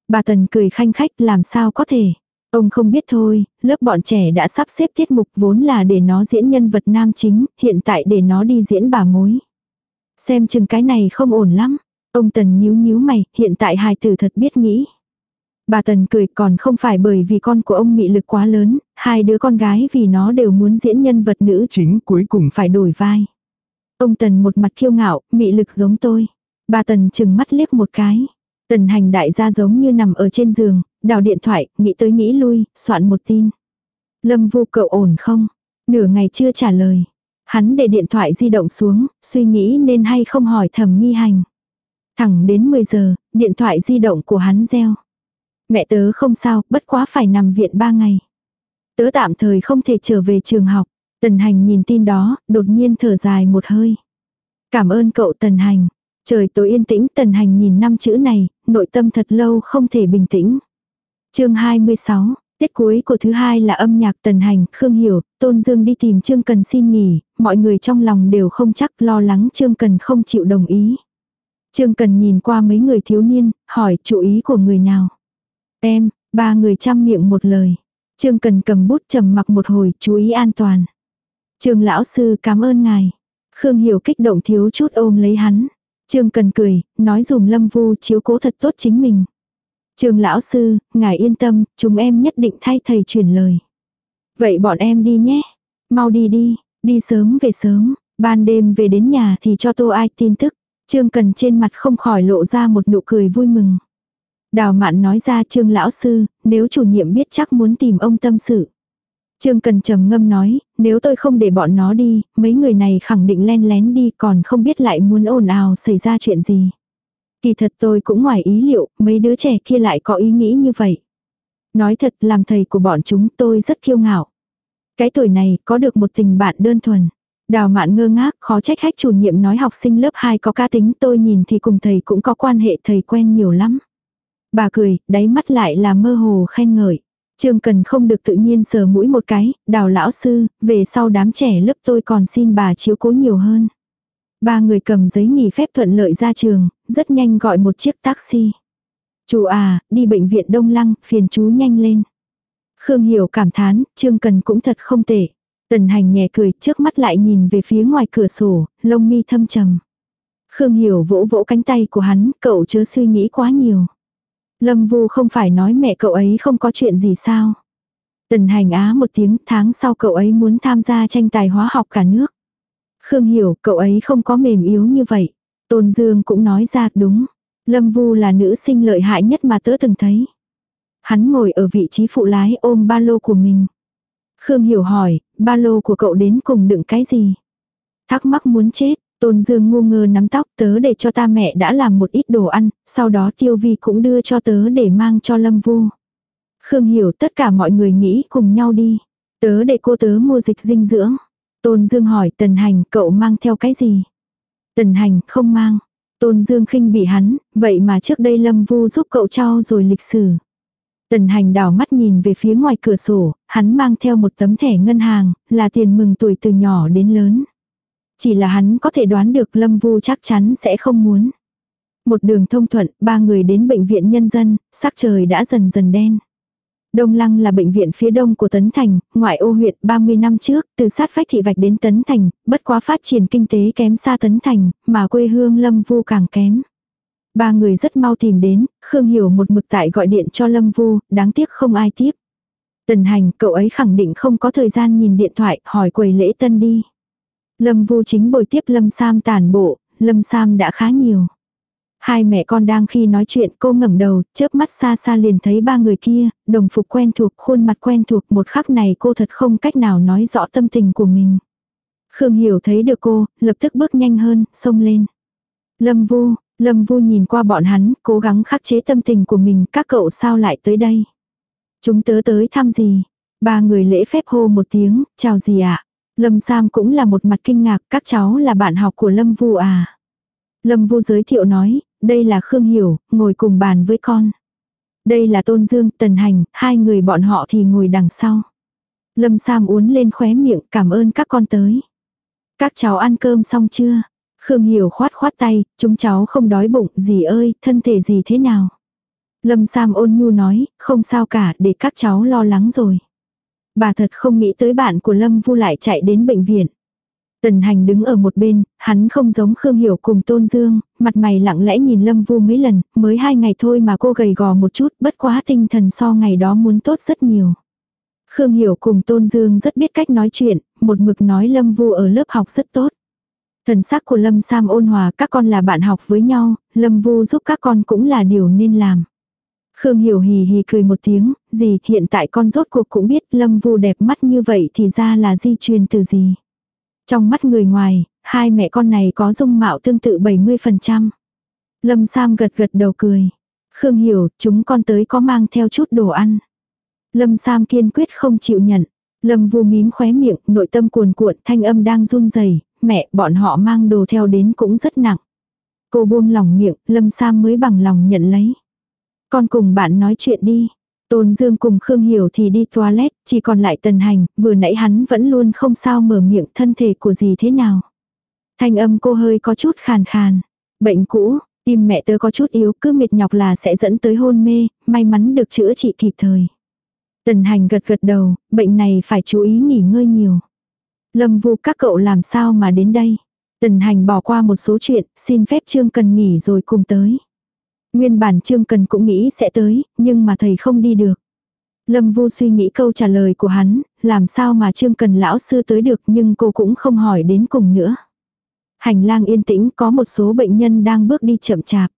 S1: Bà Tần cười khanh khách làm sao có thể. Ông không biết thôi, lớp bọn trẻ đã sắp xếp tiết mục vốn là để nó diễn nhân vật nam chính, hiện tại để nó đi diễn bà mối. Xem chừng cái này không ổn lắm. Ông Tần nhíu nhíu mày, hiện tại hài tử thật biết nghĩ. Bà Tần cười còn không phải bởi vì con của ông mị lực quá lớn, hai đứa con gái vì nó đều muốn diễn nhân vật nữ chính cuối cùng phải đổi vai. Ông Tần một mặt kiêu ngạo, mị lực giống tôi. Bà Tần chừng mắt liếc một cái. Tần hành đại gia giống như nằm ở trên giường, đào điện thoại, nghĩ tới nghĩ lui, soạn một tin. Lâm vu cậu ổn không? Nửa ngày chưa trả lời. Hắn để điện thoại di động xuống, suy nghĩ nên hay không hỏi thầm nghi hành. Thẳng đến 10 giờ, điện thoại di động của hắn reo. Mẹ tớ không sao, bất quá phải nằm viện 3 ngày. Tớ tạm thời không thể trở về trường học. Tần hành nhìn tin đó, đột nhiên thở dài một hơi. Cảm ơn cậu tần hành. Trời tối yên tĩnh tần hành nhìn năm chữ này, nội tâm thật lâu không thể bình tĩnh. chương 26, tiết cuối của thứ hai là âm nhạc tần hành, Khương Hiểu, Tôn Dương đi tìm Trương Cần xin nghỉ, mọi người trong lòng đều không chắc lo lắng Trương Cần không chịu đồng ý. Trương Cần nhìn qua mấy người thiếu niên, hỏi chủ ý của người nào. Em, ba người chăm miệng một lời. Trương Cần cầm bút trầm mặc một hồi, chú ý an toàn. Trương lão sư cảm ơn ngài. Khương Hiểu kích động thiếu chút ôm lấy hắn. Trương Cần cười, nói dùm Lâm Vu chiếu cố thật tốt chính mình. Trương lão sư, ngài yên tâm, chúng em nhất định thay thầy truyền lời. Vậy bọn em đi nhé. Mau đi đi, đi sớm về sớm, ban đêm về đến nhà thì cho tô ai tin tức. Trương Cần trên mặt không khỏi lộ ra một nụ cười vui mừng. Đào mạn nói ra trương lão sư, nếu chủ nhiệm biết chắc muốn tìm ông tâm sự. Trương Cần trầm ngâm nói, nếu tôi không để bọn nó đi, mấy người này khẳng định len lén đi còn không biết lại muốn ồn ào xảy ra chuyện gì. Kỳ thật tôi cũng ngoài ý liệu, mấy đứa trẻ kia lại có ý nghĩ như vậy. Nói thật làm thầy của bọn chúng tôi rất kiêu ngạo. Cái tuổi này có được một tình bạn đơn thuần. Đào mạn ngơ ngác khó trách hách chủ nhiệm nói học sinh lớp 2 có ca tính tôi nhìn thì cùng thầy cũng có quan hệ thầy quen nhiều lắm. Bà cười, đáy mắt lại là mơ hồ khen ngợi. Trương Cần không được tự nhiên sờ mũi một cái, đào lão sư, về sau đám trẻ lớp tôi còn xin bà chiếu cố nhiều hơn. Ba người cầm giấy nghỉ phép thuận lợi ra trường, rất nhanh gọi một chiếc taxi. Chú à, đi bệnh viện Đông Lăng, phiền chú nhanh lên. Khương Hiểu cảm thán, Trương Cần cũng thật không tệ. Tần hành nhẹ cười, trước mắt lại nhìn về phía ngoài cửa sổ, lông mi thâm trầm. Khương Hiểu vỗ vỗ cánh tay của hắn, cậu chớ suy nghĩ quá nhiều. Lâm Vu không phải nói mẹ cậu ấy không có chuyện gì sao. Tần hành á một tiếng tháng sau cậu ấy muốn tham gia tranh tài hóa học cả nước. Khương hiểu cậu ấy không có mềm yếu như vậy. Tôn Dương cũng nói ra đúng. Lâm Vu là nữ sinh lợi hại nhất mà tớ từng thấy. Hắn ngồi ở vị trí phụ lái ôm ba lô của mình. Khương hiểu hỏi, ba lô của cậu đến cùng đựng cái gì? Thắc mắc muốn chết, Tôn Dương ngu ngơ nắm tóc tớ để cho ta mẹ đã làm một ít đồ ăn, sau đó Tiêu Vi cũng đưa cho tớ để mang cho Lâm Vu. Khương hiểu tất cả mọi người nghĩ cùng nhau đi. Tớ để cô tớ mua dịch dinh dưỡng. Tôn Dương hỏi Tần Hành cậu mang theo cái gì? Tần Hành không mang. Tôn Dương khinh bị hắn, vậy mà trước đây Lâm Vu giúp cậu trao rồi lịch sử. Tần Hành đảo mắt nhìn về phía ngoài cửa sổ, hắn mang theo một tấm thẻ ngân hàng, là tiền mừng tuổi từ nhỏ đến lớn. Chỉ là hắn có thể đoán được Lâm Vu chắc chắn sẽ không muốn. Một đường thông thuận, ba người đến bệnh viện nhân dân, sắc trời đã dần dần đen. Đông Lăng là bệnh viện phía đông của Tấn Thành, ngoại ô huyện 30 năm trước, từ sát vách thị vạch đến Tấn Thành, bất quá phát triển kinh tế kém xa Tấn Thành, mà quê hương Lâm Vu càng kém. Ba người rất mau tìm đến, Khương Hiểu một mực tại gọi điện cho Lâm Vu, đáng tiếc không ai tiếp. Tần hành, cậu ấy khẳng định không có thời gian nhìn điện thoại, hỏi quầy lễ tân đi. Lâm Vu chính bồi tiếp Lâm Sam tản bộ, Lâm Sam đã khá nhiều. Hai mẹ con đang khi nói chuyện cô ngẩng đầu, chớp mắt xa xa liền thấy ba người kia, đồng phục quen thuộc, khuôn mặt quen thuộc một khắc này cô thật không cách nào nói rõ tâm tình của mình. Khương Hiểu thấy được cô, lập tức bước nhanh hơn, xông lên. Lâm Vu, Lâm Vu nhìn qua bọn hắn, cố gắng khắc chế tâm tình của mình, các cậu sao lại tới đây? Chúng tớ tới thăm gì? Ba người lễ phép hô một tiếng, chào gì ạ? À? Lâm Sam cũng là một mặt kinh ngạc, các cháu là bạn học của Lâm Vu à? Lâm Vu giới thiệu nói, đây là Khương Hiểu, ngồi cùng bàn với con. Đây là Tôn Dương, Tần Hành, hai người bọn họ thì ngồi đằng sau. Lâm Sam uốn lên khóe miệng, cảm ơn các con tới. Các cháu ăn cơm xong chưa? Khương Hiểu khoát khoát tay, chúng cháu không đói bụng, gì ơi, thân thể gì thế nào? Lâm Sam ôn nhu nói, không sao cả, để các cháu lo lắng rồi. Bà thật không nghĩ tới bạn của Lâm Vu lại chạy đến bệnh viện. Tần hành đứng ở một bên, hắn không giống Khương Hiểu cùng Tôn Dương, mặt mày lặng lẽ nhìn Lâm Vu mấy lần, mới hai ngày thôi mà cô gầy gò một chút, bất quá tinh thần so ngày đó muốn tốt rất nhiều. Khương Hiểu cùng Tôn Dương rất biết cách nói chuyện, một mực nói Lâm Vu ở lớp học rất tốt. Thần sắc của Lâm Sam ôn hòa các con là bạn học với nhau, Lâm Vu giúp các con cũng là điều nên làm. Khương Hiểu hì hì cười một tiếng, gì hiện tại con rốt cuộc cũng biết Lâm Vu đẹp mắt như vậy thì ra là di truyền từ gì. Trong mắt người ngoài, hai mẹ con này có dung mạo tương tự 70%. Lâm Sam gật gật đầu cười. Khương Hiểu, chúng con tới có mang theo chút đồ ăn. Lâm Sam kiên quyết không chịu nhận. Lâm Vu mím khóe miệng, nội tâm cuồn cuộn, thanh âm đang run rẩy, mẹ, bọn họ mang đồ theo đến cũng rất nặng. Cô buông lòng miệng, Lâm Sam mới bằng lòng nhận lấy. Con cùng bạn nói chuyện đi. Tôn Dương cùng Khương Hiểu thì đi toilet, chỉ còn lại Tần Hành, vừa nãy hắn vẫn luôn không sao mở miệng thân thể của gì thế nào. Thanh âm cô hơi có chút khàn khàn. Bệnh cũ, tim mẹ tớ có chút yếu cứ mệt nhọc là sẽ dẫn tới hôn mê, may mắn được chữa trị kịp thời. Tần Hành gật gật đầu, bệnh này phải chú ý nghỉ ngơi nhiều. Lâm Vu các cậu làm sao mà đến đây? Tần Hành bỏ qua một số chuyện, xin phép Trương Cần nghỉ rồi cùng tới. Nguyên bản Trương Cần cũng nghĩ sẽ tới, nhưng mà thầy không đi được. Lâm Vu suy nghĩ câu trả lời của hắn, làm sao mà Trương Cần lão sư tới được nhưng cô cũng không hỏi đến cùng nữa. Hành lang yên tĩnh có một số bệnh nhân đang bước đi chậm chạp.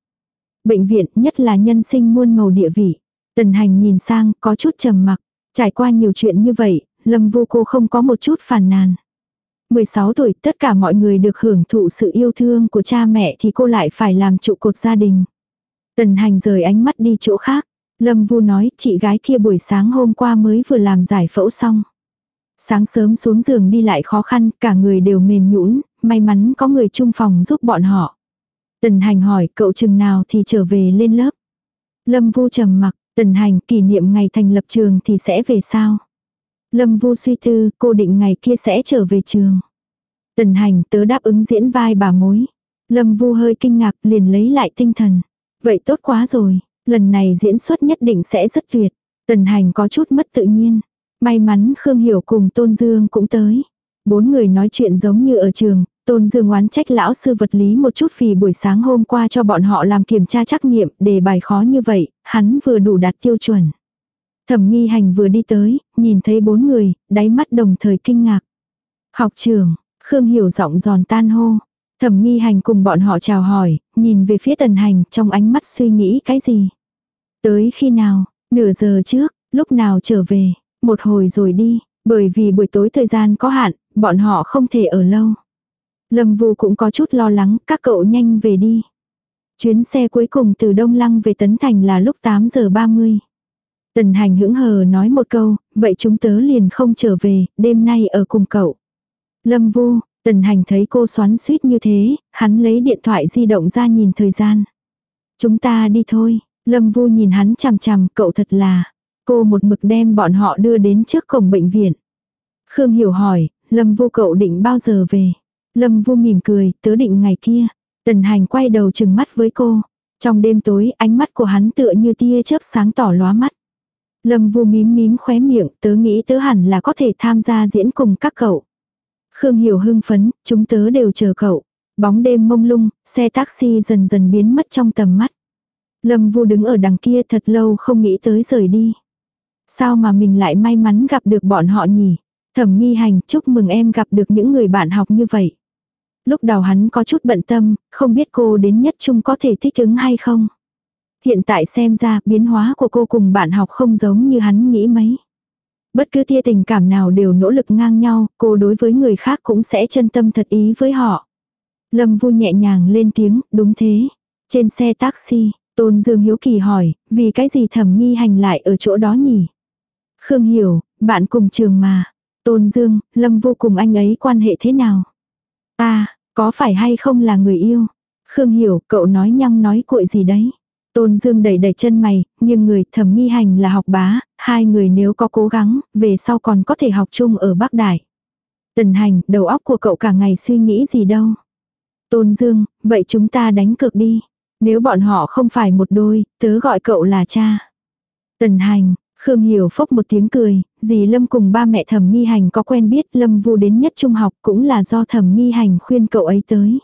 S1: Bệnh viện nhất là nhân sinh muôn màu địa vị. Tần hành nhìn sang có chút trầm mặc. Trải qua nhiều chuyện như vậy, Lâm Vu cô không có một chút phàn nàn. 16 tuổi tất cả mọi người được hưởng thụ sự yêu thương của cha mẹ thì cô lại phải làm trụ cột gia đình. Tần hành rời ánh mắt đi chỗ khác. Lâm Vu nói chị gái kia buổi sáng hôm qua mới vừa làm giải phẫu xong. Sáng sớm xuống giường đi lại khó khăn, cả người đều mềm nhũn, may mắn có người chung phòng giúp bọn họ. Tần hành hỏi cậu chừng nào thì trở về lên lớp. Lâm Vu trầm mặc, tần hành kỷ niệm ngày thành lập trường thì sẽ về sao? Lâm Vu suy tư, cô định ngày kia sẽ trở về trường. Tần hành tớ đáp ứng diễn vai bà mối. Lâm Vu hơi kinh ngạc liền lấy lại tinh thần. Vậy tốt quá rồi, lần này diễn xuất nhất định sẽ rất tuyệt. Tần hành có chút mất tự nhiên. May mắn Khương Hiểu cùng Tôn Dương cũng tới. Bốn người nói chuyện giống như ở trường, Tôn Dương oán trách lão sư vật lý một chút vì buổi sáng hôm qua cho bọn họ làm kiểm tra trắc nghiệm đề bài khó như vậy, hắn vừa đủ đạt tiêu chuẩn. Thẩm nghi hành vừa đi tới, nhìn thấy bốn người, đáy mắt đồng thời kinh ngạc. Học trường, Khương Hiểu giọng giòn tan hô. Thẩm nghi hành cùng bọn họ chào hỏi, nhìn về phía tần hành trong ánh mắt suy nghĩ cái gì. Tới khi nào, nửa giờ trước, lúc nào trở về, một hồi rồi đi, bởi vì buổi tối thời gian có hạn, bọn họ không thể ở lâu. Lâm Vu cũng có chút lo lắng, các cậu nhanh về đi. Chuyến xe cuối cùng từ Đông Lăng về Tấn Thành là lúc 8 giờ 30. Tần hành hững hờ nói một câu, vậy chúng tớ liền không trở về, đêm nay ở cùng cậu. Lâm Vu, Tần hành thấy cô xoắn suýt như thế, hắn lấy điện thoại di động ra nhìn thời gian. Chúng ta đi thôi, Lâm Vu nhìn hắn chằm chằm, cậu thật là. Cô một mực đem bọn họ đưa đến trước cổng bệnh viện. Khương Hiểu hỏi, Lâm Vu cậu định bao giờ về? Lâm Vu mỉm cười, tớ định ngày kia. Tần hành quay đầu chừng mắt với cô. Trong đêm tối, ánh mắt của hắn tựa như tia chớp sáng tỏ lóa mắt. Lâm Vu mím mím khóe miệng, tớ nghĩ tớ hẳn là có thể tham gia diễn cùng các cậu. Khương Hiểu hưng phấn, chúng tớ đều chờ cậu. Bóng đêm mông lung, xe taxi dần dần biến mất trong tầm mắt. Lâm Vu đứng ở đằng kia thật lâu không nghĩ tới rời đi. Sao mà mình lại may mắn gặp được bọn họ nhỉ? Thẩm nghi hành chúc mừng em gặp được những người bạn học như vậy. Lúc đầu hắn có chút bận tâm, không biết cô đến nhất trung có thể thích ứng hay không. Hiện tại xem ra biến hóa của cô cùng bạn học không giống như hắn nghĩ mấy. Bất cứ tia tình cảm nào đều nỗ lực ngang nhau, cô đối với người khác cũng sẽ chân tâm thật ý với họ. Lâm vui nhẹ nhàng lên tiếng, đúng thế. Trên xe taxi, Tôn Dương Hiếu Kỳ hỏi, vì cái gì thẩm nghi hành lại ở chỗ đó nhỉ? Khương hiểu, bạn cùng trường mà. Tôn Dương, Lâm vô cùng anh ấy quan hệ thế nào? Ta, có phải hay không là người yêu? Khương hiểu, cậu nói nhăng nói cuội gì đấy? Tôn Dương đẩy đẩy chân mày, nhưng người thẩm nghi hành là học bá, hai người nếu có cố gắng, về sau còn có thể học chung ở Bắc Đại. Tần hành, đầu óc của cậu cả ngày suy nghĩ gì đâu. Tôn Dương, vậy chúng ta đánh cược đi. Nếu bọn họ không phải một đôi, tớ gọi cậu là cha. Tần hành, Khương Hiểu phốc một tiếng cười, dì Lâm cùng ba mẹ thẩm nghi hành có quen biết Lâm vu đến nhất trung học cũng là do thẩm nghi hành khuyên cậu ấy tới.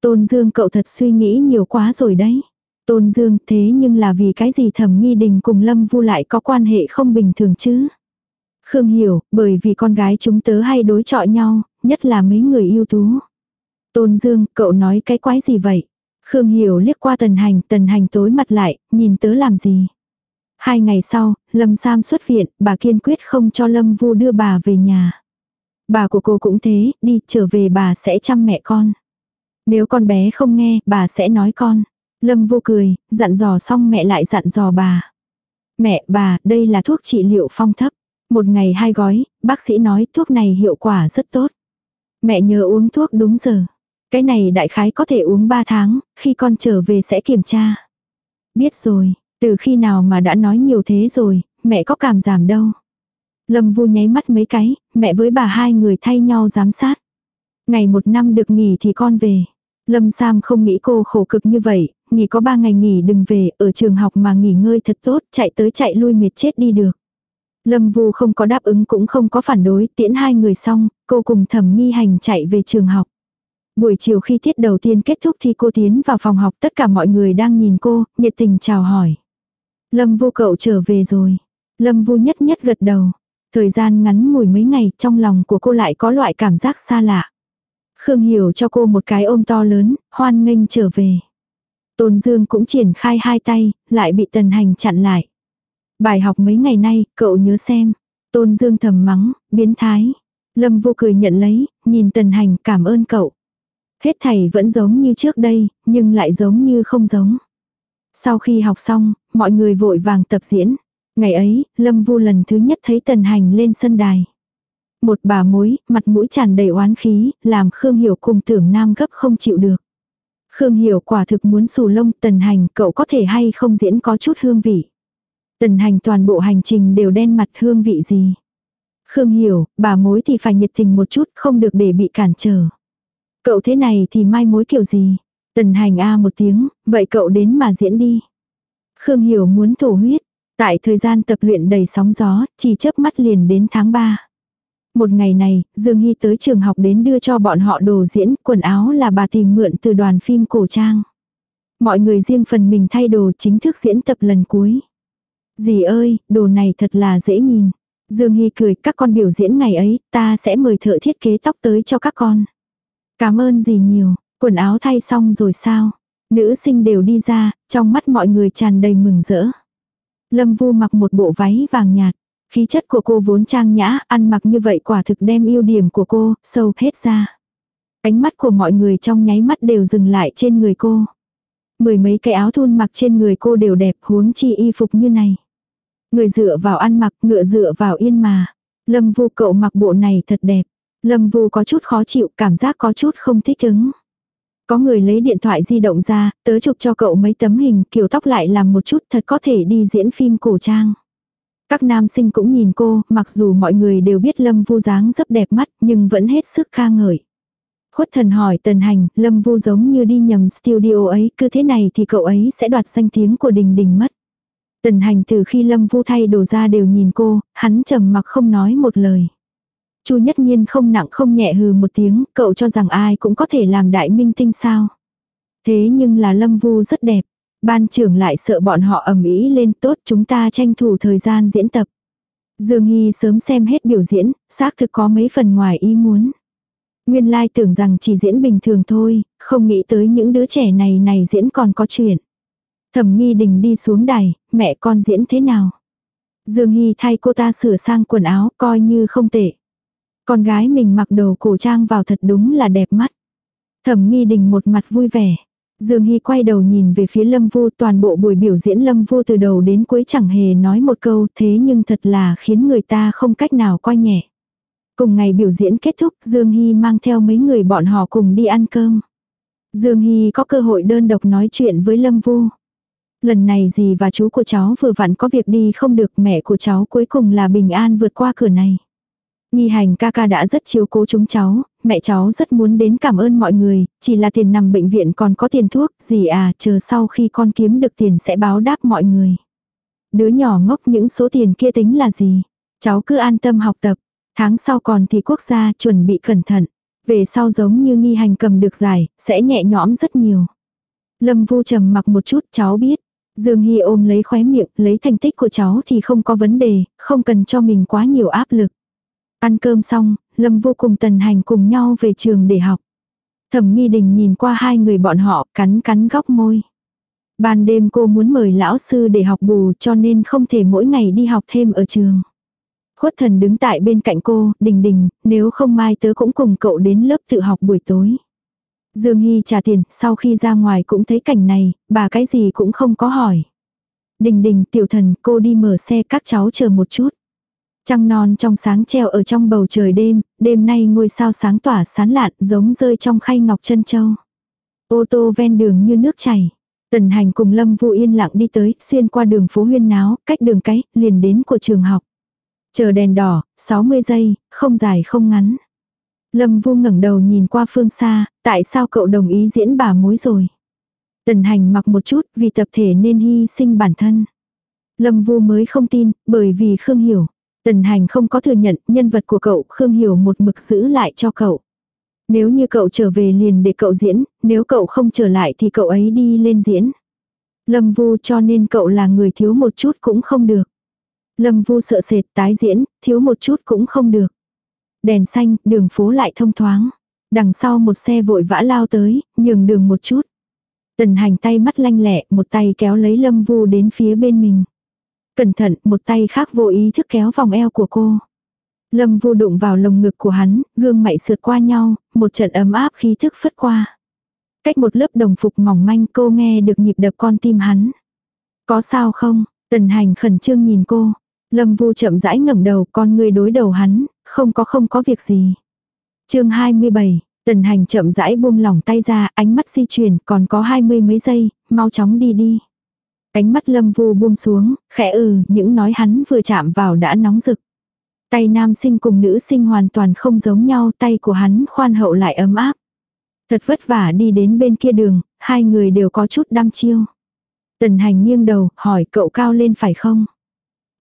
S1: Tôn Dương cậu thật suy nghĩ nhiều quá rồi đấy. Tôn Dương thế nhưng là vì cái gì thẩm nghi đình cùng Lâm vu lại có quan hệ không bình thường chứ? Khương hiểu, bởi vì con gái chúng tớ hay đối chọi nhau, nhất là mấy người yêu tú. Tôn Dương, cậu nói cái quái gì vậy? Khương hiểu liếc qua tần hành, tần hành tối mặt lại, nhìn tớ làm gì? Hai ngày sau, Lâm Sam xuất viện, bà kiên quyết không cho Lâm Vu đưa bà về nhà. Bà của cô cũng thế, đi trở về bà sẽ chăm mẹ con. Nếu con bé không nghe, bà sẽ nói con. Lâm vô cười, dặn dò xong mẹ lại dặn dò bà. Mẹ, bà, đây là thuốc trị liệu phong thấp. Một ngày hai gói, bác sĩ nói thuốc này hiệu quả rất tốt. Mẹ nhớ uống thuốc đúng giờ. Cái này đại khái có thể uống 3 tháng, khi con trở về sẽ kiểm tra. Biết rồi, từ khi nào mà đã nói nhiều thế rồi, mẹ có cảm giảm đâu. Lâm Vu nháy mắt mấy cái, mẹ với bà hai người thay nhau giám sát. Ngày một năm được nghỉ thì con về. Lâm Sam không nghĩ cô khổ cực như vậy, nghỉ có ba ngày nghỉ đừng về, ở trường học mà nghỉ ngơi thật tốt, chạy tới chạy lui mệt chết đi được. Lâm Vu không có đáp ứng cũng không có phản đối, tiễn hai người xong, cô cùng thẩm nghi hành chạy về trường học. Buổi chiều khi tiết đầu tiên kết thúc thì cô tiến vào phòng học tất cả mọi người đang nhìn cô, nhiệt tình chào hỏi. Lâm Vu cậu trở về rồi. Lâm Vu nhất nhất gật đầu. Thời gian ngắn ngủi mấy ngày trong lòng của cô lại có loại cảm giác xa lạ. Khương Hiểu cho cô một cái ôm to lớn, hoan nghênh trở về. Tôn Dương cũng triển khai hai tay, lại bị Tần Hành chặn lại. Bài học mấy ngày nay, cậu nhớ xem. Tôn Dương thầm mắng, biến thái. Lâm vô cười nhận lấy, nhìn Tần Hành cảm ơn cậu. Hết thầy vẫn giống như trước đây, nhưng lại giống như không giống. Sau khi học xong, mọi người vội vàng tập diễn. Ngày ấy, Lâm Vu lần thứ nhất thấy Tần Hành lên sân đài. Một bà mối, mặt mũi tràn đầy oán khí, làm Khương Hiểu cùng tưởng nam gấp không chịu được. Khương Hiểu quả thực muốn xù lông Tần Hành cậu có thể hay không diễn có chút hương vị. Tần Hành toàn bộ hành trình đều đen mặt hương vị gì. Khương Hiểu, bà mối thì phải nhiệt tình một chút không được để bị cản trở. Cậu thế này thì mai mối kiểu gì? Tần hành a một tiếng, vậy cậu đến mà diễn đi. Khương Hiểu muốn thổ huyết. Tại thời gian tập luyện đầy sóng gió, chỉ chớp mắt liền đến tháng 3. Một ngày này, Dương Hy tới trường học đến đưa cho bọn họ đồ diễn, quần áo là bà tìm mượn từ đoàn phim cổ trang. Mọi người riêng phần mình thay đồ chính thức diễn tập lần cuối. Dì ơi, đồ này thật là dễ nhìn. Dương Hy cười, các con biểu diễn ngày ấy, ta sẽ mời thợ thiết kế tóc tới cho các con. Cảm ơn dì nhiều, quần áo thay xong rồi sao? Nữ sinh đều đi ra, trong mắt mọi người tràn đầy mừng rỡ. Lâm Vu mặc một bộ váy vàng nhạt, khí chất của cô vốn trang nhã, ăn mặc như vậy quả thực đem ưu điểm của cô, sâu hết ra. Ánh mắt của mọi người trong nháy mắt đều dừng lại trên người cô. Mười mấy cái áo thun mặc trên người cô đều đẹp huống chi y phục như này. Người dựa vào ăn mặc, ngựa dựa vào yên mà. Lâm Vu cậu mặc bộ này thật đẹp. Lâm Vu có chút khó chịu, cảm giác có chút không thích ứng. Có người lấy điện thoại di động ra, tớ chụp cho cậu mấy tấm hình, kiểu tóc lại làm một chút thật có thể đi diễn phim cổ trang. Các nam sinh cũng nhìn cô, mặc dù mọi người đều biết Lâm Vu dáng rất đẹp mắt, nhưng vẫn hết sức ca ngợi. Khuất thần hỏi Tần Hành, Lâm Vu giống như đi nhầm studio ấy, cứ thế này thì cậu ấy sẽ đoạt danh tiếng của Đình Đình mất. Tần Hành từ khi Lâm Vu thay đồ ra đều nhìn cô, hắn trầm mặc không nói một lời. Chu Nhất Nhiên không nặng không nhẹ hừ một tiếng, cậu cho rằng ai cũng có thể làm đại minh tinh sao. Thế nhưng là Lâm Vu rất đẹp. Ban trưởng lại sợ bọn họ ầm ĩ lên tốt chúng ta tranh thủ thời gian diễn tập. Dương Hy sớm xem hết biểu diễn, xác thực có mấy phần ngoài ý muốn. Nguyên lai tưởng rằng chỉ diễn bình thường thôi, không nghĩ tới những đứa trẻ này này diễn còn có chuyện. Thẩm nghi đình đi xuống đài, mẹ con diễn thế nào? Dương Hy thay cô ta sửa sang quần áo, coi như không tệ. Con gái mình mặc đồ cổ trang vào thật đúng là đẹp mắt. Thẩm nghi đình một mặt vui vẻ. Dương Hy quay đầu nhìn về phía Lâm Vu, toàn bộ buổi biểu diễn Lâm Vu từ đầu đến cuối chẳng hề nói một câu, thế nhưng thật là khiến người ta không cách nào coi nhẹ. Cùng ngày biểu diễn kết thúc, Dương Hy mang theo mấy người bọn họ cùng đi ăn cơm. Dương Hy có cơ hội đơn độc nói chuyện với Lâm Vu. Lần này dì và chú của cháu vừa vặn có việc đi không được, mẹ của cháu cuối cùng là bình an vượt qua cửa này. Nhi hành ca ca đã rất chiếu cố chúng cháu, mẹ cháu rất muốn đến cảm ơn mọi người, chỉ là tiền nằm bệnh viện còn có tiền thuốc, gì à, chờ sau khi con kiếm được tiền sẽ báo đáp mọi người. Đứa nhỏ ngốc những số tiền kia tính là gì? Cháu cứ an tâm học tập, tháng sau còn thì quốc gia chuẩn bị cẩn thận. Về sau giống như nghi hành cầm được giải, sẽ nhẹ nhõm rất nhiều. Lâm vu trầm mặc một chút cháu biết. Dương Hy ôm lấy khóe miệng, lấy thành tích của cháu thì không có vấn đề, không cần cho mình quá nhiều áp lực. Ăn cơm xong, Lâm vô cùng tần hành cùng nhau về trường để học. Thẩm nghi đình nhìn qua hai người bọn họ cắn cắn góc môi. Ban đêm cô muốn mời lão sư để học bù cho nên không thể mỗi ngày đi học thêm ở trường. Khuất thần đứng tại bên cạnh cô, đình đình, nếu không mai tớ cũng cùng cậu đến lớp tự học buổi tối. Dương Hy trả tiền, sau khi ra ngoài cũng thấy cảnh này, bà cái gì cũng không có hỏi. Đình đình, tiểu thần, cô đi mở xe các cháu chờ một chút. Trăng non trong sáng treo ở trong bầu trời đêm, đêm nay ngôi sao sáng tỏa sán lạn giống rơi trong khay ngọc chân châu. Ô tô ven đường như nước chảy. Tần hành cùng Lâm Vu yên lặng đi tới, xuyên qua đường phố huyên náo, cách đường cái, liền đến của trường học. Chờ đèn đỏ, 60 giây, không dài không ngắn. Lâm Vu ngẩng đầu nhìn qua phương xa, tại sao cậu đồng ý diễn bà mối rồi? Tần hành mặc một chút, vì tập thể nên hy sinh bản thân. Lâm Vu mới không tin, bởi vì Khương hiểu. Tần hành không có thừa nhận nhân vật của cậu Khương Hiểu một mực giữ lại cho cậu. Nếu như cậu trở về liền để cậu diễn, nếu cậu không trở lại thì cậu ấy đi lên diễn. Lâm Vu cho nên cậu là người thiếu một chút cũng không được. Lâm Vu sợ sệt tái diễn, thiếu một chút cũng không được. Đèn xanh, đường phố lại thông thoáng. Đằng sau một xe vội vã lao tới, nhường đường một chút. Tần hành tay mắt lanh lẹ, một tay kéo lấy Lâm Vu đến phía bên mình. Cẩn thận, một tay khác vô ý thức kéo vòng eo của cô. Lâm vô đụng vào lồng ngực của hắn, gương mậy sượt qua nhau, một trận ấm áp khí thức phất qua. Cách một lớp đồng phục mỏng manh cô nghe được nhịp đập con tim hắn. Có sao không? Tần hành khẩn trương nhìn cô. Lâm vu chậm rãi ngẩng đầu con người đối đầu hắn, không có không có việc gì. chương 27, tần hành chậm rãi buông lỏng tay ra, ánh mắt di chuyển còn có hai mươi mấy giây, mau chóng đi đi. Cánh mắt lâm vu buông xuống, khẽ ừ, những nói hắn vừa chạm vào đã nóng rực. Tay nam sinh cùng nữ sinh hoàn toàn không giống nhau, tay của hắn khoan hậu lại ấm áp. Thật vất vả đi đến bên kia đường, hai người đều có chút đăm chiêu. Tần hành nghiêng đầu, hỏi cậu cao lên phải không?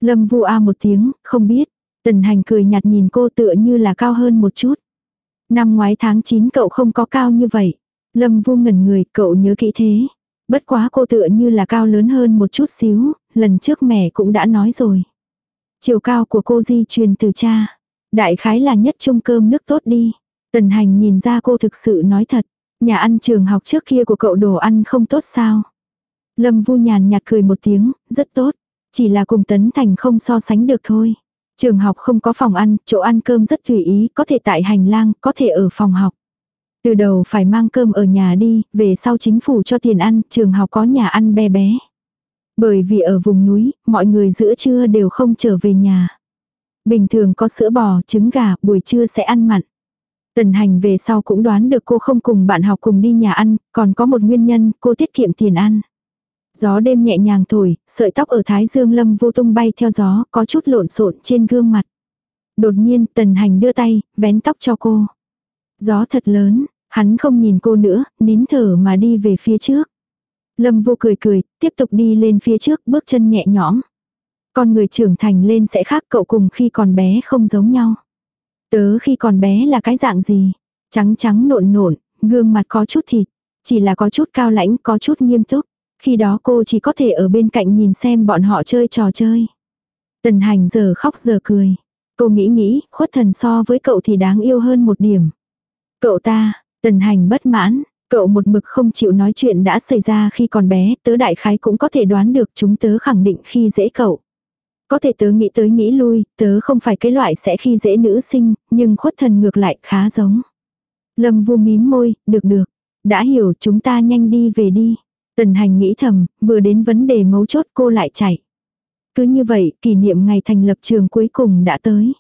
S1: Lâm vu a một tiếng, không biết. Tần hành cười nhạt nhìn cô tựa như là cao hơn một chút. Năm ngoái tháng 9 cậu không có cao như vậy. Lâm vu ngẩn người, cậu nhớ kỹ thế. Bất quá cô tựa như là cao lớn hơn một chút xíu, lần trước mẹ cũng đã nói rồi. Chiều cao của cô di truyền từ cha. Đại khái là nhất trung cơm nước tốt đi. Tần hành nhìn ra cô thực sự nói thật. Nhà ăn trường học trước kia của cậu đồ ăn không tốt sao. Lâm vu nhàn nhạt cười một tiếng, rất tốt. Chỉ là cùng Tấn Thành không so sánh được thôi. Trường học không có phòng ăn, chỗ ăn cơm rất tùy ý, có thể tại hành lang, có thể ở phòng học. Từ đầu phải mang cơm ở nhà đi, về sau chính phủ cho tiền ăn, trường học có nhà ăn bé bé. Bởi vì ở vùng núi, mọi người giữa trưa đều không trở về nhà. Bình thường có sữa bò, trứng gà, buổi trưa sẽ ăn mặn. Tần hành về sau cũng đoán được cô không cùng bạn học cùng đi nhà ăn, còn có một nguyên nhân, cô tiết kiệm tiền ăn. Gió đêm nhẹ nhàng thổi, sợi tóc ở thái dương lâm vô tung bay theo gió, có chút lộn xộn trên gương mặt. Đột nhiên, tần hành đưa tay, vén tóc cho cô. Gió thật lớn, Hắn không nhìn cô nữa, nín thở mà đi về phía trước. Lâm vô cười cười, tiếp tục đi lên phía trước, bước chân nhẹ nhõm. Con người trưởng thành lên sẽ khác cậu cùng khi còn bé không giống nhau. Tớ khi còn bé là cái dạng gì? Trắng trắng nộn nộn, gương mặt có chút thịt. Chỉ là có chút cao lãnh, có chút nghiêm túc. Khi đó cô chỉ có thể ở bên cạnh nhìn xem bọn họ chơi trò chơi. Tần hành giờ khóc giờ cười. Cô nghĩ nghĩ, khuất thần so với cậu thì đáng yêu hơn một điểm. Cậu ta, tần hành bất mãn, cậu một mực không chịu nói chuyện đã xảy ra khi còn bé, tớ đại khái cũng có thể đoán được chúng tớ khẳng định khi dễ cậu. Có thể tớ nghĩ tới nghĩ lui, tớ không phải cái loại sẽ khi dễ nữ sinh, nhưng khuất thần ngược lại khá giống. Lâm vu mím môi, được được. Đã hiểu chúng ta nhanh đi về đi. Tần hành nghĩ thầm, vừa đến vấn đề mấu chốt cô lại chạy. Cứ như vậy, kỷ niệm ngày thành lập trường cuối cùng đã tới.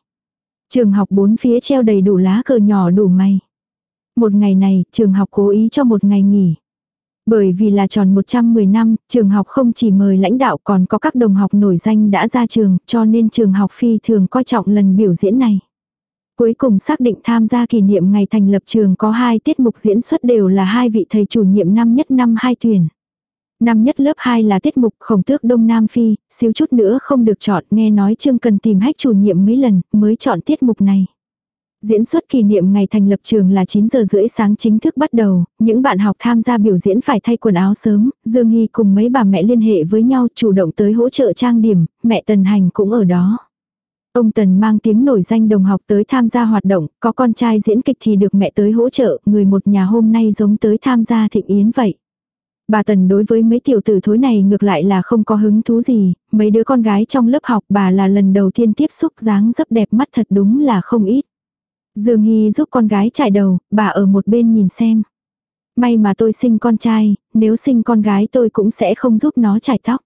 S1: Trường học bốn phía treo đầy đủ lá cờ nhỏ đủ may. Một ngày này, trường học cố ý cho một ngày nghỉ. Bởi vì là tròn 110 năm, trường học không chỉ mời lãnh đạo còn có các đồng học nổi danh đã ra trường, cho nên trường học phi thường coi trọng lần biểu diễn này. Cuối cùng xác định tham gia kỷ niệm ngày thành lập trường có hai tiết mục diễn xuất đều là hai vị thầy chủ nhiệm năm nhất năm hai tuyển. Năm nhất lớp 2 là tiết mục khổng tước Đông Nam Phi, xíu chút nữa không được chọn, nghe nói Trương cần tìm hách chủ nhiệm mấy lần mới chọn tiết mục này. Diễn xuất kỷ niệm ngày thành lập trường là 9 giờ rưỡi sáng chính thức bắt đầu, những bạn học tham gia biểu diễn phải thay quần áo sớm, Dương Hy cùng mấy bà mẹ liên hệ với nhau chủ động tới hỗ trợ trang điểm, mẹ Tần Hành cũng ở đó. Ông Tần mang tiếng nổi danh đồng học tới tham gia hoạt động, có con trai diễn kịch thì được mẹ tới hỗ trợ, người một nhà hôm nay giống tới tham gia thịnh yến vậy. Bà Tần đối với mấy tiểu tử thối này ngược lại là không có hứng thú gì, mấy đứa con gái trong lớp học bà là lần đầu tiên tiếp xúc dáng dấp đẹp mắt thật đúng là không ít. Dương Hy giúp con gái trải đầu, bà ở một bên nhìn xem. May mà tôi sinh con trai, nếu sinh con gái tôi cũng sẽ không giúp nó trải tóc.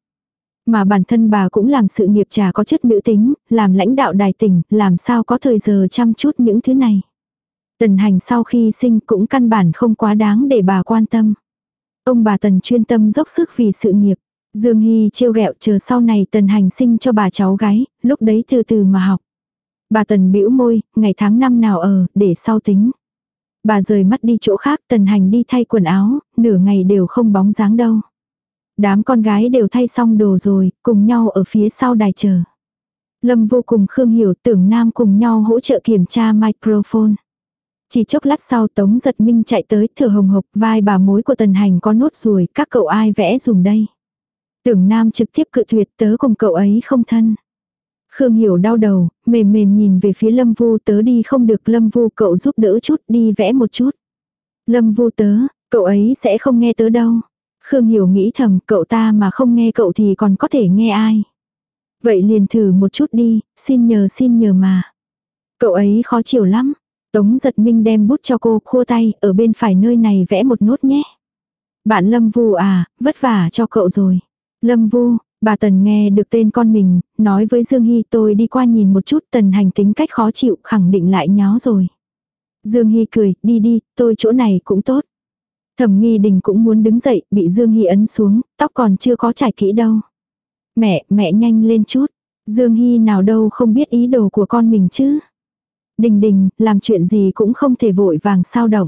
S1: Mà bản thân bà cũng làm sự nghiệp trà có chất nữ tính, làm lãnh đạo đài tỉnh, làm sao có thời giờ chăm chút những thứ này. Tần hành sau khi sinh cũng căn bản không quá đáng để bà quan tâm. Ông bà Tần chuyên tâm dốc sức vì sự nghiệp. Dương Hy trêu ghẹo chờ sau này Tần hành sinh cho bà cháu gái, lúc đấy từ từ mà học. Bà Tần bĩu môi, ngày tháng năm nào ở, để sau tính. Bà rời mắt đi chỗ khác Tần hành đi thay quần áo, nửa ngày đều không bóng dáng đâu. Đám con gái đều thay xong đồ rồi, cùng nhau ở phía sau đài chờ. Lâm vô cùng Khương Hiểu tưởng Nam cùng nhau hỗ trợ kiểm tra microphone. Chỉ chốc lát sau Tống giật minh chạy tới thở hồng hộc vai bà mối của tần hành có nốt ruồi các cậu ai vẽ dùng đây. Tưởng Nam trực tiếp cự tuyệt tớ cùng cậu ấy không thân. Khương Hiểu đau đầu, mềm mềm nhìn về phía Lâm Vu tớ đi không được Lâm Vu cậu giúp đỡ chút đi vẽ một chút. Lâm Vu tớ, cậu ấy sẽ không nghe tớ đâu. Khương Hiểu nghĩ thầm cậu ta mà không nghe cậu thì còn có thể nghe ai. Vậy liền thử một chút đi, xin nhờ xin nhờ mà. Cậu ấy khó chịu lắm. Tống giật minh đem bút cho cô khua tay ở bên phải nơi này vẽ một nốt nhé. Bạn Lâm Vu à, vất vả cho cậu rồi. Lâm Vu, bà Tần nghe được tên con mình, nói với Dương Hy tôi đi qua nhìn một chút Tần hành tính cách khó chịu khẳng định lại nhó rồi. Dương Hy cười, đi đi, tôi chỗ này cũng tốt. Thẩm nghi đình cũng muốn đứng dậy, bị Dương Hy ấn xuống, tóc còn chưa có trải kỹ đâu. Mẹ, mẹ nhanh lên chút. Dương Hy nào đâu không biết ý đồ của con mình chứ. Đình đình, làm chuyện gì cũng không thể vội vàng sao động.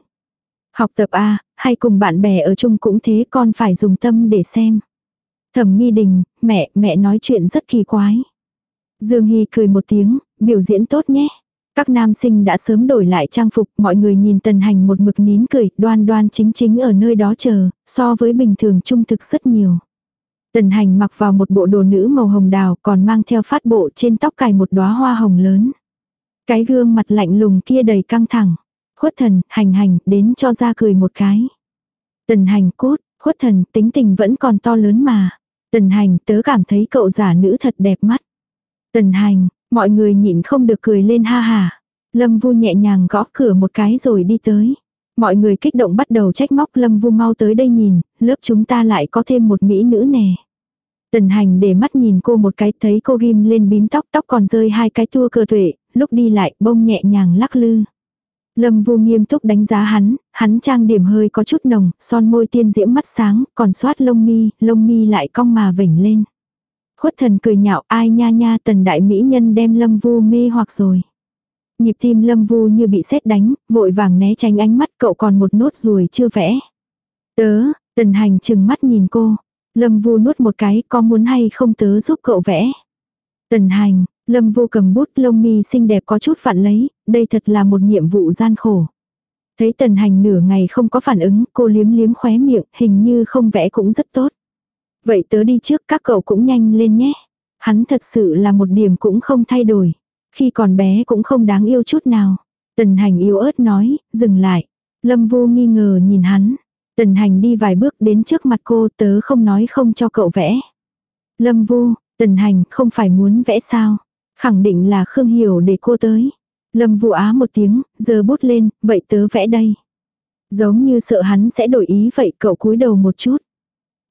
S1: Học tập A, hay cùng bạn bè ở chung cũng thế con phải dùng tâm để xem. Thẩm nghi đình, mẹ, mẹ nói chuyện rất kỳ quái. Dương Hy cười một tiếng, biểu diễn tốt nhé. Các nam sinh đã sớm đổi lại trang phục, mọi người nhìn tần hành một mực nín cười, đoan đoan chính chính ở nơi đó chờ, so với bình thường trung thực rất nhiều. Tần hành mặc vào một bộ đồ nữ màu hồng đào còn mang theo phát bộ trên tóc cài một đóa hoa hồng lớn. Cái gương mặt lạnh lùng kia đầy căng thẳng. Khuất thần, hành hành, đến cho ra cười một cái. Tần hành cốt, khuất thần, tính tình vẫn còn to lớn mà. Tần hành, tớ cảm thấy cậu giả nữ thật đẹp mắt. Tần hành, mọi người nhịn không được cười lên ha hà. Lâm vu nhẹ nhàng gõ cửa một cái rồi đi tới. Mọi người kích động bắt đầu trách móc Lâm vu mau tới đây nhìn, lớp chúng ta lại có thêm một mỹ nữ nè. Tần hành để mắt nhìn cô một cái thấy cô ghim lên bím tóc tóc còn rơi hai cái tua cơ tuệ, lúc đi lại bông nhẹ nhàng lắc lư. Lâm Vu nghiêm túc đánh giá hắn, hắn trang điểm hơi có chút nồng, son môi tiên diễm mắt sáng, còn xoát lông mi, lông mi lại cong mà vểnh lên. Khuất thần cười nhạo ai nha nha tần đại mỹ nhân đem Lâm Vu mê hoặc rồi. Nhịp tim Lâm Vu như bị sét đánh, vội vàng né tránh ánh mắt cậu còn một nốt ruồi chưa vẽ. Tớ, tần hành chừng mắt nhìn cô. Lâm Vu nuốt một cái có muốn hay không tớ giúp cậu vẽ. Tần hành, Lâm vô cầm bút lông mi xinh đẹp có chút vặn lấy, đây thật là một nhiệm vụ gian khổ. Thấy tần hành nửa ngày không có phản ứng, cô liếm liếm khóe miệng, hình như không vẽ cũng rất tốt. Vậy tớ đi trước các cậu cũng nhanh lên nhé. Hắn thật sự là một điểm cũng không thay đổi. Khi còn bé cũng không đáng yêu chút nào. Tần hành yếu ớt nói, dừng lại. Lâm Vu nghi ngờ nhìn hắn. Tần hành đi vài bước đến trước mặt cô tớ không nói không cho cậu vẽ. Lâm Vu, tần hành không phải muốn vẽ sao. Khẳng định là Khương Hiểu để cô tới. Lâm Vu á một tiếng, giờ bút lên, vậy tớ vẽ đây. Giống như sợ hắn sẽ đổi ý vậy cậu cúi đầu một chút.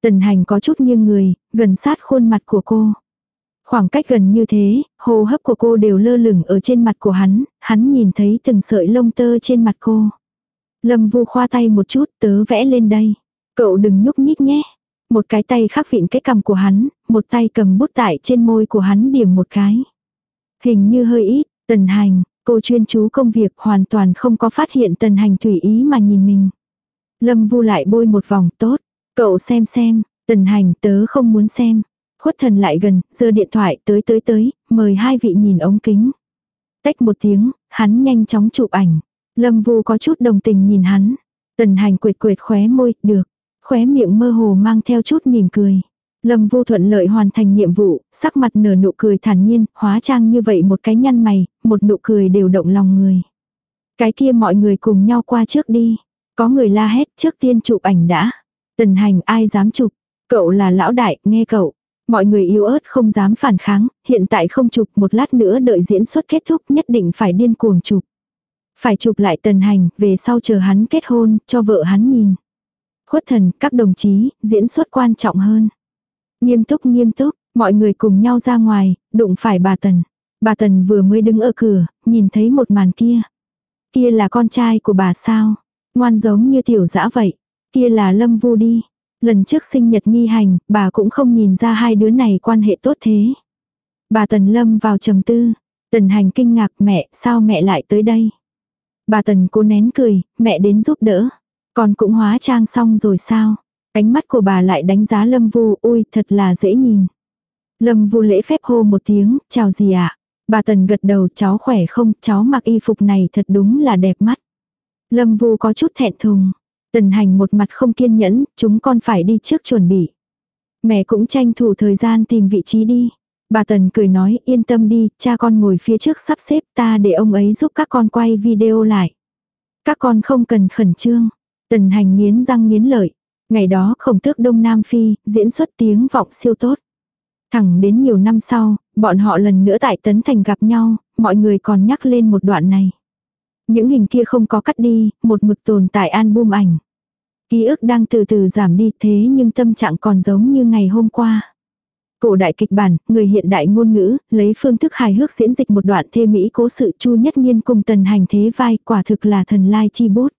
S1: Tần hành có chút nghiêng người, gần sát khuôn mặt của cô. Khoảng cách gần như thế, hô hấp của cô đều lơ lửng ở trên mặt của hắn, hắn nhìn thấy từng sợi lông tơ trên mặt cô. Lâm vu khoa tay một chút tớ vẽ lên đây. Cậu đừng nhúc nhích nhé. Một cái tay khắc vịn cái cằm của hắn, một tay cầm bút tại trên môi của hắn điểm một cái. Hình như hơi ít, tần hành, cô chuyên chú công việc hoàn toàn không có phát hiện tần hành thủy ý mà nhìn mình. Lâm vu lại bôi một vòng tốt. Cậu xem xem, tần hành tớ không muốn xem. Khuất thần lại gần, giơ điện thoại tới tới tới, mời hai vị nhìn ống kính. Tách một tiếng, hắn nhanh chóng chụp ảnh. Lâm Vu có chút đồng tình nhìn hắn. Tần hành quệt quệt khóe môi, được. Khóe miệng mơ hồ mang theo chút mỉm cười. Lâm Vu thuận lợi hoàn thành nhiệm vụ, sắc mặt nở nụ cười thản nhiên, hóa trang như vậy một cái nhăn mày, một nụ cười đều động lòng người. Cái kia mọi người cùng nhau qua trước đi. Có người la hét trước tiên chụp ảnh đã. Tần hành ai dám chụp. Cậu là lão đại, nghe cậu. Mọi người yếu ớt không dám phản kháng, hiện tại không chụp một lát nữa đợi diễn xuất kết thúc nhất định phải điên cuồng chụp. Phải chụp lại tần hành, về sau chờ hắn kết hôn, cho vợ hắn nhìn. Khuất thần, các đồng chí, diễn xuất quan trọng hơn. Nghiêm túc nghiêm túc, mọi người cùng nhau ra ngoài, đụng phải bà Tần. Bà Tần vừa mới đứng ở cửa, nhìn thấy một màn kia. Kia là con trai của bà sao? Ngoan giống như tiểu dã vậy. Kia là Lâm Vu đi. Lần trước sinh nhật nghi hành, bà cũng không nhìn ra hai đứa này quan hệ tốt thế. Bà Tần Lâm vào trầm tư. Tần hành kinh ngạc mẹ, sao mẹ lại tới đây? Bà Tần cố nén cười, mẹ đến giúp đỡ. Con cũng hóa trang xong rồi sao? Ánh mắt của bà lại đánh giá Lâm Vu, ui thật là dễ nhìn. Lâm Vu lễ phép hô một tiếng, chào gì ạ? À? Bà Tần gật đầu, cháu khỏe không, cháu mặc y phục này thật đúng là đẹp mắt. Lâm Vu có chút thẹn thùng. Tần hành một mặt không kiên nhẫn, chúng con phải đi trước chuẩn bị. Mẹ cũng tranh thủ thời gian tìm vị trí đi. Bà Tần cười nói yên tâm đi, cha con ngồi phía trước sắp xếp ta để ông ấy giúp các con quay video lại. Các con không cần khẩn trương. Tần hành nghiến răng nghiến lợi. Ngày đó khổng tước Đông Nam Phi, diễn xuất tiếng vọng siêu tốt. Thẳng đến nhiều năm sau, bọn họ lần nữa tại Tấn Thành gặp nhau, mọi người còn nhắc lên một đoạn này. Những hình kia không có cắt đi, một mực tồn tại album ảnh. Ký ức đang từ từ giảm đi thế nhưng tâm trạng còn giống như ngày hôm qua. Cổ đại kịch bản, người hiện đại ngôn ngữ, lấy phương thức hài hước diễn dịch một đoạn thê mỹ cố sự chu nhất nghiên cùng tần hành thế vai quả thực là thần lai chi bút.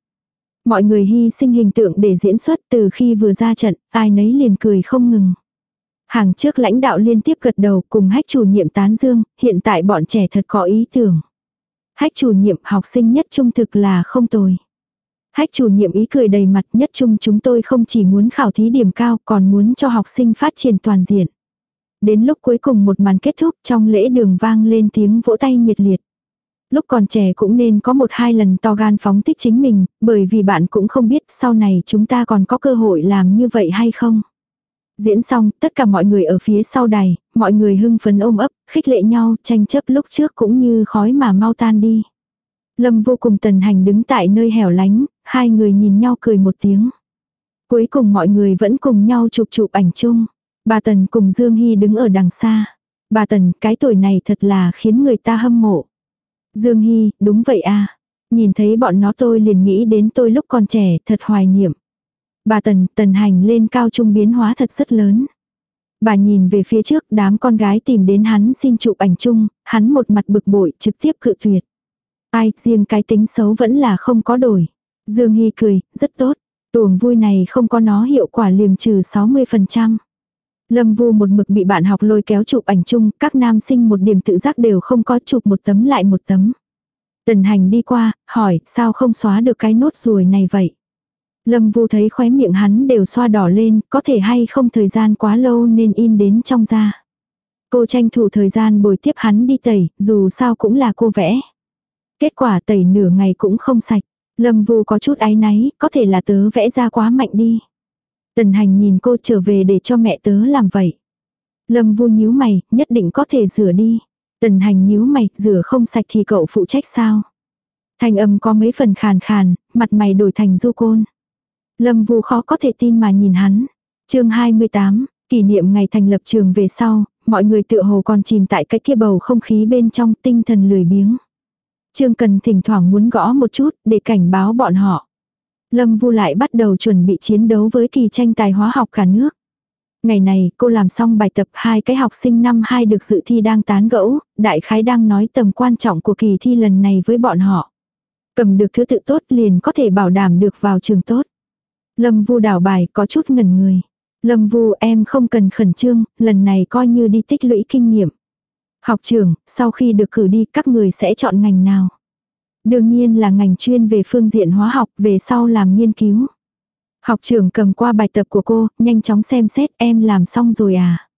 S1: Mọi người hy sinh hình tượng để diễn xuất từ khi vừa ra trận, ai nấy liền cười không ngừng. Hàng trước lãnh đạo liên tiếp gật đầu cùng hách chủ nhiệm tán dương, hiện tại bọn trẻ thật có ý tưởng. Hách chủ nhiệm học sinh nhất trung thực là không tồi. Hách chủ nhiệm ý cười đầy mặt nhất trung chúng tôi không chỉ muốn khảo thí điểm cao còn muốn cho học sinh phát triển toàn diện. Đến lúc cuối cùng một màn kết thúc trong lễ đường vang lên tiếng vỗ tay nhiệt liệt. Lúc còn trẻ cũng nên có một hai lần to gan phóng tích chính mình, bởi vì bạn cũng không biết sau này chúng ta còn có cơ hội làm như vậy hay không. Diễn xong, tất cả mọi người ở phía sau đài, mọi người hưng phấn ôm ấp, khích lệ nhau, tranh chấp lúc trước cũng như khói mà mau tan đi. Lâm vô cùng tần hành đứng tại nơi hẻo lánh, hai người nhìn nhau cười một tiếng. Cuối cùng mọi người vẫn cùng nhau chụp chụp ảnh chung. Bà Tần cùng Dương Hy đứng ở đằng xa. Bà Tần, cái tuổi này thật là khiến người ta hâm mộ. Dương Hy, đúng vậy à. Nhìn thấy bọn nó tôi liền nghĩ đến tôi lúc còn trẻ, thật hoài niệm. Bà Tần, Tần Hành lên cao trung biến hóa thật rất lớn. Bà nhìn về phía trước, đám con gái tìm đến hắn xin chụp ảnh chung, hắn một mặt bực bội, trực tiếp cự tuyệt. Ai, riêng cái tính xấu vẫn là không có đổi. Dương Hy cười, rất tốt. Tuồng vui này không có nó hiệu quả liềm trừ 60%. Lâm Vu một mực bị bạn học lôi kéo chụp ảnh chung, các nam sinh một điểm tự giác đều không có chụp một tấm lại một tấm. Tần hành đi qua, hỏi, sao không xóa được cái nốt ruồi này vậy? Lâm Vu thấy khóe miệng hắn đều xoa đỏ lên, có thể hay không thời gian quá lâu nên in đến trong da. Cô tranh thủ thời gian bồi tiếp hắn đi tẩy, dù sao cũng là cô vẽ. Kết quả tẩy nửa ngày cũng không sạch. Lâm Vu có chút áy náy, có thể là tớ vẽ ra quá mạnh đi. Tần hành nhìn cô trở về để cho mẹ tớ làm vậy. Lâm Vu nhíu mày, nhất định có thể rửa đi. Tần hành nhíu mày, rửa không sạch thì cậu phụ trách sao? Thanh âm có mấy phần khàn khàn, mặt mày đổi thành du côn. Lâm Vu khó có thể tin mà nhìn hắn. chương 28, kỷ niệm ngày thành lập trường về sau, mọi người tựa hồ còn chìm tại cái kia bầu không khí bên trong tinh thần lười biếng. Trương Cần thỉnh thoảng muốn gõ một chút để cảnh báo bọn họ. Lâm Vu lại bắt đầu chuẩn bị chiến đấu với kỳ tranh tài hóa học cả nước. Ngày này cô làm xong bài tập hai cái học sinh năm hai được dự thi đang tán gẫu, đại khái đang nói tầm quan trọng của kỳ thi lần này với bọn họ. Cầm được thứ tự tốt liền có thể bảo đảm được vào trường tốt. Lâm Vu đảo bài có chút ngẩn người. Lâm Vu em không cần khẩn trương, lần này coi như đi tích lũy kinh nghiệm. Học trường, sau khi được cử đi các người sẽ chọn ngành nào? Đương nhiên là ngành chuyên về phương diện hóa học về sau làm nghiên cứu. Học trưởng cầm qua bài tập của cô, nhanh chóng xem xét em làm xong rồi à.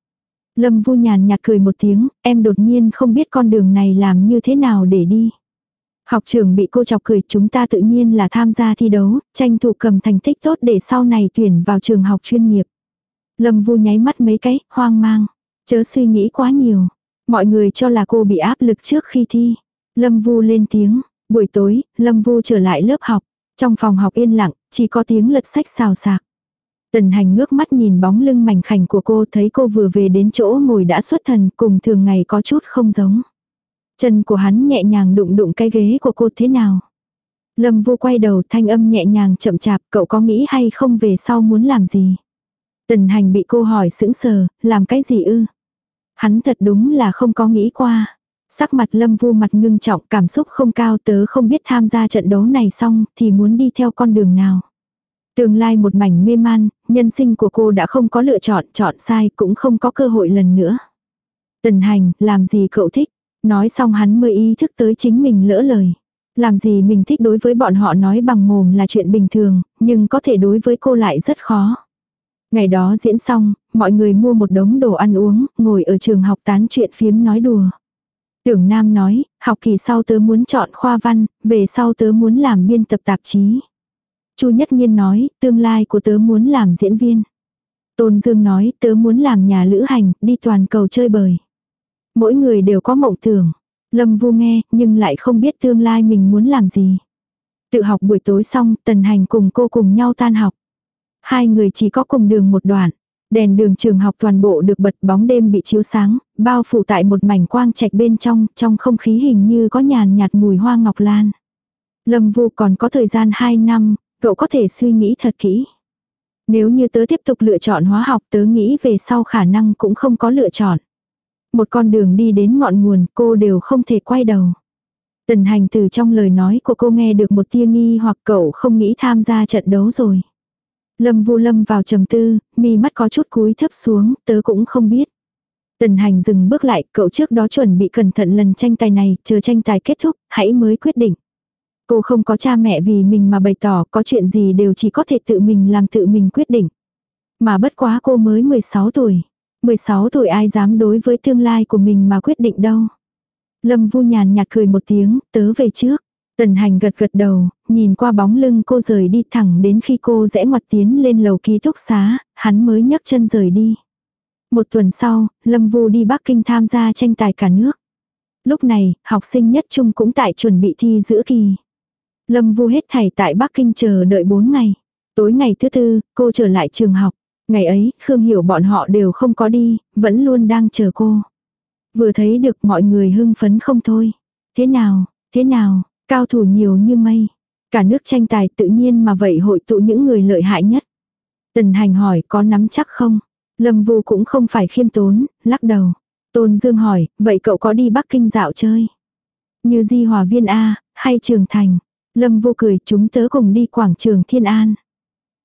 S1: Lâm Vu nhàn nhạt cười một tiếng, em đột nhiên không biết con đường này làm như thế nào để đi. Học trưởng bị cô chọc cười chúng ta tự nhiên là tham gia thi đấu, tranh thủ cầm thành tích tốt để sau này tuyển vào trường học chuyên nghiệp. Lâm Vu nháy mắt mấy cái, hoang mang. Chớ suy nghĩ quá nhiều. Mọi người cho là cô bị áp lực trước khi thi. Lâm Vu lên tiếng. Buổi tối, Lâm Vu trở lại lớp học. Trong phòng học yên lặng, chỉ có tiếng lật sách xào xạc. Tần hành ngước mắt nhìn bóng lưng mảnh khảnh của cô thấy cô vừa về đến chỗ ngồi đã xuất thần cùng thường ngày có chút không giống. Chân của hắn nhẹ nhàng đụng đụng cái ghế của cô thế nào. Lâm vu quay đầu thanh âm nhẹ nhàng chậm chạp cậu có nghĩ hay không về sau muốn làm gì. Tần hành bị cô hỏi sững sờ, làm cái gì ư? Hắn thật đúng là không có nghĩ qua. Sắc mặt lâm vu mặt ngưng trọng cảm xúc không cao tớ không biết tham gia trận đấu này xong thì muốn đi theo con đường nào. Tương lai một mảnh mê man, nhân sinh của cô đã không có lựa chọn, chọn sai cũng không có cơ hội lần nữa. Tần hành, làm gì cậu thích? Nói xong hắn mới ý thức tới chính mình lỡ lời. Làm gì mình thích đối với bọn họ nói bằng mồm là chuyện bình thường, nhưng có thể đối với cô lại rất khó. Ngày đó diễn xong, mọi người mua một đống đồ ăn uống, ngồi ở trường học tán chuyện phiếm nói đùa. Tưởng Nam nói, học kỳ sau tớ muốn chọn khoa văn, về sau tớ muốn làm biên tập tạp chí. Chu Nhất Nhiên nói, tương lai của tớ muốn làm diễn viên. Tôn Dương nói, tớ muốn làm nhà lữ hành, đi toàn cầu chơi bời. Mỗi người đều có mộng tưởng. Lâm Vu nghe, nhưng lại không biết tương lai mình muốn làm gì. Tự học buổi tối xong, Tần Hành cùng cô cùng nhau tan học. Hai người chỉ có cùng đường một đoạn. Đèn đường trường học toàn bộ được bật bóng đêm bị chiếu sáng, bao phủ tại một mảnh quang trạch bên trong, trong không khí hình như có nhàn nhạt mùi hoa ngọc lan. Lâm Vu còn có thời gian 2 năm, cậu có thể suy nghĩ thật kỹ. Nếu như tớ tiếp tục lựa chọn hóa học tớ nghĩ về sau khả năng cũng không có lựa chọn. Một con đường đi đến ngọn nguồn cô đều không thể quay đầu. Tần hành từ trong lời nói của cô nghe được một tia nghi hoặc cậu không nghĩ tham gia trận đấu rồi. Lâm Vu Lâm vào trầm tư, mi mắt có chút cúi thấp xuống, tớ cũng không biết. Tần hành dừng bước lại, cậu trước đó chuẩn bị cẩn thận lần tranh tài này, chờ tranh tài kết thúc, hãy mới quyết định. Cô không có cha mẹ vì mình mà bày tỏ có chuyện gì đều chỉ có thể tự mình làm tự mình quyết định. Mà bất quá cô mới 16 tuổi. 16 tuổi ai dám đối với tương lai của mình mà quyết định đâu. Lâm vu nhàn nhạt cười một tiếng, tớ về trước. Tần hành gật gật đầu, nhìn qua bóng lưng cô rời đi thẳng đến khi cô rẽ ngoặt tiến lên lầu ký túc xá, hắn mới nhấc chân rời đi. Một tuần sau, Lâm Vu đi Bắc Kinh tham gia tranh tài cả nước. Lúc này, học sinh nhất trung cũng tại chuẩn bị thi giữa kỳ. Lâm Vu hết thảy tại Bắc Kinh chờ đợi 4 ngày. Tối ngày thứ tư, cô trở lại trường học. Ngày ấy, Khương Hiểu bọn họ đều không có đi, vẫn luôn đang chờ cô. Vừa thấy được mọi người hưng phấn không thôi. Thế nào, thế nào, cao thủ nhiều như mây. Cả nước tranh tài tự nhiên mà vậy hội tụ những người lợi hại nhất. Tần hành hỏi có nắm chắc không? Lâm Vu cũng không phải khiêm tốn, lắc đầu. Tôn Dương hỏi, vậy cậu có đi Bắc Kinh dạo chơi? Như Di Hòa Viên A, hay Trường Thành? Lâm Vu cười, chúng tớ cùng đi quảng trường Thiên An.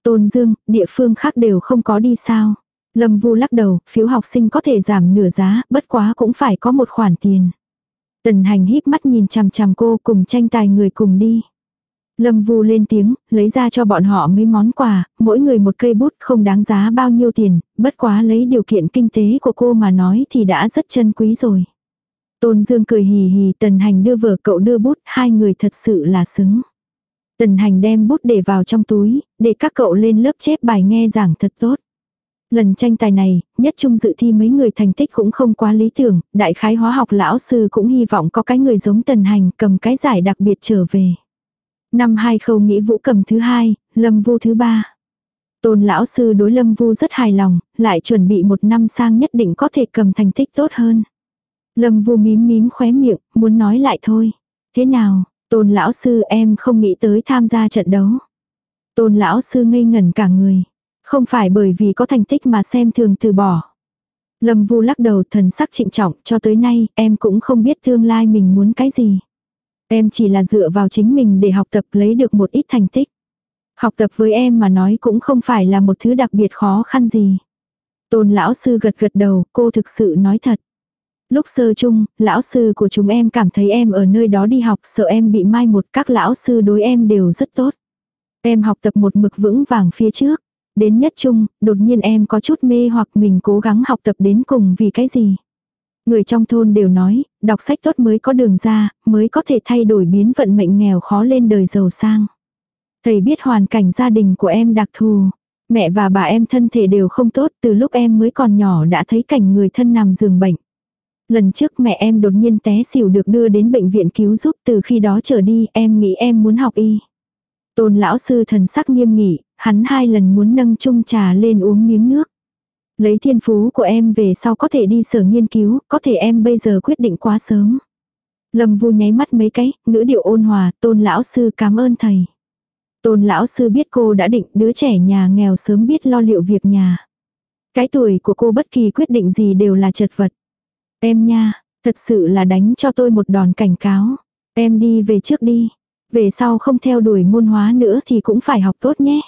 S1: Tôn Dương, địa phương khác đều không có đi sao? Lâm Vu lắc đầu, phiếu học sinh có thể giảm nửa giá, bất quá cũng phải có một khoản tiền. Tần hành híp mắt nhìn chằm chằm cô cùng tranh tài người cùng đi. Lâm Vu lên tiếng, lấy ra cho bọn họ mấy món quà, mỗi người một cây bút không đáng giá bao nhiêu tiền, bất quá lấy điều kiện kinh tế của cô mà nói thì đã rất chân quý rồi. Tôn Dương cười hì hì tần hành đưa vở cậu đưa bút, hai người thật sự là xứng. Tần hành đem bút để vào trong túi, để các cậu lên lớp chép bài nghe giảng thật tốt. Lần tranh tài này, nhất trung dự thi mấy người thành tích cũng không quá lý tưởng, đại khái hóa học lão sư cũng hy vọng có cái người giống tần hành cầm cái giải đặc biệt trở về. Năm hai khâu nghĩ vũ cầm thứ hai, lâm vu thứ ba. Tôn lão sư đối lâm vu rất hài lòng, lại chuẩn bị một năm sang nhất định có thể cầm thành tích tốt hơn. Lâm vu mím mím khóe miệng, muốn nói lại thôi. Thế nào, tôn lão sư em không nghĩ tới tham gia trận đấu. Tôn lão sư ngây ngẩn cả người. Không phải bởi vì có thành tích mà xem thường từ bỏ. Lâm vu lắc đầu thần sắc trịnh trọng cho tới nay em cũng không biết tương lai mình muốn cái gì. Em chỉ là dựa vào chính mình để học tập lấy được một ít thành tích. Học tập với em mà nói cũng không phải là một thứ đặc biệt khó khăn gì. Tôn lão sư gật gật đầu, cô thực sự nói thật. Lúc sơ chung, lão sư của chúng em cảm thấy em ở nơi đó đi học sợ em bị mai một các lão sư đối em đều rất tốt. Em học tập một mực vững vàng phía trước. Đến nhất chung, đột nhiên em có chút mê hoặc mình cố gắng học tập đến cùng vì cái gì. Người trong thôn đều nói, đọc sách tốt mới có đường ra, mới có thể thay đổi biến vận mệnh nghèo khó lên đời giàu sang. Thầy biết hoàn cảnh gia đình của em đặc thù. Mẹ và bà em thân thể đều không tốt từ lúc em mới còn nhỏ đã thấy cảnh người thân nằm giường bệnh. Lần trước mẹ em đột nhiên té xỉu được đưa đến bệnh viện cứu giúp từ khi đó trở đi em nghĩ em muốn học y. Tôn lão sư thần sắc nghiêm nghị, hắn hai lần muốn nâng chung trà lên uống miếng nước. Lấy thiên phú của em về sau có thể đi sở nghiên cứu, có thể em bây giờ quyết định quá sớm. Lâm vu nháy mắt mấy cái, ngữ điệu ôn hòa, tôn lão sư cảm ơn thầy. Tôn lão sư biết cô đã định đứa trẻ nhà nghèo sớm biết lo liệu việc nhà. Cái tuổi của cô bất kỳ quyết định gì đều là chật vật. Em nha, thật sự là đánh cho tôi một đòn cảnh cáo. Em đi về trước đi. Về sau không theo đuổi môn hóa nữa thì cũng phải học tốt nhé.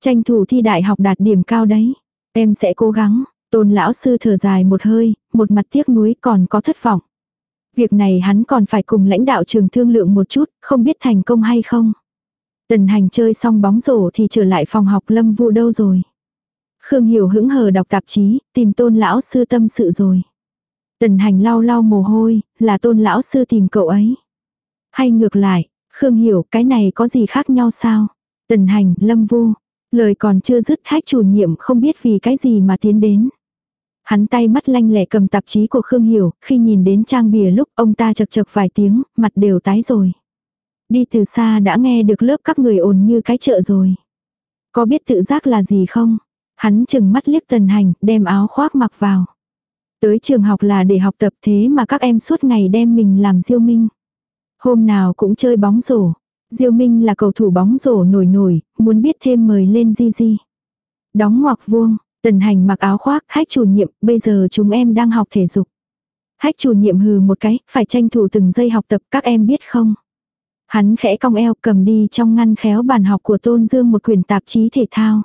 S1: Tranh thủ thi đại học đạt điểm cao đấy. Em sẽ cố gắng. Tôn lão sư thở dài một hơi, một mặt tiếc nuối còn có thất vọng. Việc này hắn còn phải cùng lãnh đạo trường thương lượng một chút, không biết thành công hay không. Tần hành chơi xong bóng rổ thì trở lại phòng học lâm vu đâu rồi. Khương Hiểu hững hờ đọc tạp chí, tìm tôn lão sư tâm sự rồi. Tần hành lau lau mồ hôi, là tôn lão sư tìm cậu ấy. Hay ngược lại, Khương Hiểu cái này có gì khác nhau sao? Tần hành, lâm vu. Lời còn chưa dứt hách chủ nhiệm không biết vì cái gì mà tiến đến. Hắn tay mắt lanh lẹ cầm tạp chí của Khương Hiểu, khi nhìn đến trang bìa lúc ông ta chật chật vài tiếng, mặt đều tái rồi. Đi từ xa đã nghe được lớp các người ồn như cái chợ rồi. Có biết tự giác là gì không? Hắn chừng mắt liếc tần hành, đem áo khoác mặc vào. Tới trường học là để học tập thế mà các em suốt ngày đem mình làm diêu minh. Hôm nào cũng chơi bóng rổ. Diêu Minh là cầu thủ bóng rổ nổi nổi, muốn biết thêm mời lên Di Di. Đóng ngoặc vuông, tần hành mặc áo khoác, hách chủ nhiệm, bây giờ chúng em đang học thể dục. Hách chủ nhiệm hừ một cái, phải tranh thủ từng giây học tập các em biết không. Hắn khẽ cong eo cầm đi trong ngăn khéo bàn học của Tôn Dương một quyển tạp chí thể thao.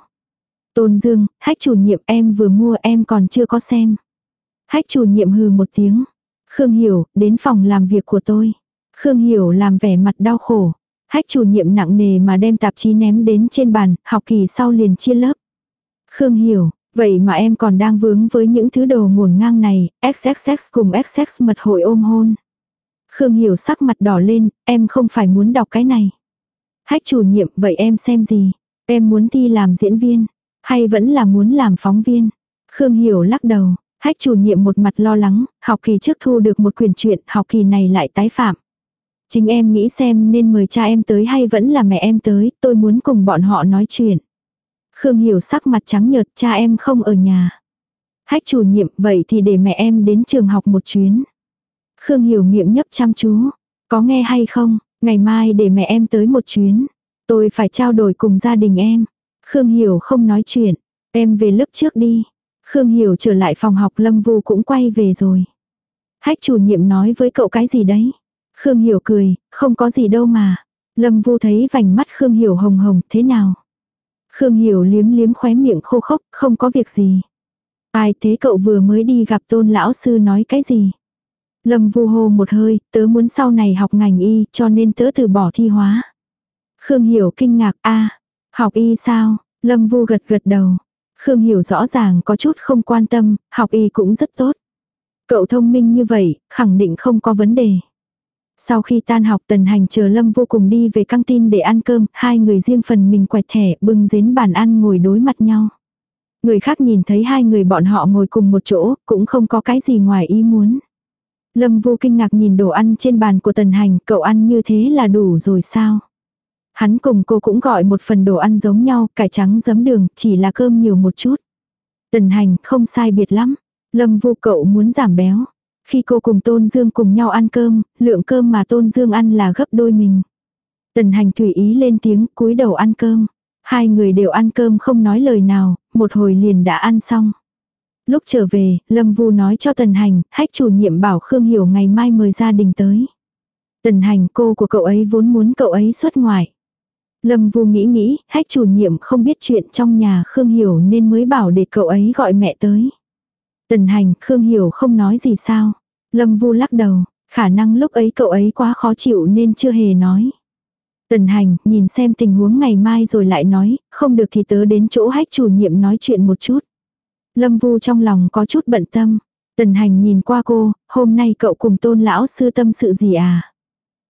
S1: Tôn Dương, hách chủ nhiệm em vừa mua em còn chưa có xem. Hách chủ nhiệm hừ một tiếng. Khương Hiểu, đến phòng làm việc của tôi. Khương Hiểu làm vẻ mặt đau khổ. Hách chủ nhiệm nặng nề mà đem tạp chí ném đến trên bàn, học kỳ sau liền chia lớp. Khương Hiểu, vậy mà em còn đang vướng với những thứ đồ ngổn ngang này, XXX cùng XX mật hội ôm hôn. Khương Hiểu sắc mặt đỏ lên, em không phải muốn đọc cái này. Hách chủ nhiệm, vậy em xem gì? Em muốn thi làm diễn viên, hay vẫn là muốn làm phóng viên? Khương Hiểu lắc đầu, hách chủ nhiệm một mặt lo lắng, học kỳ trước thu được một quyển truyện, học kỳ này lại tái phạm. Chính em nghĩ xem nên mời cha em tới hay vẫn là mẹ em tới, tôi muốn cùng bọn họ nói chuyện. Khương Hiểu sắc mặt trắng nhợt, cha em không ở nhà. Hách chủ nhiệm, vậy thì để mẹ em đến trường học một chuyến. Khương Hiểu miệng nhấp chăm chú. Có nghe hay không, ngày mai để mẹ em tới một chuyến. Tôi phải trao đổi cùng gia đình em. Khương Hiểu không nói chuyện. Em về lớp trước đi. Khương Hiểu trở lại phòng học Lâm Vu cũng quay về rồi. Hách chủ nhiệm nói với cậu cái gì đấy? Khương Hiểu cười, không có gì đâu mà. Lâm Vu thấy vành mắt Khương Hiểu hồng hồng, thế nào? Khương Hiểu liếm liếm khóe miệng khô khốc, không có việc gì. Ai thế cậu vừa mới đi gặp tôn lão sư nói cái gì? Lâm Vu hô một hơi, tớ muốn sau này học ngành y, cho nên tớ từ bỏ thi hóa. Khương Hiểu kinh ngạc, a học y sao? Lâm Vu gật gật đầu. Khương Hiểu rõ ràng có chút không quan tâm, học y cũng rất tốt. Cậu thông minh như vậy, khẳng định không có vấn đề. Sau khi tan học tần hành chờ Lâm vô cùng đi về căng tin để ăn cơm, hai người riêng phần mình quẹt thẻ bưng dến bàn ăn ngồi đối mặt nhau. Người khác nhìn thấy hai người bọn họ ngồi cùng một chỗ, cũng không có cái gì ngoài ý muốn. Lâm Vu kinh ngạc nhìn đồ ăn trên bàn của Tần Hành, cậu ăn như thế là đủ rồi sao? Hắn cùng cô cũng gọi một phần đồ ăn giống nhau, cải trắng giấm đường, chỉ là cơm nhiều một chút. Tần Hành không sai biệt lắm. Lâm Vu cậu muốn giảm béo. Khi cô cùng Tôn Dương cùng nhau ăn cơm, lượng cơm mà Tôn Dương ăn là gấp đôi mình. Tần Hành tùy ý lên tiếng cúi đầu ăn cơm. Hai người đều ăn cơm không nói lời nào, một hồi liền đã ăn xong. Lúc trở về, Lâm Vu nói cho Tần Hành, hách chủ nhiệm bảo Khương Hiểu ngày mai mời gia đình tới. Tần Hành cô của cậu ấy vốn muốn cậu ấy xuất ngoại. Lâm Vu nghĩ nghĩ, hách chủ nhiệm không biết chuyện trong nhà Khương Hiểu nên mới bảo để cậu ấy gọi mẹ tới. Tần Hành, Khương Hiểu không nói gì sao. Lâm Vu lắc đầu, khả năng lúc ấy cậu ấy quá khó chịu nên chưa hề nói. Tần hành, nhìn xem tình huống ngày mai rồi lại nói, không được thì tớ đến chỗ hách chủ nhiệm nói chuyện một chút. Lâm Vu trong lòng có chút bận tâm. Tần hành nhìn qua cô, hôm nay cậu cùng tôn lão sư tâm sự gì à?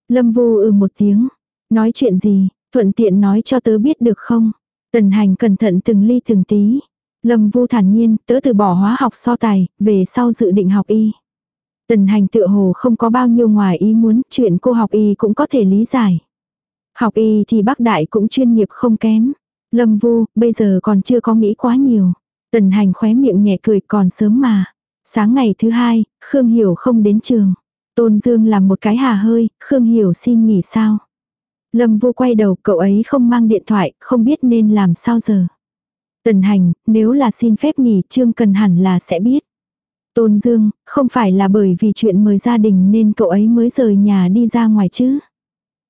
S1: Lâm Vu ừ một tiếng. Nói chuyện gì, thuận tiện nói cho tớ biết được không? Tần hành cẩn thận từng ly từng tí. Lâm Vu thản nhiên, tớ từ bỏ hóa học so tài, về sau dự định học y. Tần hành tựa hồ không có bao nhiêu ngoài ý muốn, chuyện cô học y cũng có thể lý giải. Học y thì bác đại cũng chuyên nghiệp không kém. Lâm Vu, bây giờ còn chưa có nghĩ quá nhiều. Tần hành khóe miệng nhẹ cười còn sớm mà. Sáng ngày thứ hai, Khương Hiểu không đến trường. Tôn Dương làm một cái hà hơi, Khương Hiểu xin nghỉ sao. Lâm Vu quay đầu, cậu ấy không mang điện thoại, không biết nên làm sao giờ. Tần hành, nếu là xin phép nghỉ Trương Cần hẳn là sẽ biết. Tôn Dương, không phải là bởi vì chuyện mời gia đình nên cậu ấy mới rời nhà đi ra ngoài chứ.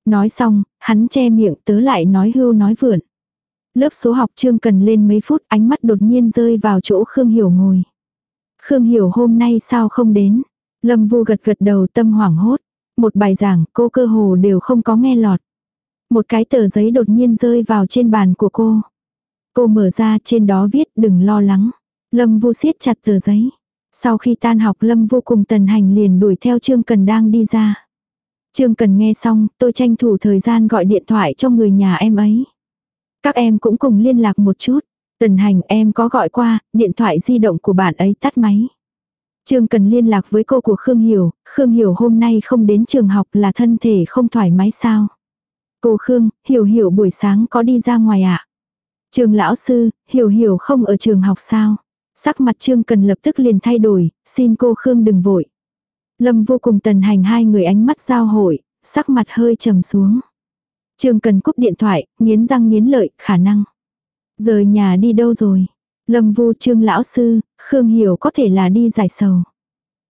S1: Nói xong, hắn che miệng tớ lại nói hưu nói vượn. Lớp số học trương cần lên mấy phút ánh mắt đột nhiên rơi vào chỗ Khương Hiểu ngồi. Khương Hiểu hôm nay sao không đến? Lâm Vu gật gật đầu tâm hoảng hốt. Một bài giảng cô cơ hồ đều không có nghe lọt. Một cái tờ giấy đột nhiên rơi vào trên bàn của cô. Cô mở ra trên đó viết đừng lo lắng. Lâm Vu siết chặt tờ giấy. Sau khi tan học Lâm vô cùng tần hành liền đuổi theo Trương Cần đang đi ra. Trương Cần nghe xong, tôi tranh thủ thời gian gọi điện thoại cho người nhà em ấy. Các em cũng cùng liên lạc một chút. Tần hành em có gọi qua, điện thoại di động của bạn ấy tắt máy. Trương Cần liên lạc với cô của Khương Hiểu, Khương Hiểu hôm nay không đến trường học là thân thể không thoải mái sao. Cô Khương, Hiểu Hiểu buổi sáng có đi ra ngoài ạ. À? Trường lão sư, Hiểu Hiểu không ở trường học sao. Sắc mặt Trương Cần lập tức liền thay đổi, xin cô Khương đừng vội. Lâm vô cùng tần hành hai người ánh mắt giao hội, sắc mặt hơi trầm xuống. Trương Cần cúp điện thoại, nghiến răng nghiến lợi, khả năng. Rời nhà đi đâu rồi? Lâm vu trương lão sư, Khương hiểu có thể là đi giải sầu.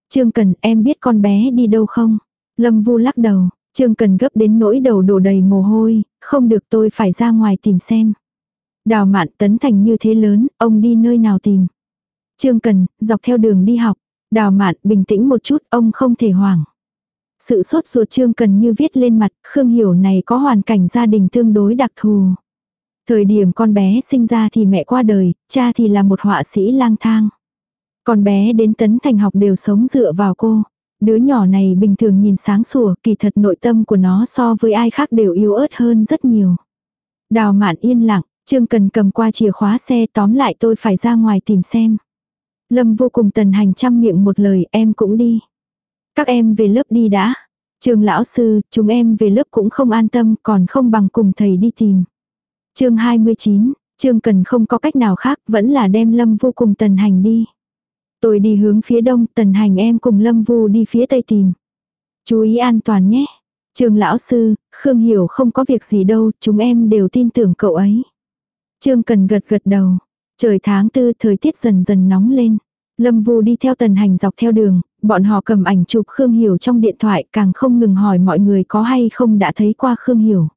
S1: Trương Cần em biết con bé đi đâu không? Lâm vu lắc đầu, Trương Cần gấp đến nỗi đầu đổ đầy mồ hôi, không được tôi phải ra ngoài tìm xem. Đào mạn tấn thành như thế lớn, ông đi nơi nào tìm? Trương Cần, dọc theo đường đi học. Đào mạn bình tĩnh một chút, ông không thể hoảng. Sự sốt ruột Trương Cần như viết lên mặt, Khương Hiểu này có hoàn cảnh gia đình tương đối đặc thù. Thời điểm con bé sinh ra thì mẹ qua đời, cha thì là một họa sĩ lang thang. Con bé đến tấn thành học đều sống dựa vào cô. Đứa nhỏ này bình thường nhìn sáng sủa, kỳ thật nội tâm của nó so với ai khác đều yếu ớt hơn rất nhiều. Đào mạn yên lặng, Trương Cần cầm qua chìa khóa xe tóm lại tôi phải ra ngoài tìm xem. Lâm vô cùng tần hành trăm miệng một lời em cũng đi. Các em về lớp đi đã. Trương lão sư, chúng em về lớp cũng không an tâm còn không bằng cùng thầy đi tìm. chương 29, Trương Cần không có cách nào khác vẫn là đem Lâm vô cùng tần hành đi. Tôi đi hướng phía đông, tần hành em cùng Lâm vu đi phía tây tìm. Chú ý an toàn nhé. Trương lão sư, Khương hiểu không có việc gì đâu, chúng em đều tin tưởng cậu ấy. Trương Cần gật gật đầu. Trời tháng tư thời tiết dần dần nóng lên. Lâm Vu đi theo tần hành dọc theo đường, bọn họ cầm ảnh chụp Khương Hiểu trong điện thoại càng không ngừng hỏi mọi người có hay không đã thấy qua Khương Hiểu.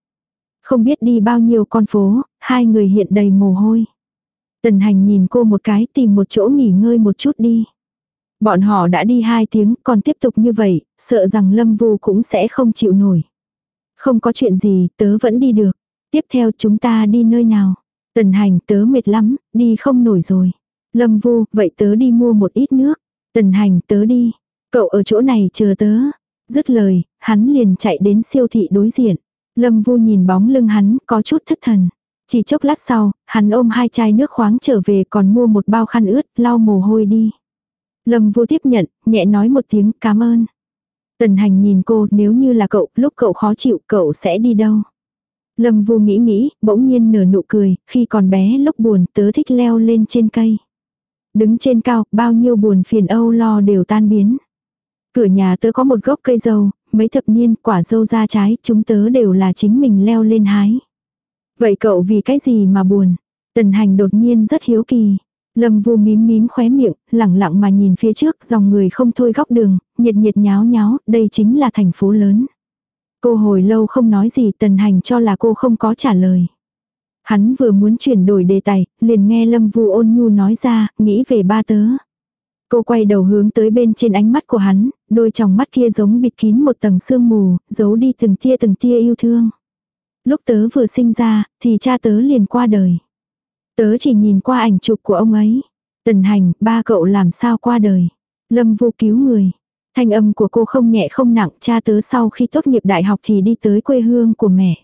S1: Không biết đi bao nhiêu con phố, hai người hiện đầy mồ hôi. Tần hành nhìn cô một cái tìm một chỗ nghỉ ngơi một chút đi. Bọn họ đã đi hai tiếng còn tiếp tục như vậy, sợ rằng Lâm Vu cũng sẽ không chịu nổi. Không có chuyện gì, tớ vẫn đi được. Tiếp theo chúng ta đi nơi nào? Tần hành tớ mệt lắm, đi không nổi rồi. Lâm vu, vậy tớ đi mua một ít nước. Tần hành tớ đi. Cậu ở chỗ này chờ tớ. Dứt lời, hắn liền chạy đến siêu thị đối diện. Lâm vu nhìn bóng lưng hắn, có chút thất thần. Chỉ chốc lát sau, hắn ôm hai chai nước khoáng trở về còn mua một bao khăn ướt, lau mồ hôi đi. Lâm vô tiếp nhận, nhẹ nói một tiếng cảm ơn. Tần hành nhìn cô, nếu như là cậu, lúc cậu khó chịu, cậu sẽ đi đâu? Lâm vu nghĩ nghĩ, bỗng nhiên nở nụ cười, khi còn bé lúc buồn tớ thích leo lên trên cây. Đứng trên cao, bao nhiêu buồn phiền âu lo đều tan biến. Cửa nhà tớ có một gốc cây dâu, mấy thập niên quả dâu ra trái, chúng tớ đều là chính mình leo lên hái. Vậy cậu vì cái gì mà buồn? Tần hành đột nhiên rất hiếu kỳ. Lâm vu mím mím khóe miệng, lẳng lặng mà nhìn phía trước dòng người không thôi góc đường, nhiệt nhiệt nháo nháo, đây chính là thành phố lớn. Cô hồi lâu không nói gì tần hành cho là cô không có trả lời. Hắn vừa muốn chuyển đổi đề tài, liền nghe Lâm Vu ôn nhu nói ra, nghĩ về ba tớ. Cô quay đầu hướng tới bên trên ánh mắt của hắn, đôi tròng mắt kia giống bịt kín một tầng sương mù, giấu đi từng tia từng tia yêu thương. Lúc tớ vừa sinh ra, thì cha tớ liền qua đời. Tớ chỉ nhìn qua ảnh chụp của ông ấy. Tần hành, ba cậu làm sao qua đời. Lâm Vu cứu người. Thanh âm của cô không nhẹ không nặng, cha tớ sau khi tốt nghiệp đại học thì đi tới quê hương của mẹ.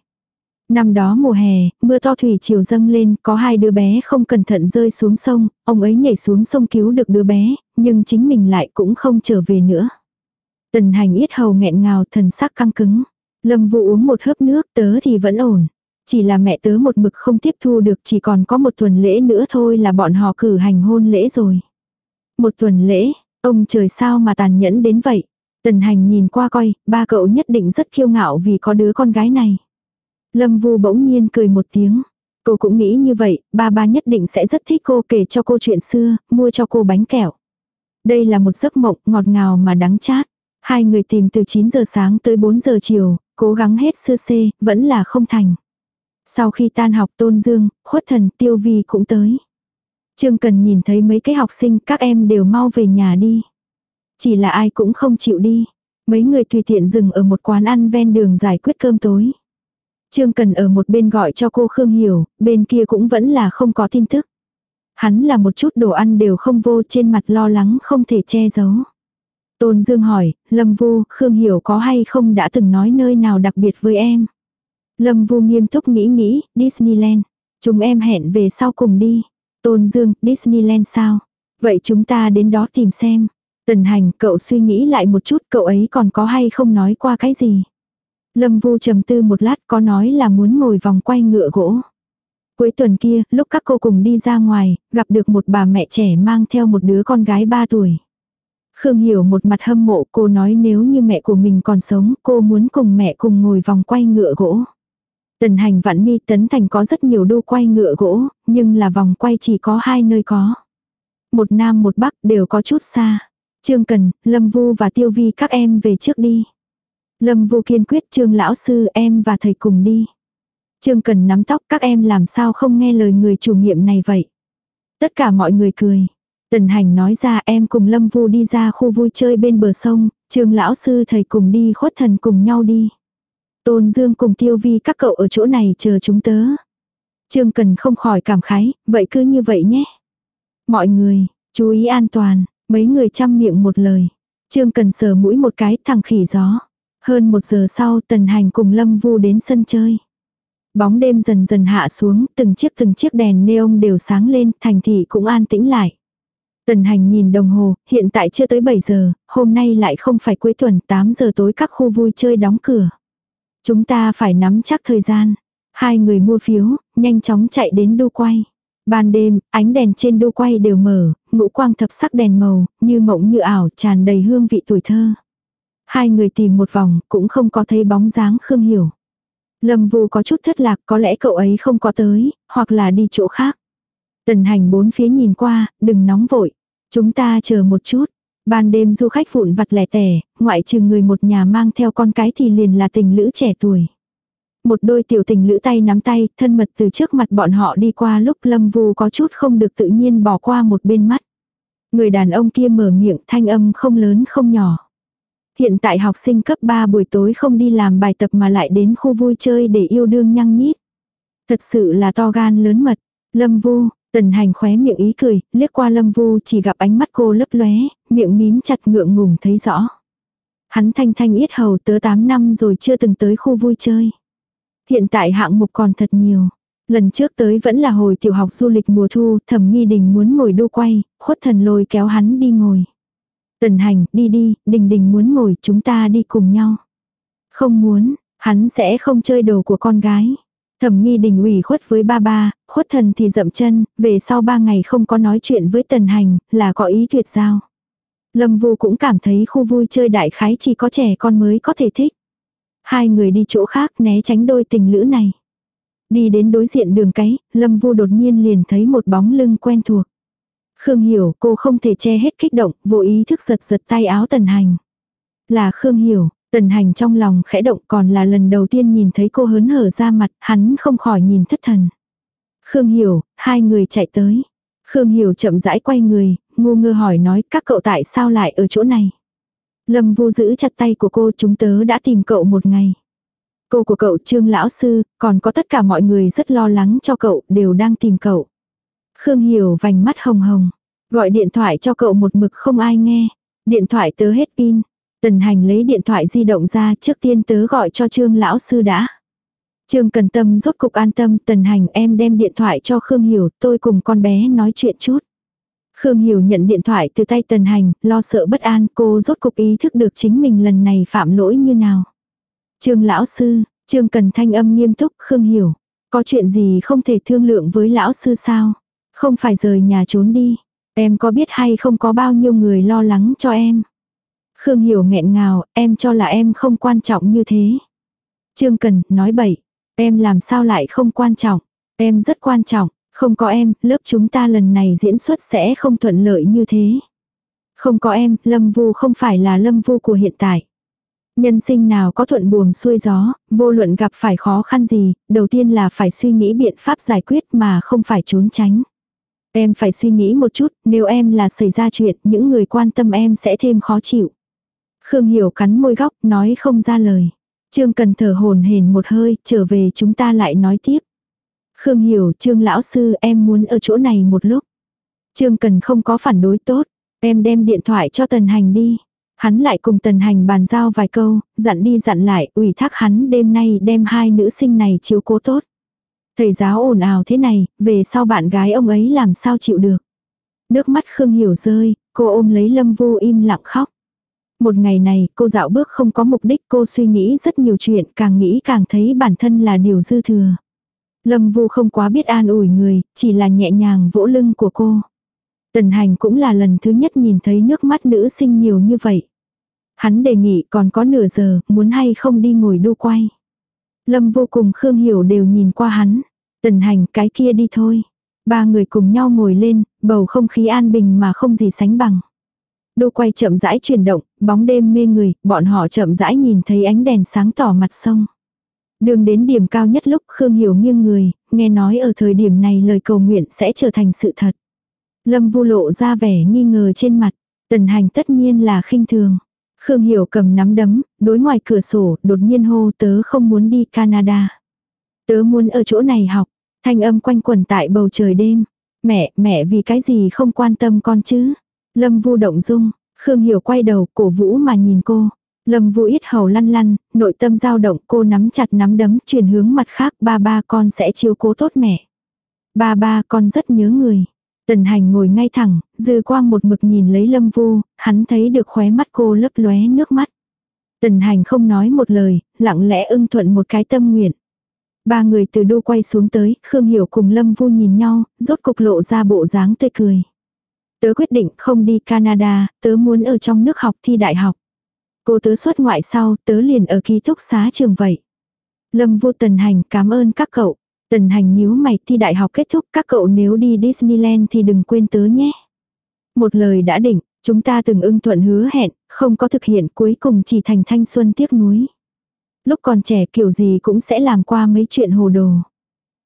S1: Năm đó mùa hè, mưa to thủy chiều dâng lên, có hai đứa bé không cẩn thận rơi xuống sông, ông ấy nhảy xuống sông cứu được đứa bé, nhưng chính mình lại cũng không trở về nữa. Tần hành yết hầu nghẹn ngào thần sắc căng cứng. Lâm vụ uống một hớp nước tớ thì vẫn ổn. Chỉ là mẹ tớ một mực không tiếp thu được chỉ còn có một tuần lễ nữa thôi là bọn họ cử hành hôn lễ rồi. Một tuần lễ, ông trời sao mà tàn nhẫn đến vậy. Tần hành nhìn qua coi, ba cậu nhất định rất kiêu ngạo vì có đứa con gái này. Lâm Vu bỗng nhiên cười một tiếng. Cô cũng nghĩ như vậy, ba ba nhất định sẽ rất thích cô kể cho cô chuyện xưa, mua cho cô bánh kẹo. Đây là một giấc mộng ngọt ngào mà đắng chát. Hai người tìm từ 9 giờ sáng tới 4 giờ chiều, cố gắng hết sơ xê, vẫn là không thành. Sau khi tan học Tôn Dương, khuất thần tiêu vi cũng tới. Trương Cần nhìn thấy mấy cái học sinh các em đều mau về nhà đi. Chỉ là ai cũng không chịu đi. Mấy người tùy tiện dừng ở một quán ăn ven đường giải quyết cơm tối. Trương Cần ở một bên gọi cho cô Khương Hiểu, bên kia cũng vẫn là không có tin tức. Hắn là một chút đồ ăn đều không vô trên mặt lo lắng không thể che giấu. Tôn Dương hỏi, Lâm Vu, Khương Hiểu có hay không đã từng nói nơi nào đặc biệt với em? Lâm Vu nghiêm túc nghĩ nghĩ, Disneyland. Chúng em hẹn về sau cùng đi. Tôn Dương, Disneyland sao? Vậy chúng ta đến đó tìm xem. Tần hành, cậu suy nghĩ lại một chút cậu ấy còn có hay không nói qua cái gì? Lâm Vu trầm tư một lát có nói là muốn ngồi vòng quay ngựa gỗ. Cuối tuần kia, lúc các cô cùng đi ra ngoài, gặp được một bà mẹ trẻ mang theo một đứa con gái 3 tuổi. Khương Hiểu một mặt hâm mộ cô nói nếu như mẹ của mình còn sống cô muốn cùng mẹ cùng ngồi vòng quay ngựa gỗ. Tần hành vạn mi tấn thành có rất nhiều đu quay ngựa gỗ, nhưng là vòng quay chỉ có hai nơi có. Một nam một bắc đều có chút xa. Trương Cần, Lâm Vu và Tiêu Vi các em về trước đi. Lâm Vu kiên quyết Trương lão sư em và thầy cùng đi. Trương Cần nắm tóc các em làm sao không nghe lời người chủ nhiệm này vậy. Tất cả mọi người cười. Tần hành nói ra em cùng Lâm Vu đi ra khu vui chơi bên bờ sông, Trương lão sư thầy cùng đi khuất thần cùng nhau đi. Tôn Dương cùng Tiêu Vi các cậu ở chỗ này chờ chúng tớ. Trương Cần không khỏi cảm khái, vậy cứ như vậy nhé. Mọi người, chú ý an toàn, mấy người chăm miệng một lời. Trương Cần sờ mũi một cái thằng khỉ gió. Hơn một giờ sau Tần Hành cùng Lâm Vu đến sân chơi. Bóng đêm dần dần hạ xuống, từng chiếc từng chiếc đèn neon đều sáng lên, thành thị cũng an tĩnh lại. Tần hành nhìn đồng hồ, hiện tại chưa tới 7 giờ, hôm nay lại không phải cuối tuần 8 giờ tối các khu vui chơi đóng cửa. Chúng ta phải nắm chắc thời gian. Hai người mua phiếu, nhanh chóng chạy đến đu quay. Ban đêm, ánh đèn trên đu quay đều mở, ngũ quang thập sắc đèn màu, như mộng như ảo, tràn đầy hương vị tuổi thơ. Hai người tìm một vòng, cũng không có thấy bóng dáng Khương Hiểu. Lâm Vu có chút thất lạc, có lẽ cậu ấy không có tới, hoặc là đi chỗ khác. Tần hành bốn phía nhìn qua, đừng nóng vội. Chúng ta chờ một chút. Ban đêm du khách vụn vặt lẻ tẻ, ngoại trừ người một nhà mang theo con cái thì liền là tình lữ trẻ tuổi. Một đôi tiểu tình lữ tay nắm tay, thân mật từ trước mặt bọn họ đi qua lúc lâm vu có chút không được tự nhiên bỏ qua một bên mắt. Người đàn ông kia mở miệng thanh âm không lớn không nhỏ. Hiện tại học sinh cấp 3 buổi tối không đi làm bài tập mà lại đến khu vui chơi để yêu đương nhăng nhít. Thật sự là to gan lớn mật. Lâm vu, tần hành khóe miệng ý cười, liếc qua lâm vu chỉ gặp ánh mắt cô lấp lóe, miệng mím chặt ngượng ngùng thấy rõ. Hắn thanh thanh yết hầu tớ 8 năm rồi chưa từng tới khu vui chơi. Hiện tại hạng mục còn thật nhiều. Lần trước tới vẫn là hồi tiểu học du lịch mùa thu, thẩm nghi đình muốn ngồi đu quay, khuất thần lôi kéo hắn đi ngồi. Tần hành, đi đi, đình đình muốn ngồi, chúng ta đi cùng nhau. Không muốn, hắn sẽ không chơi đồ của con gái. Thẩm nghi đình ủy khuất với ba ba, khuất thần thì dậm chân, về sau ba ngày không có nói chuyện với tần hành, là có ý tuyệt giao. Lâm Vu cũng cảm thấy khu vui chơi đại khái chỉ có trẻ con mới có thể thích. Hai người đi chỗ khác né tránh đôi tình lữ này. Đi đến đối diện đường cái, Lâm Vu đột nhiên liền thấy một bóng lưng quen thuộc. Khương Hiểu, cô không thể che hết kích động, vô ý thức giật giật tay áo Tần Hành. Là Khương Hiểu, Tần Hành trong lòng khẽ động còn là lần đầu tiên nhìn thấy cô hớn hở ra mặt, hắn không khỏi nhìn thất thần. Khương Hiểu, hai người chạy tới. Khương Hiểu chậm rãi quay người, ngu ngơ hỏi nói các cậu tại sao lại ở chỗ này. Lâm Vu giữ chặt tay của cô chúng tớ đã tìm cậu một ngày. Cô của cậu Trương Lão Sư, còn có tất cả mọi người rất lo lắng cho cậu, đều đang tìm cậu. Khương Hiểu vành mắt hồng hồng. Gọi điện thoại cho cậu một mực không ai nghe. Điện thoại tớ hết pin. Tần hành lấy điện thoại di động ra trước tiên tớ gọi cho Trương Lão Sư đã. Trương Cần Tâm rốt cục an tâm tần hành em đem điện thoại cho Khương Hiểu tôi cùng con bé nói chuyện chút. Khương Hiểu nhận điện thoại từ tay tần hành, lo sợ bất an cô rốt cục ý thức được chính mình lần này phạm lỗi như nào. Trương lão sư, Trương Cần thanh âm nghiêm túc, Khương hiểu. Có chuyện gì không thể thương lượng với lão sư sao? Không phải rời nhà trốn đi. Em có biết hay không có bao nhiêu người lo lắng cho em? Khương hiểu nghẹn ngào, em cho là em không quan trọng như thế. Trương Cần, nói bậy. Em làm sao lại không quan trọng? Em rất quan trọng, không có em, lớp chúng ta lần này diễn xuất sẽ không thuận lợi như thế. Không có em, Lâm Vu không phải là Lâm Vu của hiện tại. Nhân sinh nào có thuận buồm xuôi gió, vô luận gặp phải khó khăn gì, đầu tiên là phải suy nghĩ biện pháp giải quyết mà không phải trốn tránh. Em phải suy nghĩ một chút, nếu em là xảy ra chuyện, những người quan tâm em sẽ thêm khó chịu. Khương Hiểu cắn môi góc, nói không ra lời. Trương Cần thở hồn hển một hơi, trở về chúng ta lại nói tiếp. Khương Hiểu, Trương Lão Sư, em muốn ở chỗ này một lúc. Trương Cần không có phản đối tốt, em đem điện thoại cho Tần Hành đi. Hắn lại cùng tần hành bàn giao vài câu, dặn đi dặn lại, ủy thác hắn đêm nay đem hai nữ sinh này chiếu cố tốt. Thầy giáo ồn ào thế này, về sau bạn gái ông ấy làm sao chịu được. Nước mắt Khương Hiểu rơi, cô ôm lấy Lâm Vu im lặng khóc. Một ngày này, cô dạo bước không có mục đích, cô suy nghĩ rất nhiều chuyện, càng nghĩ càng thấy bản thân là điều dư thừa. Lâm Vu không quá biết an ủi người, chỉ là nhẹ nhàng vỗ lưng của cô. Tần hành cũng là lần thứ nhất nhìn thấy nước mắt nữ sinh nhiều như vậy. Hắn đề nghị còn có nửa giờ, muốn hay không đi ngồi đu quay. Lâm vô cùng Khương Hiểu đều nhìn qua hắn. Tần hành cái kia đi thôi. Ba người cùng nhau ngồi lên, bầu không khí an bình mà không gì sánh bằng. Đu quay chậm rãi chuyển động, bóng đêm mê người, bọn họ chậm rãi nhìn thấy ánh đèn sáng tỏ mặt sông. Đường đến điểm cao nhất lúc Khương Hiểu nghiêng người, nghe nói ở thời điểm này lời cầu nguyện sẽ trở thành sự thật. Lâm vu lộ ra vẻ nghi ngờ trên mặt. Tần hành tất nhiên là khinh thường. Khương Hiểu cầm nắm đấm, đối ngoài cửa sổ, đột nhiên hô tớ không muốn đi Canada. Tớ muốn ở chỗ này học. Thanh âm quanh quẩn tại bầu trời đêm. Mẹ, mẹ vì cái gì không quan tâm con chứ? Lâm vu động dung, Khương Hiểu quay đầu, cổ vũ mà nhìn cô. Lâm vu yết hầu lăn lăn, nội tâm dao động cô nắm chặt nắm đấm chuyển hướng mặt khác ba ba con sẽ chiếu cố tốt mẹ. Ba ba con rất nhớ người. Tần hành ngồi ngay thẳng, dư quang một mực nhìn lấy lâm vu, hắn thấy được khóe mắt cô lấp lóe nước mắt. Tần hành không nói một lời, lặng lẽ ưng thuận một cái tâm nguyện. Ba người từ đô quay xuống tới, Khương Hiểu cùng Lâm Vu nhìn nhau, rốt cục lộ ra bộ dáng tươi cười. Tớ quyết định không đi Canada, tớ muốn ở trong nước học thi đại học. Cô tớ xuất ngoại sau, tớ liền ở ký túc xá trường vậy. Lâm vô Tần Hành cảm ơn các cậu. Tần hành nhíu mày thi đại học kết thúc các cậu nếu đi Disneyland thì đừng quên tớ nhé. Một lời đã định, chúng ta từng ưng thuận hứa hẹn, không có thực hiện cuối cùng chỉ thành thanh xuân tiếc nuối. Lúc còn trẻ kiểu gì cũng sẽ làm qua mấy chuyện hồ đồ.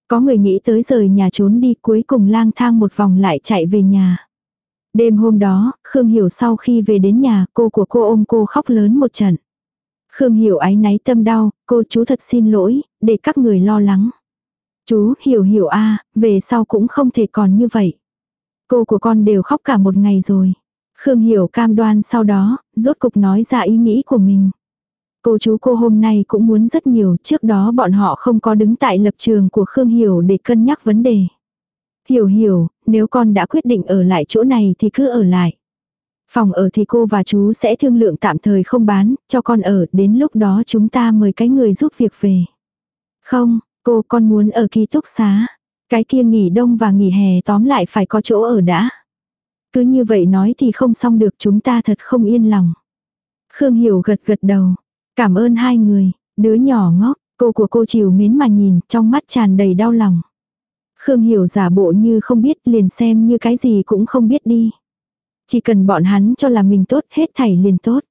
S1: Có người nghĩ tới rời nhà trốn đi cuối cùng lang thang một vòng lại chạy về nhà. Đêm hôm đó, Khương Hiểu sau khi về đến nhà, cô của cô ôm cô khóc lớn một trận. Khương Hiểu áy náy tâm đau, cô chú thật xin lỗi, để các người lo lắng. Chú hiểu hiểu a về sau cũng không thể còn như vậy. Cô của con đều khóc cả một ngày rồi. Khương hiểu cam đoan sau đó, rốt cục nói ra ý nghĩ của mình. Cô chú cô hôm nay cũng muốn rất nhiều, trước đó bọn họ không có đứng tại lập trường của Khương Hiểu để cân nhắc vấn đề. Hiểu hiểu, nếu con đã quyết định ở lại chỗ này thì cứ ở lại. Phòng ở thì cô và chú sẽ thương lượng tạm thời không bán, cho con ở, đến lúc đó chúng ta mời cái người giúp việc về. Không, cô con muốn ở ký túc xá. Cái kia nghỉ đông và nghỉ hè tóm lại phải có chỗ ở đã. Cứ như vậy nói thì không xong được chúng ta thật không yên lòng. Khương Hiểu gật gật đầu. Cảm ơn hai người, đứa nhỏ ngốc, cô của cô chiều mến mà nhìn, trong mắt tràn đầy đau lòng. Khương Hiểu giả bộ như không biết liền xem như cái gì cũng không biết đi. Chỉ cần bọn hắn cho là mình tốt hết thảy liền tốt.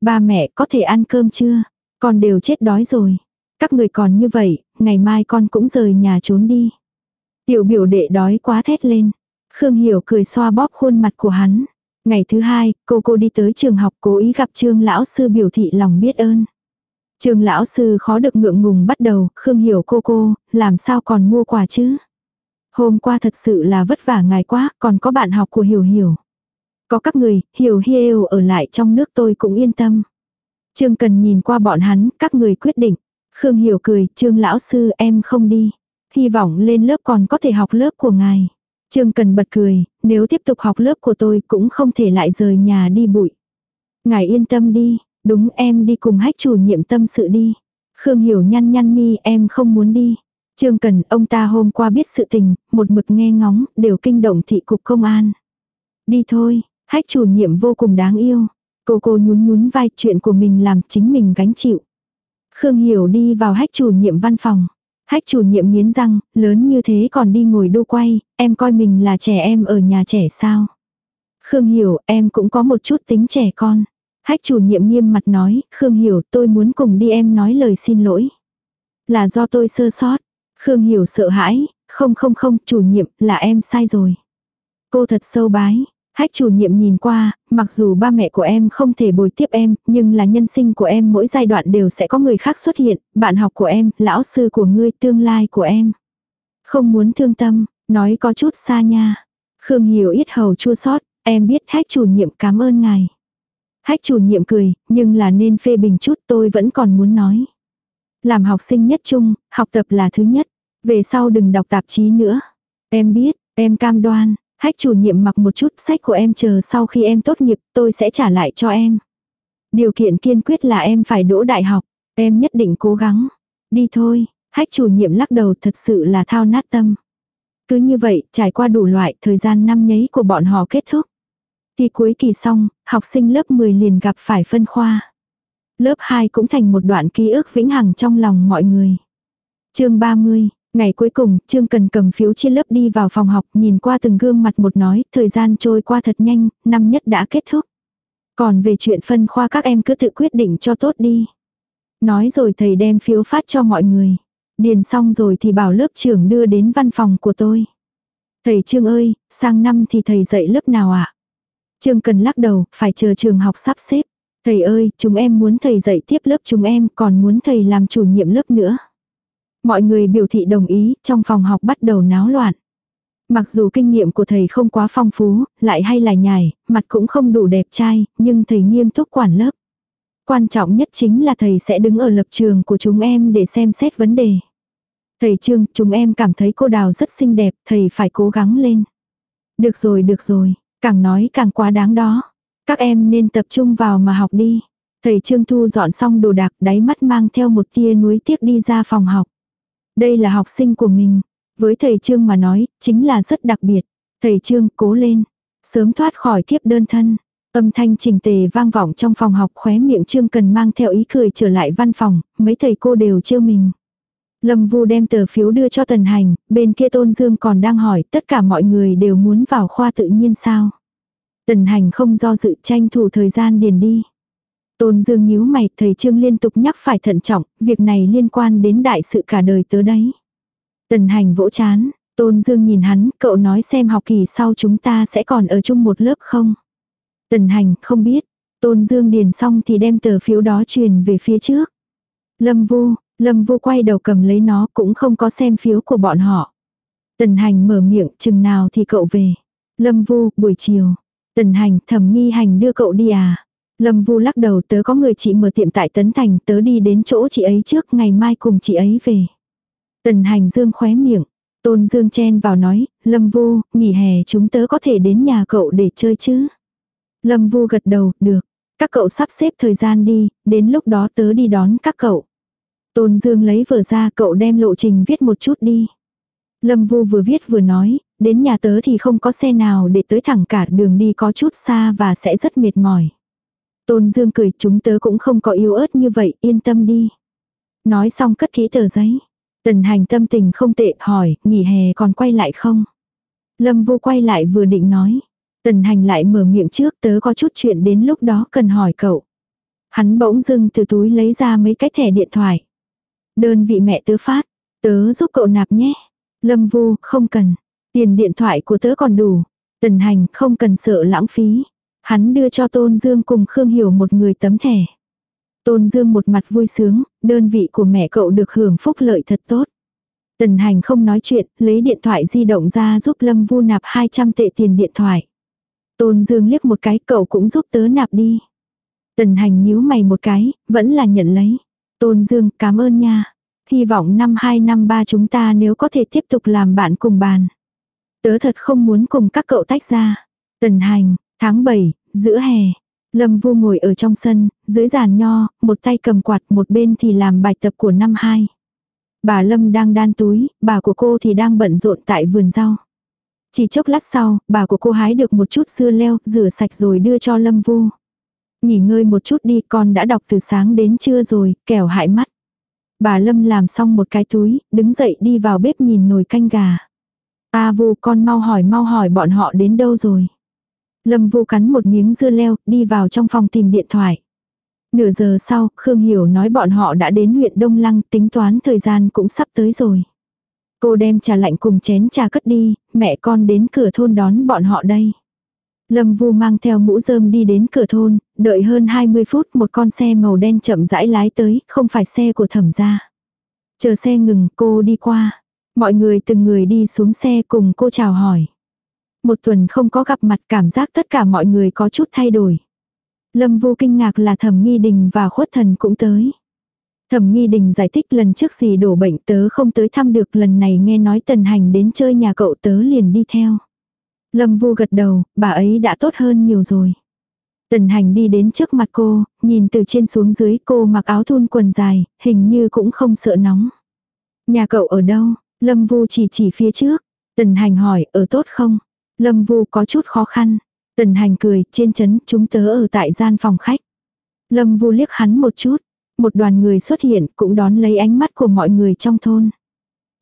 S1: Ba mẹ có thể ăn cơm chưa? Con đều chết đói rồi. Các người còn như vậy, ngày mai con cũng rời nhà trốn đi. Tiểu biểu đệ đói quá thét lên. Khương Hiểu cười xoa bóp khuôn mặt của hắn. Ngày thứ hai, cô cô đi tới trường học cố ý gặp trương lão sư biểu thị lòng biết ơn. Trương lão sư khó được ngượng ngùng bắt đầu, Khương Hiểu cô cô, làm sao còn mua quà chứ? Hôm qua thật sự là vất vả ngài quá, còn có bạn học của Hiểu Hiểu. Có các người, Hiểu Hiểu ở lại trong nước tôi cũng yên tâm. Trương Cần nhìn qua bọn hắn, các người quyết định. Khương Hiểu cười, Trương lão sư em không đi. Hy vọng lên lớp còn có thể học lớp của ngài. Trương Cần bật cười, nếu tiếp tục học lớp của tôi cũng không thể lại rời nhà đi bụi. Ngài yên tâm đi, đúng em đi cùng hách chủ nhiệm tâm sự đi. Khương Hiểu nhăn nhăn mi em không muốn đi. Trương Cần, ông ta hôm qua biết sự tình, một mực nghe ngóng, đều kinh động thị cục công an. Đi thôi, hách chủ nhiệm vô cùng đáng yêu. Cô cô nhún nhún vai chuyện của mình làm chính mình gánh chịu. Khương Hiểu đi vào hách chủ nhiệm văn phòng. Hách chủ nhiệm nghiến răng, lớn như thế còn đi ngồi đu quay, em coi mình là trẻ em ở nhà trẻ sao. Khương Hiểu, em cũng có một chút tính trẻ con. Hách chủ nhiệm nghiêm mặt nói, Khương Hiểu tôi muốn cùng đi em nói lời xin lỗi. Là do tôi sơ sót. Khương Hiểu sợ hãi, không không không, chủ nhiệm, là em sai rồi. Cô thật sâu bái. Hách chủ nhiệm nhìn qua, mặc dù ba mẹ của em không thể bồi tiếp em, nhưng là nhân sinh của em mỗi giai đoạn đều sẽ có người khác xuất hiện, bạn học của em, lão sư của ngươi, tương lai của em. Không muốn thương tâm, nói có chút xa nha. Khương Hiểu ít hầu chua sót, em biết hách chủ nhiệm cảm ơn ngài. Hách chủ nhiệm cười, nhưng là nên phê bình chút tôi vẫn còn muốn nói. Làm học sinh nhất trung, học tập là thứ nhất. Về sau đừng đọc tạp chí nữa. Em biết, em cam đoan, hách chủ nhiệm mặc một chút sách của em chờ sau khi em tốt nghiệp tôi sẽ trả lại cho em. Điều kiện kiên quyết là em phải đỗ đại học. Em nhất định cố gắng. Đi thôi, hách chủ nhiệm lắc đầu thật sự là thao nát tâm. Cứ như vậy, trải qua đủ loại thời gian năm nhấy của bọn họ kết thúc. Thì cuối kỳ xong, học sinh lớp 10 liền gặp phải phân khoa. Lớp 2 cũng thành một đoạn ký ức vĩnh hằng trong lòng mọi người. chương 30, ngày cuối cùng, Trương Cần cầm phiếu chia lớp đi vào phòng học nhìn qua từng gương mặt một nói, thời gian trôi qua thật nhanh, năm nhất đã kết thúc. Còn về chuyện phân khoa các em cứ tự quyết định cho tốt đi. Nói rồi thầy đem phiếu phát cho mọi người. Điền xong rồi thì bảo lớp trưởng đưa đến văn phòng của tôi. Thầy Trương ơi, sang năm thì thầy dạy lớp nào ạ? À? Trương cần lắc đầu, phải chờ trường học sắp xếp. Thầy ơi, chúng em muốn thầy dạy tiếp lớp chúng em, còn muốn thầy làm chủ nhiệm lớp nữa. Mọi người biểu thị đồng ý, trong phòng học bắt đầu náo loạn. Mặc dù kinh nghiệm của thầy không quá phong phú, lại hay là nhài, mặt cũng không đủ đẹp trai, nhưng thầy nghiêm túc quản lớp. Quan trọng nhất chính là thầy sẽ đứng ở lập trường của chúng em để xem xét vấn đề. Thầy Trương, chúng em cảm thấy cô Đào rất xinh đẹp, thầy phải cố gắng lên. Được rồi, được rồi, càng nói càng quá đáng đó. Các em nên tập trung vào mà học đi. Thầy Trương Thu dọn xong đồ đạc đáy mắt mang theo một tia nuối tiếc đi ra phòng học. Đây là học sinh của mình. Với thầy Trương mà nói, chính là rất đặc biệt. Thầy Trương cố lên. Sớm thoát khỏi kiếp đơn thân. Âm thanh trình tề vang vọng trong phòng học khóe miệng Trương cần mang theo ý cười trở lại văn phòng, mấy thầy cô đều trêu mình. Lâm Vu đem tờ phiếu đưa cho Tần Hành, bên kia Tôn Dương còn đang hỏi tất cả mọi người đều muốn vào khoa tự nhiên sao. Tần Hành không do dự tranh thủ thời gian điền đi. Tôn Dương nhíu mày, thầy Trương liên tục nhắc phải thận trọng, việc này liên quan đến đại sự cả đời tớ đấy. Tần Hành vỗ chán, Tôn Dương nhìn hắn, cậu nói xem học kỳ sau chúng ta sẽ còn ở chung một lớp không? Tần Hành, không biết. Tôn Dương điền xong thì đem tờ phiếu đó truyền về phía trước. Lâm Vu, Lâm Vu quay đầu cầm lấy nó cũng không có xem phiếu của bọn họ. Tần Hành mở miệng, chừng nào thì cậu về. Lâm Vu, buổi chiều. Tần Hành, thẩm nghi hành đưa cậu đi à. Lâm Vu lắc đầu tớ có người chị mở tiệm tại Tấn Thành tớ đi đến chỗ chị ấy trước ngày mai cùng chị ấy về. Tần hành dương khóe miệng. Tôn Dương chen vào nói, Lâm Vu, nghỉ hè chúng tớ có thể đến nhà cậu để chơi chứ. Lâm Vu gật đầu, được. Các cậu sắp xếp thời gian đi, đến lúc đó tớ đi đón các cậu. Tôn Dương lấy vở ra cậu đem lộ trình viết một chút đi. Lâm Vu vừa viết vừa nói, đến nhà tớ thì không có xe nào để tới thẳng cả đường đi có chút xa và sẽ rất mệt mỏi. Tôn Dương cười chúng tớ cũng không có yếu ớt như vậy, yên tâm đi. Nói xong cất kỹ tờ giấy. Tần hành tâm tình không tệ hỏi, nghỉ hè còn quay lại không? Lâm vô quay lại vừa định nói. Tần hành lại mở miệng trước tớ có chút chuyện đến lúc đó cần hỏi cậu. Hắn bỗng dưng từ túi lấy ra mấy cái thẻ điện thoại. Đơn vị mẹ tớ phát, tớ giúp cậu nạp nhé. Lâm vu, không cần. Tiền điện thoại của tớ còn đủ. Tần hành không cần sợ lãng phí. Hắn đưa cho Tôn Dương cùng Khương Hiểu một người tấm thẻ. Tôn Dương một mặt vui sướng, đơn vị của mẹ cậu được hưởng phúc lợi thật tốt. Tần hành không nói chuyện, lấy điện thoại di động ra giúp Lâm Vu nạp 200 tệ tiền điện thoại. Tôn Dương liếc một cái cậu cũng giúp tớ nạp đi. Tần hành nhíu mày một cái, vẫn là nhận lấy. Tôn Dương cảm ơn nha. Hy vọng năm 2 năm 3 chúng ta nếu có thể tiếp tục làm bạn cùng bàn. Tớ thật không muốn cùng các cậu tách ra. Tần hành, tháng 7, giữa hè. Lâm Vu ngồi ở trong sân, dưới giàn nho, một tay cầm quạt một bên thì làm bài tập của năm 2. Bà Lâm đang đan túi, bà của cô thì đang bận rộn tại vườn rau. Chỉ chốc lát sau, bà của cô hái được một chút dưa leo, rửa sạch rồi đưa cho Lâm Vu. Nghỉ ngơi một chút đi, con đã đọc từ sáng đến trưa rồi, kẻo hại mắt. Bà Lâm làm xong một cái túi, đứng dậy đi vào bếp nhìn nồi canh gà. Ta Vu con mau hỏi mau hỏi bọn họ đến đâu rồi. Lâm Vu cắn một miếng dưa leo, đi vào trong phòng tìm điện thoại. Nửa giờ sau, Khương Hiểu nói bọn họ đã đến huyện Đông Lăng, tính toán thời gian cũng sắp tới rồi. Cô đem trà lạnh cùng chén trà cất đi, mẹ con đến cửa thôn đón bọn họ đây. Lâm Vu mang theo mũ rơm đi đến cửa thôn, đợi hơn 20 phút một con xe màu đen chậm rãi lái tới, không phải xe của thẩm gia. Chờ xe ngừng, cô đi qua. Mọi người từng người đi xuống xe cùng cô chào hỏi. Một tuần không có gặp mặt cảm giác tất cả mọi người có chút thay đổi. Lâm Vu kinh ngạc là thẩm nghi đình và khuất thần cũng tới. Thẩm nghi đình giải thích lần trước gì đổ bệnh tớ không tới thăm được lần này nghe nói tần hành đến chơi nhà cậu tớ liền đi theo. Lâm Vu gật đầu, bà ấy đã tốt hơn nhiều rồi. Tần hành đi đến trước mặt cô, nhìn từ trên xuống dưới cô mặc áo thun quần dài, hình như cũng không sợ nóng. Nhà cậu ở đâu? Lâm Vu chỉ chỉ phía trước. Tần hành hỏi, ở tốt không? Lâm Vu có chút khó khăn. Tần hành cười, trên chấn chúng tớ ở tại gian phòng khách. Lâm Vu liếc hắn một chút. Một đoàn người xuất hiện cũng đón lấy ánh mắt của mọi người trong thôn.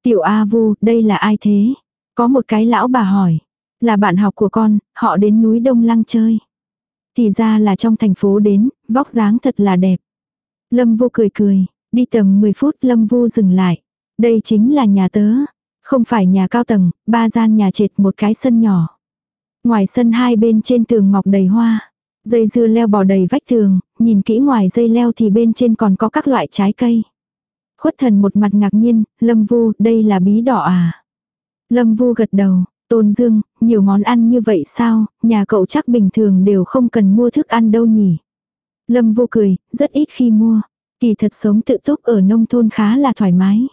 S1: Tiểu A Vu, đây là ai thế? Có một cái lão bà hỏi. Là bạn học của con, họ đến núi Đông Lăng chơi. Thì ra là trong thành phố đến, vóc dáng thật là đẹp. Lâm Vu cười cười, đi tầm 10 phút Lâm Vu dừng lại. Đây chính là nhà tớ. Không phải nhà cao tầng, ba gian nhà trệt một cái sân nhỏ. Ngoài sân hai bên trên tường mọc đầy hoa. Dây dưa leo bò đầy vách tường, nhìn kỹ ngoài dây leo thì bên trên còn có các loại trái cây. Khuất thần một mặt ngạc nhiên, Lâm Vu, đây là bí đỏ à? Lâm Vu gật đầu, Tôn Dương, nhiều món ăn như vậy sao, nhà cậu chắc bình thường đều không cần mua thức ăn đâu nhỉ? Lâm Vu cười, rất ít khi mua. Kỳ thật sống tự túc ở nông thôn khá là thoải mái.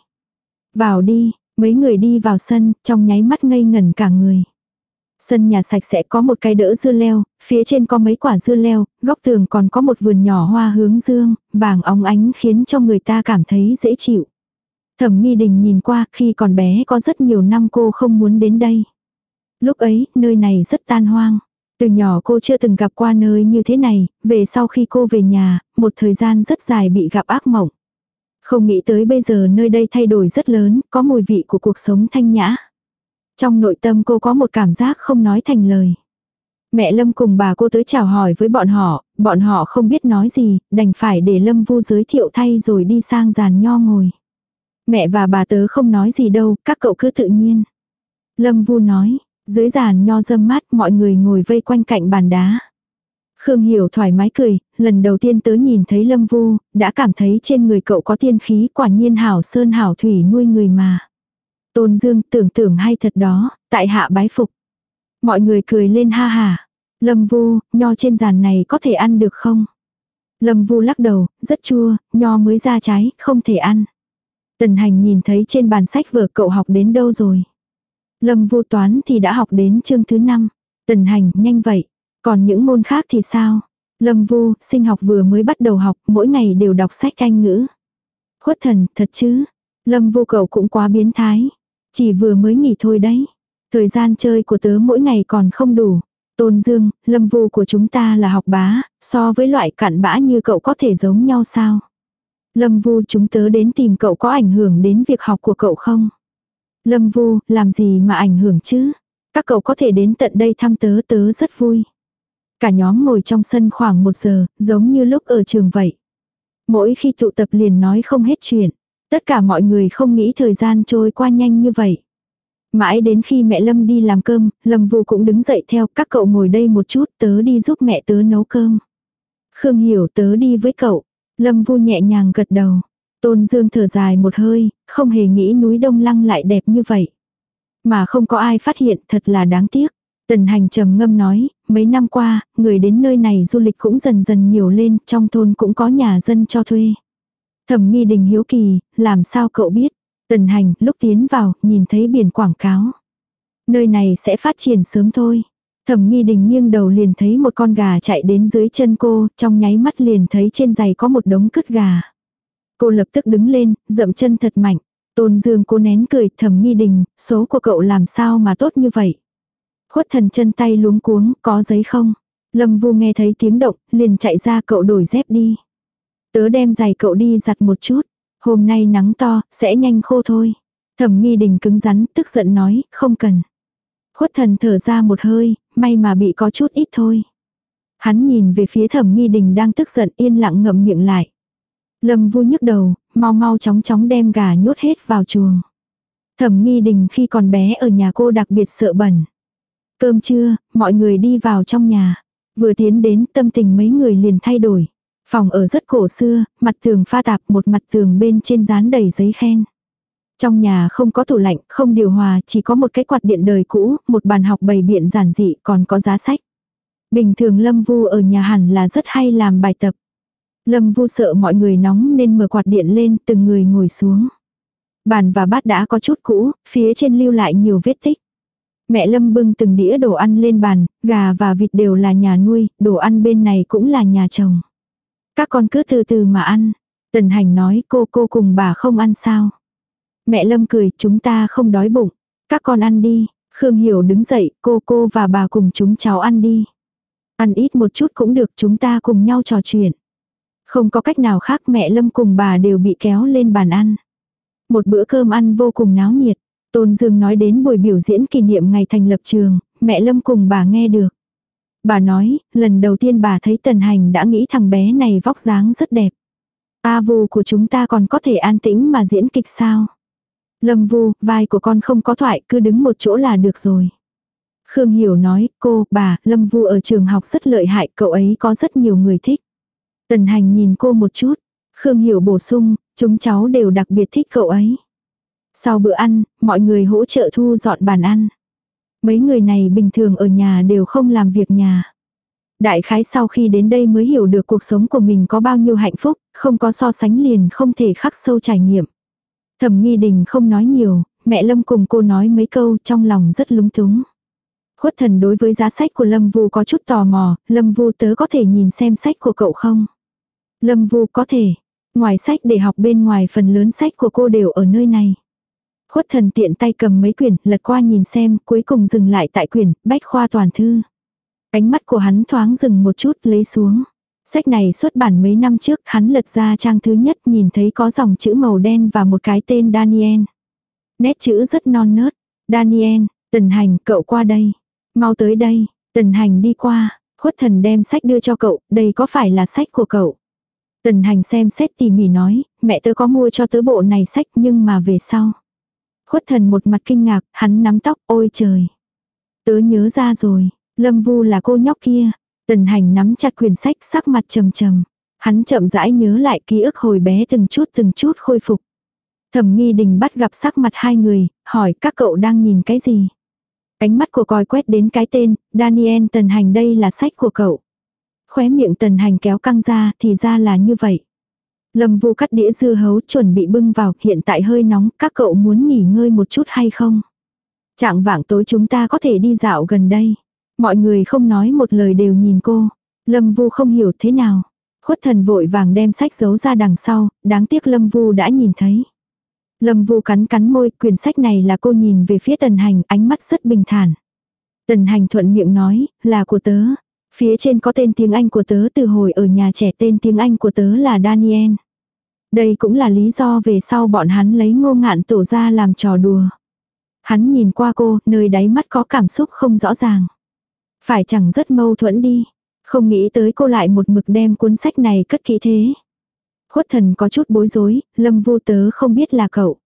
S1: Vào đi, mấy người đi vào sân, trong nháy mắt ngây ngẩn cả người. Sân nhà sạch sẽ có một cái đỡ dưa leo, phía trên có mấy quả dưa leo, góc tường còn có một vườn nhỏ hoa hướng dương, vàng óng ánh khiến cho người ta cảm thấy dễ chịu. Thẩm nghi đình nhìn qua khi còn bé có rất nhiều năm cô không muốn đến đây. Lúc ấy, nơi này rất tan hoang. Từ nhỏ cô chưa từng gặp qua nơi như thế này, về sau khi cô về nhà, một thời gian rất dài bị gặp ác mộng. Không nghĩ tới bây giờ nơi đây thay đổi rất lớn, có mùi vị của cuộc sống thanh nhã. Trong nội tâm cô có một cảm giác không nói thành lời. Mẹ Lâm cùng bà cô tới chào hỏi với bọn họ, bọn họ không biết nói gì, đành phải để Lâm Vu giới thiệu thay rồi đi sang giàn nho ngồi. Mẹ và bà tớ không nói gì đâu, các cậu cứ tự nhiên. Lâm Vu nói, dưới giàn nho dâm mát mọi người ngồi vây quanh cạnh bàn đá. Khương Hiểu thoải mái cười, lần đầu tiên tớ nhìn thấy Lâm Vu, đã cảm thấy trên người cậu có tiên khí quả nhiên hảo sơn hảo thủy nuôi người mà. Tôn Dương tưởng tưởng hay thật đó, tại hạ bái phục. Mọi người cười lên ha hà. Lâm Vu, nho trên giàn này có thể ăn được không? Lâm Vu lắc đầu, rất chua, nho mới ra trái, không thể ăn. Tần hành nhìn thấy trên bàn sách vở cậu học đến đâu rồi. Lâm Vu toán thì đã học đến chương thứ 5. Tần hành, nhanh vậy. Còn những môn khác thì sao? Lâm Vu, sinh học vừa mới bắt đầu học, mỗi ngày đều đọc sách Anh ngữ. Khuất thần, thật chứ? Lâm Vu cậu cũng quá biến thái. Chỉ vừa mới nghỉ thôi đấy. Thời gian chơi của tớ mỗi ngày còn không đủ. Tôn Dương, lâm vu của chúng ta là học bá, so với loại cặn bã như cậu có thể giống nhau sao? Lâm vu chúng tớ đến tìm cậu có ảnh hưởng đến việc học của cậu không? Lâm vu, làm gì mà ảnh hưởng chứ? Các cậu có thể đến tận đây thăm tớ tớ rất vui. Cả nhóm ngồi trong sân khoảng một giờ, giống như lúc ở trường vậy. Mỗi khi tụ tập liền nói không hết chuyện. Tất cả mọi người không nghĩ thời gian trôi qua nhanh như vậy. Mãi đến khi mẹ Lâm đi làm cơm, Lâm Vũ cũng đứng dậy theo các cậu ngồi đây một chút tớ đi giúp mẹ tớ nấu cơm. Khương hiểu tớ đi với cậu. Lâm Vũ nhẹ nhàng gật đầu. Tôn Dương thở dài một hơi, không hề nghĩ núi Đông Lăng lại đẹp như vậy. Mà không có ai phát hiện thật là đáng tiếc. Tần hành trầm ngâm nói, mấy năm qua, người đến nơi này du lịch cũng dần dần nhiều lên, trong thôn cũng có nhà dân cho thuê. Thẩm nghi đình hiếu kỳ, làm sao cậu biết? Tần hành, lúc tiến vào, nhìn thấy biển quảng cáo. Nơi này sẽ phát triển sớm thôi. Thẩm nghi đình nghiêng đầu liền thấy một con gà chạy đến dưới chân cô, trong nháy mắt liền thấy trên giày có một đống cứt gà. Cô lập tức đứng lên, dậm chân thật mạnh. Tôn dương cô nén cười, thẩm nghi đình, số của cậu làm sao mà tốt như vậy. Khuất thần chân tay luống cuống, có giấy không? Lâm vu nghe thấy tiếng động, liền chạy ra cậu đổi dép đi. Tớ đem giày cậu đi giặt một chút. Hôm nay nắng to, sẽ nhanh khô thôi. Thẩm nghi đình cứng rắn, tức giận nói, không cần. Khuất thần thở ra một hơi, may mà bị có chút ít thôi. Hắn nhìn về phía thẩm nghi đình đang tức giận yên lặng ngậm miệng lại. Lâm vu nhức đầu, mau mau chóng chóng đem gà nhốt hết vào chuồng. Thẩm nghi đình khi còn bé ở nhà cô đặc biệt sợ bẩn. Cơm trưa, mọi người đi vào trong nhà. Vừa tiến đến tâm tình mấy người liền thay đổi. Phòng ở rất cổ xưa, mặt tường pha tạp một mặt tường bên trên dán đầy giấy khen. Trong nhà không có tủ lạnh, không điều hòa, chỉ có một cái quạt điện đời cũ, một bàn học bày biện giản dị, còn có giá sách. Bình thường Lâm Vu ở nhà hẳn là rất hay làm bài tập. Lâm Vu sợ mọi người nóng nên mở quạt điện lên, từng người ngồi xuống. Bàn và bát đã có chút cũ, phía trên lưu lại nhiều vết tích. Mẹ Lâm bưng từng đĩa đồ ăn lên bàn, gà và vịt đều là nhà nuôi, đồ ăn bên này cũng là nhà chồng. Các con cứ từ từ mà ăn. Tần hành nói cô cô cùng bà không ăn sao. Mẹ Lâm cười chúng ta không đói bụng. Các con ăn đi. Khương Hiểu đứng dậy cô cô và bà cùng chúng cháu ăn đi. Ăn ít một chút cũng được chúng ta cùng nhau trò chuyện. Không có cách nào khác mẹ Lâm cùng bà đều bị kéo lên bàn ăn. Một bữa cơm ăn vô cùng náo nhiệt. Tôn Dương nói đến buổi biểu diễn kỷ niệm ngày thành lập trường, mẹ Lâm cùng bà nghe được. Bà nói, lần đầu tiên bà thấy tần hành đã nghĩ thằng bé này vóc dáng rất đẹp. A vu của chúng ta còn có thể an tĩnh mà diễn kịch sao? Lâm vu, vai của con không có thoại, cứ đứng một chỗ là được rồi. Khương Hiểu nói, cô, bà, Lâm vu ở trường học rất lợi hại, cậu ấy có rất nhiều người thích. Tần hành nhìn cô một chút. Khương Hiểu bổ sung, chúng cháu đều đặc biệt thích cậu ấy. Sau bữa ăn, mọi người hỗ trợ thu dọn bàn ăn. Mấy người này bình thường ở nhà đều không làm việc nhà. Đại khái sau khi đến đây mới hiểu được cuộc sống của mình có bao nhiêu hạnh phúc, không có so sánh liền không thể khắc sâu trải nghiệm. Thẩm nghi đình không nói nhiều, mẹ Lâm cùng cô nói mấy câu trong lòng rất lúng túng. Khuất thần đối với giá sách của Lâm Vu có chút tò mò, Lâm Vu tớ có thể nhìn xem sách của cậu không? Lâm Vu có thể. Ngoài sách để học bên ngoài phần lớn sách của cô đều ở nơi này. Khuất thần tiện tay cầm mấy quyển, lật qua nhìn xem, cuối cùng dừng lại tại quyển, bách khoa toàn thư. Ánh mắt của hắn thoáng dừng một chút, lấy xuống. Sách này xuất bản mấy năm trước, hắn lật ra trang thứ nhất nhìn thấy có dòng chữ màu đen và một cái tên Daniel. Nét chữ rất non nớt. Daniel, tần hành, cậu qua đây. Mau tới đây, tần hành đi qua. Khuất thần đem sách đưa cho cậu, đây có phải là sách của cậu? Tần hành xem xét tỉ mỉ nói, mẹ tớ có mua cho tớ bộ này sách nhưng mà về sau. Khuất thần một mặt kinh ngạc, hắn nắm tóc, ôi trời. Tớ nhớ ra rồi, Lâm Vu là cô nhóc kia. Tần hành nắm chặt quyển sách sắc mặt trầm trầm. Hắn chậm rãi nhớ lại ký ức hồi bé từng chút từng chút khôi phục. Thẩm nghi đình bắt gặp sắc mặt hai người, hỏi các cậu đang nhìn cái gì. Ánh mắt của coi quét đến cái tên, Daniel Tần Hành đây là sách của cậu. Khóe miệng Tần Hành kéo căng ra, thì ra là như vậy. Lâm Vu cắt đĩa dưa hấu chuẩn bị bưng vào, hiện tại hơi nóng, các cậu muốn nghỉ ngơi một chút hay không? Trạng vạng tối chúng ta có thể đi dạo gần đây. Mọi người không nói một lời đều nhìn cô. Lâm Vu không hiểu thế nào. Khuất thần vội vàng đem sách giấu ra đằng sau, đáng tiếc Lâm Vu đã nhìn thấy. Lâm Vu cắn cắn môi, quyển sách này là cô nhìn về phía Tần Hành, ánh mắt rất bình thản. Tần Hành thuận miệng nói, là của tớ. Phía trên có tên tiếng Anh của tớ từ hồi ở nhà trẻ tên tiếng Anh của tớ là Daniel. Đây cũng là lý do về sau bọn hắn lấy ngô ngạn tổ ra làm trò đùa. Hắn nhìn qua cô, nơi đáy mắt có cảm xúc không rõ ràng. Phải chẳng rất mâu thuẫn đi. Không nghĩ tới cô lại một mực đem cuốn sách này cất kỹ thế. Khuất thần có chút bối rối, lâm vô tớ không biết là cậu.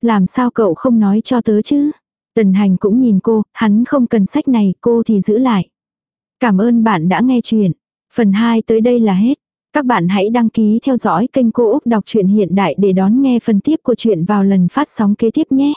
S1: Làm sao cậu không nói cho tớ chứ? Tần hành cũng nhìn cô, hắn không cần sách này, cô thì giữ lại. Cảm ơn bạn đã nghe chuyện. Phần 2 tới đây là hết. Các bạn hãy đăng ký theo dõi kênh Cô Úc Đọc truyện Hiện Đại để đón nghe phần tiếp của chuyện vào lần phát sóng kế tiếp nhé.